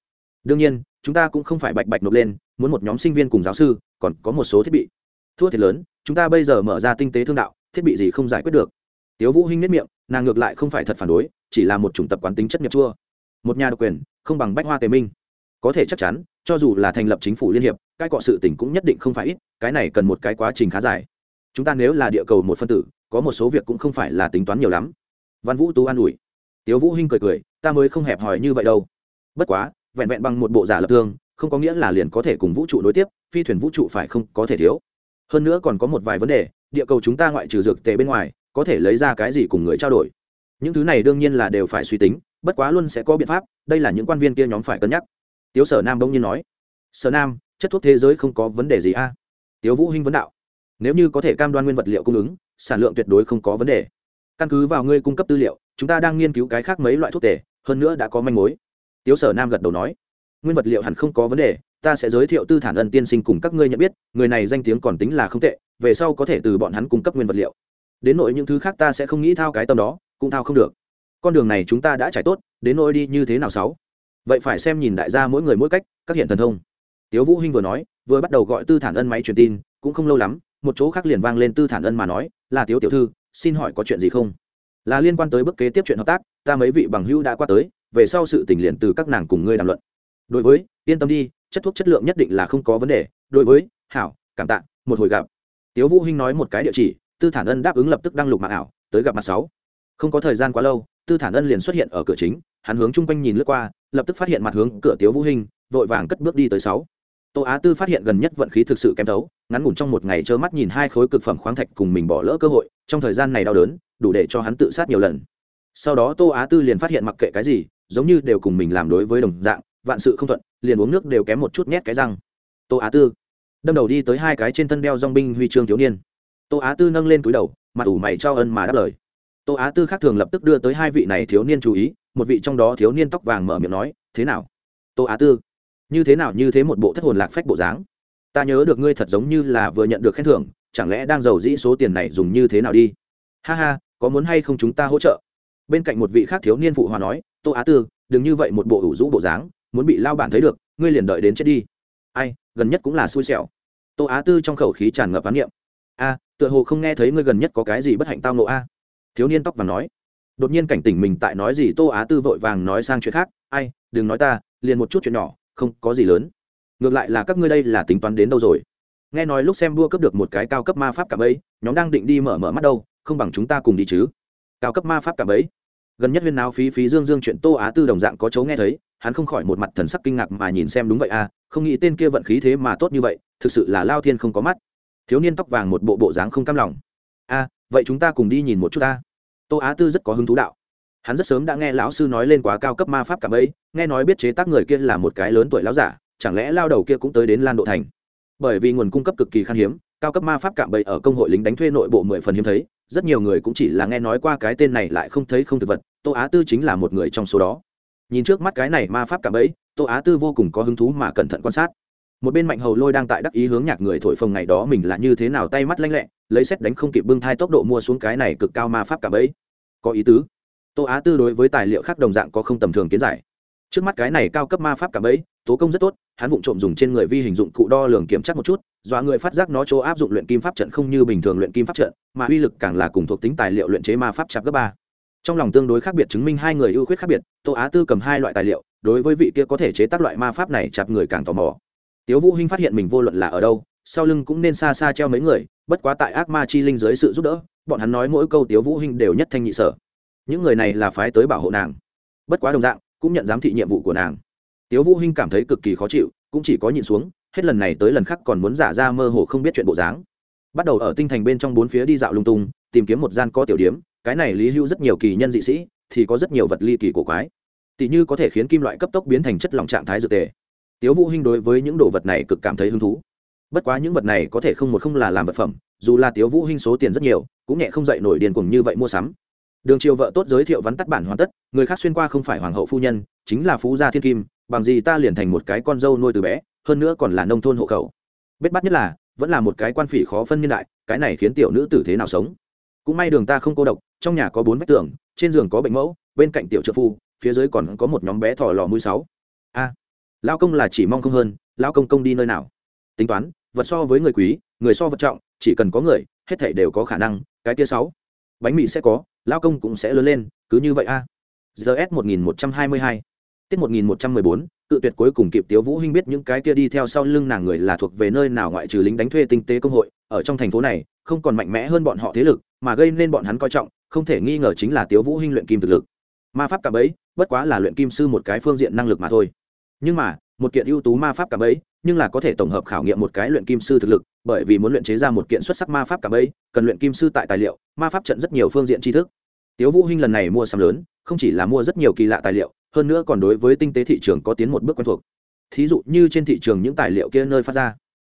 Đương nhiên, chúng ta cũng không phải bạch bạch nộp lên, muốn một nhóm sinh viên cùng giáo sư, còn có một số thiết bị. Thua thiệt lớn, chúng ta bây giờ mở ra tinh tế thương đạo, thiết bị gì không giải quyết được. Tiếu vũ hinh nếp miệng, nàng ngược lại không phải thật phản đối, chỉ là một chủng tập quán tính chất nghiệp chua. Một nhà độc quyền, không bằng bách hoa tề minh. Có thể chắc chắn, cho dù là thành lập chính phủ liên hiệp cái cọ sự tình cũng nhất định không phải ít, cái này cần một cái quá trình khá dài. Chúng ta nếu là địa cầu một phân tử, có một số việc cũng không phải là tính toán nhiều lắm. Văn vũ tú an ủi. Tiếu vũ hinh cười cười, ta mới không hẹp hòi như vậy đâu. Bất quá, vẹn vẹn bằng một bộ giả lập thương, không có nghĩa là liền có thể cùng vũ trụ đối tiếp, phi thuyền vũ trụ phải không có thể thiếu. Hơn nữa còn có một vài vấn đề, địa cầu chúng ta ngoại trừ dược tề bên ngoài, có thể lấy ra cái gì cùng người trao đổi. Những thứ này đương nhiên là đều phải suy tính, bất quá luôn sẽ có biện pháp, đây là những quan viên kia nhóm phải cân nhắc. Tiếu sở nam bỗng nhiên nói sở nam, chất thuốc thế giới không có vấn đề gì a. À? tiếu vũ hinh vấn đạo. Nếu như có thể cam đoan nguyên vật liệu cung ứng, sản lượng tuyệt đối không có vấn đề. Căn cứ vào ngươi cung cấp tư liệu, chúng ta đang nghiên cứu cái khác mấy loại thuốc tề, hơn nữa đã có manh mối. Tiếu sở nam gật đầu nói. Nguyên vật liệu hẳn không có vấn đề, ta sẽ giới thiệu tư thản ân tiên sinh cùng các ngươi nhận biết, người này danh tiếng còn tính là không tệ, về sau có thể từ bọn hắn cung cấp nguyên vật liệu. Đến nội những thứ khác ta sẽ không nghĩ thao cái tâm đó, cũng thao không được. Con đường này chúng ta đã trải tốt, đến nỗi đi như thế nào sáu? Vậy phải xem nhìn đại gia mỗi người mỗi cách, các hiện thần thông tiếu vũ hinh vừa nói, vừa bắt đầu gọi tư thản ân máy truyền tin, cũng không lâu lắm, một chỗ khác liền vang lên tư thản ân mà nói, là tiếu tiểu thư, xin hỏi có chuyện gì không? Là liên quan tới bước kế tiếp chuyện hợp tác, ta mấy vị bằng hữu đã qua tới, về sau sự tình liền từ các nàng cùng ngươi đàm luận. Đối với, yên tâm đi, chất thuốc chất lượng nhất định là không có vấn đề, đối với, hảo, cảm tạ, một hồi gặp. Tiếu vũ hinh nói một cái địa chỉ, tư thản ân đáp ứng lập tức đăng lục mạng ảo, tới gặp mặt sáu. Không có thời gian quá lâu, tư thản ân liền xuất hiện ở cửa chính, hắn hướng chung quanh nhìn lướt qua, lập tức phát hiện mặt hướng cửa tiếu vũ hinh, vội vàng cất bước đi tới sáu tô á tư phát hiện gần nhất vận khí thực sự kém thấu, ngắn ngủn trong một ngày trơ mắt nhìn hai khối cực phẩm khoáng thạch cùng mình bỏ lỡ cơ hội, trong thời gian này đau đớn, đủ để cho hắn tự sát nhiều lần. Sau đó tô á tư liền phát hiện mặc kệ cái gì, giống như đều cùng mình làm đối với đồng dạng, vạn sự không thuận, liền uống nước đều kém một chút nhét cái răng. Tô á tư đâm đầu đi tới hai cái trên thân đeo dong binh huy chương thiếu niên. Tô á tư nâng lên túi đầu, mặt ủ mày cho ân mà đáp lời. Tô á tư khác thường lập tức đưa tới hai vị này thiếu niên chú ý, một vị trong đó thiếu niên tóc vàng mở miệng nói, thế nào? Tô á tư như thế nào như thế một bộ thất hồn lạc phách bộ dáng. Ta nhớ được ngươi thật giống như là vừa nhận được khen thưởng, chẳng lẽ đang giàu dĩ số tiền này dùng như thế nào đi? Ha ha, có muốn hay không chúng ta hỗ trợ? Bên cạnh một vị khác thiếu niên phụ hòa nói, tô á tư, đừng như vậy một bộ ủ rũ bộ dáng, muốn bị lao bản thấy được, ngươi liền đợi đến chết đi. Ai, gần nhất cũng là xui xẻo. Tô á tư trong khẩu khí tràn ngập án niệm. A, tựa hồ không nghe thấy ngươi gần nhất có cái gì bất hạnh tao nộ a. Thiếu niên tóc vàng nói. Đột nhiên cảnh tỉnh mình tại nói gì, tô á tư vội vàng nói sang chuyện khác. Ai, đừng nói ta, liền một chút chuyện nhỏ không có gì lớn. Ngược lại là các ngươi đây là tính toán đến đâu rồi? Nghe nói lúc xem đua cấp được một cái cao cấp ma pháp cả bấy nhóm đang định đi mở mở mắt đâu không bằng chúng ta cùng đi chứ. Cao cấp ma pháp cả bấy gần nhất viên náo phí phí dương dương chuyện tô á tư đồng dạng có chấu nghe thấy hắn không khỏi một mặt thần sắc kinh ngạc mà nhìn xem đúng vậy à không nghĩ tên kia vận khí thế mà tốt như vậy thực sự là lao thiên không có mắt. Thiếu niên tóc vàng một bộ bộ dáng không cam lòng. A à, vậy chúng ta cùng đi nhìn một chút ta. Tô á tư rất có hứng thú đạo hắn rất sớm đã nghe lão sư nói lên quá cao cấp ma pháp cảm ấy, nghe nói biết chế tác người kia là một cái lớn tuổi lão giả, chẳng lẽ lao đầu kia cũng tới đến lan độ thành? Bởi vì nguồn cung cấp cực kỳ khan hiếm, cao cấp ma pháp cạm bẫy ở công hội lính đánh thuê nội bộ mười phần hiếm thấy, rất nhiều người cũng chỉ là nghe nói qua cái tên này lại không thấy không thực vật, tô á tư chính là một người trong số đó. Nhìn trước mắt cái này ma pháp cạm bẫy tô á tư vô cùng có hứng thú mà cẩn thận quan sát. Một bên mạnh hầu lôi đang tại đắc ý hướng nhạc người thổi phồng ngày đó mình là như thế nào tay mắt lanh lẹ, lấy xét đánh không kịp bưng thai tốc độ mua xuống cái này cực cao ma pháp cạm bẫy có ý tứ tô á tư đối với tài liệu khác đồng dạng có không tầm thường kiến giải. Trước mắt cái này cao cấp ma pháp cảm ấy tố công rất tốt, hắn vụng trộm dùng trên người vi hình dụng cụ đo lường kiểm tra một chút, dọa người phát giác nó chỗ áp dụng luyện kim pháp trận không như bình thường luyện kim pháp trận, mà uy lực càng là cùng thuộc tính tài liệu luyện chế ma pháp chạp cấp ba. Trong lòng tương đối khác biệt chứng minh hai người ưu khuyết khác biệt, tô á tư cầm hai loại tài liệu, đối với vị kia có thể chế tác loại ma pháp này chạp người càng tò mò. Tiếu vũ hinh phát hiện mình vô luận là ở đâu, sau lưng cũng nên xa xa treo mấy người, bất quá tại ác ma chi linh dưới sự giúp đỡ, bọn hắn nói mỗi câu tiếu vũ hinh đều nhất thanh nhị sở những người này là phái tới bảo hộ nàng. Bất quá đồng dạng, cũng nhận giám thị nhiệm vụ của nàng. Tiếu vũ hinh cảm thấy cực kỳ khó chịu, cũng chỉ có nhịn xuống, hết lần này tới lần khác còn muốn giả ra mơ hồ không biết chuyện bộ dáng. Bắt đầu ở tinh thành bên trong bốn phía đi dạo lung tung, tìm kiếm một gian có tiểu điếm, cái này lý hưu rất nhiều kỳ nhân dị sĩ, thì có rất nhiều vật ly kỳ cổ quái. Tỷ như có thể khiến kim loại cấp tốc biến thành chất lỏng trạng thái dược tề. Tiếu vũ hinh đối với những đồ vật này cực cảm thấy hứng thú. Bất quá những vật này có thể không một không là làm vật phẩm, dù là tiếu vũ hinh số tiền rất nhiều, cũng nhẹ không dậy nổi điền cuồng như vậy mua sắm đường triều vợ tốt giới thiệu vắn tắt bản hoàn tất người khác xuyên qua không phải hoàng hậu phu nhân chính là phú gia thiên kim bằng gì ta liền thành một cái con dâu nuôi từ bé hơn nữa còn là nông thôn hộ khẩu. Bết bắt nhất là vẫn là một cái quan phỉ khó phân niên đại cái này khiến tiểu nữ tử thế nào sống? Cũng may đường ta không cô độc trong nhà có bốn vách tường trên giường có bệnh mẫu bên cạnh tiểu trợ phu phía dưới còn có một nhóm bé thỏ lò mũi sáu. A à, lao công là chỉ mong không hơn lao công công đi nơi nào? Tính toán vật so với người quý người so vật trọng chỉ cần có người hết thảy đều có khả năng cái tia sáu. Bánh mì sẽ có lao công cũng sẽ lớn lên, cứ như vậy a. Gs một nghìn một trăm hai mươi hai, tiết một nghìn một trăm mười bốn, cự tuyệt cuối cùng kịp tiếu vũ hinh biết những cái kia đi theo sau lưng nàng người là thuộc về nơi nào ngoại trừ lính đánh thuê tinh tế công hội, ở trong thành phố này, không còn mạnh mẽ hơn bọn họ thế lực, mà gây nên bọn hắn coi trọng, không thể nghi ngờ chính là tiếu vũ hinh luyện kim thực lực. Ma pháp cả bấy bất quá là luyện kim sư một cái phương diện năng lực mà thôi. Nhưng mà, một kiện ưu tú ma pháp cả bấy nhưng là có thể tổng hợp khảo nghiệm một cái luyện kim sư thực lực, bởi vì muốn luyện chế ra một kiện xuất sắc ma pháp cả bấy cần luyện kim sư tại tài liệu, ma pháp trận rất nhiều phương diện tri thức. Tiếu vũ hinh lần này mua sắm lớn, không chỉ là mua rất nhiều kỳ lạ tài liệu, hơn nữa còn đối với tinh tế thị trường có tiến một bước quen thuộc. Thí dụ như trên thị trường những tài liệu kia nơi phát ra.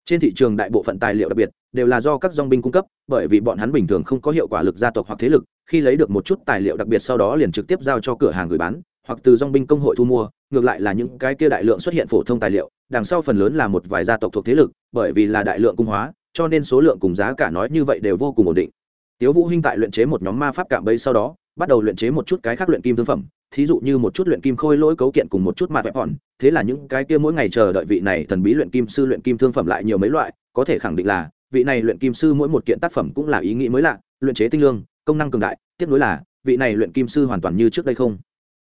Trên thị trường đại bộ phận tài liệu đặc biệt đều là do các dòng binh cung cấp, bởi vì bọn hắn bình thường không có hiệu quả lực gia tộc hoặc thế lực, khi lấy được một chút tài liệu đặc biệt sau đó liền trực tiếp giao cho cửa hàng gửi bán, hoặc từ dòng binh công hội thu mua ngược lại là những cái kia đại lượng xuất hiện phổ thông tài liệu, đằng sau phần lớn là một vài gia tộc thuộc thế lực, bởi vì là đại lượng cung hóa, cho nên số lượng cùng giá cả nói như vậy đều vô cùng ổn định. Tiếu vũ hinh tại luyện chế một nhóm ma pháp cạm bẫy sau đó, bắt đầu luyện chế một chút cái khác luyện kim thương phẩm, thí dụ như một chút luyện kim khôi lỗi cấu kiện cùng một chút mặt vẹp hòn. Thế là những cái kia mỗi ngày chờ đợi vị này thần bí luyện kim sư luyện kim thương phẩm lại nhiều mấy loại, có thể khẳng định là, vị này luyện kim sư mỗi một kiện tác phẩm cũng là ý nghĩ mới lạ, luyện chế tinh lương, công năng cường đại tiếp nối là, vị này luyện kim sư hoàn toàn như trước đây không.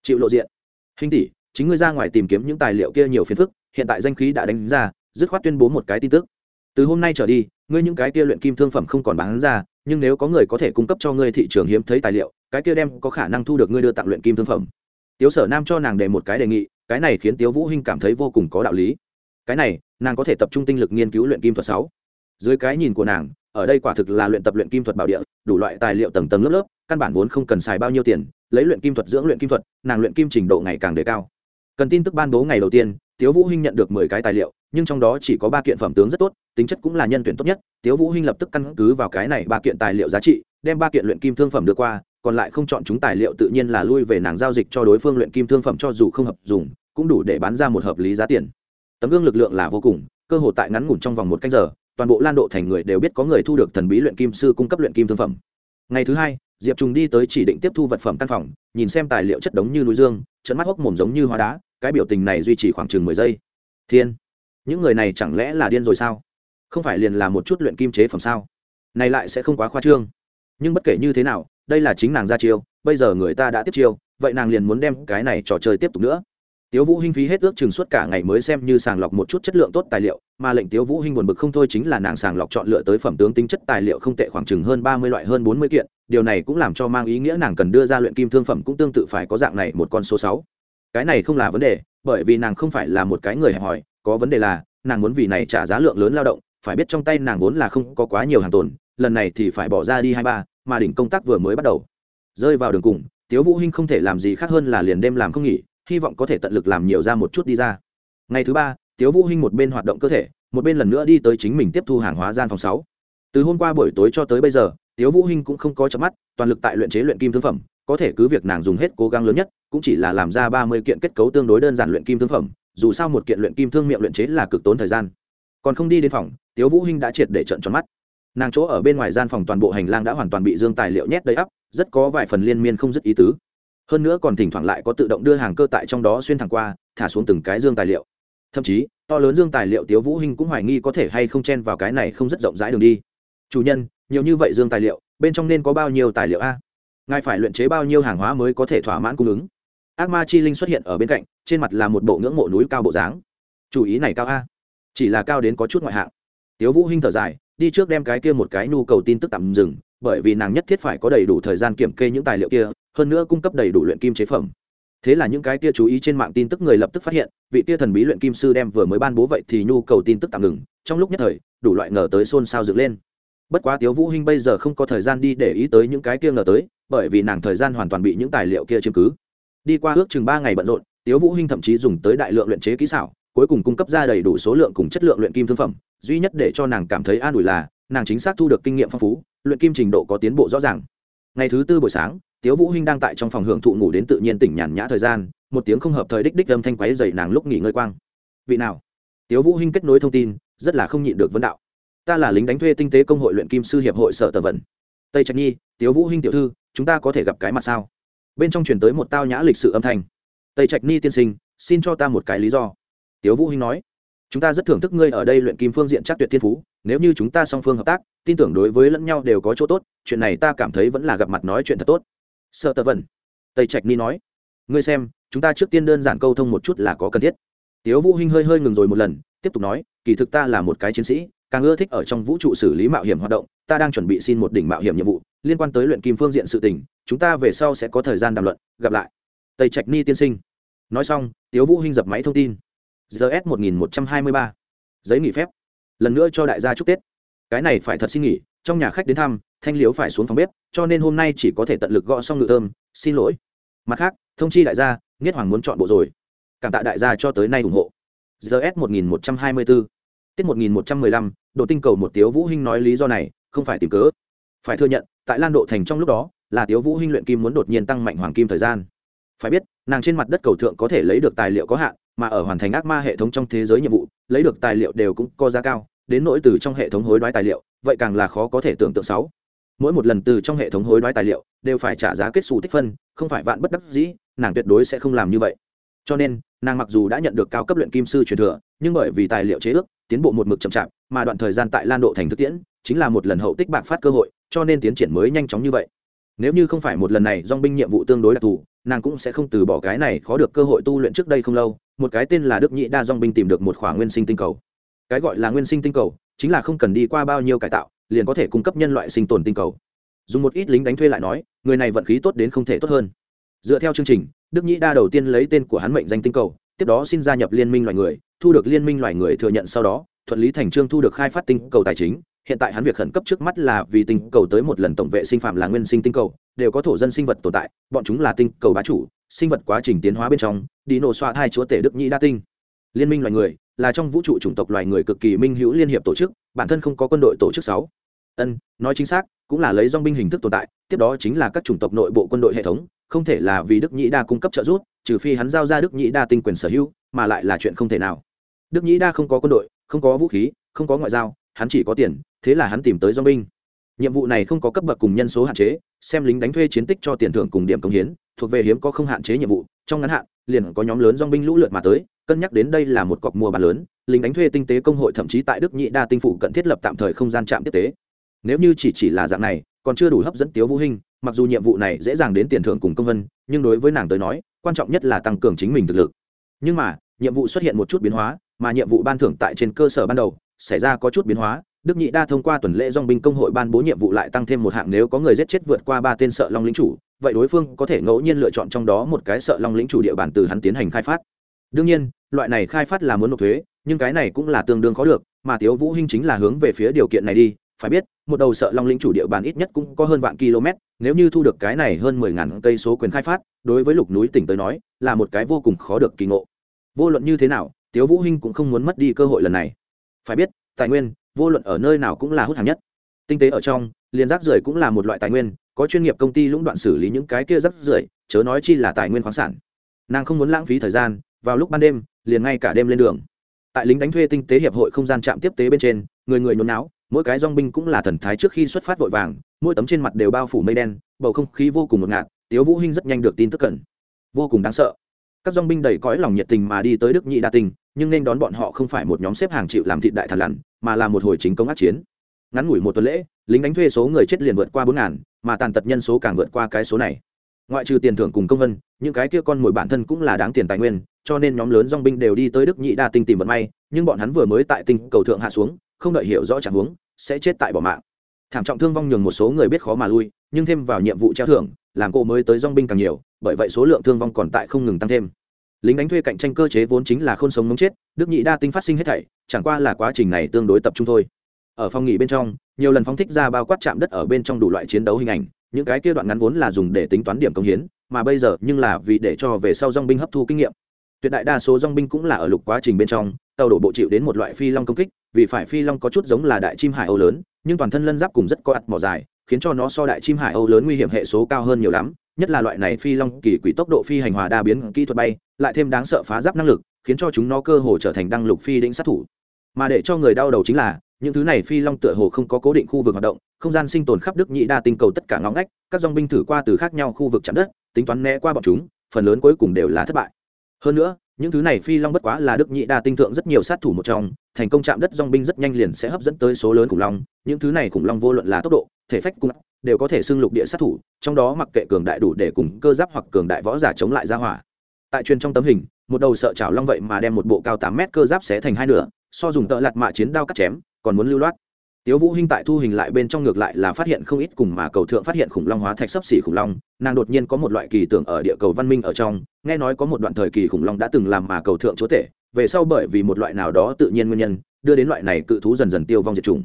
Chịu lộ diện. Hình tỷ chính ngươi ra ngoài tìm kiếm những tài liệu kia nhiều phiền phức, hiện tại danh khí đã đánh ra, dứt khoát tuyên bố một cái tin tức. Từ hôm nay trở đi, ngươi những cái kia luyện kim thương phẩm không còn bán ra, nhưng nếu có người có thể cung cấp cho ngươi thị trường hiếm thấy tài liệu, cái kia đem có khả năng thu được ngươi đưa tặng luyện kim thương phẩm. Tiếu sở nam cho nàng đề một cái đề nghị, cái này khiến tiếu vũ hinh cảm thấy vô cùng có đạo lý. Cái này, nàng có thể tập trung tinh lực nghiên cứu luyện kim thuật sáu. Dưới cái nhìn của nàng, ở đây quả thực là luyện tập luyện kim thuật bảo địa, đủ loại tài liệu tầng tầng lớp lớp, căn bản vốn không cần xài bao nhiêu tiền, lấy luyện kim thuật dưỡng luyện kim thuật, nàng luyện kim trình độ ngày càng đề cao cần tin tức ban bố ngày đầu tiên, tiếu vũ hinh nhận được mười cái tài liệu, nhưng trong đó chỉ có ba kiện phẩm tướng rất tốt, tính chất cũng là nhân tuyển tốt nhất. Tiếu vũ hinh lập tức căn cứ vào cái này ba kiện tài liệu giá trị, đem ba kiện luyện kim thương phẩm đưa qua, còn lại không chọn chúng tài liệu tự nhiên là lui về nàng giao dịch cho đối phương luyện kim thương phẩm cho dù không hợp dùng, cũng đủ để bán ra một hợp lý giá tiền. Tấm gương lực lượng là vô cùng, cơ hội tại ngắn ngủn trong vòng một canh giờ, toàn bộ lan độ thành người đều biết có người thu được thần bí luyện kim sư cung cấp luyện kim thương phẩm. Ngày thứ hai, diệp trùng đi tới chỉ định tiếp thu vật phẩm căn phòng, nhìn xem tài liệu chất đống như núi dương trận mắt hốc mồm giống như hóa đá cái biểu tình này duy trì khoảng chừng mười giây. Thiên, những người này chẳng lẽ là điên rồi sao? Không phải liền là một chút luyện kim chế phẩm sao? Này lại sẽ không quá khoa trương. Nhưng bất kể như thế nào, đây là chính nàng ra chiêu, bây giờ người ta đã tiếp chiêu, vậy nàng liền muốn đem cái này trò chơi tiếp tục nữa. Tiếu vũ hinh phí hết ước chừng suốt cả ngày mới xem như sàng lọc một chút chất lượng tốt tài liệu, mà lệnh tiếu vũ hinh buồn bực không thôi chính là nàng sàng lọc chọn lựa tới phẩm tướng tính chất tài liệu không tệ khoảng chừng hơn ba mươi loại hơn bốn mươi kiện, điều này cũng làm cho mang ý nghĩa nàng cần đưa ra luyện kim thương phẩm cũng tương tự phải có dạng này một con số sáu cái này không là vấn đề, bởi vì nàng không phải là một cái người hẹp hòi, có vấn đề là, nàng muốn vì này trả giá lượng lớn lao động, phải biết trong tay nàng vốn là không có quá nhiều hàng tồn, lần này thì phải bỏ ra đi hai ba, mà đỉnh công tác vừa mới bắt đầu. Rơi vào đường cùng, tiếu vũ hinh không thể làm gì khác hơn là liền đêm làm không nghỉ, hy vọng có thể tận lực làm nhiều ra một chút đi ra. Ngày thứ ba, tiếu vũ hinh một bên hoạt động cơ thể, một bên lần nữa đi tới chính mình tiếp thu hàng hóa gian phòng sáu. Từ hôm qua buổi tối cho tới bây giờ, tiếu vũ hinh cũng không có chớp mắt, toàn lực tại luyện chế luyện kim thương phẩm, có thể cứ việc nàng dùng hết cố gắng lớn nhất cũng chỉ là làm ra ba mươi kiện kết cấu tương đối đơn giản luyện kim thương phẩm, dù sao một kiện luyện kim thương miệng luyện chế là cực tốn thời gian. Còn không đi đến phòng, tiếu vũ hinh đã triệt để trận tròn mắt. Nàng chỗ ở bên ngoài gian phòng toàn bộ hành lang đã hoàn toàn bị dương tài liệu nhét đầy ắp, rất có vài phần liên miên không dứt ý tứ. Hơn nữa còn thỉnh thoảng lại có tự động đưa hàng cơ tại trong đó xuyên thẳng qua, thả xuống từng cái dương tài liệu. Thậm chí, to lớn dương tài liệu tiếu vũ hinh cũng hoài nghi có thể hay không chen vào cái này không rất rộng rãi đường đi. Chủ nhân, nhiều như vậy dương tài liệu, bên trong nên có bao nhiêu tài liệu a? Ngài phải luyện chế bao nhiêu hàng hóa mới có thể thỏa mãn cung ứng? Ác ma chi linh xuất hiện ở bên cạnh, trên mặt là một bộ ngưỡng mộ núi cao bộ dáng. Chủ ý này cao a. Chỉ là cao đến có chút ngoại hạng. Tiếu vũ hinh thở dài, đi trước đem cái kia một cái nhu cầu tin tức tạm dừng, bởi vì nàng nhất thiết phải có đầy đủ thời gian kiểm kê những tài liệu kia, hơn nữa cung cấp đầy đủ luyện kim chế phẩm. Thế là những cái kia chú ý trên mạng tin tức người lập tức phát hiện, vị kia thần bí luyện kim sư đem vừa mới ban bố vậy thì nhu cầu tin tức tạm ngừng, trong lúc nhất thời, đủ loại ngờ tới xôn xao dựng lên. Bất quá tiếu vũ hinh bây giờ không có thời gian đi để ý tới những cái kia ngờ tới, bởi vì nàng thời gian hoàn toàn bị những tài liệu kia chiếm cứ đi qua ước chừng ba ngày bận rộn, tiếu vũ hinh thậm chí dùng tới đại lượng luyện chế kỹ xảo, cuối cùng cung cấp ra đầy đủ số lượng cùng chất lượng luyện kim thương phẩm, duy nhất để cho nàng cảm thấy an ủi là, nàng chính xác thu được kinh nghiệm phong phú, luyện kim trình độ có tiến bộ rõ ràng. Ngày thứ tư buổi sáng, tiếu vũ hinh đang tại trong phòng hưởng thụ ngủ đến tự nhiên tỉnh nhàn nhã thời gian, một tiếng không hợp thời đích đích âm thanh quấy dậy nàng lúc nghỉ ngơi quang. Vị nào? Tiếu vũ hinh kết nối thông tin, rất là không nhịn được vấn đạo. Ta là lính đánh thuê tinh tế công hội luyện kim sư hiệp hội sở tờ vận. Tây trạch nhi, tiếu vũ hinh tiểu thư, chúng ta có thể gặp cái mặt sao? Bên trong truyền tới một tao nhã lịch sự âm thanh. Tây trạch nhi tiên sinh, xin cho ta một cái lý do. Tiếu vũ hinh nói, chúng ta rất thưởng thức ngươi ở đây luyện kim phương diện chắc tuyệt thiên phú, nếu như chúng ta song phương hợp tác, tin tưởng đối với lẫn nhau đều có chỗ tốt, chuyện này ta cảm thấy vẫn là gặp mặt nói chuyện thật tốt. Sợ tờ vẩn tây trạch ni nói, ngươi xem, chúng ta trước tiên đơn giản câu thông một chút là có cần thiết. Tiếu vũ hinh hơi hơi ngừng rồi một lần, tiếp tục nói kỳ thực ta là một cái chiến sĩ, càng ưa thích ở trong vũ trụ xử lý mạo hiểm hoạt động, ta đang chuẩn bị xin một đỉnh mạo hiểm nhiệm vụ, liên quan tới luyện kim phương diện sự tình, chúng ta về sau sẽ có thời gian đàm luận, gặp lại. Tây trạch ni tiên sinh. Nói xong, tiếu vũ hinh dập máy thông tin. Gs một nghìn một trăm hai mươi ba. Giấy nghỉ phép. Lần nữa cho đại gia chúc tết. Cái này phải thật xin nghỉ, trong nhà khách đến thăm, thanh liếu phải xuống phòng bếp, cho nên hôm nay chỉ có thể tận lực gõ xong ngự thơm, xin lỗi. Mặt khác, thông chi đại gia nghiết hoàng muốn chọn bộ rồi. Cảm tạ đại gia cho tới nay ủng hộ. Gs một nghìn một trăm hai mươi bốn tiết một nghìn một trăm mười lăm độ tinh cầu một tiếu vũ hinh nói lý do này, không phải tìm cớ. Phải thừa nhận, tại lan độ thành trong lúc đó, là tiếu vũ hinh luyện kim muốn đột nhiên tăng mạnh hoàng kim thời gian. Phải biết, nàng trên mặt đất cầu thượng có thể lấy được tài liệu có hạn, mà ở hoàn thành ác ma hệ thống trong thế giới nhiệm vụ, lấy được tài liệu đều cũng có giá cao, đến nỗi từ trong hệ thống hối đoái tài liệu, vậy càng là khó có thể tưởng tượng sáu. Mỗi một lần từ trong hệ thống hối đoái tài liệu, đều phải trả giá kết xù tích phân, không phải vạn bất đắc dĩ, nàng tuyệt đối sẽ không làm như vậy. Cho nên, nàng mặc dù đã nhận được cao cấp luyện kim sư truyền thừa, nhưng bởi vì tài liệu chế ước tiến bộ một mực chậm chạp, mà đoạn thời gian tại lan độ thành thực tiễn chính là một lần hậu tích bạc phát cơ hội, cho nên tiến triển mới nhanh chóng như vậy. Nếu như không phải một lần này dong binh nhiệm vụ tương đối đặc thù, nàng cũng sẽ không từ bỏ cái này khó được cơ hội tu luyện trước đây không lâu, một cái tên là đức nhị đa dong binh tìm được một khỏa nguyên sinh tinh cầu. Cái gọi là nguyên sinh tinh cầu chính là không cần đi qua bao nhiêu cải tạo, liền có thể cung cấp nhân loại sinh tồn tinh cầu. Dùng một ít lính đánh thuê lại nói, người này vận khí tốt đến không thể tốt hơn. Dựa theo chương trình, đức nhĩ đa đầu tiên lấy tên của hắn mệnh danh tinh cầu, tiếp đó xin gia nhập liên minh loài người thu được liên minh loài người thừa nhận sau đó, thuận lý thành trương thu được khai phát tinh cầu tài chính. Hiện tại hắn việc khẩn cấp trước mắt là vì tinh cầu tới một lần tổng vệ sinh phạm là nguyên sinh tinh cầu, đều có thổ dân sinh vật tồn tại, bọn chúng là tinh cầu bá chủ, sinh vật quá trình tiến hóa bên trong, đi nổ xoa hai chúa tể đức nhĩ đa tinh. Liên minh loài người là trong vũ trụ chủng tộc loài người cực kỳ minh hữu liên hiệp tổ chức, bản thân không có quân đội tổ chức sáu. Ân, nói chính xác, cũng là lấy dong binh hình thức tồn tại, tiếp đó chính là các chủng tộc nội bộ quân đội hệ thống, không thể là vì đức nhĩ đa cung cấp trợ giúp trừ phi hắn giao ra đức nhĩ đa tinh quyền sở hữu, mà lại là chuyện không thể nào. Đức nhĩ đa không có quân đội, không có vũ khí, không có ngoại giao, hắn chỉ có tiền, thế là hắn tìm tới do binh. Nhiệm vụ này không có cấp bậc cùng nhân số hạn chế, xem lính đánh thuê chiến tích cho tiền thưởng cùng điểm công hiến, thuộc về hiếm có không hạn chế nhiệm vụ, trong ngắn hạn, liền có nhóm lớn dong binh lũ lượt mà tới, cân nhắc đến đây là một cọc mua bán lớn, lính đánh thuê tinh tế công hội thậm chí tại đức nhị đa tinh phủ cận thiết lập tạm thời không gian trạm tiếp tế. Nếu như chỉ chỉ là dạng này, còn chưa đủ hấp dẫn tiếu vũ hinh, mặc dù nhiệm vụ này dễ dàng đến tiền thưởng cùng công vân, nhưng đối với nàng tới nói quan trọng nhất là tăng cường chính mình thực lực. Nhưng mà, nhiệm vụ xuất hiện một chút biến hóa, mà nhiệm vụ ban thưởng tại trên cơ sở ban đầu, xảy ra có chút biến hóa, đức nhị đa thông qua tuần lễ dong binh công hội ban bố nhiệm vụ lại tăng thêm một hạng nếu có người giết chết vượt qua ba tên sợ long lĩnh chủ, vậy đối phương có thể ngẫu nhiên lựa chọn trong đó một cái sợ long lĩnh chủ địa bàn từ hắn tiến hành khai phát. Đương nhiên, loại này khai phát là muốn nộp thuế, nhưng cái này cũng là tương đương khó được, mà tiếu vũ hinh chính là hướng về phía điều kiện này đi, phải biết một đầu sợ long lĩnh chủ địa bàn ít nhất cũng có hơn vạn km, nếu như thu được cái này hơn mười ngàn cây số quyền khai phát, đối với lục núi tỉnh tới nói, là một cái vô cùng khó được kỳ ngộ. Vô luận như thế nào, tiếu vũ hinh cũng không muốn mất đi cơ hội lần này. Phải biết, tài nguyên, vô luận ở nơi nào cũng là hút hàng nhất. Tinh tế ở trong, liền rác rưởi cũng là một loại tài nguyên, có chuyên nghiệp công ty lũng đoạn xử lý những cái kia rác rưởi, chớ nói chi là tài nguyên khoáng sản. Nàng không muốn lãng phí thời gian, vào lúc ban đêm, liền ngay cả đêm lên đường. Tại lính đánh thuê tinh tế hiệp hội không gian trạm tiếp tế bên trên, người người nhốn náo mỗi cái dong binh cũng là thần thái trước khi xuất phát vội vàng, mỗi tấm trên mặt đều bao phủ mây đen, bầu không khí vô cùng ngột ngạt, tiếu vũ hinh rất nhanh được tin tức cần vô cùng đáng sợ. Các dong binh đầy cõi lòng nhiệt tình mà đi tới đức nhị đa tinh, nhưng nên đón bọn họ không phải một nhóm xếp hàng chịu làm thịt đại thần lằn, mà là một hồi chính công ác chiến. Ngắn ngủi một tuần lễ, lính đánh thuê số người chết liền vượt qua bốn ngàn, mà tàn tật nhân số càng vượt qua cái số này. Ngoại trừ tiền thưởng cùng công vân, những cái kia con mồi bản thân cũng là đáng tiền tài nguyên, cho nên nhóm lớn dong binh đều đi tới đức nhị đa tinh tìm vận may, nhưng bọn hắn vừa mới tại tinh cầu thượng hạ xuống không đợi hiểu rõ trạng huống, sẽ chết tại bỏ mạng. Thảm trọng thương vong nhường một số người biết khó mà lui, nhưng thêm vào nhiệm vụ treo thưởng, làm cô mới tới dong binh càng nhiều, bởi vậy số lượng thương vong còn tại không ngừng tăng thêm. Lính đánh thuê cạnh tranh cơ chế vốn chính là không sống mống chết, đức nhị đa tinh phát sinh hết thảy, chẳng qua là quá trình này tương đối tập trung thôi. Ở phòng nghỉ bên trong, nhiều lần phóng thích ra bao quát chạm đất ở bên trong đủ loại chiến đấu hình ảnh, những cái kia đoạn ngắn vốn là dùng để tính toán điểm công hiến, mà bây giờ nhưng là vì để cho về sau dong binh hấp thu kinh nghiệm tuyệt đại đa số dong binh cũng là ở lục quá trình bên trong, tàu đổ bộ chịu đến một loại phi long công kích, vì phải phi long có chút giống là đại chim hải âu lớn, nhưng toàn thân lân giáp cùng rất có ạt mỏ dài, khiến cho nó so đại chim hải âu lớn nguy hiểm hệ số cao hơn nhiều lắm, nhất là loại này phi long kỳ quỷ tốc độ phi hành hòa đa biến kỹ thuật bay, lại thêm đáng sợ phá giáp năng lực, khiến cho chúng nó cơ hồ trở thành đăng lục phi đĩnh sát thủ. Mà để cho người đau đầu chính là, những thứ này phi long tựa hồ không có cố định khu vực hoạt động, không gian sinh tồn khắp đức nhị đa tinh cầu tất cả ngõ ngách, các dong binh thử qua từ khác nhau khu vực chạm đất, tính toán né qua bọn chúng, phần lớn cuối cùng đều là thất bại hơn nữa, những thứ này phi long bất quá là đức nhị đa tinh thượng rất nhiều sát thủ một trong, thành công chạm đất dong binh rất nhanh liền sẽ hấp dẫn tới số lớn khủng long, những thứ này khủng long vô luận là tốc độ, thể phách cung đều có thể xưng lục địa sát thủ, trong đó mặc kệ cường đại đủ để cùng cơ giáp hoặc cường đại võ giả chống lại ra hỏa. Tại truyền trong tấm hình, một đầu sợ chảo long vậy mà đem một bộ cao tám mét cơ giáp xé thành hai nửa, so dùng tợ lạt mạ chiến đao cắt chém, còn muốn lưu loát tiếu vũ hinh tại thu hình lại bên trong ngược lại là phát hiện không ít cùng mà cầu thượng phát hiện khủng long hóa thạch sấp xỉ khủng long, nàng đột nhiên có một loại kỳ tưởng ở địa cầu văn minh ở trong, nghe nói có một đoạn thời kỳ khủng long đã từng làm mà cầu thượng chúa tể, về sau bởi vì một loại nào đó tự nhiên nguyên nhân, đưa đến loại này cự thú dần dần tiêu vong diệt chủng.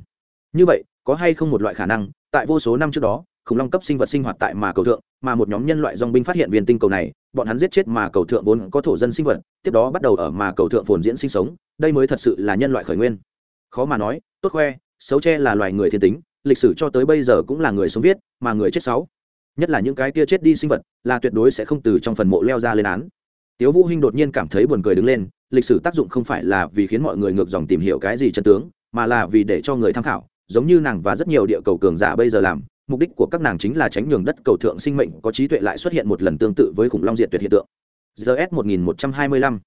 Như vậy, có hay không một loại khả năng, tại vô số năm trước đó, khủng long cấp sinh vật sinh hoạt tại mà cầu thượng, mà một nhóm nhân loại dòng binh phát hiện viên tinh cầu này, bọn hắn giết chết mà cầu thượng vốn có thổ dân sinh vật, tiếp đó bắt đầu ở mà cầu thượng phồn diễn sinh sống, đây mới thật sự là nhân loại khởi nguyên. Khó mà nói, tốt khoe xấu tre là loài người thiên tính, lịch sử cho tới bây giờ cũng là người sống viết, mà người chết sáu. Nhất là những cái kia chết đi sinh vật, là tuyệt đối sẽ không từ trong phần mộ leo ra lên án. Tiếu vũ hinh đột nhiên cảm thấy buồn cười đứng lên, lịch sử tác dụng không phải là vì khiến mọi người ngược dòng tìm hiểu cái gì chân tướng, mà là vì để cho người tham khảo, giống như nàng và rất nhiều địa cầu cường giả bây giờ làm, mục đích của các nàng chính là tránh nhường đất cầu thượng sinh mệnh có trí tuệ lại xuất hiện một lần tương tự với khủng long diệt tuyệt hiện tượng. Gs 1125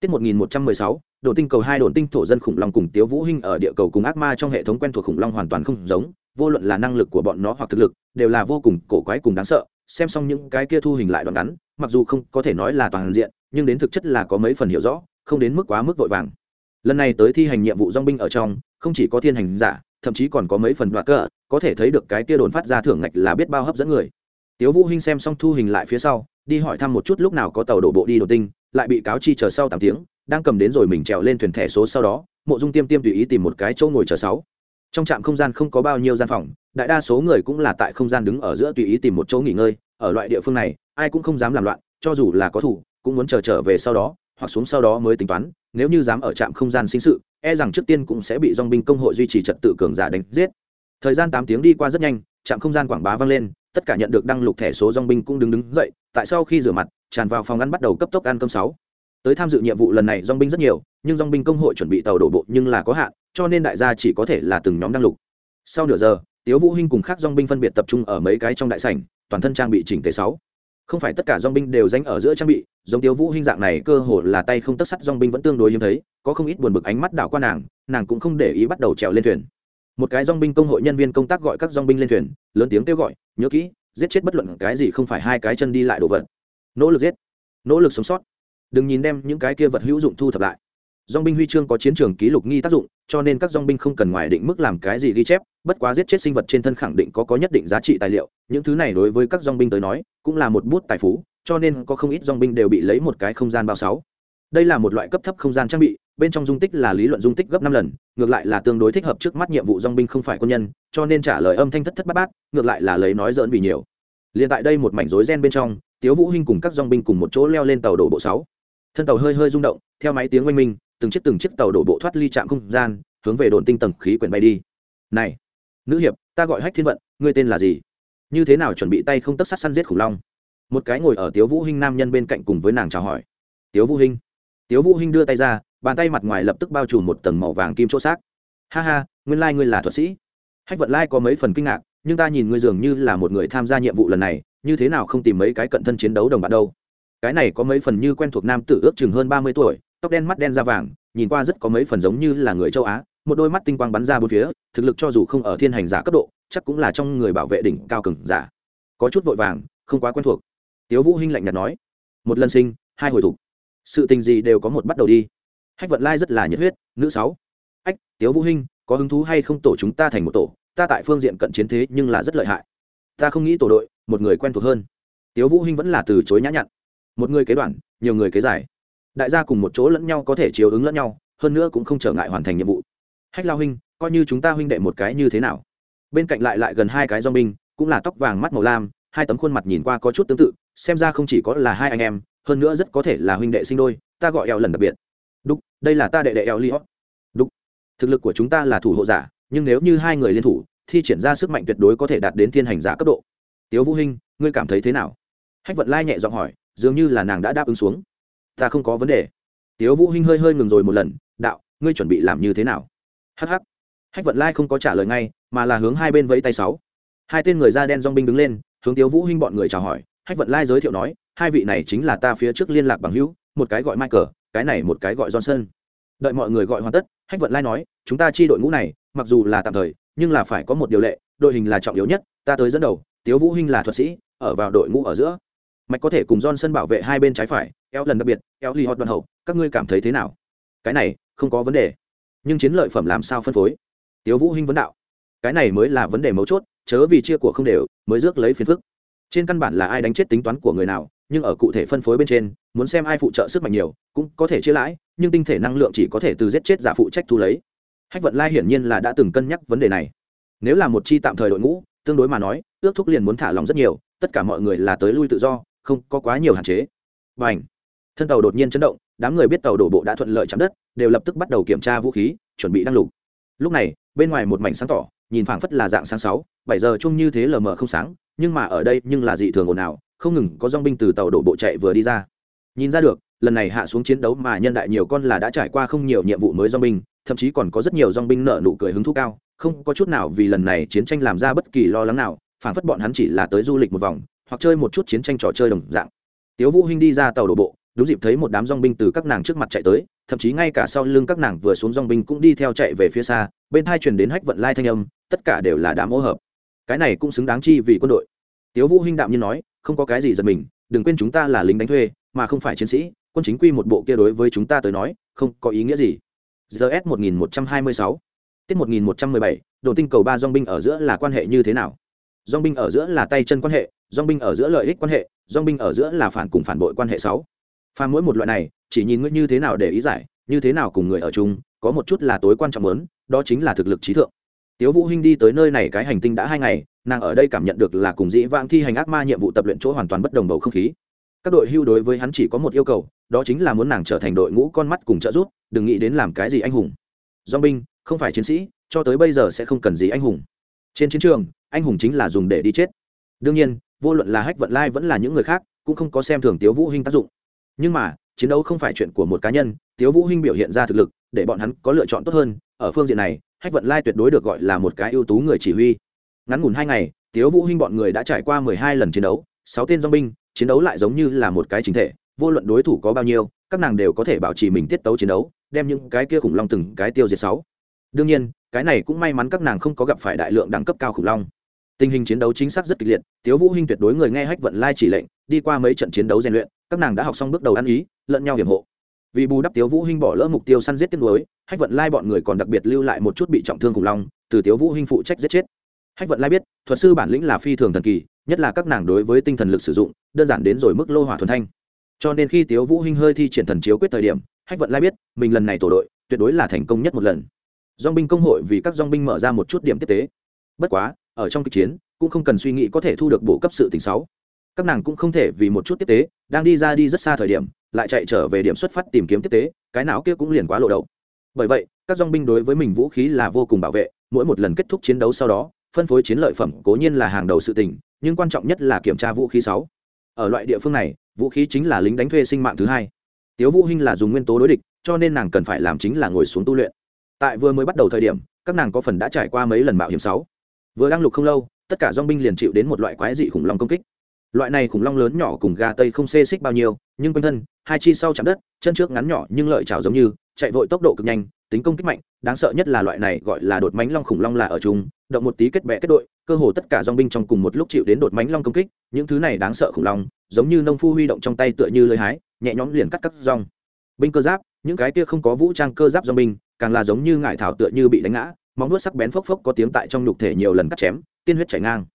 tiết 1116 đồn tinh cầu hai đồn tinh thổ dân khủng long cùng tiếu vũ hinh ở địa cầu cùng ác ma trong hệ thống quen thuộc khủng long hoàn toàn không giống, vô luận là năng lực của bọn nó hoặc thực lực, đều là vô cùng cổ quái cùng đáng sợ. Xem xong những cái kia thu hình lại đoạn ngắn, mặc dù không có thể nói là toàn diện, nhưng đến thực chất là có mấy phần hiểu rõ, không đến mức quá mức vội vàng. Lần này tới thi hành nhiệm vụ dòng binh ở trong, không chỉ có thiên hành giả, thậm chí còn có mấy phần đoạt cờ có thể thấy được cái kia đồn phát ra thưởng ngạch là biết bao hấp dẫn người. Tiếu vũ hinh xem xong thu hình lại phía sau, đi hỏi thăm một chút lúc nào có tàu đổ bộ đi đồ tinh lại bị cáo chi chờ sau tám tiếng, đang cầm đến rồi mình trèo lên thuyền thẻ số sau đó, mộ dung tiêm tiêm tùy ý tìm một cái chỗ ngồi chờ sáu. Trong trạm không gian không có bao nhiêu gian phòng, đại đa số người cũng là tại không gian đứng ở giữa tùy ý tìm một chỗ nghỉ ngơi, ở loại địa phương này, ai cũng không dám làm loạn, cho dù là có thủ, cũng muốn chờ trở về sau đó, hoặc xuống sau đó mới tính toán, nếu như dám ở trạm không gian sinh sự e rằng trước tiên cũng sẽ bị dong binh công hội duy trì trật tự cường giả đánh giết. Thời gian tám tiếng đi qua rất nhanh, trạm không gian quảng bá vang lên, tất cả nhận được đăng lục thẻ số dong binh cũng đứng đứng dậy, tại sau khi rửa mặt tràn vào phòng ăn bắt đầu cấp tốc ăn cơm sáu. Tới tham dự nhiệm vụ lần này dong binh rất nhiều, nhưng dong binh công hội chuẩn bị tàu đổ bộ nhưng là có hạn, cho nên đại gia chỉ có thể là từng nhóm đăng lục. Sau nửa giờ, tiếu vũ hinh cùng khác dong binh phân biệt tập trung ở mấy cái trong đại sảnh, toàn thân trang bị chỉnh tề sáu. Không phải tất cả dong binh đều danh ở giữa trang bị, giống tiếu vũ hinh dạng này cơ hồ là tay không tất sắt dong binh vẫn tương đối hiếm thấy, có không ít buồn bực ánh mắt đảo qua nàng nàng cũng không để ý bắt đầu trèo lên thuyền. Một cái dong binh công hội nhân viên công tác gọi các dong binh lên thuyền, lớn tiếng kêu gọi, nhớ kỹ, giết chết bất luận cái gì không phải hai cái chân đi lại đồ vật nỗ lực giết, nỗ lực sống sót. Đừng nhìn đem những cái kia vật hữu dụng thu thập lại. Dong binh huy chương có chiến trường ký lục nghi tác dụng, cho nên các dong binh không cần ngoài định mức làm cái gì ghi chép, bất quá giết chết sinh vật trên thân khẳng định có có nhất định giá trị tài liệu. Những thứ này đối với các dong binh tới nói, cũng là một bút tài phú, cho nên có không ít dong binh đều bị lấy một cái không gian bao sáu. Đây là một loại cấp thấp không gian trang bị, bên trong dung tích là lý luận dung tích gấp năm lần, ngược lại là tương đối thích hợp trước mắt nhiệm vụ dong binh không phải quân nhân, cho nên trả lời âm thanh thất thất bát bát, ngược lại là lấy nói dỡn vì nhiều. Liền tại đây một mảnh rối ren bên trong tiếu vũ hinh cùng các dòng binh cùng một chỗ leo lên tàu đổ bộ sáu. Thân tàu hơi hơi rung động, theo máy tiếng oanh minh, từng chiếc từng chiếc tàu đổ bộ thoát ly trạm không gian, hướng về đồn tinh tầng khí quyển bay đi. Này, nữ hiệp, ta gọi hách thiên vận, ngươi tên là gì? Như thế nào chuẩn bị tay không tấc sát săn giết khủng long? Một cái ngồi ở tiếu vũ hinh nam nhân bên cạnh cùng với nàng chào hỏi. Tiếu vũ hinh. Tiếu vũ hinh đưa tay ra, bàn tay mặt ngoài lập tức bao trùm một tầng màu vàng kim chỗ xác. Ha ha, nguyên lai like ngươi là thuật sĩ. Hách vận lai có mấy phần kinh ngạc nhưng ta nhìn ngươi dường như là một người tham gia nhiệm vụ lần này, như thế nào không tìm mấy cái cận thân chiến đấu đồng bạn đâu? Cái này có mấy phần như quen thuộc nam tử ước chừng hơn ba mươi tuổi, tóc đen mắt đen da vàng, nhìn qua rất có mấy phần giống như là người châu á, một đôi mắt tinh quang bắn ra bốn phía, thực lực cho dù không ở thiên hành giả cấp độ, chắc cũng là trong người bảo vệ đỉnh cao cường giả. Có chút vội vàng, không quá quen thuộc. Tiếu vũ hinh lạnh nhạt nói, một lần sinh, hai hồi thủ sự tình gì đều có một bắt đầu đi. Hách vận lai rất là nhiệt huyết, nữ sáu. Ách, tiếu vũ hinh, có hứng thú hay không tổ chúng ta thành một tổ? Ta tại phương diện cận chiến thế nhưng là rất lợi hại. Ta không nghĩ tổ đội, một người quen thuộc hơn. Tiếu vũ hinh vẫn là từ chối nhã nhặn. Một người kế đoạn nhiều người kế giải. Đại gia cùng một chỗ lẫn nhau có thể chiếu ứng lẫn nhau, hơn nữa cũng không trở ngại hoàn thành nhiệm vụ. Hách lao huynh, coi như chúng ta huynh đệ một cái như thế nào? Bên cạnh lại lại gần hai cái do binh, cũng là tóc vàng mắt màu lam, hai tấm khuôn mặt nhìn qua có chút tương tự, xem ra không chỉ có là hai anh em, hơn nữa rất có thể là huynh đệ sinh đôi, ta gọi eo lần đặc biệt. Đúc, đây là ta đệ đệ eo li hót đúc, thực lực của chúng ta là thủ hộ giả nhưng nếu như hai người liên thủ, thi triển ra sức mạnh tuyệt đối có thể đạt đến thiên hành giả cấp độ. Tiếu vũ hinh, ngươi cảm thấy thế nào? Hách vận lai nhẹ giọng hỏi, dường như là nàng đã đáp ứng xuống. Ta không có vấn đề. Tiếu vũ hinh hơi hơi ngừng rồi một lần, đạo, ngươi chuẩn bị làm như thế nào? Hắc hắc. Hách vận lai không có trả lời ngay, mà là hướng hai bên vẫy tay sáu. Hai tên người da đen dong binh đứng lên, hướng tiếu vũ hinh bọn người chào hỏi. Hách vận lai giới thiệu nói, hai vị này chính là ta phía trước liên lạc bằng hữu, một cái gọi michael, cái này một cái gọi johnson. Đợi mọi người gọi hoàn tất hách vận lai nói, chúng ta chi đội ngũ này, mặc dù là tạm thời, nhưng là phải có một điều lệ, đội hình là trọng yếu nhất, ta tới dẫn đầu, tiếu vũ hinh là thuật sĩ, ở vào đội ngũ ở giữa. Mạch có thể cùng johnson bảo vệ hai bên trái phải, eo lần đặc biệt, eo ly hot đoàn hậu, các ngươi cảm thấy thế nào? Cái này, không có vấn đề. Nhưng chiến lợi phẩm làm sao phân phối? Tiếu vũ hinh vấn đạo. Cái này mới là vấn đề mấu chốt, chớ vì chia của không đều, mới rước lấy phiền phức. Trên căn bản là ai đánh chết tính toán của người nào, nhưng ở cụ thể phân phối bên trên, muốn xem ai phụ trợ sức mạnh nhiều, cũng có thể chia lãi nhưng tinh thể năng lượng chỉ có thể từ giết chết giả phụ trách thu lấy. Hách vận lai hiển nhiên là đã từng cân nhắc vấn đề này. Nếu là một chi tạm thời đội ngũ, tương đối mà nói, ước thúc liền muốn thả lòng rất nhiều, tất cả mọi người là tới lui tự do, không có quá nhiều hạn chế. Và ảnh thân tàu đột nhiên chấn động, đám người biết tàu đổ bộ đã thuận lợi chạm đất, đều lập tức bắt đầu kiểm tra vũ khí, chuẩn bị đăng lục. Lúc này, bên ngoài một mảnh sáng tỏ, nhìn phảng phất là dạng sáng sáu, bảy giờ chung như thế lờ mờ không sáng, nhưng mà ở đây nhưng là dị thường ồn ào, không ngừng có dong binh từ tàu đổ bộ chạy vừa đi ra. Nhìn ra được lần này hạ xuống chiến đấu mà nhân đại nhiều con là đã trải qua không nhiều nhiệm vụ mới dong binh, thậm chí còn có rất nhiều dong binh nợ nụ cười hứng thú cao, không có chút nào vì lần này chiến tranh làm ra bất kỳ lo lắng nào phảng phất bọn hắn chỉ là tới du lịch một vòng, hoặc chơi một chút chiến tranh trò chơi đồng dạng. Tiếu vũ hinh đi ra tàu đổ bộ, đúng dịp thấy một đám dong binh từ các nàng trước mặt chạy tới, thậm chí ngay cả sau lưng các nàng vừa xuống dong binh cũng đi theo chạy về phía xa, bên thai truyền đến hách vận lai thanh âm, tất cả đều là đám ô hợp. Cái này cũng xứng đáng chi vì quân đội. Tiếu vũ hinh đạm nhiên nói, không có cái gì giật mình, đừng quên chúng ta là lính đánh thuê, mà không phải chiến sĩ quân chính quy một bộ kia đối với chúng ta tới nói, không có ý nghĩa gì. Gs 1126 tiết 1117 đồn tinh cầu ba dong binh ở giữa là quan hệ như thế nào? Dong binh ở giữa là tay chân quan hệ, dong binh ở giữa lợi ích quan hệ, dong binh ở giữa là phản cùng phản bội quan hệ sáu. Pha mỗi một loại này, chỉ nhìn ngươi như thế nào để ý giải, như thế nào cùng người ở chung, có một chút là tối quan trọng lớn, đó chính là thực lực trí thượng. Tiếu vũ hinh đi tới nơi này cái hành tinh đã hai ngày, nàng ở đây cảm nhận được là cùng dĩ vãng thi hành ác ma nhiệm vụ tập luyện chỗ hoàn toàn bất đồng bầu không khí các đội hưu đối với hắn chỉ có một yêu cầu, đó chính là muốn nàng trở thành đội ngũ con mắt cùng trợ giúp, đừng nghĩ đến làm cái gì anh hùng. Do binh, không phải chiến sĩ, cho tới bây giờ sẽ không cần gì anh hùng. Trên chiến trường, anh hùng chính là dùng để đi chết. Đương nhiên, vô luận là hách vận lai vẫn là những người khác, cũng không có xem thường tiếu vũ hinh tác dụng. Nhưng mà, chiến đấu không phải chuyện của một cá nhân, tiếu vũ hinh biểu hiện ra thực lực, để bọn hắn có lựa chọn tốt hơn. Ở phương diện này, hách vận lai tuyệt đối được gọi là một cái ưu tú người chỉ huy. Ngắn ngủn hai ngày, tiếu vũ hinh bọn người đã trải qua mười hai lần chiến đấu, sáu tên dong binh chiến đấu lại giống như là một cái chính thể, vô luận đối thủ có bao nhiêu, các nàng đều có thể bảo trì mình tiết tấu chiến đấu, đem những cái kia khủng long từng cái tiêu diệt sáu. Đương nhiên, cái này cũng may mắn các nàng không có gặp phải đại lượng đẳng cấp cao khủng long. Tình hình chiến đấu chính xác rất kịch liệt, tiếu vũ hinh tuyệt đối người nghe hách vận lai chỉ lệnh, đi qua mấy trận chiến đấu rèn luyện, các nàng đã học xong bước đầu ăn ý, lẫn nhau hiểm hộ. Vì bù đắp tiếu vũ hinh bỏ lỡ mục tiêu săn giết tiên nuối, hách vận lai bọn người còn đặc biệt lưu lại một chút bị trọng thương khủng long, từ tiếu vũ hinh phụ trách giết chết. Hách vận lai biết, thuật sư bản lĩnh là phi thường thần kỳ nhất là các nàng đối với tinh thần lực sử dụng đơn giản đến rồi mức lô hỏa thuần thanh. Cho nên khi tiếu vũ hinh hơi thi triển thần chiếu quyết thời điểm hách vận lai biết mình lần này tổ đội tuyệt đối là thành công nhất một lần. Dòng binh công hội vì các dòng binh mở ra một chút điểm tiếp tế. Bất quá ở trong kịch chiến cũng không cần suy nghĩ có thể thu được bổ cấp sự tình sáu, các nàng cũng không thể vì một chút tiếp tế đang đi ra đi rất xa thời điểm lại chạy trở về điểm xuất phát tìm kiếm tiếp tế cái não kia cũng liền quá lộ đầu. Bởi vậy các dòng binh đối với mình vũ khí là vô cùng bảo vệ mỗi một lần kết thúc chiến đấu sau đó phân phối chiến lợi phẩm cố nhiên là hàng đầu sự tình nhưng quan trọng nhất là kiểm tra vũ khí sáu. Ở loại địa phương này, vũ khí chính là lính đánh thuê sinh mạng thứ hai. Tiếu vũ hinh là dùng nguyên tố đối địch, cho nên nàng cần phải làm chính là ngồi xuống tu luyện. Tại vừa mới bắt đầu thời điểm, các nàng có phần đã trải qua mấy lần mạo hiểm sáu. Vừa đang lục không lâu, tất cả dòng binh liền chịu đến một loại quái dị khủng long công kích. Loại này khủng long lớn nhỏ cùng gà tây không xê xích bao nhiêu, nhưng quanh thân, hai chi sau chạm đất, chân trước ngắn nhỏ nhưng lợi chảo giống như, chạy vội tốc độ cực nhanh, tính công kích mạnh, đáng sợ nhất là loại này gọi là đột mánh long khủng long là ở chúng động một tí kết bè kết đội, cơ hồ tất cả dòng binh trong cùng một lúc chịu đến đột mánh long công kích, những thứ này đáng sợ khủng long, giống như nông phu huy động trong tay tựa như lưới hái, nhẹ nhõm liền cắt cắt rong binh cơ giáp, những cái kia không có vũ trang cơ giáp dòng binh, càng là giống như ngải thảo tựa như bị đánh ngã, móng nuốt sắc bén phốc phốc có tiếng tại trong nhục thể nhiều lần cắt chém, tiên huyết chảy ngang.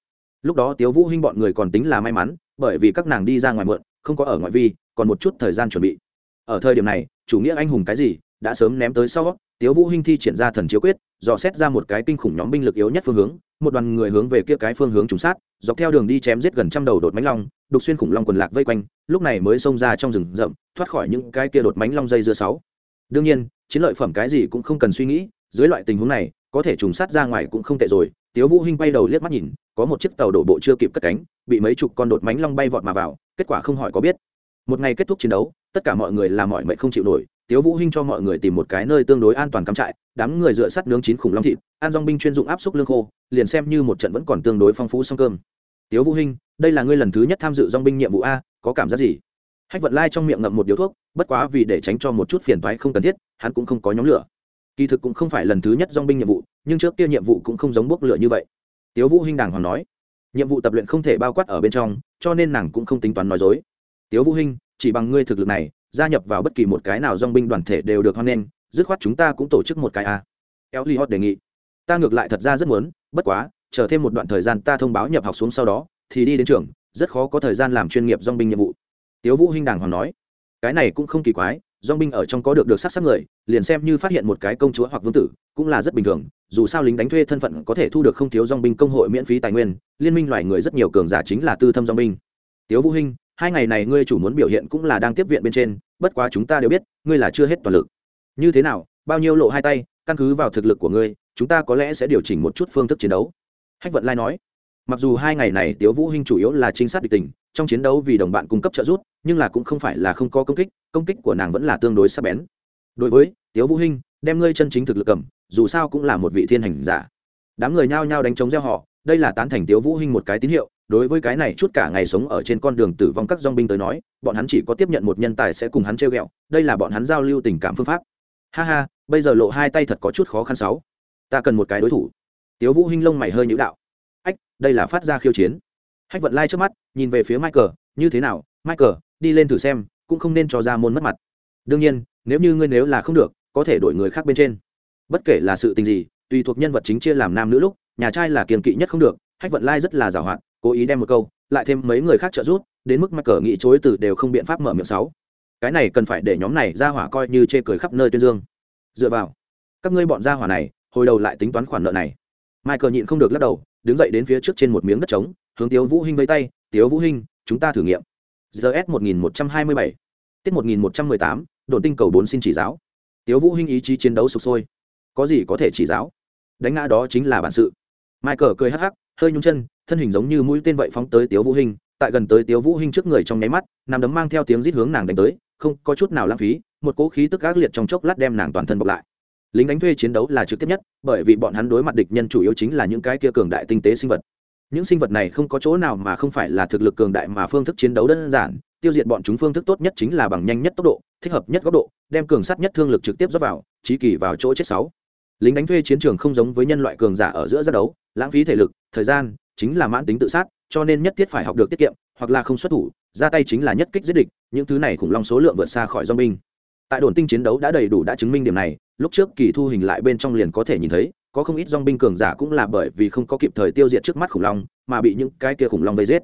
Lúc đó tiếu vũ hinh bọn người còn tính là may mắn, bởi vì các nàng đi ra ngoài mượn, không có ở ngoại vi, còn một chút thời gian chuẩn bị. Ở thời điểm này, chủ nghĩa anh hùng cái gì đã sớm ném tới sau, tiếu vũ hinh thi triển ra thần chiếu quyết, dò xét ra một cái kinh khủng nhóm binh lực yếu nhất phương hướng, một đoàn người hướng về kia cái phương hướng trùng sát, dọc theo đường đi chém giết gần trăm đầu đột mánh long, đục xuyên khủng long quần lạc vây quanh, lúc này mới xông ra trong rừng rậm, thoát khỏi những cái kia đột mánh long dây dưa sáu. Đương nhiên, chiến lợi phẩm cái gì cũng không cần suy nghĩ, dưới loại tình huống này, có thể trùng sát ra ngoài cũng không tệ rồi. Tiếu vũ hinh bay đầu liếc mắt nhìn, có một chiếc tàu đổ bộ chưa kịp cất cánh, bị mấy chục con đột mánh long bay vọt mà vào, kết quả không hỏi có biết. Một ngày kết thúc chiến đấu, tất cả mọi người làm mọi mệnh không chịu nổi tiếu vũ hinh cho mọi người tìm một cái nơi tương đối an toàn cắm trại, đám người dựa sắt nướng chín khủng long thịt, ăn dong binh chuyên dụng áp súc lương khô, liền xem như một trận vẫn còn tương đối phong phú xong cơm. Tiếu vũ hinh, đây là ngươi lần thứ nhất tham dự dong binh nhiệm vụ a, có cảm giác gì? Hách vận lai trong miệng ngậm một điếu thuốc, bất quá vì để tránh cho một chút phiền toái không cần thiết, hắn cũng không có nhóm lửa. Kỳ thực cũng không phải lần thứ nhất dong binh nhiệm vụ, nhưng trước kia nhiệm vụ cũng không giống bốc lửa như vậy. Tiếu vũ hinh đàng hoàng nói, nhiệm vụ tập luyện không thể bao quát ở bên trong, cho nên nàng cũng không tính toán nói dối. Tiếu vũ hinh, chỉ bằng ngươi thực lực này gia nhập vào bất kỳ một cái nào dong binh đoàn thể đều được hoan nghênh, dứt khoát chúng ta cũng tổ chức một cái a. Eo li hot đề nghị. Ta ngược lại thật ra rất muốn, bất quá, chờ thêm một đoạn thời gian ta thông báo nhập học xuống sau đó, thì đi đến trường, rất khó có thời gian làm chuyên nghiệp dong binh nhiệm vụ. Tiếu vũ hinh đàng hoàng nói. Cái này cũng không kỳ quái dong binh ở trong có được được sắc sắc người, liền xem như phát hiện một cái công chúa hoặc vương tử, cũng là rất bình thường, dù sao lính đánh thuê thân phận có thể thu được không thiếu dong binh công hội miễn phí tài nguyên, liên minh loài người rất nhiều cường giả chính là tư thâm dong binh. Tiếu vũ hinh hai ngày này ngươi chủ muốn biểu hiện cũng là đang tiếp viện bên trên, bất quá chúng ta đều biết, ngươi là chưa hết toàn lực. Như thế nào, bao nhiêu lộ hai tay, căn cứ vào thực lực của ngươi, chúng ta có lẽ sẽ điều chỉnh một chút phương thức chiến đấu. Hách vận lai nói. Mặc dù hai ngày này tiếu vũ hinh chủ yếu là trinh sát địch tình, trong chiến đấu vì đồng bạn cung cấp trợ giúp, nhưng là cũng không phải là không có công kích công kích của nàng vẫn là tương đối sắc bén. Đối với tiếu vũ hinh, đem ngươi chân chính thực lực cầm, dù sao cũng là một vị thiên hành giả. Đám người nhao nhao đánh chống gieo họ, đây là tán thành tiếu vũ hinh một cái tín hiệu đối với cái này chút cả ngày sống ở trên con đường tử vong các dong binh tới nói, bọn hắn chỉ có tiếp nhận một nhân tài sẽ cùng hắn treo ghẹo, đây là bọn hắn giao lưu tình cảm phương pháp. Ha ha, bây giờ lộ hai tay thật có chút khó khăn sáu. Ta cần một cái đối thủ. Tiếu vũ hinh lông mày hơi nhũ đạo. Ách, đây là phát ra khiêu chiến. Hách vận lai trước mắt, nhìn về phía michael, như thế nào? Michael, đi lên thử xem, cũng không nên cho ra môn mất mặt. Đương nhiên, nếu như ngươi nếu là không được, có thể đổi người khác bên trên. Bất kể là sự tình gì, tùy thuộc nhân vật chính chia làm nam nữ lúc, nhà trai là kiềm kỵ nhất không được, hách vận lai rất là giàu hoạt cố ý đem một câu, lại thêm mấy người khác trợ giúp, đến mức mắc cờ nghĩ chối từ đều không biện pháp mở miệng sáu. Cái này cần phải để nhóm này ra hỏa coi như chê cười khắp nơi tuyên dương. Dựa vào, các ngươi bọn ra hỏa này, hồi đầu lại tính toán khoản nợ này. Michael nhịn không được lắc đầu, đứng dậy đến phía trước trên một miếng đất trống, hướng tiếu vũ hinh vây tay, tiếu vũ hinh, chúng ta thử nghiệm. Gs một nghìn một trăm hai mươi bảy. Tiết một nghìn một trăm mười tám, đồn tinh cầu bốn xin chỉ giáo. Tiếu vũ hinh ý chí chiến đấu sục sôi. Có gì có thể chỉ giáo? Đánh ngã đó chính là bản sự michael cười hắc hắc, hơi nhung chân, thân hình giống như mũi tên vậy phóng tới tiếu vũ hinh, tại gần tới tiếu vũ hinh trước người trong nháy mắt, nằm đấm mang theo tiếng rít hướng nàng đánh tới, không có chút nào lãng phí, một cỗ khí tức ác liệt trong chốc lát đem nàng toàn thân bọc lại. Lính đánh thuê chiến đấu là trực tiếp nhất, bởi vì bọn hắn đối mặt địch nhân chủ yếu chính là những cái kia cường đại tinh tế sinh vật. Những sinh vật này không có chỗ nào mà không phải là thực lực cường đại mà phương thức chiến đấu đơn giản, tiêu diệt bọn chúng phương thức tốt nhất chính là bằng nhanh nhất tốc độ, thích hợp nhất góc độ, đem cường sát nhất thương lực trực tiếp dốc vào, chí kỳ vào chỗ chết sáu lính đánh thuê chiến trường không giống với nhân loại cường giả ở giữa giác đấu, lãng phí thể lực, thời gian, chính là mãn tính tự sát, cho nên nhất thiết phải học được tiết kiệm, hoặc là không xuất thủ, ra tay chính là nhất kích giết địch, những thứ này khủng long số lượng vượt xa khỏi do binh. Tại đồn tinh chiến đấu đã đầy đủ đã chứng minh điểm này, lúc trước kỳ thu hình lại bên trong liền có thể nhìn thấy, có không ít dong binh cường giả cũng là bởi vì không có kịp thời tiêu diệt trước mắt khủng long, mà bị những cái kia khủng long vây giết.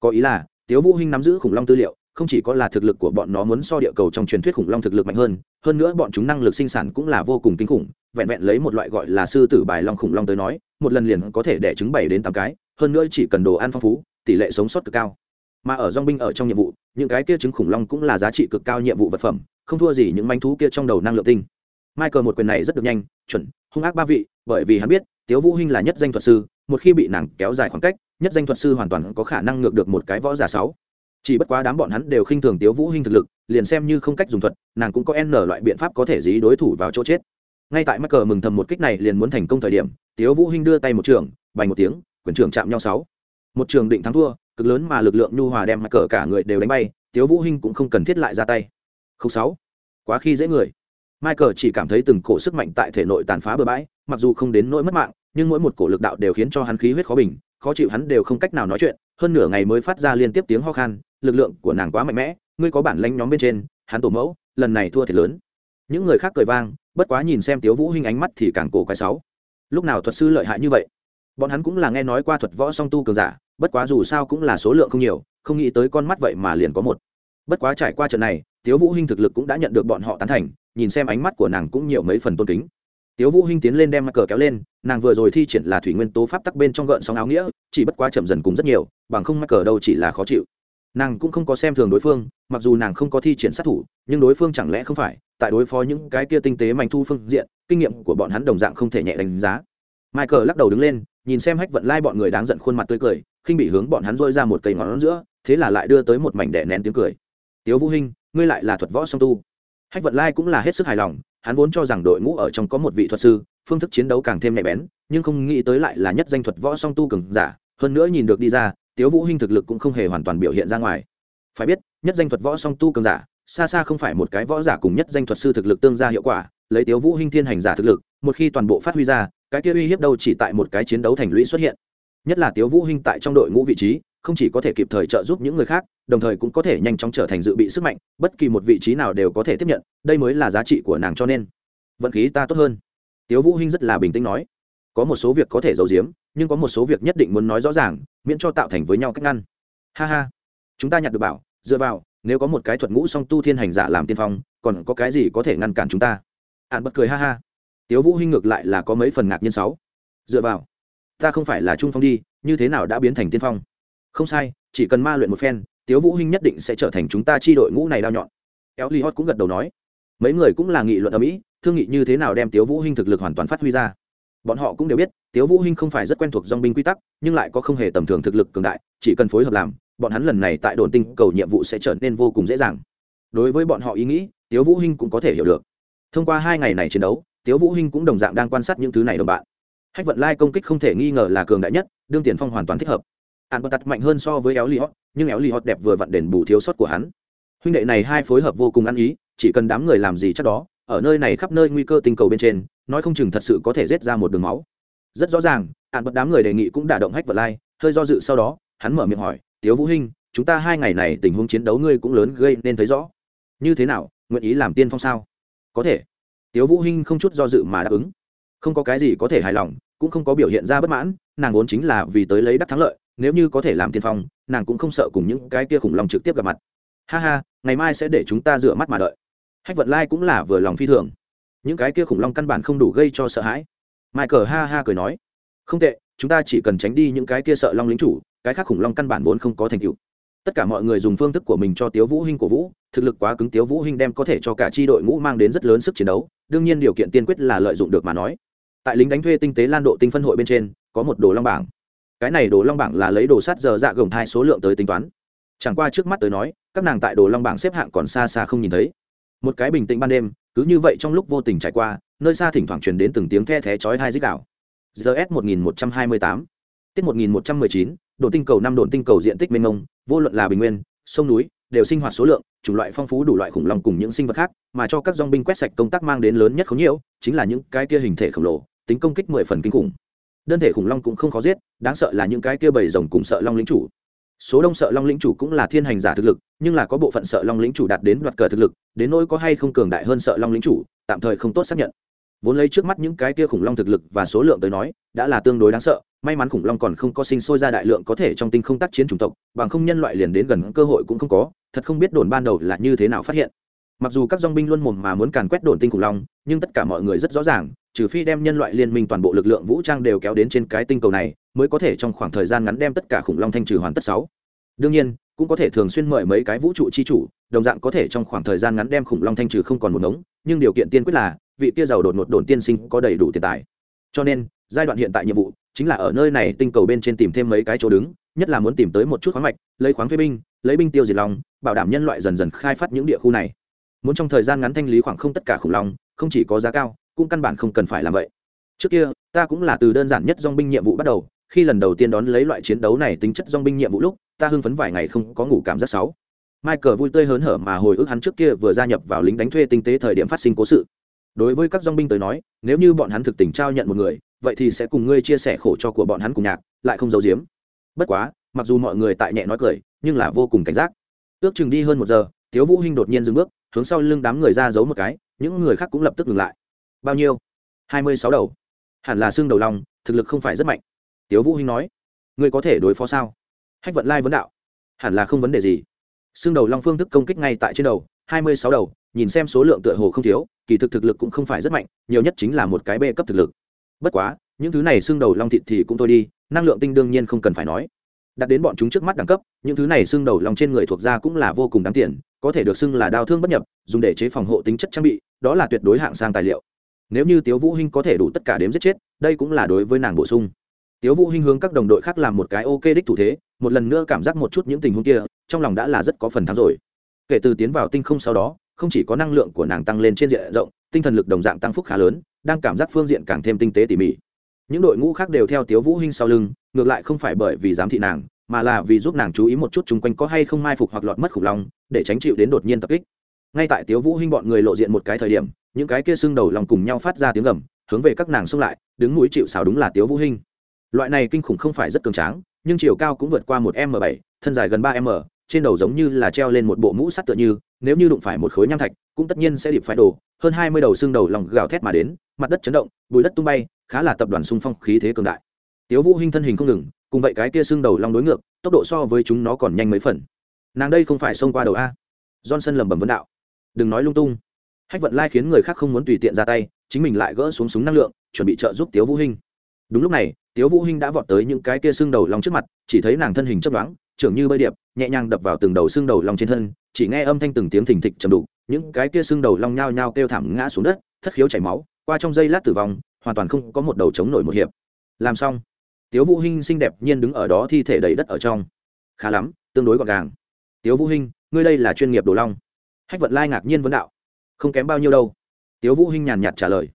Có ý là, tiếu vũ hinh nắm giữ khủng long tư liệu, không chỉ có là thực lực của bọn nó muốn so địa cầu trong truyền thuyết khủng long thực lực mạnh hơn hơn nữa bọn chúng năng lực sinh sản cũng là vô cùng kinh khủng vẹn vẹn lấy một loại gọi là sư tử bài long khủng long tới nói, một lần liền có thể đẻ trứng bảy đến tám cái, hơn nữa chỉ cần đồ ăn phong phú, tỷ lệ sống sót cực cao. Mà ở dong binh ở trong nhiệm vụ, những cái kia trứng khủng long cũng là giá trị cực cao nhiệm vụ vật phẩm, không thua gì những manh thú kia trong đầu năng lượng tinh. Michael một quyền này rất được nhanh, chuẩn, hung ác ba vị, bởi vì hắn biết, tiếu vũ hinh là nhất danh thuật sư, một khi bị nàng kéo dài khoảng cách, nhất danh thuật sư hoàn toàn có khả năng ngược được một cái võ giả sáu. Chỉ bất quá đám bọn hắn đều khinh thường tiếu vũ hinh thực lực, liền xem như không cách dùng thuật, nàng cũng có n loại biện pháp có thể dí đối thủ vào chỗ chết ngay tại mắc cờ mừng thầm một kích này liền muốn thành công thời điểm, tiếu vũ hinh đưa tay một trường, bành một tiếng, quyền trưởng chạm nhau sáu. Một trường định thắng thua, cực lớn mà lực lượng nhu hòa đem cờ cả người đều đánh bay, tiếu vũ hinh cũng không cần thiết lại ra tay. Không sáu. Quá khi dễ người. Michael chỉ cảm thấy từng cổ sức mạnh tại thể nội tàn phá bừa bãi, mặc dù không đến nỗi mất mạng, nhưng mỗi một cổ lực đạo đều khiến cho hắn khí huyết khó bình, khó chịu hắn đều không cách nào nói chuyện, hơn nửa ngày mới phát ra liên tiếp tiếng ho khan, lực lượng của nàng quá mạnh mẽ, ngươi có bản lãnh nhóm bên trên, hắn tổ mẫu, lần này thua thiệt lớn. Những người khác cười vang bất quá nhìn xem tiếu vũ hinh ánh mắt thì càng cổ quái sáu. Lúc nào thuật sư lợi hại như vậy? Bọn hắn cũng là nghe nói qua thuật võ song tu cường giả, bất quá dù sao cũng là số lượng không nhiều, không nghĩ tới con mắt vậy mà liền có một. Bất quá trải qua trận này, tiếu vũ hinh thực lực cũng đã nhận được bọn họ tán thành, nhìn xem ánh mắt của nàng cũng nhiều mấy phần tôn kính. Tiếu vũ hinh tiến lên đem mặt cờ kéo lên, nàng vừa rồi thi triển là thủy nguyên tố pháp tắc bên trong gợn sóng áo nghĩa, chỉ bất quá chậm dần cùng rất nhiều, bằng không mắc cờ đâu chỉ là khó chịu. Nàng cũng không có xem thường đối phương, mặc dù nàng không có thi triển sát thủ, nhưng đối phương chẳng lẽ không phải tại đối phó những cái kia tinh tế mạnh thu phương diện, kinh nghiệm của bọn hắn đồng dạng không thể nhẹ đánh giá. Michael lắc đầu đứng lên, nhìn xem hách vận lai bọn người đáng giận khuôn mặt tươi cười, khinh bị hướng bọn hắn rôi ra một cây ngón giữa, thế là lại đưa tới một mảnh đẻ nén tiếng cười. Tiếu vũ hinh, ngươi lại là thuật võ song tu. Hách vận lai cũng là hết sức hài lòng, hắn vốn cho rằng đội ngũ ở trong có một vị thuật sư, phương thức chiến đấu càng thêm nhạy bén, nhưng không nghĩ tới lại là nhất danh thuật võ song tu cường giả, hơn nữa nhìn được đi ra, tiếu vũ hinh thực lực cũng không hề hoàn toàn biểu hiện ra ngoài. Phải biết, nhất danh thuật võ song tu cường giả xa xa không phải một cái võ giả cùng nhất danh thuật sư thực lực tương gia hiệu quả, lấy tiếu vũ hinh thiên hành giả thực lực, một khi toàn bộ phát huy ra, cái kia uy hiếp đâu chỉ tại một cái chiến đấu thành lũy xuất hiện. Nhất là tiếu vũ hinh tại trong đội ngũ vị trí, không chỉ có thể kịp thời trợ giúp những người khác, đồng thời cũng có thể nhanh chóng trở thành dự bị sức mạnh, bất kỳ một vị trí nào đều có thể tiếp nhận, đây mới là giá trị của nàng cho nên, vận khí ta tốt hơn. Tiếu vũ hinh rất là bình tĩnh nói, có một số việc có thể giấu giếm, nhưng có một số việc nhất định muốn nói rõ ràng, miễn cho tạo thành với nhau cách ngăn. Ha ha, chúng ta nhặt được bảo, dựa vào nếu có một cái thuật ngũ song tu thiên hành giả làm tiên phong, còn có cái gì có thể ngăn cản chúng ta? Ạn bật cười ha ha. Tiếu vũ hinh ngược lại là có mấy phần ngạc nhiên sáu. Dựa vào, ta không phải là trung phong đi, như thế nào đã biến thành tiên phong? Không sai, chỉ cần ma luyện một phen, tiếu vũ hinh nhất định sẽ trở thành chúng ta chi đội ngũ này đao nhọn. Éo li hot cũng gật đầu nói. Mấy người cũng là nghị luận ở mỹ, thương nghị như thế nào đem tiếu vũ hinh thực lực hoàn toàn phát huy ra. Bọn họ cũng đều biết, tiếu vũ hinh không phải rất quen thuộc dòng binh quy tắc, nhưng lại có không hề tầm thường thực lực cường đại, chỉ cần phối hợp làm bọn hắn lần này tại đồn tinh cầu nhiệm vụ sẽ trở nên vô cùng dễ dàng. Đối với bọn họ ý nghĩ, tiếu vũ hinh cũng có thể hiểu được. Thông qua hai ngày này chiến đấu, tiếu vũ hinh cũng đồng dạng đang quan sát những thứ này đồng bạn. Hách vận lai công kích không thể nghi ngờ là cường đại nhất, đương tiền phong hoàn toàn thích hợp. Ạn bật tặt mạnh hơn so với éo li hót, nhưng éo li hót đẹp vừa vặn đền bù thiếu sót của hắn. Huynh đệ này hai phối hợp vô cùng ăn ý, chỉ cần đám người làm gì chắc đó, ở nơi này khắp nơi nguy cơ tinh cầu bên trên, nói không chừng thật sự có thể rết ra một đường máu. Rất rõ ràng ạn bật đám người đề nghị cũng đả động hách vận lai, hơi do dự sau đó, hắn mở miệng hỏi tiếu vũ hinh, chúng ta hai ngày này tình huống chiến đấu ngươi cũng lớn gây nên thấy rõ. Như thế nào, nguyện ý làm tiên phong sao? Có thể. Tiếu vũ hinh không chút do dự mà đáp ứng. Không có cái gì có thể hài lòng, cũng không có biểu hiện ra bất mãn, nàng vốn chính là vì tới lấy đắc thắng lợi, nếu như có thể làm tiên phong, nàng cũng không sợ cùng những cái kia khủng long trực tiếp gặp mặt. Ha ha, ngày mai sẽ để chúng ta rửa mắt mà đợi. Hách vật lai cũng là vừa lòng phi thường. Những cái kia khủng long căn bản không đủ gây cho sợ hãi. Michael ha ha cười nói, không tệ, chúng ta chỉ cần tránh đi những cái kia sợ long lính chủ cái khác khủng long căn bản vốn không có thành tựu. Tất cả mọi người dùng phương thức của mình cho tiếu vũ hinh của vũ, thực lực quá cứng tiếu vũ hinh đem có thể cho cả chi đội ngũ mang đến rất lớn sức chiến đấu, đương nhiên điều kiện tiên quyết là lợi dụng được mà nói. Tại lính đánh thuê tinh tế lan độ tinh phân hội bên trên, có một đồ long bảng. Cái này đồ long bảng là lấy đồ sắt giờ dạ gồng hai số lượng tới tính toán. Chẳng qua trước mắt tới nói, các nàng tại đồ long bảng xếp hạng còn xa xa không nhìn thấy. Một cái bình tĩnh ban đêm, cứ như vậy trong lúc vô tình trải qua, nơi xa thỉnh thoảng truyền đến từng tiếng the thé chói hai dích đạo ZS1128 tiết một nghìn một trăm mười chín độ tinh cầu năm độ tinh cầu diện tích mênh mông, vô luận là bình nguyên, sông núi, đều sinh hoạt số lượng, chủng loại phong phú đủ loại khủng long cùng những sinh vật khác, mà cho các dòng binh quét sạch công tác mang đến lớn nhất không nhiễu, chính là những cái kia hình thể khổng lồ, tính công kích mười phần kinh khủng. Đơn thể khủng long cũng không khó giết, đáng sợ là những cái kia bầy rồng cùng sợ long lĩnh chủ. Số đông sợ long lĩnh chủ cũng là thiên hành giả thực lực, nhưng là có bộ phận sợ long lĩnh chủ đạt đến đoạt cờ thực lực, đến nỗi có hay không cường đại hơn sợ long lĩnh chủ, tạm thời không tốt xác nhận vốn lấy trước mắt những cái kia khủng long thực lực và số lượng tới nói, đã là tương đối đáng sợ. May mắn khủng long còn không có sinh sôi ra đại lượng có thể trong tinh không tác chiến chủng tộc, bằng không nhân loại liền đến gần cơ hội cũng không có. Thật không biết đồn ban đầu là như thế nào phát hiện. Mặc dù các dong binh luôn mồm mà muốn càn quét đồn tinh khủng long, nhưng tất cả mọi người rất rõ ràng, trừ phi đem nhân loại liên minh toàn bộ lực lượng vũ trang đều kéo đến trên cái tinh cầu này, mới có thể trong khoảng thời gian ngắn đem tất cả khủng long thanh trừ hoàn tất sáu. Đương nhiên, cũng có thể thường xuyên mời mấy cái vũ trụ chi chủ, đồng dạng có thể trong khoảng thời gian ngắn đem khủng long thanh trừ không còn một ngống, nhưng điều kiện tiên quyết là vị kia giàu đột ngột đồn tiên sinh có đầy đủ tiền tài. Cho nên, giai đoạn hiện tại nhiệm vụ chính là ở nơi này tinh cầu bên trên tìm thêm mấy cái chỗ đứng, nhất là muốn tìm tới một chút khoáng mạch, lấy khoáng thuê binh, lấy binh tiêu diệt lòng, bảo đảm nhân loại dần dần khai phát những địa khu này. Muốn trong thời gian ngắn thanh lý khoảng không tất cả khủng long, không chỉ có giá cao, cũng căn bản không cần phải làm vậy. Trước kia, ta cũng là từ đơn giản nhất dong binh nhiệm vụ bắt đầu, khi lần đầu tiên đón lấy loại chiến đấu này tính chất dong binh nhiệm vụ lúc, ta hưng phấn vài ngày không có ngủ cảm giác sáu michael vui tươi hớn hở mà hồi ức hắn trước kia vừa gia nhập vào lính đánh thuê tinh tế thời điểm phát sinh cố sự đối với các dong binh tới nói, nếu như bọn hắn thực tình trao nhận một người, vậy thì sẽ cùng ngươi chia sẻ khổ cho của bọn hắn cùng nhạc, lại không giấu giếm. Bất quá, mặc dù mọi người tại nhẹ nói cười, nhưng là vô cùng cảnh giác. Ước chừng đi hơn một giờ thiếu vũ hinh đột nhiên dừng bước, hướng sau lưng đám người ra giấu một cái, những người khác cũng lập tức ngừng lại. Bao nhiêu? Hai mươi sáu đầu. Hẳn là xương đầu long thực lực không phải rất mạnh. Tiếu vũ hinh nói. Ngươi có thể đối phó sao? Hách vận lai vấn đạo. Hẳn là không vấn đề gì. Xương đầu long phương thức công kích ngay tại trên đầu, hai mươi sáu đầu nhìn xem số lượng tựa hồ không thiếu, kỳ thực thực lực cũng không phải rất mạnh, nhiều nhất chính là một cái b cấp thực lực. Bất quá, những thứ này xương đầu long thịt thì cũng thôi đi, năng lượng tinh đương nhiên không cần phải nói. Đặt đến bọn chúng trước mắt đẳng cấp, những thứ này xương đầu long trên người thuộc ra cũng là vô cùng đáng tiền, có thể được xưng là đau thương bất nhập, dùng để chế phòng hộ tính chất trang bị, đó là tuyệt đối hạng sang tài liệu. Nếu như tiếu vũ hinh có thể đủ tất cả đếm giết chết, đây cũng là đối với nàng bổ sung. Tiếu vũ hinh hướng các đồng đội khác làm một cái ok đích thủ thế, một lần nữa cảm giác một chút những tình huống kia, trong lòng đã là rất có phần thắng rồi. Kể từ tiến vào tinh không sau đó không chỉ có năng lượng của nàng tăng lên trên diện rộng, tinh thần lực đồng dạng tăng phúc khá lớn, đang cảm giác phương diện càng thêm tinh tế tỉ mỉ. Những đội ngũ khác đều theo tiếu vũ hinh sau lưng, ngược lại không phải bởi vì giám thị nàng, mà là vì giúp nàng chú ý một chút chung quanh có hay không mai phục hoặc lọt mất khủng long, để tránh chịu đến đột nhiên tập kích. Ngay tại tiếu vũ hinh bọn người lộ diện một cái thời điểm, những cái kia xương đầu lòng cùng nhau phát ra tiếng gầm, hướng về các nàng xông lại, đứng mũi chịu xào đúng là tiếu vũ hinh. Loại này kinh khủng không phải rất cường tráng, nhưng chiều cao cũng vượt qua một m bảy, thân dài gần ba m trên đầu giống như là treo lên một bộ mũ sắt tựa như, nếu như đụng phải một khối nham thạch, cũng tất nhiên sẽ điệp phải đổ. Hơn hai mươi đầu xương đầu lòng gào thét mà đến, mặt đất chấn động bụi đất tung bay, khá là tập đoàn xung phong khí thế cường đại. Tiếu vũ hinh thân hình không ngừng, cùng vậy cái kia xương đầu long đối ngược, tốc độ so với chúng nó còn nhanh mấy phần. Nàng đây không phải xông qua đầu a. Johnson lẩm bẩm vấn đạo. Đừng nói lung tung. Hách vận lai khiến người khác không muốn tùy tiện ra tay, chính mình lại gỡ xuống súng năng lượng, chuẩn bị trợ giúp tiếu vũ hinh. Đúng lúc này, tiếu vũ hinh đã vọt tới những cái kia xương đầu long trước mặt, chỉ thấy nàng thân hình chấp đoán trưởng như bơi điệp, nhẹ nhàng đập vào từng đầu xương đầu long trên thân, chỉ nghe âm thanh từng tiếng thình thịch trầm đủ những cái kia xương đầu long nhao nhao kêu thảm ngã xuống đất, thất khiếu chảy máu, qua trong giây lát tử vong, hoàn toàn không có một đầu chống nổi một hiệp. Làm xong, tiếu vũ hinh xinh đẹp nhiên đứng ở đó thi thể đầy đất ở trong. Khá lắm, tương đối gọn gàng. Tiếu vũ hinh, ngươi đây là chuyên nghiệp đồ long. Hách vận lai ngạc nhiên vấn đạo. Không kém bao nhiêu đâu. Tiếu vũ hinh nhàn nhạt trả lời.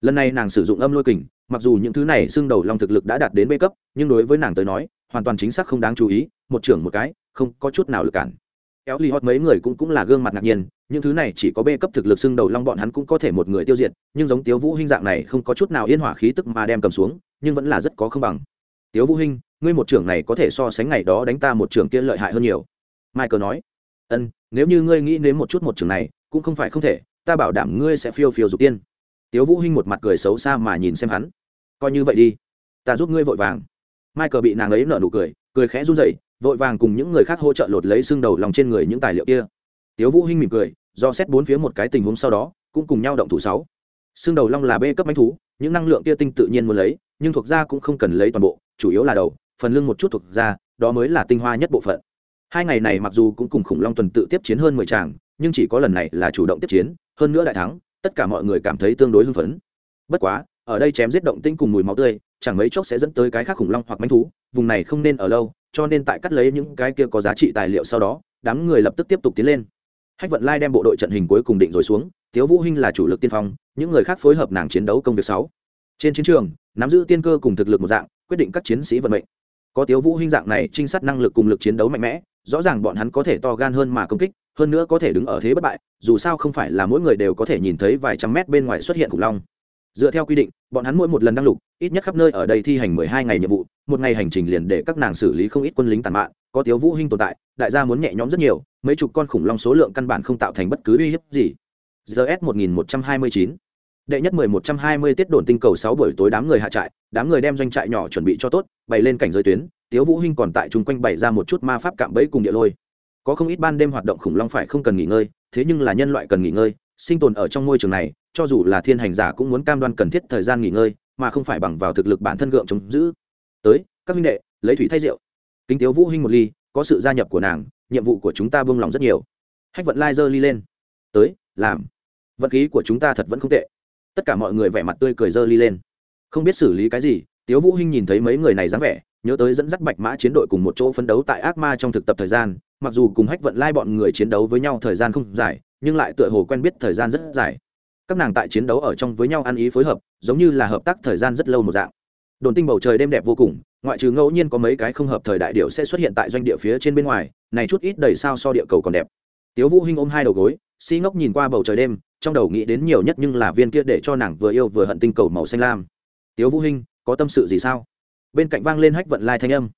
Lần này nàng sử dụng âm lôi kình, mặc dù những thứ này xương đầu long thực lực đã đạt đến bê cấp, nhưng đối với nàng tới nói, hoàn toàn chính xác không đáng chú ý một trưởng một cái, không có chút nào lực cản. Éo ly hót mấy người cũng cũng là gương mặt ngạc nhiên, những thứ này chỉ có bê cấp thực lực xưng đầu long bọn hắn cũng có thể một người tiêu diệt, nhưng giống tiếu vũ hinh dạng này không có chút nào yên hỏa khí tức mà đem cầm xuống, nhưng vẫn là rất có không bằng. Tiếu vũ hinh, ngươi một trưởng này có thể so sánh ngày đó đánh ta một trưởng kia lợi hại hơn nhiều. Michael nói, ân, nếu như ngươi nghĩ đến một chút một trưởng này, cũng không phải không thể, ta bảo đảm ngươi sẽ phiêu phiêu dục tiên. Tiếu vũ hinh một mặt cười xấu xa mà nhìn xem hắn, coi như vậy đi, ta giúp ngươi vội vàng. Michael bị nàng ấy nở nụ cười cười khẽ run rẩy vội vàng cùng những người khác hỗ trợ lột lấy xương đầu lòng trên người những tài liệu kia. Tiếu vũ hinh mỉm cười, do xét bốn phía một cái tình huống sau đó, cũng cùng nhau động thủ sáu. Xương đầu long là b cấp bánh thú, những năng lượng kia tinh tự nhiên muốn lấy, nhưng thuộc da cũng không cần lấy toàn bộ, chủ yếu là đầu, phần lưng một chút thuộc da, đó mới là tinh hoa nhất bộ phận. Hai ngày này mặc dù cũng cùng khủng long tuần tự tiếp chiến hơn mười tràng, nhưng chỉ có lần này là chủ động tiếp chiến, hơn nữa đại thắng, tất cả mọi người cảm thấy tương đối hưng phấn. Bất quá, ở đây chém giết động tinh cùng mùi máu tươi, chẳng mấy chốc sẽ dẫn tới cái khác khủng long hoặc manh thú, vùng này không nên ở lâu cho nên tại cắt lấy những cái kia có giá trị tài liệu sau đó, đám người lập tức tiếp tục tiến lên. Hách vận lai đem bộ đội trận hình cuối cùng định rồi xuống, tiếu vũ hinh là chủ lực tiên phong, những người khác phối hợp nàng chiến đấu công việc sáu. Trên chiến trường, nắm giữ tiên cơ cùng thực lực một dạng, quyết định các chiến sĩ vận mệnh. Có tiếu vũ hinh dạng này trinh sát năng lực cùng lực chiến đấu mạnh mẽ, rõ ràng bọn hắn có thể to gan hơn mà công kích, hơn nữa có thể đứng ở thế bất bại, dù sao không phải là mỗi người đều có thể nhìn thấy vài trăm mét bên ngoài xuất hiện khủng long dựa theo quy định, bọn hắn mỗi một lần đăng lục, ít nhất khắp nơi ở đây thi hành mười hai ngày nhiệm vụ, một ngày hành trình liền để các nàng xử lý không ít quân lính tàn mạng có tiếu vũ hinh tồn tại, đại gia muốn nhẹ nhõm rất nhiều, mấy chục con khủng long số lượng căn bản không tạo thành bất cứ uy hiếp gì. Gs một nghìn một trăm hai mươi chín. Đệ nhất mười một trăm hai mươi tiết đồn tinh cầu sáu buổi tối đám người hạ trại, đám người đem doanh trại nhỏ chuẩn bị cho tốt, bày lên cảnh giới tuyến, tiếu vũ hinh còn tại chung quanh bày ra một chút ma pháp cạm bẫy cùng địa lôi. Có không ít ban đêm hoạt động khủng long phải không cần nghỉ ngơi, thế nhưng là nhân loại cần nghỉ ngơi, sinh tồn ở trong môi trường này cho dù là thiên hành giả cũng muốn cam đoan cần thiết thời gian nghỉ ngơi, mà không phải bằng vào thực lực bản thân gượng chống giữ. Tới, các minh đệ, lấy thủy thay rượu. Kính tiếu vũ hinh một ly, có sự gia nhập của nàng, nhiệm vụ của chúng ta buông lòng rất nhiều. Hách vận lai dơ ly lên. Tới, làm. Vận khí của chúng ta thật vẫn không tệ. Tất cả mọi người vẻ mặt tươi cười dơ ly lên. Không biết xử lý cái gì, tiếu vũ hinh nhìn thấy mấy người này dáng vẻ, nhớ tới dẫn dắt bạch mã chiến đội cùng một chỗ phấn đấu tại ác ma trong thực tập thời gian, mặc dù cùng hách vận lai bọn người chiến đấu với nhau thời gian không dài, nhưng lại tựa hồ quen biết thời gian rất dài các nàng tại chiến đấu ở trong với nhau ăn ý phối hợp, giống như là hợp tác thời gian rất lâu một dạng. Đồn tinh bầu trời đêm đẹp vô cùng, ngoại trừ ngẫu nhiên có mấy cái không hợp thời đại điệu sẽ xuất hiện tại doanh địa phía trên bên ngoài, này chút ít đầy sao so địa cầu còn đẹp. Tiếu vũ hinh ôm hai đầu gối, si ngốc nhìn qua bầu trời đêm, trong đầu nghĩ đến nhiều nhất nhưng là viên kia để cho nàng vừa yêu vừa hận tinh cầu màu xanh lam. Tiếu vũ hinh, có tâm sự gì sao? Bên cạnh vang lên hách vận lai thanh âm.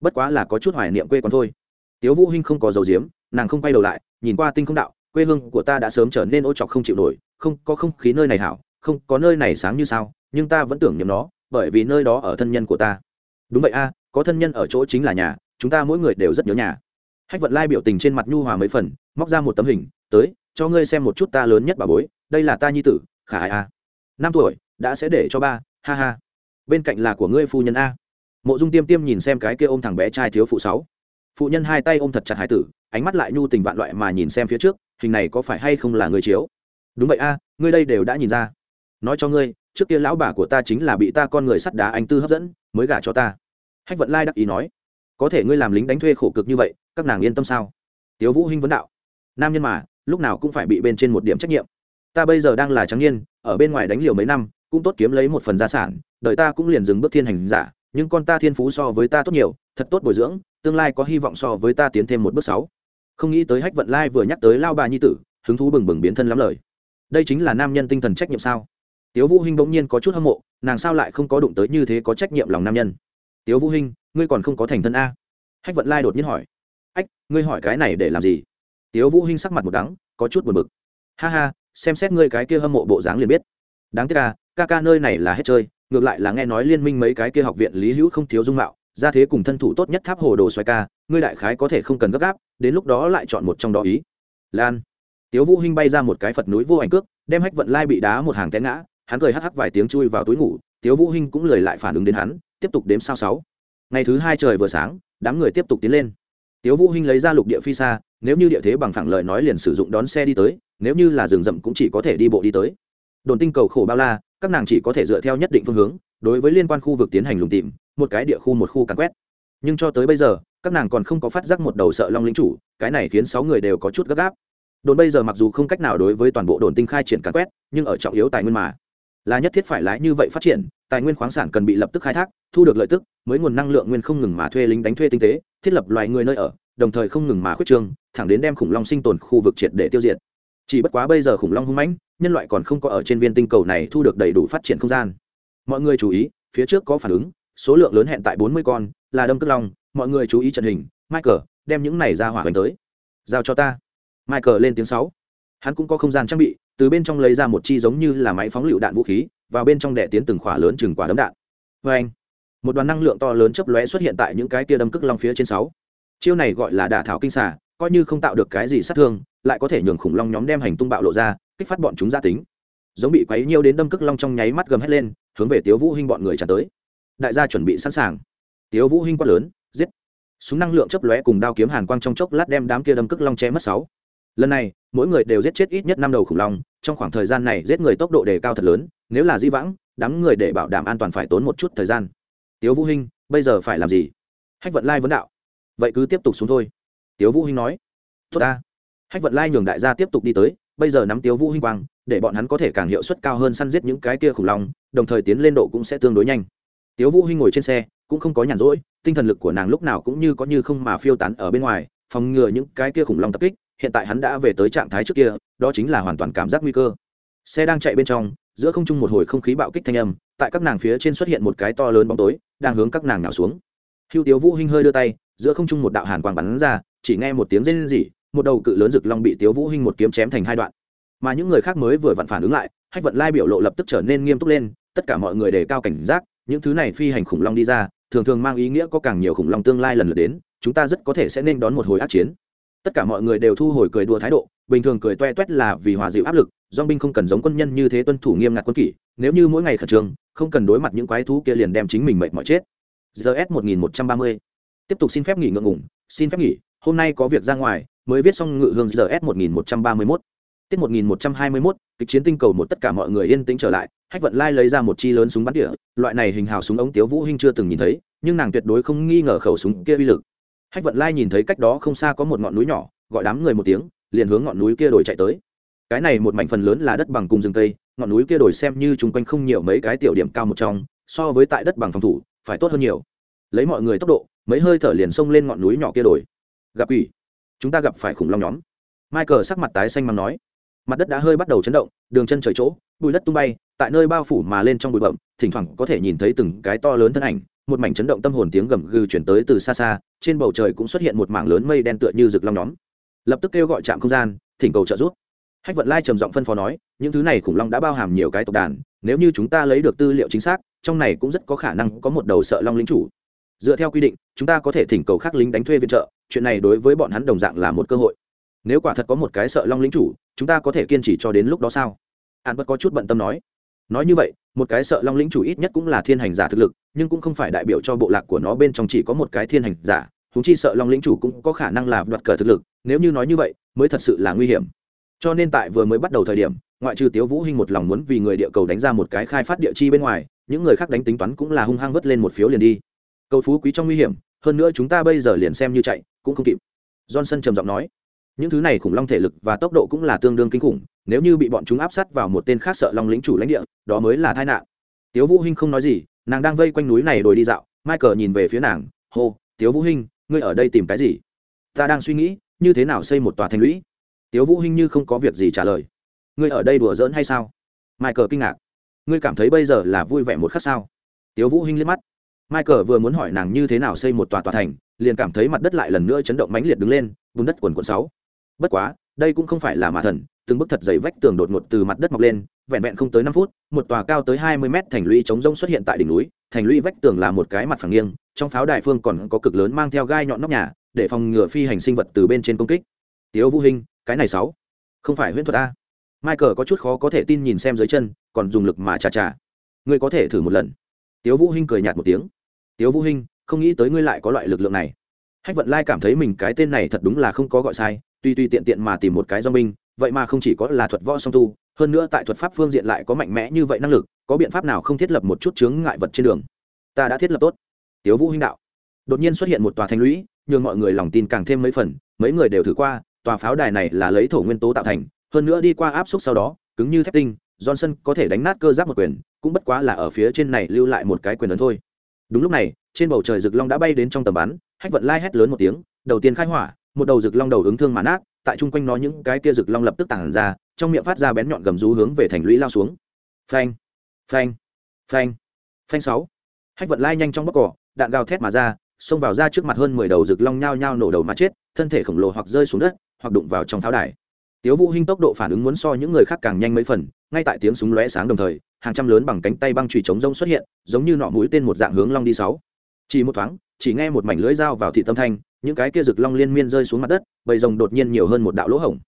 Bất quá là có chút hoài niệm quê quán thôi. Tiếu vũ hinh không có dầu diếm, nàng không quay đầu lại, nhìn qua tinh không đạo, quê hương của ta đã sớm trở nên ô trọc không chịu nổi không có không khí nơi này hảo, không có nơi này sáng như sao, nhưng ta vẫn tưởng nhầm nó, bởi vì nơi đó ở thân nhân của ta. Đúng vậy a, có thân nhân ở chỗ chính là nhà, chúng ta mỗi người đều rất nhớ nhà. Hách vận lai biểu tình trên mặt nhu hòa mấy phần, móc ra một tấm hình, tới, cho ngươi xem một chút ta lớn nhất bà bối, đây là ta nhi tử, khả ai a. Năm tuổi, đã sẽ để cho ba, ha ha. Bên cạnh là của ngươi phu nhân a. Mộ dung tiêm tiêm nhìn xem cái kia ôm thằng bé trai thiếu phụ sáu. Phụ nhân hai tay ôm thật chặt hải tử, ánh mắt lại nhu tình vạn loại mà nhìn xem phía trước, hình này có phải hay không là người chiếu? Đúng vậy a, ngươi đây đều đã nhìn ra. Nói cho ngươi, trước kia lão bà của ta chính là bị ta con người sắt đá anh tư hấp dẫn, mới gả cho ta. Hách vận lai đắc ý nói, có thể ngươi làm lính đánh thuê khổ cực như vậy, các nàng yên tâm sao? Tiếu vũ hinh vấn đạo, nam nhân mà, lúc nào cũng phải bị bên trên một điểm trách nhiệm. Ta bây giờ đang là trắng niên, ở bên ngoài đánh liều mấy năm, cũng tốt kiếm lấy một phần gia sản đợi ta cũng liền dừng bước thiên hành giả, nhưng con ta thiên phú so với ta tốt nhiều, thật tốt bồi dưỡng, tương lai có hy vọng so với ta tiến thêm một bước sáu. Không nghĩ tới hách vận lai vừa nhắc tới lao bà nhi tử, hứng thú bừng bừng biến thân lắm lời đây chính là nam nhân tinh thần trách nhiệm sao? Tiếu vũ hinh bỗng nhiên có chút hâm mộ, nàng sao lại không có đụng tới như thế có trách nhiệm lòng nam nhân? Tiếu vũ hinh, ngươi còn không có thành thân a? Hách vận lai đột nhiên hỏi. Ách, ngươi hỏi cái này để làm gì? Tiếu vũ hinh sắc mặt một đắng, có chút buồn bực. Ha ha, xem xét ngươi cái kia hâm mộ bộ dáng liền biết. Đáng tiếc à ca ca nơi này là hết chơi, ngược lại là nghe nói liên minh mấy cái kia học viện lý hữu không thiếu dung mạo, ra thế cùng thân thủ tốt nhất tháp hồ đồ xoay ca, ngươi đại khái có thể không cần gấp gáp, đến lúc đó lại chọn một trong đó ý. Lan tiếu vũ hinh bay ra một cái phật núi vô ảnh cước, đem hách vận lai bị đá một hàng té ngã, hắn cười hắc hắc vài tiếng chui vào túi ngủ, tiếu vũ hinh cũng lười lại phản ứng đến hắn, tiếp tục đếm sao sáu. Ngày thứ hai trời vừa sáng, đám người tiếp tục tiến lên. Tiếu vũ hinh lấy ra lục địa phi xa, nếu như địa thế bằng phẳng lời nói liền sử dụng đón xe đi tới, nếu như là rừng rậm cũng chỉ có thể đi bộ đi tới. Đồn tinh cầu khổ bao la, các nàng chỉ có thể dựa theo nhất định phương hướng, đối với liên quan khu vực tiến hành lùng tìm, một cái địa khu một khu càn quét. Nhưng cho tới bây giờ, các nàng còn không có phát giác một đầu sợ long lính chủ, cái này khiến sáu người đều có chút gấp gáp đồn bây giờ mặc dù không cách nào đối với toàn bộ đồn tinh khai triển càn quét, nhưng ở trọng yếu tài nguyên mà. Là nhất thiết phải lái như vậy phát triển, tài nguyên khoáng sản cần bị lập tức khai thác, thu được lợi tức, mới nguồn năng lượng nguyên không ngừng mà thuê lính đánh thuê tinh tế, thiết lập loài người nơi ở, đồng thời không ngừng mà khuyết trương, thẳng đến đem khủng long sinh tồn khu vực triệt để tiêu diệt. Chỉ bất quá bây giờ khủng long hung mãnh, nhân loại còn không có ở trên viên tinh cầu này thu được đầy đủ phát triển không gian. Mọi người chú ý, phía trước có phản ứng, số lượng lớn hẹn tại bốn mươi con, là đâm cước long, mọi người chú ý trận hình, michael, đem những này ra hỏa hoành tới. Giao cho ta michael lên tiếng sáu. Hắn cũng có không gian trang bị, từ bên trong lấy ra một chi giống như là máy phóng lựu đạn vũ khí, vào bên trong đẻ tiến từng khỏa lớn chừng quả đấm đạn. Vê anh, một đoàn năng lượng to lớn chấp lóe xuất hiện tại những cái kia đâm cức long phía trên sáu. Chiêu này gọi là đả thảo kinh xà, coi như không tạo được cái gì sát thương, lại có thể nhường khủng long nhóm đem hành tung bạo lộ ra, kích phát bọn chúng gia tính. Giống bị quấy nhiêu đến đâm cức long trong nháy mắt gầm hét lên, hướng về tiếu vũ hinh bọn người trả tới. Đại gia chuẩn bị sẵn sàng. Tiếu vũ hinh quát lớn, giết. Súng năng lượng chấp lóe cùng đao kiếm hàn quang trong chốc lát đem đám kia đâm cức long che mất sáu lần này, mỗi người đều giết chết ít nhất năm đầu khủng long, trong khoảng thời gian này giết người tốc độ đề cao thật lớn, nếu là di vãng, đám người để bảo đảm an toàn phải tốn một chút thời gian. Tiếu vũ hinh, bây giờ phải làm gì? Hách vận lai vấn đạo. Vậy cứ tiếp tục xuống thôi. Tiếu vũ hinh nói. Tốt ta. Hách vận lai nhường đại gia tiếp tục đi tới, bây giờ nắm tiếu vũ hinh quang, để bọn hắn có thể càng hiệu suất cao hơn săn giết những cái kia khủng long, đồng thời tiến lên độ cũng sẽ tương đối nhanh. Tiếu vũ hinh ngồi trên xe, cũng không có nhàn rỗi, tinh thần lực của nàng lúc nào cũng như có như không mà phiêu tán ở bên ngoài, phòng ngừa những cái kia khủng long tập kích hiện tại hắn đã về tới trạng thái trước kia, đó chính là hoàn toàn cảm giác nguy cơ. Xe đang chạy bên trong, giữa không trung một hồi không khí bạo kích thanh âm, tại các nàng phía trên xuất hiện một cái to lớn bóng tối, đang hướng các nàng nào xuống. Hưu tiếu vũ hinh hơi đưa tay, giữa không trung một đạo hàn quang bắn ra, chỉ nghe một tiếng rên rỉ, một đầu cự lớn rực long bị tiếu vũ hinh một kiếm chém thành hai đoạn. Mà những người khác mới vừa vặn phản ứng lại, hách vận lai biểu lộ lập tức trở nên nghiêm túc lên, tất cả mọi người đề cao cảnh giác, những thứ này phi hành khủng long đi ra, thường thường mang ý nghĩa có càng nhiều khủng long tương lai lần lượt đến, chúng ta rất có thể sẽ nên đón một hồi ác chiến tất cả mọi người đều thu hồi cười đùa thái độ, bình thường cười toe toét là vì hòa dịu áp lực dong binh không cần giống quân nhân như thế tuân thủ nghiêm ngặt quân kỷ, nếu như mỗi ngày khẩn trương, không cần đối mặt những quái thú kia liền đem chính mình mệt mỏi chết. Gs một nghìn một trăm ba mươi. Tiếp tục xin phép nghỉ ngượng ngủng xin phép nghỉ, hôm nay có việc ra ngoài, mới viết xong ngự hương gs một nghìn một trăm ba mươi mốt. Tiết một nghìn một trăm hai mươi mốt, kịch chiến tinh cầu một tất cả mọi người yên tĩnh trở lại, hách vận lai lấy ra một chi lớn súng bắn tỉa, loại này hình hào súng ống tiếu vũ hinh chưa từng nhìn thấy, nhưng nàng tuyệt đối không nghi ngờ khẩu súng kia uy lực hách vận lai nhìn thấy cách đó không xa có một ngọn núi nhỏ gọi đám người một tiếng liền hướng ngọn núi kia đổi chạy tới. Cái này một mảnh phần lớn là đất bằng cùng rừng cây, ngọn núi kia đổi xem như chung quanh không nhiều mấy cái tiểu điểm cao một trong so với tại đất bằng phòng thủ phải tốt hơn nhiều. Lấy mọi người tốc độ mấy hơi thở liền xông lên ngọn núi nhỏ kia đổi gặp ủy chúng ta gặp phải khủng long nhóm. Michael sắc mặt tái xanh mắng nói. Mặt đất đã hơi bắt đầu chấn động đường chân trời chỗ bụi đất tung bay tại nơi bao phủ mà lên trong bụi bậm thỉnh thoảng có thể nhìn thấy từng cái to lớn thân ảnh một mảnh chấn động tâm hồn tiếng gầm gừ chuyển tới từ xa xa, trên bầu trời cũng xuất hiện một mảng lớn mây đen tựa như rực long nhóm. Lập tức kêu gọi trạm không gian, thỉnh cầu trợ giúp. Hách vận lai trầm giọng phân phó nói, những thứ này khủng long đã bao hàm nhiều cái tộc đàn, nếu như chúng ta lấy được tư liệu chính xác, trong này cũng rất có khả năng có một đầu sợ long lính chủ. Dựa theo quy định, chúng ta có thể thỉnh cầu khắc lính đánh thuê viện trợ, chuyện này đối với bọn hắn đồng dạng là một cơ hội. Nếu quả thật có một cái sợ long lính chủ, chúng ta có thể kiên trì cho đến lúc đó sao? An bất có chút bận tâm nói. Nói như vậy một cái sợ long lĩnh chủ ít nhất cũng là thiên hành giả thực lực, nhưng cũng không phải đại biểu cho bộ lạc của nó bên trong chỉ có một cái thiên hành giả húng chi sợ long lĩnh chủ cũng có khả năng là đoạt cờ thực lực, nếu như nói như vậy, mới thật sự là nguy hiểm. Cho nên tại vừa mới bắt đầu thời điểm, ngoại trừ tiếu vũ hinh một lòng muốn vì người địa cầu đánh ra một cái khai phát địa chi bên ngoài, những người khác đánh tính toán cũng là hung hăng vứt lên một phiếu liền đi. Cầu phú quý trong nguy hiểm, hơn nữa chúng ta bây giờ liền xem như chạy, cũng không kịp. Johnson trầm giọng nói những thứ này khủng long thể lực và tốc độ cũng là tương đương kinh khủng, nếu như bị bọn chúng áp sát vào một tên khác sợ long lĩnh chủ lãnh địa, đó mới là tai nạn. Tiếu vũ hinh không nói gì, nàng đang vây quanh núi này đồi đi dạo, michael nhìn về phía nàng, hô, tiếu vũ hinh, ngươi ở đây tìm cái gì? Ta đang suy nghĩ, như thế nào xây một tòa thành lũy? Tiếu vũ hinh như không có việc gì trả lời. Ngươi ở đây đùa giỡn hay sao? Michael kinh ngạc. Ngươi cảm thấy bây giờ là vui vẻ một khắc sao? Tiếu vũ hinh liếc mắt. Michael vừa muốn hỏi nàng như thế nào xây một tòa tòa thành, liền cảm thấy mặt đất lại lần nữa chấn động mãnh liệt đứng lên, vùng đất quần quần sáu bất quá, đây cũng không phải là mã thần, từng bức thật dày vách tường đột ngột từ mặt đất mọc lên, vẹn vẹn không tới năm phút, một tòa cao tới hai mươi mét thành lũy chống rông xuất hiện tại đỉnh núi, thành lũy vách tường là một cái mặt phẳng nghiêng, trong pháo đại phương còn có cực lớn mang theo gai nhọn nóc nhà, để phòng ngừa phi hành sinh vật từ bên trên công kích. Tiếu vũ hình cái này sáu, không phải huyễn thuật a? Michael có chút khó có thể tin nhìn xem dưới chân, còn dùng lực mà chà chà. Ngươi có thể thử một lần. Tiếu vũ hinh cười nhạt một tiếng. Tiếu vũ hinh, không nghĩ tới ngươi lại có loại lực lượng này. Hách vận lai cảm thấy mình cái tên này thật đúng là không có gọi sai tuy tuy tiện tiện mà tìm một cái do binh vậy mà không chỉ có là thuật võ song tu, hơn nữa tại thuật pháp phương diện lại có mạnh mẽ như vậy năng lực, có biện pháp nào không thiết lập một chút chướng ngại vật trên đường? Ta đã thiết lập tốt. Tiếu vũ huynh đạo. Đột nhiên xuất hiện một tòa thành lũy, nhường mọi người lòng tin càng thêm mấy phần, mấy người đều thử qua, tòa pháo đài này là lấy thổ nguyên tố tạo thành, hơn nữa đi qua áp suất sau đó, cứng như thép tinh, johnson có thể đánh nát cơ giáp một quyền, cũng bất quá là ở phía trên này lưu lại một cái quyền lớn thôi. Đúng lúc này, trên bầu trời rực long đã bay đến trong tầm bắn, hách vận lai hét lớn một tiếng, đầu tiên khai hỏa một đầu rực long đầu ứng thương mà nát, tại chung quanh nó những cái kia rực long lập tức tản ra, trong miệng phát ra bén nhọn gầm rú hướng về thành lũy lao xuống. Phanh phanh phanh phanh sáu. Hách vận lai nhanh trong bóc cỏ, đạn gào thét mà ra, xông vào ra trước mặt hơn mười đầu rực long nhao nhao nổ đầu mà chết, thân thể khổng lồ hoặc rơi xuống đất, hoặc đụng vào trong pháo đài. Tiếu vũ hinh tốc độ phản ứng muốn so những người khác càng nhanh mấy phần, ngay tại tiếng súng lóe sáng đồng thời, hàng trăm lớn bằng cánh tay băng chùy chống rông xuất hiện, giống như nọ mũi tên một dạng hướng long đi sáu. Chỉ một thoáng chỉ nghe một mảnh lưỡi dao vào thị tâm thanh, những cái kia rực long liên miên rơi xuống mặt đất, bầy rồng đột nhiên nhiều hơn một đạo lỗ hổng.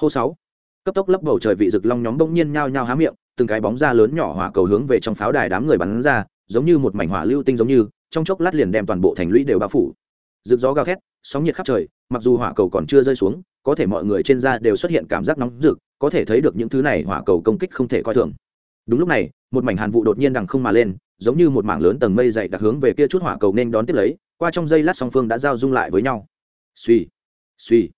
Hô sáu, cấp tốc lấp bầu trời vị rực long nhóm bỗng nhiên nhao nhao há miệng, từng cái bóng da lớn nhỏ hỏa cầu hướng về trong pháo đài đám người bắn ra, giống như một mảnh hỏa lưu tinh giống như, trong chốc lát liền đem toàn bộ thành lũy đều bao phủ. Rực gió gào thét, sóng nhiệt khắp trời, mặc dù hỏa cầu còn chưa rơi xuống, có thể mọi người trên da đều xuất hiện cảm giác nóng rực, có thể thấy được những thứ này hỏa cầu công kích không thể coi thường. Đúng lúc này, một mảnh hàn vụ đột nhiên đằng không mà lên giống như một mảng lớn tầng mây dày đặc hướng về kia chút hỏa cầu nên đón tiếp lấy, qua trong giây lát song phương đã giao dung lại với nhau. Suy suy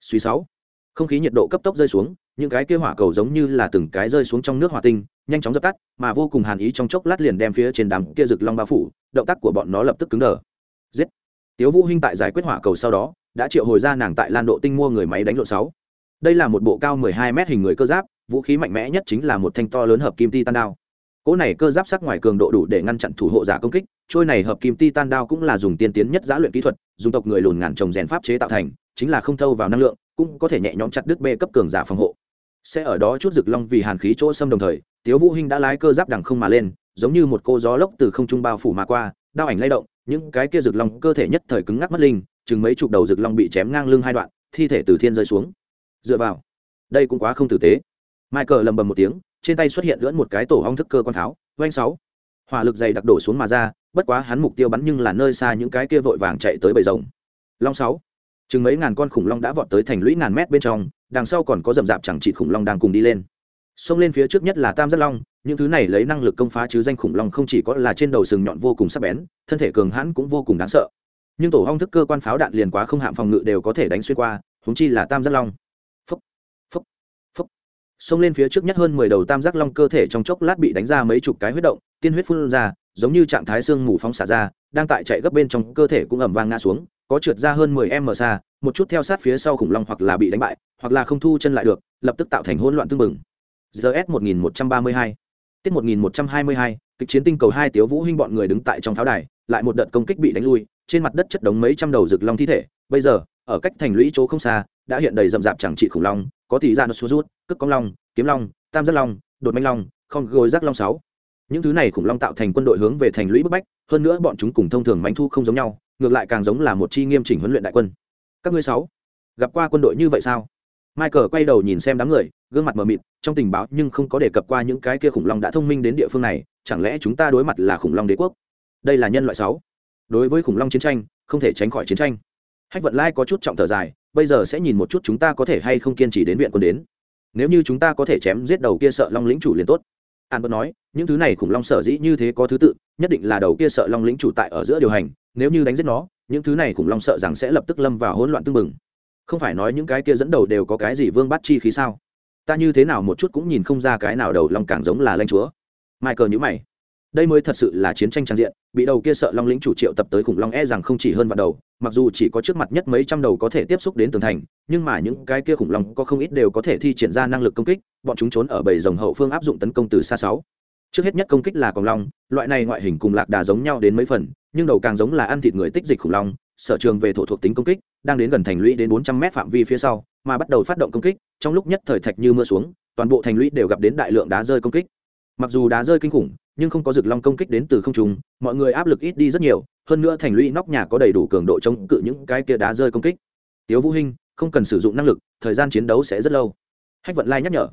suy sáu. Không khí nhiệt độ cấp tốc rơi xuống, những cái kia hỏa cầu giống như là từng cái rơi xuống trong nước hỏa tinh, nhanh chóng dập tắt, mà vô cùng hàn ý trong chốc lát liền đem phía trên đám kia rực long bao phủ, động tác của bọn nó lập tức cứng đờ. Giết. Tiếu vũ hinh tại giải quyết hỏa cầu sau đó, đã triệu hồi ra nàng tại lan độ tinh mua người máy đánh lộn sáu. Đây là một bộ cao 12 mét hình người cơ giáp, vũ khí mạnh mẽ nhất chính là một thanh to lớn hợp kim titan đao cỗ này cơ giáp sắc ngoài cường độ đủ để ngăn chặn thủ hộ giả công kích, trôi này hợp kim titan đao cũng là dùng tiên tiến nhất giã luyện kỹ thuật, dùng tộc người lùn ngàn trồng rèn pháp chế tạo thành, chính là không thâu vào năng lượng, cũng có thể nhẹ nhõm chặt đứt bê cấp cường giả phòng hộ. Sẽ ở đó chút rực long vì hàn khí chỗ xâm đồng thời, tiếu vũ hinh đã lái cơ giáp đằng không mà lên, giống như một cô gió lốc từ không trung bao phủ mà qua, đao ảnh lay động, những cái kia rực long cơ thể nhất thời cứng ngắc mất linh, chừng mấy chục đầu rực long bị chém ngang lưng hai đoạn, thi thể từ thiên rơi xuống. Dựa vào. Đây cũng quá không tử tế. Michael lầm bầm một tiếng trên tay xuất hiện lưỡn một cái tổ hong thức cơ quan tháo oanh sáu. Hỏa lực dày đặc đổ xuống mà ra, bất quá hắn mục tiêu bắn nhưng là nơi xa những cái kia vội vàng chạy tới bầy rồng. Long sáu. Chừng mấy ngàn con khủng long đã vọt tới thành lũy ngàn mét bên trong, đằng sau còn có rậm rạp chẳng trị khủng long đang cùng đi lên. Xông lên phía trước nhất là tam giác long, những thứ này lấy năng lực công phá chứ danh khủng long không chỉ có là trên đầu sừng nhọn vô cùng sắc bén, thân thể cường hãn cũng vô cùng đáng sợ. Nhưng tổ hong thức cơ quan pháo đạn liền quá không hạm phòng ngự đều có thể đánh xuyên qua húng chi là tam giác long xông lên phía trước nhất hơn mười đầu tam giác long cơ thể trong chốc lát bị đánh ra mấy chục cái huyết động, tiên huyết phun ra, giống như trạng thái xương mù phóng xả ra, đang tại chạy gấp bên trong cơ thể cũng ẩm vang ngã xuống, có trượt ra hơn 10 m xa, một chút theo sát phía sau khủng long hoặc là bị đánh bại, hoặc là không thu chân lại được, lập tức tạo thành hỗn loạn tương mừng gs 1132 tiết 1122 kịch chiến tinh cầu hai tiếu vũ huynh bọn người đứng tại trong pháo đài, lại một đợt công kích bị đánh lui, trên mặt đất chất đống mấy trăm đầu rực long thi thể, bây giờ, ở cách thành lũy chỗ không xa, đã hiện đầy rậm rạp chẳng trị khủng long có tỷ ra nó xuống rút, cước công long, kiếm long, tam giác long, đột manh long, không gối giác long sáu. Những thứ này khủng long tạo thành quân đội hướng về thành lũy bức bách, hơn nữa bọn chúng cùng thông thường mánh thu không giống nhau, ngược lại càng giống là một chi nghiêm chỉnh huấn luyện đại quân. Các ngươi sáu, gặp qua quân đội như vậy sao? Michael quay đầu nhìn xem đám người, gương mặt mờ mịt, trong tình báo nhưng không có đề cập qua những cái kia khủng long đã thông minh đến địa phương này, chẳng lẽ chúng ta đối mặt là khủng long đế quốc? Đây là nhân loại sáu. Đối với khủng long chiến tranh, không thể tránh khỏi chiến tranh. Hách vận lai có chút trọng thở dài bây giờ sẽ nhìn một chút chúng ta có thể hay không kiên trì đến viện quân đến. Nếu như chúng ta có thể chém giết đầu kia sợ long lĩnh chủ liền tốt. An bật nói, những thứ này khủng long sở dĩ như thế có thứ tự, nhất định là đầu kia sợ long lĩnh chủ tại ở giữa điều hành, nếu như đánh giết nó, những thứ này khủng long sợ rằng sẽ lập tức lâm vào hỗn loạn tương mừng không phải nói những cái kia dẫn đầu đều có cái gì vương bắt chi khí sao? Ta như thế nào một chút cũng nhìn không ra cái nào đầu long càng giống là lanh chúa. Michael nhữ mày đây mới thật sự là chiến tranh trang diện, bị đầu kia sợ long lĩnh chủ triệu tập tới khủng long e rằng không chỉ hơn vạn đầu, mặc dù chỉ có trước mặt nhất mấy trăm đầu có thể tiếp xúc đến tường thành, nhưng mà những cái kia khủng long có không ít đều có thể thi triển ra năng lực công kích, bọn chúng trốn ở bầy rồng hậu phương áp dụng tấn công từ xa sáu. Trước hết nhất công kích là còng long, loại này ngoại hình cùng lạc đà giống nhau đến mấy phần, nhưng đầu càng giống là ăn thịt người tích dịch khủng long, sở trường về thổ thuộc tính công kích, đang đến gần thành lũy đến bốn trăm mét phạm vi phía sau, mà bắt đầu phát động công kích, trong lúc nhất thời thạch như mưa xuống, toàn bộ thành lũy đều gặp đến đại lượng đá rơi công kích mặc dù đá rơi kinh khủng, nhưng không có rực long công kích đến từ không trung, mọi người áp lực ít đi rất nhiều, hơn nữa thành lũy nóc nhà có đầy đủ cường độ chống cự những cái kia đá rơi công kích. Tiếu vũ hinh, không cần sử dụng năng lực, thời gian chiến đấu sẽ rất lâu. Hách vận lai nhắc nhở.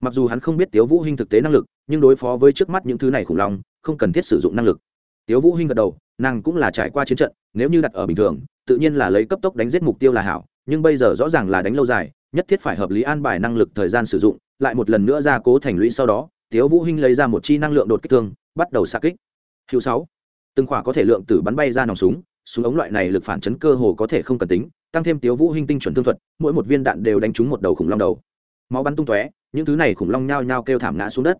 Mặc dù hắn không biết tiếu vũ hinh thực tế năng lực, nhưng đối phó với trước mắt những thứ này khủng long, không cần thiết sử dụng năng lực. Tiếu vũ hinh gật đầu, nàng cũng là trải qua chiến trận, nếu như đặt ở bình thường, tự nhiên là lấy cấp tốc đánh giết mục tiêu là hảo, nhưng bây giờ rõ ràng là đánh lâu dài, nhất thiết phải hợp lý an bài năng lực thời gian sử dụng, lại một lần nữa ra cố thành lũy sau đó tiếu vũ hinh lấy ra một chi năng lượng đột kích thương, bắt đầu xạ kích. Hữu sáu. Từng khỏa có thể lượng tử bắn bay ra nòng súng súng ống loại này lực phản chấn cơ hồ có thể không cần tính, tăng thêm tiếu vũ hinh tinh chuẩn thương thuật, mỗi một viên đạn đều đánh trúng một đầu khủng long đầu. Máu bắn tung tóe, những thứ này khủng long nhao nhao kêu thảm ngã xuống đất.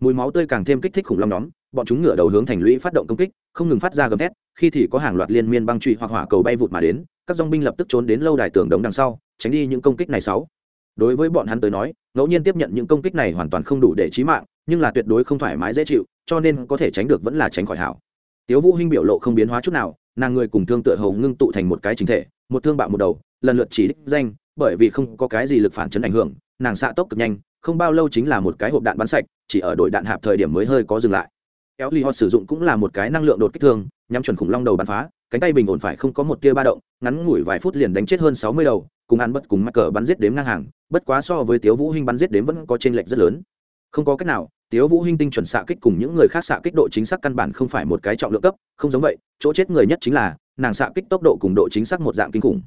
Mùi máu tươi càng thêm kích thích khủng long nhóm, bọn chúng ngửa đầu hướng thành lũy phát động công kích, không ngừng phát ra gầm thét, khi thì có hàng loạt liên miên băng trụ hoặc hỏa cầu bay vụt mà đến, các dòng binh lập tức trốn đến lâu đài tường đống đằng sau, tránh đi những công kích này sáu đối với bọn hắn tới nói, ngẫu nhiên tiếp nhận những công kích này hoàn toàn không đủ để chí mạng, nhưng là tuyệt đối không thoải mái dễ chịu, cho nên có thể tránh được vẫn là tránh khỏi hảo. Tiếu vũ hinh biểu lộ không biến hóa chút nào, nàng người cùng thương tựa hầu ngưng tụ thành một cái chính thể, một thương bạo một đầu, lần lượt chỉ đích danh, bởi vì không có cái gì lực phản chấn ảnh hưởng, nàng xạ tốc cực nhanh, không bao lâu chính là một cái hộp đạn bắn sạch, chỉ ở đội đạn hạp thời điểm mới hơi có dừng lại. Kéo ly họ sử dụng cũng là một cái năng lượng đột kích thương, nhắm chuẩn khủng long đầu bắn phá, cánh tay bình ổn phải không có một tia ba động, ngắn ngủi vài phút liền đánh chết hơn sáu mươi đầu cùng ăn bất cùng mắc cờ bắn giết đếm ngang hàng, bất quá so với tiếu vũ hinh bắn giết đếm vẫn có trên lệch rất lớn. Không có cách nào, tiếu vũ hinh tinh chuẩn xạ kích cùng những người khác xạ kích độ chính xác căn bản không phải một cái trọng lượng cấp, không giống vậy, chỗ chết người nhất chính là, nàng xạ kích tốc độ cùng độ chính xác một dạng kinh khủng.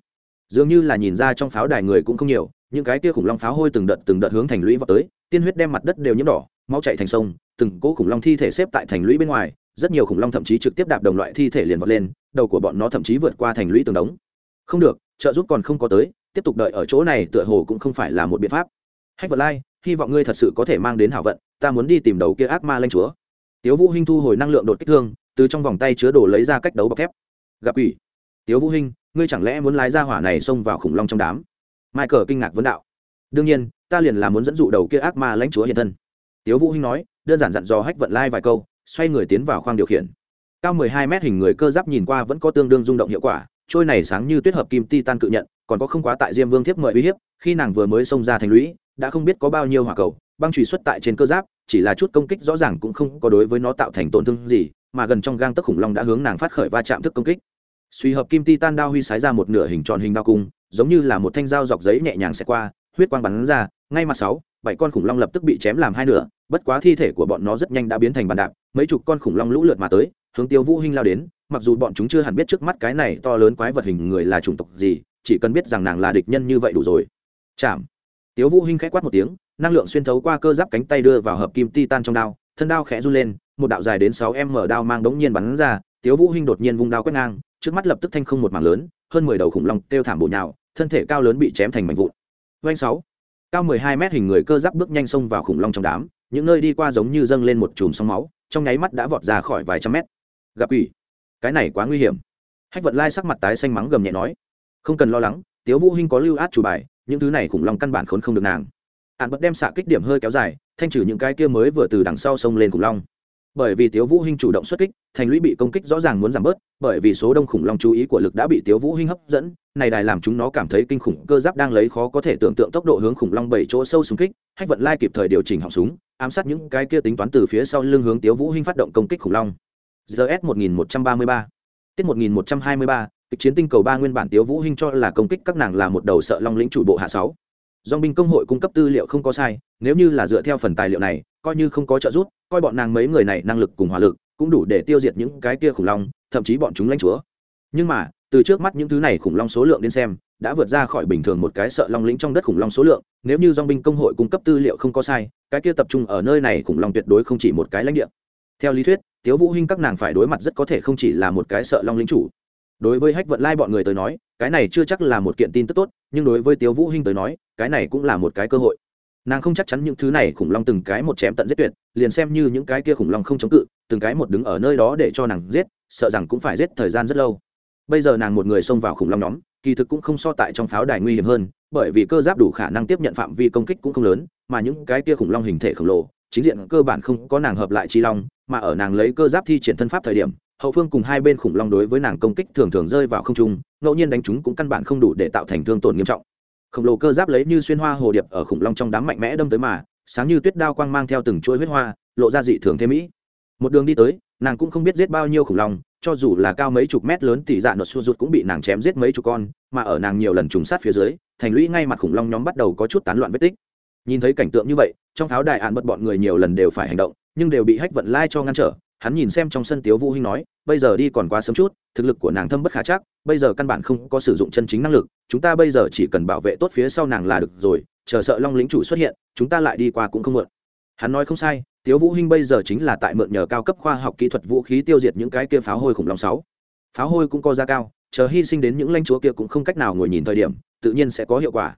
Dường như là nhìn ra trong pháo đài người cũng không nhiều, những cái kia khủng long pháo hôi từng đợt từng đợt hướng thành lũy vào tới, tiên huyết đem mặt đất đều nhiễm đỏ, máu chảy thành sông, từng cỗ khủng long thi thể xếp tại thành lũy bên ngoài, rất nhiều khủng long thậm chí trực tiếp đạp đồng loại thi thể liền vọt lên, đầu của bọn nó thậm chí vượt qua thành lũy tường đống. Không được, trợ giúp còn không có tới tiếp tục đợi ở chỗ này tựa hồ cũng không phải là một biện pháp. Hách vật lai, hy vọng ngươi thật sự có thể mang đến hảo vận, ta muốn đi tìm đầu kia ác ma lanh chúa. Tiếu vũ hinh thu hồi năng lượng đột kích thương, từ trong vòng tay chứa đồ lấy ra cách đấu bọc thép. Gặp ủy tiếu vũ hinh, ngươi chẳng lẽ muốn lái ra hỏa này xông vào khủng long trong đám? Michael kinh ngạc vấn đạo. Đương nhiên, ta liền là muốn dẫn dụ đầu kia ác ma lãnh chúa hiện thân. Tiếu vũ hinh nói, đơn giản dặn dò hách vận lai vài câu, xoay người tiến vào khoang điều khiển. Cao 12 mét hình người cơ giáp nhìn qua vẫn có tương đương rung động hiệu quả trôi này sáng như tuyết hợp kim titan cự nhận, còn có không quá tại diêm vương thiếp mời uy hiếp, khi nàng vừa mới xông ra thành lũy, đã không biết có bao nhiêu hỏa cầu, băng trùy xuất tại trên cơ giáp, chỉ là chút công kích rõ ràng cũng không có đối với nó tạo thành tổn thương gì, mà gần trong gang tấc khủng long đã hướng nàng phát khởi va chạm thức công kích. Suy hợp kim titan đao huy sái ra một nửa hình tròn hình đao cung, giống như là một thanh dao dọc giấy nhẹ nhàng xẹt qua, huyết quang bắn ra, ngay mặt sáu, bảy con khủng long lập tức bị chém làm hai nửa, bất quá thi thể của bọn nó rất nhanh đã biến thành bàn đạp, mấy chục con khủng long lũ lượt mà tới, hướng tiêu vũ hinh lao đến mặc dù bọn chúng chưa hẳn biết trước mắt cái này to lớn quái vật hình người là chủng tộc gì, chỉ cần biết rằng nàng là địch nhân như vậy đủ rồi. Chạm. Tiếu vũ hinh khẽ quát một tiếng, năng lượng xuyên thấu qua cơ giáp cánh tay đưa vào hợp kim titan trong đao, thân đao khẽ run lên, một đạo dài đến sáu m đao mang đống nhiên bắn ra, tiếu vũ hinh đột nhiên vung đao quét ngang, trước mắt lập tức thanh không một mảng lớn, hơn mười đầu khủng long tiêu thảm bổ nhào, thân thể cao lớn bị chém thành mảnh vụn. Doanh sáu. Cao mười hai mét hình người cơ giáp bước nhanh xông vào khủng long trong đám, những nơi đi qua giống như dâng lên một chùm sóng máu, trong nháy mắt đã vọt ra khỏi vài trăm mét. Gặp ủy cái này quá nguy hiểm. Hách vận lai sắc mặt tái xanh mắng gầm nhẹ nói, không cần lo lắng, tiếu vũ hinh có lưu át chủ bài, những thứ này khủng long căn bản khốn không được nàng. Hạn bật đem xạ kích điểm hơi kéo dài, thanh trừ những cái kia mới vừa từ đằng sau sông lên khủng long. Bởi vì tiếu vũ hinh chủ động xuất kích, thành lũy bị công kích rõ ràng muốn giảm bớt, bởi vì số đông khủng long chú ý của lực đã bị tiếu vũ hinh hấp dẫn, này đài làm chúng nó cảm thấy kinh khủng, cơ giáp đang lấy khó có thể tưởng tượng tốc độ hướng khủng long bảy chỗ sâu xung kích, hách vận lai kịp thời điều chỉnh họng súng, ám sát những cái kia tính toán từ phía sau lưng hướng tiếu vũ hinh phát động công kích khủng long gs 1133 tiết 1123 kịch chiến tinh cầu ba nguyên bản tiếu vũ hinh cho là công kích các nàng là một đầu sợ long lĩnh chủ bộ hạ sáu. Dòng binh công hội cung cấp tư liệu không có sai, nếu như là dựa theo phần tài liệu này, coi như không có trợ giúp, coi bọn nàng mấy người này năng lực cùng hỏa lực, cũng đủ để tiêu diệt những cái kia khủng long, thậm chí bọn chúng lãnh chúa. Nhưng mà, từ trước mắt những thứ này khủng long số lượng đến xem, đã vượt ra khỏi bình thường một cái sợ long lĩnh trong đất khủng long số lượng, nếu như dòng binh công hội cung cấp tư liệu không có sai, cái kia tập trung ở nơi này khủng long tuyệt đối không chỉ một cái lãnh địa. Theo lý thuyết tiếu vũ hinh các nàng phải đối mặt rất có thể không chỉ là một cái sợ long lĩnh chủ. Đối với hách vận lai bọn người tới nói, cái này chưa chắc là một kiện tin tức tốt, nhưng đối với tiếu vũ hinh tới nói, cái này cũng là một cái cơ hội. Nàng không chắc chắn những thứ này khủng long từng cái một chém tận giết tuyệt, liền xem như những cái kia khủng long không chống cự, từng cái một đứng ở nơi đó để cho nàng giết, sợ rằng cũng phải giết thời gian rất lâu. Bây giờ nàng một người xông vào khủng long nhóm, kỳ thực cũng không so tại trong pháo đài nguy hiểm hơn, bởi vì cơ giáp đủ khả năng tiếp nhận phạm vi công kích cũng không lớn, mà những cái kia khủng long hình thể khổng lồ, chính diện cơ bản không có nàng hợp lại chi long mà ở nàng lấy cơ giáp thi triển thân pháp thời điểm, hậu phương cùng hai bên khủng long đối với nàng công kích thường thường rơi vào không trung, ngẫu nhiên đánh chúng cũng căn bản không đủ để tạo thành thương tổn nghiêm trọng. Khổng lồ cơ giáp lấy như xuyên hoa hồ điệp ở khủng long trong đám mạnh mẽ đâm tới mà, sáng như tuyết đao quang mang theo từng chuỗi huyết hoa, lộ ra dị thường thế mỹ. Một đường đi tới, nàng cũng không biết giết bao nhiêu khủng long, cho dù là cao mấy chục mét lớn tỷ dạ nột xua rụt cũng bị nàng chém giết mấy chục con, mà ở nàng nhiều lần trùng sát phía dưới, thành lũy ngay mặt khủng long nhóm bắt đầu có chút tán loạn vết tích. Nhìn thấy cảnh tượng như vậy, trong pháo đài ạn bật bọn người nhiều lần đều phải hành động nhưng đều bị hách vận lai cho ngăn trở. Hắn nhìn xem trong sân tiếu vũ hinh nói, bây giờ đi còn quá sớm chút, thực lực của nàng thâm bất khả chắc, bây giờ căn bản không có sử dụng chân chính năng lực, chúng ta bây giờ chỉ cần bảo vệ tốt phía sau nàng là được rồi, chờ sợ long lính chủ xuất hiện, chúng ta lại đi qua cũng không muộn. Hắn nói không sai, tiếu vũ hinh bây giờ chính là tại mượn nhờ cao cấp khoa học kỹ thuật vũ khí tiêu diệt những cái kia pháo hôi khủng long sáu. Pháo hôi cũng có giá cao, chờ hy sinh đến những lãnh chúa kia cũng không cách nào ngồi nhìn thời điểm, tự nhiên sẽ có hiệu quả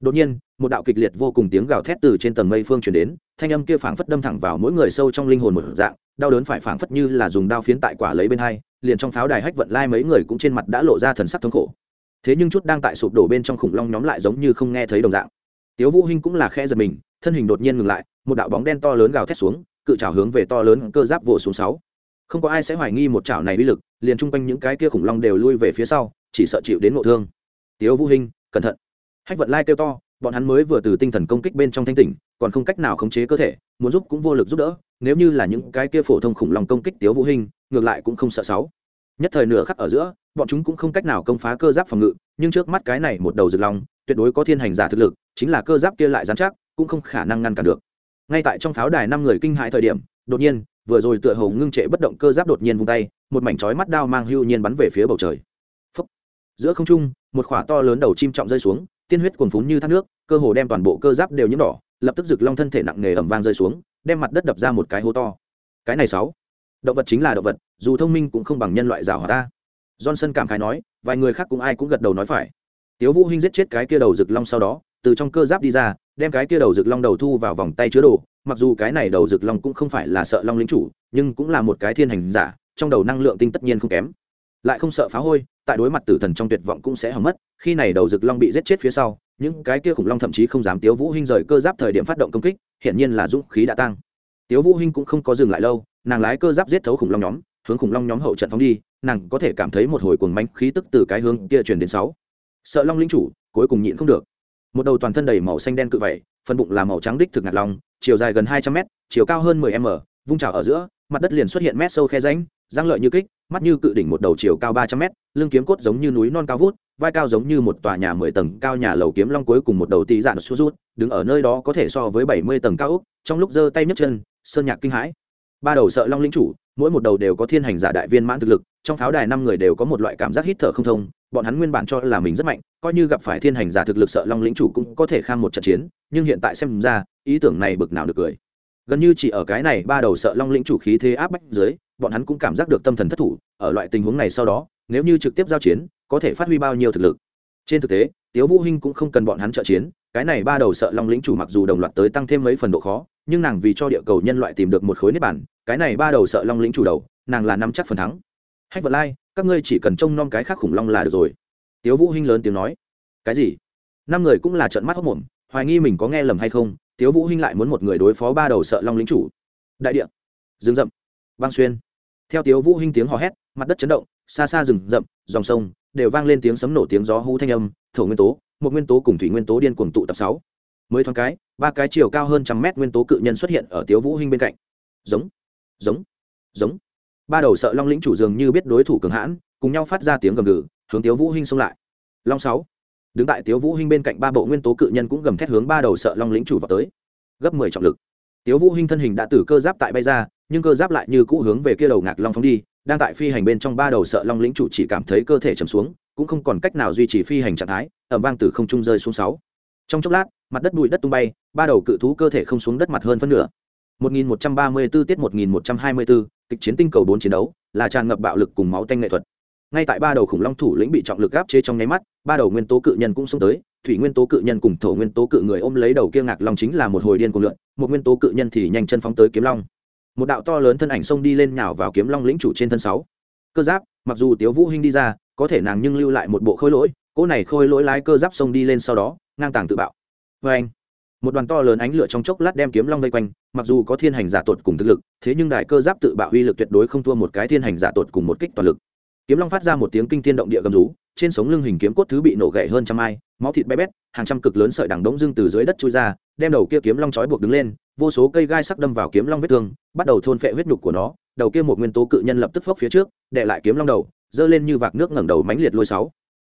đột nhiên, một đạo kịch liệt vô cùng tiếng gào thét từ trên tầng mây phương truyền đến, thanh âm kia phảng phất đâm thẳng vào mỗi người sâu trong linh hồn một dạng, đau đớn phải phảng phất như là dùng đao phiến tại quả lấy bên hai, liền trong pháo đài hách vận lai mấy người cũng trên mặt đã lộ ra thần sắc thống khổ. Thế nhưng chút đang tại sụp đổ bên trong khủng long nhóm lại giống như không nghe thấy đồng dạng. Tiếu vũ hinh cũng là khẽ giật mình, thân hình đột nhiên ngừng lại, một đạo bóng đen to lớn gào thét xuống, cự trào hướng về to lớn cơ giáp vồ xuống sáu. Không có ai sẽ hoài nghi một chảo này uy lực, liền trung quanh những cái kia khủng long đều lui về phía sau, chỉ sợ chịu đến ngộ thương. Tiếu vũ hinh, cẩn thận hách vận lai kêu to, bọn hắn mới vừa từ tinh thần công kích bên trong thanh tỉnh, còn không cách nào khống chế cơ thể, muốn giúp cũng vô lực giúp đỡ, nếu như là những cái kia phổ thông khủng long công kích tiếu vũ hình ngược lại cũng không sợ sáu nhất thời nửa khắc ở giữa, bọn chúng cũng không cách nào công phá cơ giáp phòng ngự, nhưng trước mắt cái này một đầu rực long, tuyệt đối có thiên hành giả thực lực, chính là cơ giáp kia lại dán chắc, cũng không khả năng ngăn cản được. Ngay tại trong pháo đài năm người kinh hãi thời điểm, đột nhiên, vừa rồi tựa hồ ngưng trệ bất động cơ giáp đột nhiên vung tay, một mảnh chói mắt đao mang hưu nhiên bắn về phía bầu trời. Phúc. giữa không trung, một khỏa to lớn đầu chim trọng rơi xuống tiên huyết cuồn phún như thác nước, cơ hồ đem toàn bộ cơ giáp đều nhiễm đỏ, lập tức rực long thân thể nặng nề ẩm vang rơi xuống, đem mặt đất đập ra một cái hố to. Cái này sáu, động vật chính là động vật, dù thông minh cũng không bằng nhân loại rào hòa ta. Johnson cảm khái nói, vài người khác cũng ai cũng gật đầu nói phải. Tiếu vũ hinh giết chết cái kia đầu rực long sau đó, từ trong cơ giáp đi ra, đem cái kia đầu rực long đầu thu vào vòng tay chứa đồ, mặc dù cái này đầu rực long cũng không phải là sợ long lính chủ, nhưng cũng là một cái thiên hành giả, trong đầu năng lượng tinh tất nhiên không kém. Lại không sợ phá hôi tại đối mặt tử thần trong tuyệt vọng cũng sẽ hỏng mất, khi này đầu rực long bị giết chết phía sau, những cái kia khủng long thậm chí không dám tiếu vũ hinh rời cơ giáp thời điểm phát động công kích hiện nhiên là dũng khí đã tăng. Tiếu vũ hinh cũng không có dừng lại lâu, nàng lái cơ giáp giết thấu khủng long nhóm, hướng khủng long nhóm hậu trận phóng đi, nàng có thể cảm thấy một hồi cuồng manh khí tức từ cái hướng kia truyền đến sáu. Sợ long linh chủ, cuối cùng nhịn không được. Một đầu toàn thân đầy màu xanh đen cự vậy, phần bụng là màu trắng đích thực ngạt long, chiều dài gần hai trăm mét, chiều cao hơn 10 m, vung trào ở giữa, mặt đất liền xuất hiện mét sâu khe rãnh răng lợi như kích, mắt như cự đỉnh một đầu chiều cao ba trăm mét, lưng kiếm cốt giống như núi non cao vút, vai cao giống như một tòa nhà mười tầng, cao nhà lầu kiếm long cuối cùng một đầu tì dạn sút rút, đứng ở nơi đó có thể so với bảy mươi tầng cao úc trong lúc giơ tay nhấc chân, sơn nhạc kinh hãi. Ba đầu sợ long linh chủ, mỗi một đầu đều có thiên hành giả đại viên mãn thực lực, trong pháo đài năm người đều có một loại cảm giác hít thở không thông, bọn hắn nguyên bản cho là mình rất mạnh, coi như gặp phải thiên hành giả thực lực sợ long lĩnh chủ cũng có thể kham một trận chiến, nhưng hiện tại xem ra, ý tưởng này bực nào được cười. Gần như chỉ ở cái này ba đầu sợ long lĩnh chủ khí thế áp bách dưới bọn hắn cũng cảm giác được tâm thần thất thủ, ở loại tình huống này sau đó, nếu như trực tiếp giao chiến, có thể phát huy bao nhiêu thực lực. Trên thực tế, tiếu vũ hinh cũng không cần bọn hắn trợ chiến, cái này ba đầu sợ long lĩnh chủ mặc dù đồng loạt tới tăng thêm mấy phần độ khó, nhưng nàng vì cho địa cầu nhân loại tìm được một khối nếp bản cái này ba đầu sợ long lĩnh chủ đầu, nàng là nắm chắc phần thắng. Hách vật lai, các ngươi chỉ cần trông nom cái khác khủng long là được rồi. Tiếu vũ hinh lớn tiếng nói. Cái gì? Năm người cũng là trợn mắt hốc mồm, hoài nghi mình có nghe lầm hay không, tiếu vũ hinh lại muốn một người đối phó ba đầu sợ long lĩnh chủ. Đại địa. Dương rậm. Băng xuyên theo tiếu vũ hinh tiếng hò hét, mặt đất chấn động, xa xa rừng rậm, dòng sông đều vang lên tiếng sấm nổ tiếng gió hú thanh âm, thổ nguyên tố, một nguyên tố cùng thủy nguyên tố điên cuồng tụ tập sáu. Mới thoáng cái, ba cái chiều cao hơn trăm mét nguyên tố cự nhân xuất hiện ở tiếu vũ hinh bên cạnh. Giống giống giống. Ba đầu sợ long lĩnh chủ dường như biết đối thủ cường hãn, cùng nhau phát ra tiếng gầm gừ, hướng tiếu vũ hinh xông lại. Long sáu. Đứng tại tiếu vũ hinh bên cạnh ba bộ nguyên tố cự nhân cũng gầm thét hướng ba đầu sợ long lĩnh chủ vào tới. Gấp mười trọng lực. Tiếu vũ hinh thân hình đã từ cơ giáp tại bay ra nhưng cơ giáp lại như cũ hướng về kia đầu ngạc long phóng đi đang tại phi hành bên trong ba đầu sợ long lĩnh chủ chỉ cảm thấy cơ thể chầm xuống cũng không còn cách nào duy trì phi hành trạng thái ẩm vang từ không trung rơi xuống sáu. Trong chốc lát mặt đất bụi đất tung bay ba đầu cự thú cơ thể không xuống đất mặt hơn phân nửa. 1134 tiết 1124, kịch chiến tinh cầu bốn chiến đấu là tràn ngập bạo lực cùng máu tanh nghệ thuật. Ngay tại ba đầu khủng long thủ lĩnh bị trọng lực áp chế trong nháy mắt ba đầu nguyên tố cự nhân cũng xông tới thủy nguyên tố cự nhân cùng thổ nguyên tố cự người ôm lấy đầu kia ngạc long chính là một hồi điên cuồng lượn một nguyên tố cự nhân thì nhanh chân phóng tới kiếm long một đạo to lớn thân ảnh xông đi lên nhào vào kiếm long lĩnh chủ trên thân sáu. Cơ giáp, mặc dù tiếu vũ hinh đi ra, có thể nàng nhưng lưu lại một bộ khôi lỗi, cỗ này khôi lỗi lái cơ giáp xông đi lên sau đó, ngang tàng tự bạo. Với anh, một đoàn to lớn ánh lửa trong chốc lát đem kiếm long vây quanh, mặc dù có thiên hành giả tuột cùng thực lực, thế nhưng đại cơ giáp tự bạo uy lực tuyệt đối không thua một cái thiên hành giả tuột cùng một kích toàn lực kiếm long phát ra một tiếng kinh thiên động địa gầm rú, trên sống lưng hình kiếm cốt thứ bị nổ gãy hơn trăm ai máu thịt bé bét, hàng trăm cực lớn sợi đằng đống dưng từ dưới đất chui ra, đem đầu kia kiếm long trói buộc đứng lên, vô số cây gai sắc đâm vào kiếm long vết thương, bắt đầu thôn phệ huyết nhục của nó, đầu kia một nguyên tố cự nhân lập tức phốc phía trước đệ lại kiếm long đầu dơ lên như vạc nước ngẩng đầu mãnh liệt lôi sáu.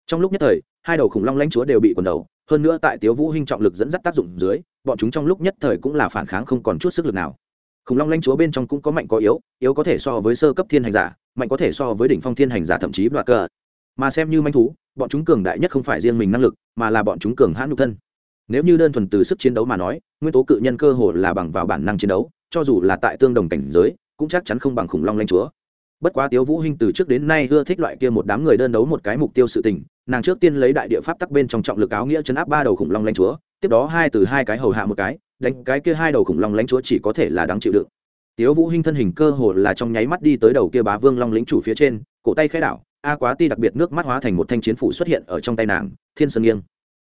Trong lúc nhất thời, hai đầu khủng long lãnh chúa đều bị quần đầu, hơn nữa tại tiếu vũ hinh trọng lực dẫn dắt tác dụng dưới, bọn chúng trong lúc nhất thời cũng là phản kháng không còn chút sức lực nào. Khủng long lãnh chúa bên trong cũng có mạnh có yếu yếu có thể so với sơ cấp thiên hành giả mạnh có thể so với đỉnh phong thiên hành giả thậm chí đoạt cờ. Mà xem như manh thú, bọn chúng cường đại nhất không phải riêng mình năng lực, mà là bọn chúng cường hãn nhục thân. Nếu như đơn thuần từ sức chiến đấu mà nói, nguyên tố cự nhân cơ hồ là bằng vào bản năng chiến đấu, cho dù là tại tương đồng cảnh giới, cũng chắc chắn không bằng khủng long lanh chúa. Bất quá tiếu vũ hinh từ trước đến nay ưa thích loại kia một đám người đơn đấu một cái mục tiêu sự tình, nàng trước tiên lấy đại địa pháp tắc bên trong trọng lực áo nghĩa chấn áp ba đầu khủng long lanh chúa, tiếp đó hai từ hai cái hầu hạ một cái, đánh cái kia hai đầu khủng long lanh chúa chỉ có thể là đáng chịu đựng tiếu vũ hinh thân hình cơ hồ là trong nháy mắt đi tới đầu kia bá vương long lĩnh chủ phía trên, cổ tay khẽ đảo, a quá ti đặc biệt nước mắt hóa thành một thanh chiến phủ xuất hiện ở trong tay nàng, thiên sơn nghiêng.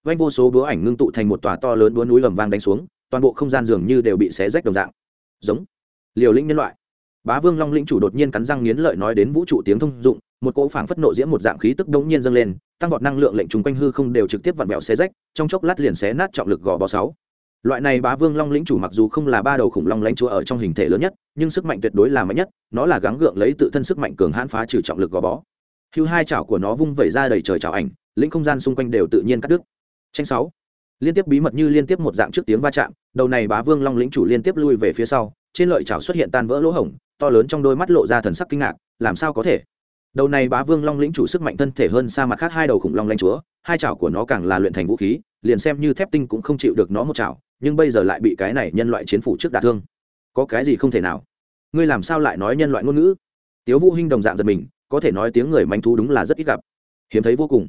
Vanh vô số búa ảnh ngưng tụ thành một tòa to lớn búa núi lầm vang đánh xuống, toàn bộ không gian dường như đều bị xé rách đồng dạng. Giống liều lĩnh nhân loại. Bá vương long lĩnh chủ đột nhiên cắn răng nghiến lợi nói đến vũ trụ tiếng thông dụng, một cỗ phảng phất nộ diễm một dạng khí tức đống nhiên dâng lên, tăng vọt năng lượng lệnh trùng quanh hư không đều trực tiếp vặn vẹo xé rách, trong chốc lát liền xé nát trọng lực gò bó sáu loại này bá vương long lĩnh chủ mặc dù không là ba đầu khủng long lãnh chúa ở trong hình thể lớn nhất, nhưng sức mạnh tuyệt đối là mạnh nhất, nó là gắng gượng lấy tự thân sức mạnh cường hãn phá trừ trọng lực gò bó. Hưu hai chảo của nó vung vẩy ra đầy trời chảo ảnh, lĩnh không gian xung quanh đều tự nhiên cắt đứt. Tranh sáu. Liên tiếp bí mật như liên tiếp một dạng trước tiếng va chạm, đầu này bá vương long lĩnh chủ liên tiếp lui về phía sau, trên lợi chảo xuất hiện tan vỡ lỗ hổng, to lớn trong đôi mắt lộ ra thần sắc kinh ngạc, làm sao có thể? Đầu này bá vương long lĩnh chủ sức mạnh thân thể hơn xa mặt khác hai đầu khủng long lãnh chúa, hai chảo của nó càng là luyện thành vũ khí, liền xem như thép tinh cũng không chịu được nó một chảo, nhưng bây giờ lại bị cái này nhân loại chiến phủ trước đả thương. Có cái gì không thể nào? Ngươi làm sao lại nói nhân loại ngôn ngữ? Tiếu vũ hinh đồng dạng giật mình, có thể nói tiếng người manh thú đúng là rất ít gặp. Hiếm thấy vô cùng.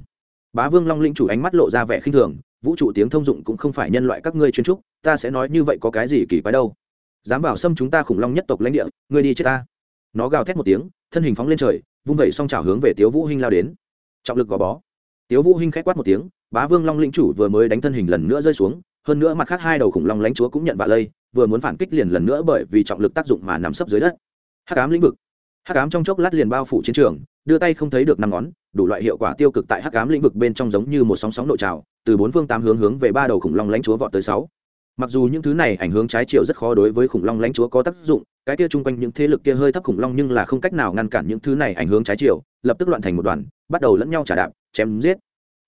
Bá vương long lĩnh chủ ánh mắt lộ ra vẻ khinh thường, vũ trụ tiếng thông dụng cũng không phải nhân loại các ngươi chuyên trúc, ta sẽ nói như vậy có cái gì kỳ quái đâu. Dám bảo xâm chúng ta khủng long nhất tộc lãnh địa, ngươi đi chết ta. Nó gào thét một tiếng, thân hình phóng lên trời vung vẩy song trào hướng về tiếu vũ hinh lao đến. Trọng lực gò bó. Tiếu vũ hinh khẽ quát một tiếng, bá vương long lĩnh chủ vừa mới đánh thân hình lần nữa rơi xuống, hơn nữa mặt khác hai đầu khủng long lãnh chúa cũng nhận vạ lây, vừa muốn phản kích liền lần nữa bởi vì trọng lực tác dụng mà nằm sấp dưới đất. Hắc ám lĩnh vực. Hắc ám trong chốc lát liền bao phủ chiến trường, đưa tay không thấy được năm ngón, đủ loại hiệu quả tiêu cực tại hắc ám lĩnh vực bên trong giống như một sóng sóng nội trào, từ bốn phương tám hướng hướng về ba đầu khủng long lãnh chúa vọt tới sáu. Mặc dù những thứ này ảnh hưởng trái chiều rất khó đối với khủng long lãnh chúa có tác dụng cái kia chung quanh những thế lực kia hơi thấp khủng long nhưng là không cách nào ngăn cản những thứ này ảnh hưởng trái chiều, lập tức loạn thành một đoàn, bắt đầu lẫn nhau trả đạp, chém giết.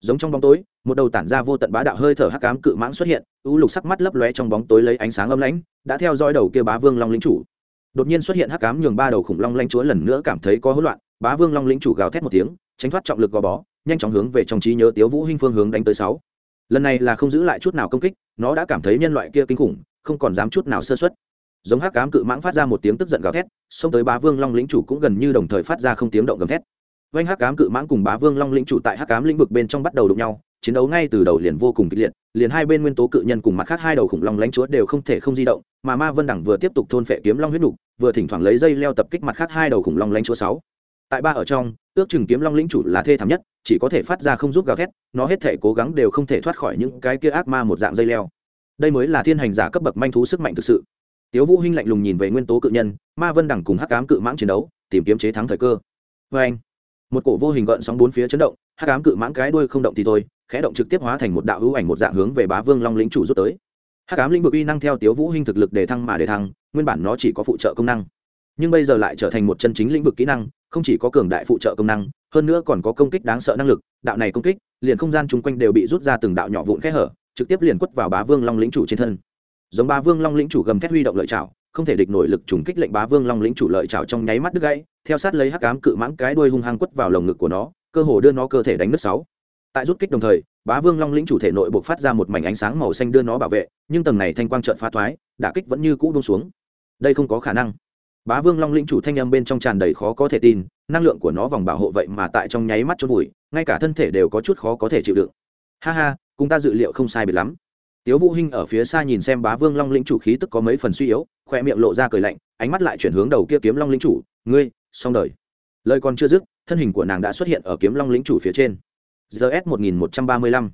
Giống trong bóng tối, một đầu tản ra vô tận bá đạo hơi thở hắc ám cự mãng xuất hiện, u lục sắc mắt lấp lóe trong bóng tối lấy ánh sáng âm lãnh, đã theo dõi đầu kia bá vương long lĩnh chủ. Đột nhiên xuất hiện hắc ám nhường ba đầu khủng long lãnh chúa lần nữa cảm thấy có hỗn loạn, bá vương long lĩnh chủ gào thét một tiếng, tránh thoát trọng lực gò bó, nhanh chóng hướng về trong trí nhớ tiếu vũ hinh phương hướng đánh tới sáu. Lần này là không giữ lại chút nào công kích, nó đã cảm thấy nhân loại kia kinh khủng, không còn dám chút nào sơ suất giống hắc ám cự mãng phát ra một tiếng tức giận gào thét, xông tới bá vương long lĩnh chủ cũng gần như đồng thời phát ra không tiếng động gầm thét. Oanh hắc ám cự mãng cùng bá vương long lĩnh chủ tại hắc ám lĩnh vực bên trong bắt đầu đụng nhau, chiến đấu ngay từ đầu liền vô cùng kịch liệt, liền hai bên nguyên tố cự nhân cùng mặt khác hai đầu khủng long lãnh chúa đều không thể không di động, mà ma vân đẳng vừa tiếp tục thôn phệ kiếm long huyết nục, vừa thỉnh thoảng lấy dây leo tập kích mặt khác hai đầu khủng long lãnh chúa sáu. Tại ba ở trong, ước chừng kiếm long lĩnh chủ là thê thảm nhất, chỉ có thể phát ra không giúp gào thét, nó hết thể cố gắng đều không thể thoát khỏi những cái kia ác ma một dạng dây leo. Đây mới là thiên hành giả cấp bậc manh thú sức mạnh thực sự tiếu vũ hinh lạnh lùng nhìn về nguyên tố cự nhân, ma vân đẳng cùng hắc ám cự mãng chiến đấu, tìm kiếm chế thắng thời cơ. Với anh, một cổ vô hình gợn sóng bốn phía chấn động, hắc ám cự mãng cái đuôi không động thì thôi, khẽ động trực tiếp hóa thành một đạo hữu ảnh một dạng hướng về bá vương long lĩnh chủ rút tới. Hắc ám lĩnh vực uy năng theo tiếu vũ hinh thực lực để thăng mà để thăng, nguyên bản nó chỉ có phụ trợ công năng. Nhưng bây giờ lại trở thành một chân chính lĩnh vực kỹ năng, không chỉ có cường đại phụ trợ công năng, hơn nữa còn có công kích đáng sợ năng lực, đạo này công kích, liền không gian chung quanh đều bị rút ra từng đạo nhỏ vụn khe hở, trực tiếp liền quất vào bá vương long lĩnh chủ trên thân giống bá vương long lĩnh chủ gầm thét huy động lợi chảo không thể địch nổi lực trùng kích lệnh bá vương long lĩnh chủ lợi chảo trong nháy mắt đứt gãy, theo sát lấy hắc ám cự mãng cái đuôi hung hăng quất vào lồng ngực của nó, cơ hồ đưa nó cơ thể đánh nứt sáu. Tại rút kích đồng thời, bá vương long lĩnh chủ thể nội buộc phát ra một mảnh ánh sáng màu xanh đưa nó bảo vệ, nhưng tầng này thanh quang trợn phá thoái, đả kích vẫn như cũ buông xuống. Đây không có khả năng. Bá vương long lĩnh chủ thanh âm bên trong tràn đầy khó có thể tin, năng lượng của nó vòng bảo hộ vậy mà tại trong nháy mắt chôn vùi, ngay cả thân thể đều có chút khó có thể chịu đựng. Ha ha, cùng ta dự liệu không sai biệt lắm tiếu vũ hinh ở phía xa nhìn xem bá vương long lĩnh chủ khí tức có mấy phần suy yếu khoe miệng lộ ra cười lạnh, ánh mắt lại chuyển hướng đầu kia kiếm long lĩnh chủ, ngươi, xong đời. Lời còn chưa dứt, thân hình của nàng đã xuất hiện ở kiếm long lĩnh chủ phía trên. Gs một nghìn một trăm ba mươi lăm.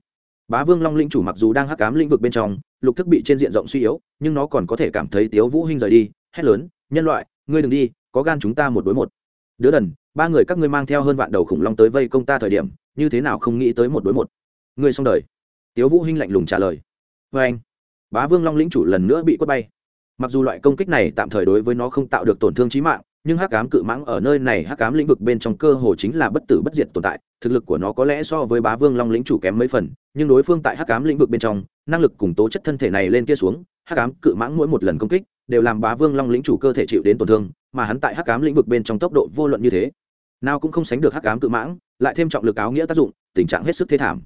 Bá vương long lĩnh chủ mặc dù đang hắc ám lĩnh vực bên trong, lục thức bị trên diện rộng suy yếu, nhưng nó còn có thể cảm thấy tiếu vũ hinh rời đi, hét lớn, nhân loại, ngươi đừng đi, có gan chúng ta một đối một. Đứa đần, ba người các ngươi mang theo hơn vạn đầu khủng long tới vây công ta thời điểm, như thế nào không nghĩ tới một đối một. Ngươi xong đời. Tiếu vũ hinh lạnh lùng trả lời với anh, bá vương long lĩnh chủ lần nữa bị quất bay. Mặc dù loại công kích này tạm thời đối với nó không tạo được tổn thương chí mạng, nhưng hắc ám cự mãng ở nơi này, hắc ám lĩnh vực bên trong cơ hồ chính là bất tử bất diệt tồn tại. Thực lực của nó có lẽ so với bá vương long lĩnh chủ kém mấy phần, nhưng đối phương tại hắc ám lĩnh vực bên trong, năng lực cùng tố chất thân thể này lên kia xuống, hắc ám cự mãng mỗi một lần công kích đều làm bá vương long lĩnh chủ cơ thể chịu đến tổn thương, mà hắn tại hắc ám lĩnh vực bên trong tốc độ vô luận như thế, nào cũng không sánh được hắc ám cự mãng, lại thêm trọng lực áo nghĩa tác dụng, tình trạng hết sức thế thảm.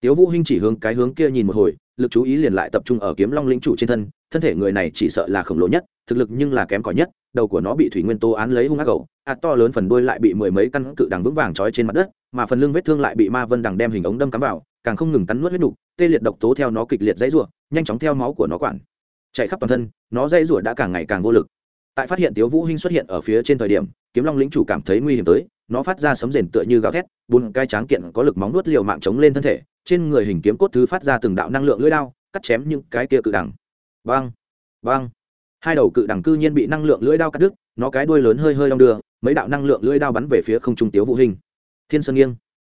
Tiếu vũ hinh chỉ hướng cái hướng kia nhìn một hồi lực chú ý liền lại tập trung ở kiếm long lĩnh chủ trên thân thân thể người này chỉ sợ là khổng lồ nhất, thực lực nhưng là kém cỏi nhất, đầu của nó bị thủy nguyên tố án lấy hung ác cầu ạt to lớn phần đuôi lại bị mười mấy căn cự đằng vững vàng trói trên mặt đất, mà phần lưng vết thương lại bị ma vân đằng đem hình ống đâm cắm vào, càng không ngừng cắn nuốt huyết nục, tê liệt độc tố theo nó kịch liệt dãy rủa, nhanh chóng theo máu của nó quản chạy khắp toàn thân, nó dãy rủa đã càng ngày càng vô lực. Tại phát hiện tiếu vũ hinh xuất hiện ở phía trên thời điểm, kiếm long lĩnh chủ cảm thấy nguy hiểm tới, nó phát ra sấm rền tựa như gào thét, bốn cái tráng kiện có lực móng nuốt liều mạng chống lên thân thể trên người hình kiếm cốt thứ phát ra từng đạo năng lượng lưỡi đao, cắt chém những cái kia cự đằng băng băng hai đầu cự đằng cư nhiên bị năng lượng lưỡi đao cắt đứt, nó cái đuôi lớn hơi hơi đong đưa, mấy đạo năng lượng lưỡi đao bắn về phía không trung tiếu vũ hình thiên sơn nghiêng.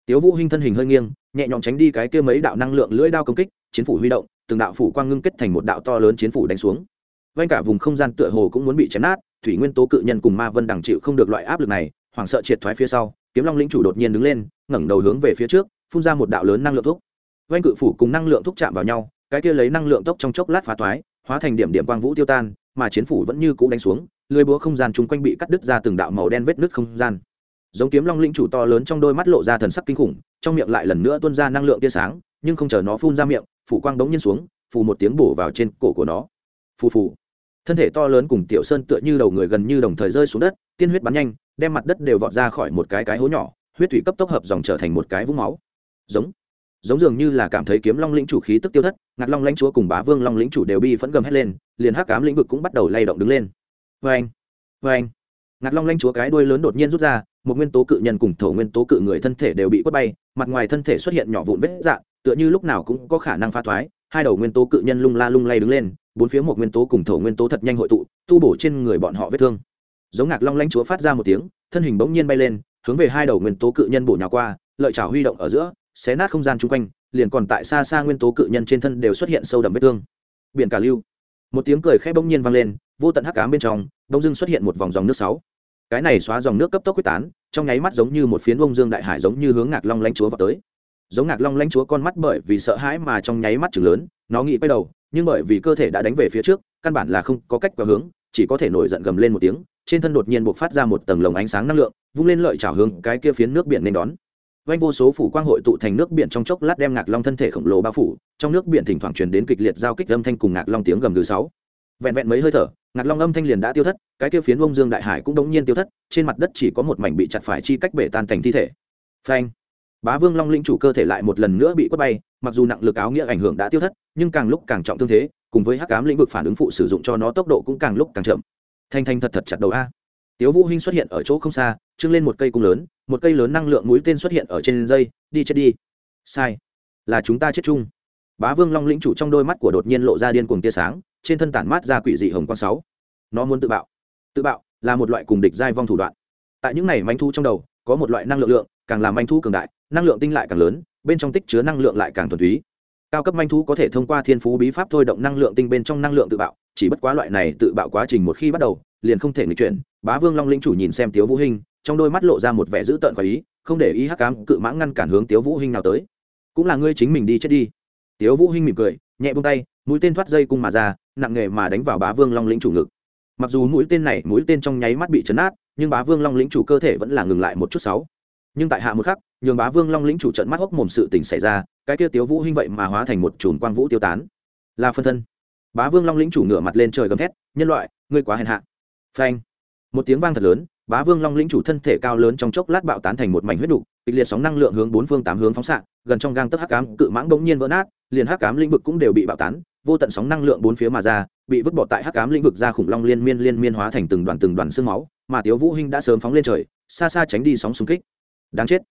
Tiếu vũ hình thân hình hơi nghiêng, nhẹ nhõm tránh đi cái kia mấy đạo năng lượng lưỡi đao công kích, chiến phủ huy động, từng đạo phủ quang ngưng kết thành một đạo to lớn chiến phủ đánh xuống. Vanh cả vùng không gian tựa hồ cũng muốn bị chém nát, thủy nguyên tố cự nhân cùng ma vân đằng chịu không được loại áp lực này, hoảng sợ triệt thoái phía sau, kiếm long lĩnh chủ đột nhiên đứng lên, ngẩng đầu hướng về phía trước phun ra một đạo lớn năng lượng thuốc. Vanh cự phủ cùng năng lượng thuốc chạm vào nhau, cái kia lấy năng lượng tốc trong chốc lát phá thoái, hóa thành điểm điểm quang vũ tiêu tan, mà chiến phủ vẫn như cũ đánh xuống, lưới búa không gian chung quanh bị cắt đứt ra từng đạo màu đen vết nứt không gian. Giống kiếm long linh chủ to lớn trong đôi mắt lộ ra thần sắc kinh khủng, trong miệng lại lần nữa tuôn ra năng lượng tia sáng, nhưng không chờ nó phun ra miệng, phủ quang đống nhiên xuống phủ một tiếng bổ vào trên cổ của nó. Phù phù. Thân thể to lớn cùng tiểu sơn tựa như đầu người gần như đồng thời rơi xuống đất, tiên huyết bắn nhanh, đem mặt đất đều vọt ra khỏi một cái cái hố nhỏ, huyết thủy cấp tốc hợp dòng trở thành một cái vũng máu giống. Giống dường như là cảm thấy kiếm long lĩnh chủ khí tức tiêu thất, ngạc long lãnh chúa cùng bá vương long lĩnh chủ đều bi phẫn gầm hét lên, liền hắc cám lĩnh vực cũng bắt đầu lay động đứng lên. Vê anh vê anh ngạc long lãnh chúa cái đuôi lớn đột nhiên rút ra, một nguyên tố cự nhân cùng thổ nguyên tố cự người thân thể đều bị quất bay, mặt ngoài thân thể xuất hiện nhỏ vụn vết dạng, tựa như lúc nào cũng có khả năng phá thoái, hai đầu nguyên tố cự nhân lung la lung lay đứng lên, bốn phía một nguyên tố cùng thổ nguyên tố thật nhanh hội tụ, tu bổ trên người bọn họ vết thương. Giống ngạc long lãnh chúa phát ra một tiếng, thân hình bỗng nhiên bay lên, hướng về hai đầu nguyên tố cự nhân bổ nhào qua, lợi chảo huy động ở giữa xé nát không gian chung quanh, liền còn tại xa xa nguyên tố cự nhân trên thân đều xuất hiện sâu đậm vết thương. Biển cả lưu. Một tiếng cười khẽ bỗng nhiên vang lên, vô tận hắc ám bên trong đông dưng xuất hiện một vòng dòng nước sáu. Cái này xóa dòng nước cấp tốc quyết tán, trong nháy mắt giống như một phiến bông dương đại hải giống như hướng ngạc long lãnh chúa vào tới. Giống ngạc long lãnh chúa con mắt bởi vì sợ hãi mà trong nháy mắt chừng lớn, nó nghĩ quay đầu, nhưng bởi vì cơ thể đã đánh về phía trước, căn bản là không có cách qua hướng, chỉ có thể nổi giận gầm lên một tiếng, trên thân đột nhiên buộc phát ra một tầng lồng ánh sáng năng lượng, vung lên lợi chảo hướng cái kia phiến nước biển nên đón vanh vô số phủ quang hội tụ thành nước biển trong chốc lát đem ngạc long thân thể khổng lồ bao phủ, trong nước biển thỉnh thoảng truyền đến kịch liệt giao kích âm thanh cùng ngạc long tiếng gầm gừ sáu. Vẹn vẹn mấy hơi thở, ngạc long âm thanh liền đã tiêu thất, cái kia phiến bông dương đại hải cũng đống nhiên tiêu thất, trên mặt đất chỉ có một mảnh bị chặt phải chi cách bể tan thành thi thể. Phanh! Bá vương long lĩnh chủ cơ thể lại một lần nữa bị quất bay, mặc dù nặng lực áo nghĩa ảnh hưởng đã tiêu thất, nhưng càng lúc càng trọng thương thế, cùng với hắc cám lĩnh vực phản ứng phụ sử dụng cho nó tốc độ cũng càng lúc càng chậm. Thanh thanh thật thật chặt đầu a tiếu vũ hinh xuất hiện ở chỗ không xa, trưng lên một cây cung lớn, một cây lớn năng lượng mũi tên xuất hiện ở trên dây, đi chết đi. Sai. Là chúng ta chết chung. Bá vương long lĩnh chủ trong đôi mắt của đột nhiên lộ ra điên cuồng tia sáng, trên thân tản mát ra quỷ dị hồng quang sáu. Nó muốn tự bạo. Tự bạo là một loại cùng địch giai vong thủ đoạn. Tại những này manh thu trong đầu, có một loại năng lượng lượng, càng làm manh thu cường đại, năng lượng tinh lại càng lớn, bên trong tích chứa năng lượng lại càng thuần túy. Cao cấp manh thu có thể thông qua thiên phú bí pháp thôi động năng lượng tinh bên trong năng lượng tự bạo, chỉ bất quá loại này tự bạo quá trình một khi bắt đầu, liền không thể nghịch chuyển bá vương long lĩnh chủ nhìn xem tiếu vũ hinh, trong đôi mắt lộ ra một vẻ dữ tợn khoái ý, không để ý hắc cám cự mãng ngăn cản hướng tiếu vũ hinh nào tới. Cũng là ngươi chính mình đi chết đi. Tiếu vũ hinh mỉm cười, nhẹ buông tay, mũi tên thoát dây cung mà ra, nặng nghề mà đánh vào bá vương long lĩnh chủ ngực. Mặc dù mũi tên này, mũi tên trong nháy mắt bị chấn át, nhưng bá vương long lĩnh chủ cơ thể vẫn là ngừng lại một chút sáu. Nhưng tại hạ một khắc, nhường bá vương long lĩnh chủ trận mắt hốc mồm sự tình xảy ra, cái kia tiếu vũ hinh vậy mà hóa thành một chùm quang vũ tiêu tán. Là phân thân. Bá vương long lĩnh chủ ngửa mặt lên trời gầm thét, nhân loại, ngươi quá hèn hạ. Phanh một tiếng vang thật lớn, bá vương long lĩnh chủ thân thể cao lớn trong chốc lát bạo tán thành một mảnh huyết đục, kịch liệt sóng năng lượng hướng bốn phương tám hướng phóng xạ, gần trong gang tấc hắc ám cự mãng bỗng nhiên vỡ nát, liền hắc ám lĩnh vực cũng đều bị bạo tán, vô tận sóng năng lượng bốn phía mà ra, bị vứt bỏ tại hắc ám lĩnh vực ra khủng long liên miên liên miên hóa thành từng đoàn từng đoàn xương máu, mà tiếu vũ hinh đã sớm phóng lên trời, xa xa tránh đi sóng xung kích. Đáng chết,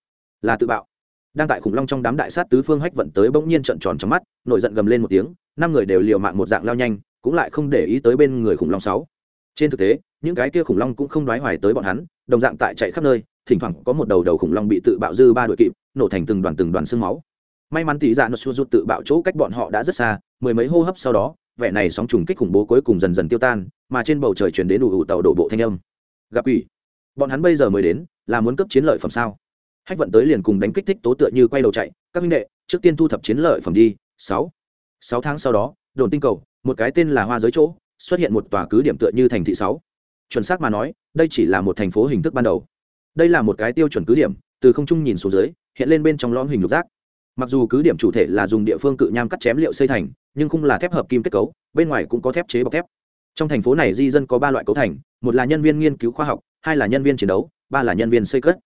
là tự bạo. Đang tại khủng long trong đám đại sát tứ phương hách vận tới bỗng nhiên trợn tròn trong mắt, nổi giận gầm lên một tiếng, năm người đều liều mạng một dạng lao nhanh, cũng lại không để ý tới bên người khủng long sáu. Trên thực tế những cái kia khủng long cũng không đoái hoài tới bọn hắn đồng dạng tại chạy khắp nơi thỉnh thoảng có một đầu đầu khủng long bị tự bạo dư ba đội kịp nổ thành từng đoàn từng đoàn xương máu. May mắn tỷ dạ nó xua rút tự bạo chỗ cách bọn họ đã rất xa mười mấy hô hấp sau đó vẻ này sóng trùng kích khủng bố cuối cùng dần dần tiêu tan mà trên bầu trời chuyển đến đủ ủ tàu đổ bộ thanh âm. Gặp quỷ, bọn hắn bây giờ mới đến là muốn cấp chiến lợi phẩm sao? Hách vận tới liền cùng đánh kích thích tố tựa như quay đầu chạy các minh đệ trước tiên thu thập chiến lợi phẩm đi. Sáu. Sáu tháng sau đó đồn tinh cầu một cái tên là hoa giới chỗ xuất hiện một tòa cứ điểm tựa như thành thị sáu chuẩn xác mà nói, đây chỉ là một thành phố hình thức ban đầu. Đây là một cái tiêu chuẩn cứ điểm, từ không trung nhìn xuống dưới, hiện lên bên trong lõm hình lục giác. Mặc dù cứ điểm chủ thể là dùng địa phương cự nham cắt chém liệu xây thành, nhưng không là thép hợp kim kết cấu, bên ngoài cũng có thép chế bọc thép. Trong thành phố này di dân có ba loại cấu thành, một là nhân viên nghiên cứu khoa học, hai là nhân viên chiến đấu, ba là nhân viên xây cất.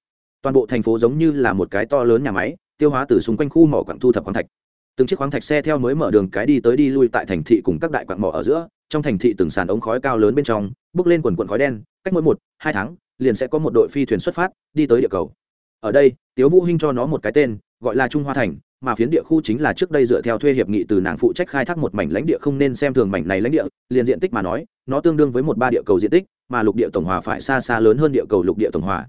Toàn bộ thành phố giống như là một cái to lớn nhà máy, tiêu hóa từ xung quanh khu mỏ quặng thu thập quảng thạch từng chiếc khoáng thạch xe theo mới mở đường cái đi tới đi lui tại thành thị cùng các đại quạng mỏ ở giữa, trong thành thị từng sàn ống khói cao lớn bên trong, bước lên quần quần khói đen, cách mỗi một, hai tháng, liền sẽ có một đội phi thuyền xuất phát, đi tới địa cầu. Ở đây, tiếu vũ hinh cho nó một cái tên, gọi là trung hoa thành, mà phiến địa khu chính là trước đây dựa theo thuê hiệp nghị từ nàng phụ trách khai thác một mảnh lãnh địa không nên xem thường mảnh này lãnh địa, liền diện tích mà nói, nó tương đương với một ba địa cầu diện tích, mà lục địa tổng hòa phải xa xa lớn hơn địa cầu lục địa tổng hòa.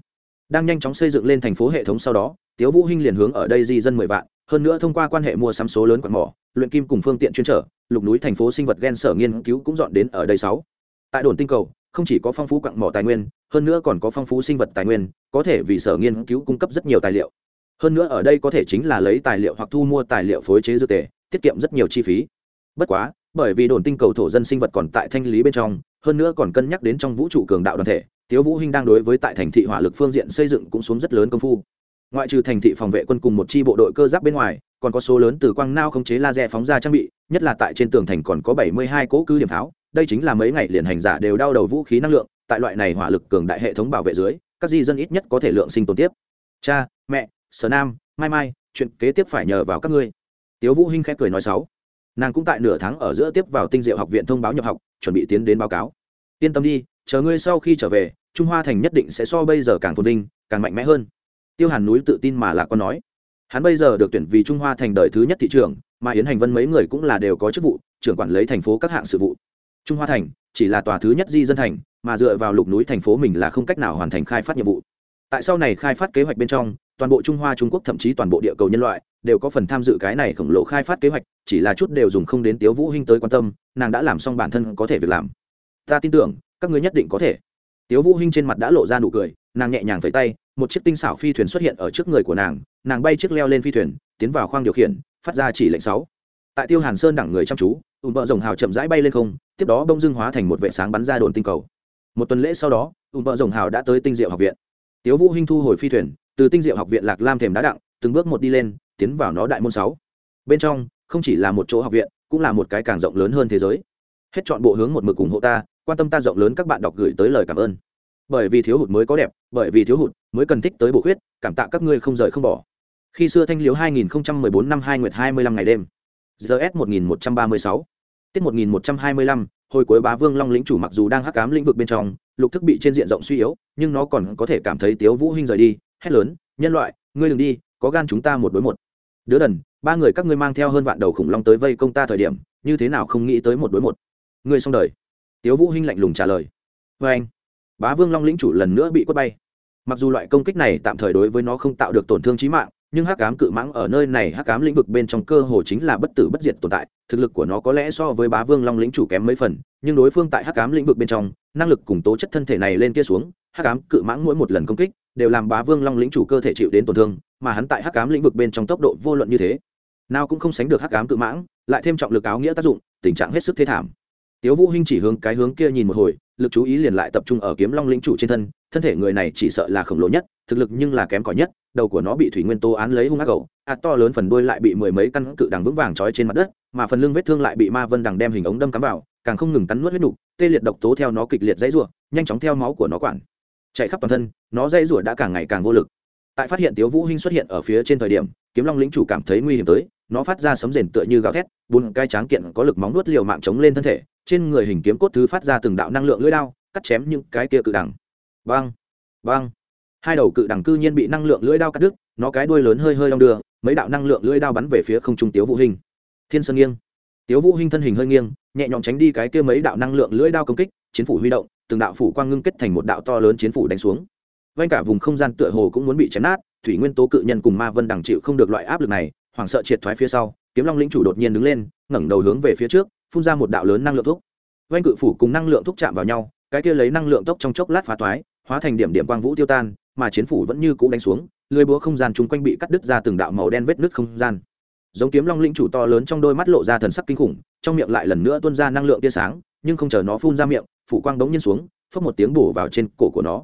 Đang nhanh chóng xây dựng lên thành phố hệ thống sau đó, tiếu vũ hinh liền hướng ở đây di dân mười vạn hơn nữa thông qua quan hệ mua sắm số lớn quạt mỏ, luyện kim cùng phương tiện chuyên trở, lục núi thành phố sinh vật gen sở nghiên cứu cũng dọn đến ở đây sáu. Tại đồn tinh cầu, không chỉ có phong phú quặng mỏ tài nguyên, hơn nữa còn có phong phú sinh vật tài nguyên, có thể vì sở nghiên cứu cung cấp rất nhiều tài liệu. Hơn nữa ở đây có thể chính là lấy tài liệu hoặc thu mua tài liệu phối chế dược tề tiết kiệm rất nhiều chi phí. Bất quá, bởi vì đồn tinh cầu thổ dân sinh vật còn tại thanh lý bên trong, hơn nữa còn cân nhắc đến trong vũ trụ cường đạo đoàn thể, tiếu vũ hinh đang đối với tại thành thị hỏa lực phương diện xây dựng cũng xuống rất lớn công phu ngoại trừ thành thị phòng vệ quân cùng một chi bộ đội cơ giáp bên ngoài, còn có số lớn từ quang nao khống chế laser phóng ra trang bị, nhất là tại trên tường thành còn có 72 cỗ cứ điểm pháo. Đây chính là mấy ngày liền hành giả đều đau đầu vũ khí năng lượng, tại loại này hỏa lực cường đại hệ thống bảo vệ dưới, các di dân ít nhất có thể lượng sinh tồn tiếp. Cha, mẹ, sở nam, mai mai, chuyện kế tiếp phải nhờ vào các ngươi. Tiếu vũ hinh khẽ cười nói sáu. Nàng cũng tại nửa tháng ở giữa tiếp vào tinh diệu học viện thông báo nhập học, chuẩn bị tiến đến báo cáo. Yên tâm đi, chờ ngươi sau khi trở về, trung hoa thành nhất định sẽ so bây giờ càng phồn vinh, càng mạnh mẽ hơn tiêu hàn núi tự tin mà lạc quan nói. Hắn bây giờ được tuyển vì trung hoa thành đời thứ nhất thị trường mà yến hành vân mấy người cũng là đều có chức vụ, trưởng quản lý thành phố các hạng sự vụ. Trung hoa thành chỉ là tòa thứ nhất di dân thành, mà dựa vào lục núi thành phố mình là không cách nào hoàn thành khai phát nhiệm vụ. Tại sau này khai phát kế hoạch bên trong, toàn bộ trung hoa, trung quốc, thậm chí toàn bộ địa cầu nhân loại đều có phần tham dự cái này khổng lồ khai phát kế hoạch, chỉ là chút đều dùng không đến tiếu vũ hinh tới quan tâm, nàng đã làm xong bản thân có thể việc làm. Ta tin tưởng, các ngươi nhất định có thể tiếu vũ hinh trên mặt đã lộ ra nụ cười, nàng nhẹ nhàng vẫy tay, một chiếc tinh xảo phi thuyền xuất hiện ở trước người của nàng nàng bay chiếc leo lên phi thuyền, tiến vào khoang điều khiển, phát ra chỉ lệnh sáu. Tại tiêu hàn sơn đẳng người chăm chú ùm bờ rồng hào chậm rãi bay lên không, tiếp đó bông dưng hóa thành một vệ sáng bắn ra đồn tinh cầu. Một tuần lễ sau đó ùm bờ rồng hào đã tới tinh diệu học viện. Tiếu vũ hinh thu hồi phi thuyền, từ tinh diệu học viện lạc lam thềm đá đặng, từng bước một đi lên, tiến vào nó đại môn sáu. Bên trong, không chỉ là một chỗ học viện, cũng là một cái càng rộng lớn hơn thế giới. Hết chọn bộ hướng một mực ủng hộ ta quan tâm ta rộng lớn các bạn đọc gửi tới lời cảm ơn. Bởi vì thiếu hụt mới có đẹp, bởi vì thiếu hụt mới cần thích tới bổ khuyết, cảm tạ các ngươi không rời không bỏ. Khi xưa thanh liếu 2014 năm hai nguyệt 25 ngày đêm. Gs 1136 tiết 1125 hồi cuối bá vương long lĩnh chủ mặc dù đang hắc cám lĩnh vực bên trong, lục thức bị trên diện rộng suy yếu, nhưng nó còn có thể cảm thấy tiếu vũ hinh rời đi, hét lớn, nhân loại, ngươi đừng đi, có gan chúng ta một đối một. Đứa đần, ba người các ngươi mang theo hơn vạn đầu khủng long tới vây công ta thời điểm, như thế nào không nghĩ tới một đối một? Ngươi xong đời tiếu vũ hinh lạnh lùng trả lời. Với anh, bá vương long lĩnh chủ lần nữa bị quất bay. Mặc dù loại công kích này tạm thời đối với nó không tạo được tổn thương chí mạng, nhưng hắc ám cự mãng ở nơi này, hắc ám lĩnh vực bên trong cơ hồ chính là bất tử bất diệt tồn tại. Thực lực của nó có lẽ so với bá vương long lĩnh chủ kém mấy phần, nhưng đối phương tại hắc ám lĩnh vực bên trong, năng lực cùng tố chất thân thể này lên kia xuống, hắc ám cự mãng mỗi một lần công kích, đều làm bá vương long lĩnh chủ cơ thể chịu đến tổn thương, mà hắn tại hắc ám lĩnh vực bên trong tốc độ vô luận như thế, nào cũng không sánh được hắc ám cự mãng, lại thêm trọng lực áo nghĩa tác dụng, tình trạng hết sức thế thảm tiếu vũ hinh chỉ hướng cái hướng kia nhìn một hồi, lực chú ý liền lại tập trung ở kiếm long lĩnh chủ trên thân thân thể người này chỉ sợ là khổng lồ nhất, thực lực nhưng là kém cỏi nhất, đầu của nó bị thủy nguyên tố án lấy hung ác cầu ạt to lớn phần đuôi lại bị mười mấy căn cự đằng vững vàng trói trên mặt đất, mà phần lưng vết thương lại bị ma vân đằng đem hình ống đâm cắm vào, càng không ngừng cắn nuốt huyết nục, tê liệt độc tố theo nó kịch liệt dãy rủa, nhanh chóng theo máu của nó quản chạy khắp toàn thân, nó dãy rủa đã càng ngày càng vô lực. Tại phát hiện tiếu vũ hinh xuất hiện ở phía trên thời điểm, kiếm long lĩnh chủ cảm thấy nguy hiểm tới, nó phát ra sấm rền tựa như gào thét, bốn cái tráng kiện có lực móng nuốt liều mạng chống lên thân thể trên người hình kiếm cốt thứ phát ra từng đạo năng lượng lưỡi đao, cắt chém những cái kia cự đằng băng băng hai đầu cự đằng cư nhiên bị năng lượng lưỡi đao cắt đứt, nó cái đuôi lớn hơi hơi đong đưa, mấy đạo năng lượng lưỡi đao bắn về phía không trung tiếu vũ hình thiên sơn nghiêng. Tiếu vũ hình thân hình hơi nghiêng, nhẹ nhõm tránh đi cái kia mấy đạo năng lượng lưỡi đao công kích, chiến phủ huy động, từng đạo phủ quang ngưng kết thành một đạo to lớn chiến phủ đánh xuống. Vanh cả vùng không gian tựa hồ cũng muốn bị chém nát, thủy nguyên tố cự nhân cùng ma vân đằng chịu không được loại áp lực này, hoảng sợ triệt thoái phía sau, kiếm long lĩnh chủ đột nhiên đứng lên, ngẩng đầu hướng về phía trước phun ra một đạo lớn năng lượng thuốc. Vanh cự phủ cùng năng lượng thuốc chạm vào nhau, cái kia lấy năng lượng tốc trong chốc lát phá toái hóa thành điểm điểm quang vũ tiêu tan, mà chiến phủ vẫn như cũ đánh xuống, lưới búa không gian chung quanh bị cắt đứt ra từng đạo màu đen vết nứt không gian. Giống kiếm long lĩnh chủ to lớn trong đôi mắt lộ ra thần sắc kinh khủng, trong miệng lại lần nữa tuôn ra năng lượng tia sáng, nhưng không chờ nó phun ra miệng, phủ quang đống nhiên xuống phất một tiếng bổ vào trên cổ của nó.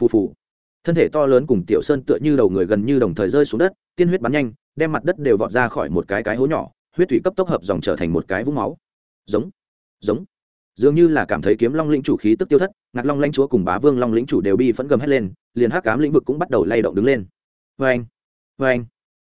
Phù phù. Thân thể to lớn cùng tiểu sơn tựa như đầu người gần như đồng thời rơi xuống đất, tiên huyết bắn nhanh, đem mặt đất đều vọt ra khỏi một cái cái hố nhỏ, huyết thủy cấp tốc hợp dòng trở thành một cái vũng máu giống. Giống. Dường như là cảm thấy kiếm long lĩnh chủ khí tức tiêu thất ngạc long lãnh chúa cùng bá vương long lĩnh chủ đều bi phẫn gầm hét lên liền hắc cám lĩnh vực cũng bắt đầu lay động đứng lên. Vê anh vê anh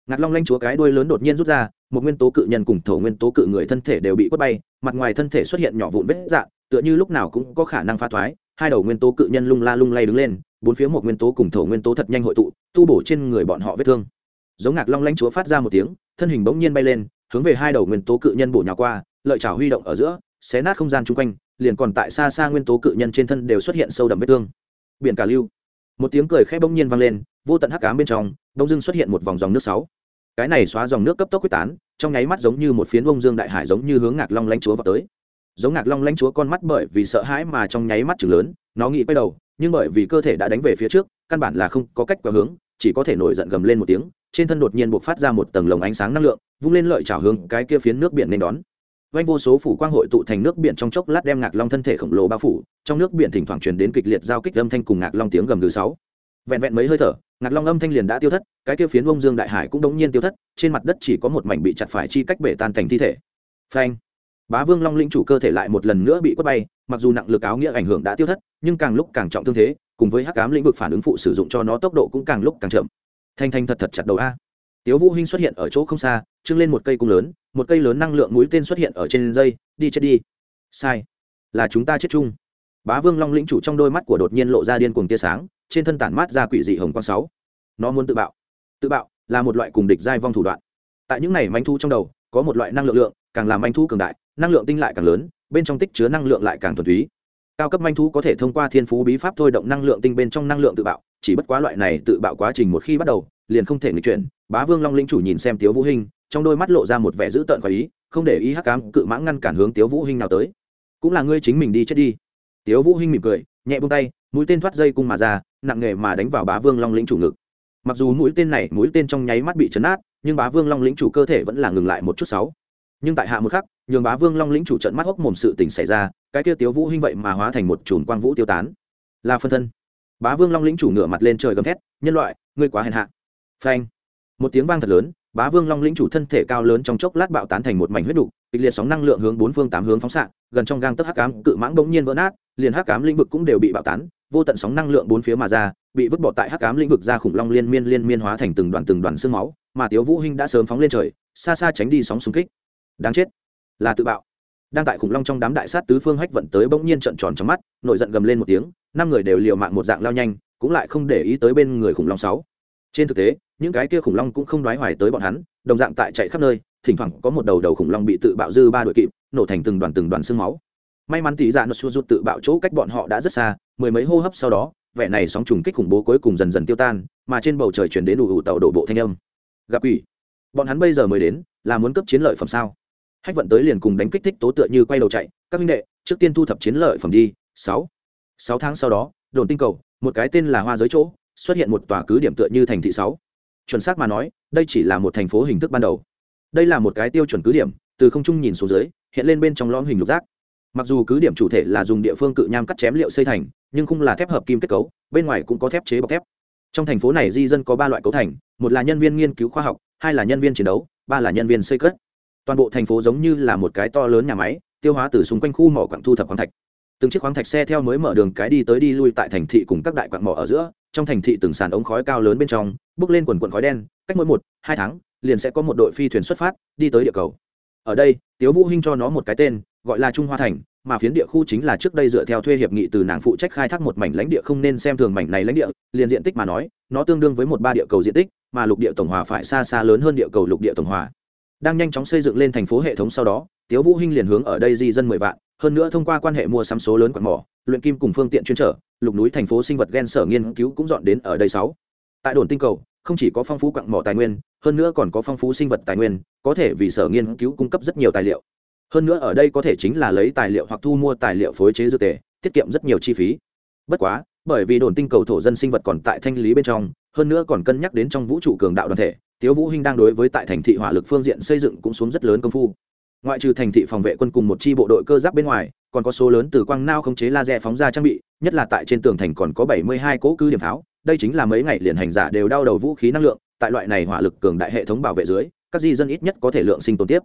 ngạc long lãnh chúa cái đuôi lớn đột nhiên rút ra một nguyên tố cự nhân cùng thổ nguyên tố cự người thân thể đều bị quất bay mặt ngoài thân thể xuất hiện nhỏ vụn vết dạn, tựa như lúc nào cũng có khả năng pha thoái hai đầu nguyên tố cự nhân lung la lung lay đứng lên bốn phía một nguyên tố cùng thổ nguyên tố thật nhanh hội tụ tu bổ trên người bọn họ vết thương. Giống ngạc long lãnh chúa phát ra một tiếng thân hình bỗng nhiên bay lên hướng về hai đầu nguyên tố cự nhân bổ nhào qua lợi chảo huy động ở giữa, xé nát không gian chung quanh, liền còn tại xa xa nguyên tố cự nhân trên thân đều xuất hiện sâu đậm vết thương. Biển cả lưu. Một tiếng cười khẽ bỗng nhiên vang lên, vô tận hắc ám bên trong, đông dưng xuất hiện một vòng dòng nước sáu. Cái này xóa dòng nước cấp tốc quyết tán, trong nháy mắt giống như một phiến bông dương đại hải giống như hướng ngạc long lãnh chúa vào tới. Giống ngạc long lãnh chúa con mắt bởi vì sợ hãi mà trong nháy mắt chừng lớn, nó nghĩ quay đầu, nhưng bởi vì cơ thể đã đánh về phía trước, căn bản là không có cách qua hướng, chỉ có thể nổi giận gầm lên một tiếng, trên thân đột nhiên buộc phát ra một tầng lồng ánh sáng năng lượng, vung lên lợi chảo hướng cái kia phiến nước biển nên đón vanh vô số phủ quang hội tụ thành nước biển trong chốc lát đem ngạc long thân thể khổng lồ bao phủ, trong nước biển thỉnh thoảng truyền đến kịch liệt giao kích âm thanh cùng ngạc long tiếng gầm thứ sáu. Vẹn vẹn mấy hơi thở, ngạc long âm thanh liền đã tiêu thất, cái kia phiến bông dương đại hải cũng đống nhiên tiêu thất, trên mặt đất chỉ có một mảnh bị chặt phải chi cách bể tan thành thi thể. Phanh! Bá vương long linh chủ cơ thể lại một lần nữa bị quất bay, mặc dù nặng lực áo nghĩa ảnh hưởng đã tiêu thất, nhưng càng lúc càng trọng thương thế, cùng với hắc ám lĩnh vực phản ứng phụ sử dụng cho nó tốc độ cũng càng lúc càng chậm. Thanh thanh thật thật chặt đầu a tiếu vũ hinh xuất hiện ở chỗ không xa, trưng lên một cây cung lớn, một cây lớn năng lượng mũi tên xuất hiện ở trên dây, đi chết đi. Sai. Là chúng ta chết chung. Bá vương long lĩnh chủ trong đôi mắt của đột nhiên lộ ra điên cuồng tia sáng, trên thân tản mát ra quỷ dị hồng quang sáu. Nó muốn tự bạo. Tự bạo là một loại cùng địch giai vong thủ đoạn. Tại những này manh thu trong đầu, có một loại năng lượng lượng, càng làm manh thu cường đại, năng lượng tinh lại càng lớn, bên trong tích chứa năng lượng lại càng thuần túy. Cao cấp manh thu có thể thông qua thiên phú bí pháp thôi động năng lượng tinh bên trong năng lượng tự bạo, chỉ bất quá loại này tự bạo quá trình một khi bắt đầu, liền không thể nghịch chuyển bá vương long linh chủ nhìn xem tiếu vũ hinh, trong đôi mắt lộ ra một vẻ dữ tợn khoái ý, không để ý hắc cám cự mãng ngăn cản hướng tiếu vũ hinh nào tới. Cũng là ngươi chính mình đi chết đi. Tiếu vũ hinh mỉm cười, nhẹ buông tay, mũi tên thoát dây cung mà ra, nặng nghề mà đánh vào bá vương long lĩnh chủ ngực. Mặc dù mũi tên này, mũi tên trong nháy mắt bị chấn át, nhưng bá vương long lĩnh chủ cơ thể vẫn là ngừng lại một chút sáu. Nhưng tại hạ một khắc, nhường bá vương long lĩnh chủ trận mắt hốc mồm sự tình xảy ra, cái kia tiếu vũ hinh vậy mà hóa thành một chùm quang vũ tiêu tán. Là phân thân. Bá vương long lĩnh chủ ngửa mặt lên trời gầm thét, nhân loại, ngươi quá hèn hạ. Phanh một tiếng vang thật lớn, bá vương long lĩnh chủ thân thể cao lớn trong chốc lát bạo tán thành một mảnh huyết đục, kịch liệt sóng năng lượng hướng bốn phương tám hướng phóng xạ, gần trong gang tấc hắc cám cự mãng bỗng nhiên vỡ nát, liền hắc cám lĩnh vực cũng đều bị bạo tán, vô tận sóng năng lượng bốn phía mà ra, bị vứt bỏ tại hắc cám lĩnh vực ra khủng long liên miên liên miên hóa thành từng đoàn từng đoàn xương máu, mà tiếu vũ hinh đã sớm phóng lên trời, xa xa tránh đi sóng xung kích. Đáng chết. Là tự bạo. Đang tại khủng long trong đám đại sát tứ phương hách vận tới bỗng nhiên trợn tròn trong mắt nội giận gầm lên một tiếng, năm người đều liều mạng một dạng lao nhanh, cũng lại không để ý tới bên người khủng long sáu. Trên thực tế những cái kia khủng long cũng không đoái hoài tới bọn hắn, đồng dạng tại chạy khắp nơi, thỉnh thoảng có một đầu đầu khủng long bị tự bạo dư ba đội kịp, nổ thành từng đoàn từng đoàn xương máu. May mắn tỷ dạ nó xua rút tự bạo chỗ cách bọn họ đã rất xa, mười mấy hô hấp sau đó, vẻ này sóng trùng kích khủng bố cuối cùng dần dần tiêu tan, mà trên bầu trời chuyển đến đủ ủ tàu đổ bộ thanh âm. Gặp ủy bọn hắn bây giờ mới đến, là muốn cấp chiến lợi phẩm sao? Hách vận tới liền cùng đánh kích thích tố tựa như quay đầu chạy, các minh đệ, trước tiên thu thập chiến lợi phẩm đi. Sáu. Sáu tháng sau đó, đồn tinh cầu, một cái tên là hoa giới chỗ, xuất hiện một tòa cứ điểm tựa như thành thị sáu chuẩn xác mà nói, đây chỉ là một thành phố hình thức ban đầu. Đây là một cái tiêu chuẩn cứ điểm, từ không trung nhìn xuống dưới, hiện lên bên trong lõm hình lục giác. Mặc dù cứ điểm chủ thể là dùng địa phương cự nham cắt chém liệu xây thành, nhưng không là thép hợp kim kết cấu, bên ngoài cũng có thép chế bọc thép. Trong thành phố này di dân có ba loại cấu thành, một là nhân viên nghiên cứu khoa học, hai là nhân viên chiến đấu, ba là nhân viên xây cất. Toàn bộ thành phố giống như là một cái to lớn nhà máy, tiêu hóa từ xung quanh khu mỏ quặng thu thập khoáng thạch. Từng chiếc khoáng thạch xe theo mới mở đường cái đi tới đi lui tại thành thị cùng các đại quặng mỏ ở giữa trong thành thị từng sàn ống khói cao lớn bên trong, bước lên quần quần khói đen, cách mỗi một, hai tháng, liền sẽ có một đội phi thuyền xuất phát, đi tới địa cầu. Ở đây, tiếu vũ hinh cho nó một cái tên, gọi là trung hoa thành, mà phiến địa khu chính là trước đây dựa theo thuê hiệp nghị từ nàng phụ trách khai thác một mảnh lãnh địa không nên xem thường mảnh này lãnh địa, liền diện tích mà nói, nó tương đương với một ba địa cầu diện tích, mà lục địa tổng hòa phải xa xa lớn hơn địa cầu lục địa tổng hòa. Đang nhanh chóng xây dựng lên thành phố hệ thống sau đó, tiếu vũ hinh liền hướng ở đây di dân mười vạn, hơn nữa thông qua quan hệ mua sắm số lớn quạt mỏ luyện kim cùng phương tiện chuyên trở, lục núi thành phố sinh vật gen sở nghiên cứu cũng dọn đến ở đây sáu. Tại đồn tinh cầu, không chỉ có phong phú quặng mỏ tài nguyên, hơn nữa còn có phong phú sinh vật tài nguyên, có thể vì sở nghiên cứu cung cấp rất nhiều tài liệu. Hơn nữa ở đây có thể chính là lấy tài liệu hoặc thu mua tài liệu phối chế dược tề, tiết kiệm rất nhiều chi phí. Bất quá, bởi vì đồn tinh cầu thổ dân sinh vật còn tại thanh lý bên trong, hơn nữa còn cân nhắc đến trong vũ trụ cường đạo đoàn thể, tiếu vũ hinh đang đối với tại thành thị hỏa lực phương diện xây dựng cũng xuống rất lớn công phu ngoại trừ thành thị phòng vệ quân cùng một chi bộ đội cơ giáp bên ngoài, còn có số lớn từ quang nao khống chế laser phóng ra trang bị, nhất là tại trên tường thành còn có 72 cỗ cứ điểm pháo. Đây chính là mấy ngày liền hành giả đều đau đầu vũ khí năng lượng, tại loại này hỏa lực cường đại hệ thống bảo vệ dưới, các di dân ít nhất có thể lượng sinh tồn tiếp.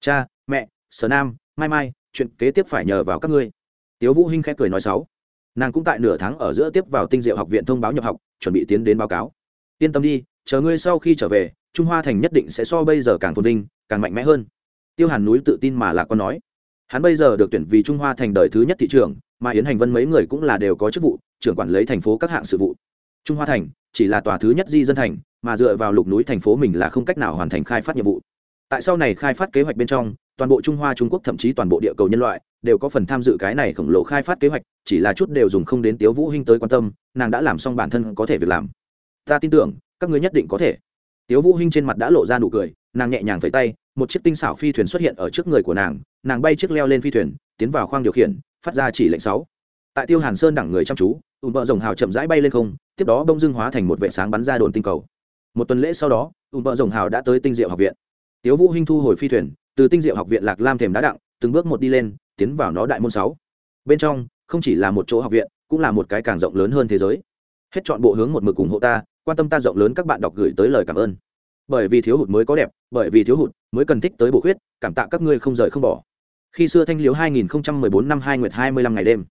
Cha, mẹ, sở nam, mai mai, chuyện kế tiếp phải nhờ vào các ngươi. Tiếu vũ hinh khẽ cười nói sáu. Nàng cũng tại nửa tháng ở giữa tiếp vào tinh diệu học viện thông báo nhập học, chuẩn bị tiến đến báo cáo. Yên tâm đi, chờ ngươi sau khi trở về, trung hoa thành nhất định sẽ so bây giờ càng phồn vinh, càng mạnh mẽ hơn tiêu hàn núi tự tin mà là con nói. Hắn bây giờ được tuyển vì trung hoa thành đời thứ nhất thị trường mà yến hành vân mấy người cũng là đều có chức vụ, trưởng quản lý thành phố các hạng sự vụ. Trung hoa thành chỉ là tòa thứ nhất di dân thành, mà dựa vào lục núi thành phố mình là không cách nào hoàn thành khai phát nhiệm vụ. Tại sau này khai phát kế hoạch bên trong, toàn bộ trung hoa, trung quốc, thậm chí toàn bộ địa cầu nhân loại đều có phần tham dự cái này khổng lồ khai phát kế hoạch, chỉ là chút đều dùng không đến tiếu vũ hinh tới quan tâm, nàng đã làm xong bản thân có thể việc làm. Ta tin tưởng, các ngươi nhất định có thể. Tiếu vũ hinh trên mặt đã lộ ra nụ cười nàng nhẹ nhàng vẫy tay, một chiếc tinh xảo phi thuyền xuất hiện ở trước người của nàng nàng bay chiếc leo lên phi thuyền, tiến vào khoang điều khiển, phát ra chỉ lệnh sáu. Tại tiêu hàn sơn đẳng người chăm chú Tùn bờ rồng hào chậm rãi bay lên không, tiếp đó bông dưng hóa thành một vệ sáng bắn ra đồn tinh cầu. Một tuần lễ sau đó Tùn bờ rồng hào đã tới tinh diệu học viện. Tiếu vũ hinh thu hồi phi thuyền, từ tinh diệu học viện lạc lam thềm đá đặng, từng bước một đi lên, tiến vào nó đại môn sáu. Bên trong, không chỉ là một chỗ học viện, cũng là một cái càng rộng lớn hơn thế giới. Hết chọn bộ hướng một mực ủng hộ ta, quan tâm ta rộng lớn các bạn đọc gửi tới lời cảm ơn bởi vì thiếu hụt mới có đẹp, bởi vì thiếu hụt mới cần thích tới bổ khuyết, cảm tạ các ngươi không rời không bỏ. Khi xưa thanh liếu 2014 năm hai nguyệt 25 ngày đêm.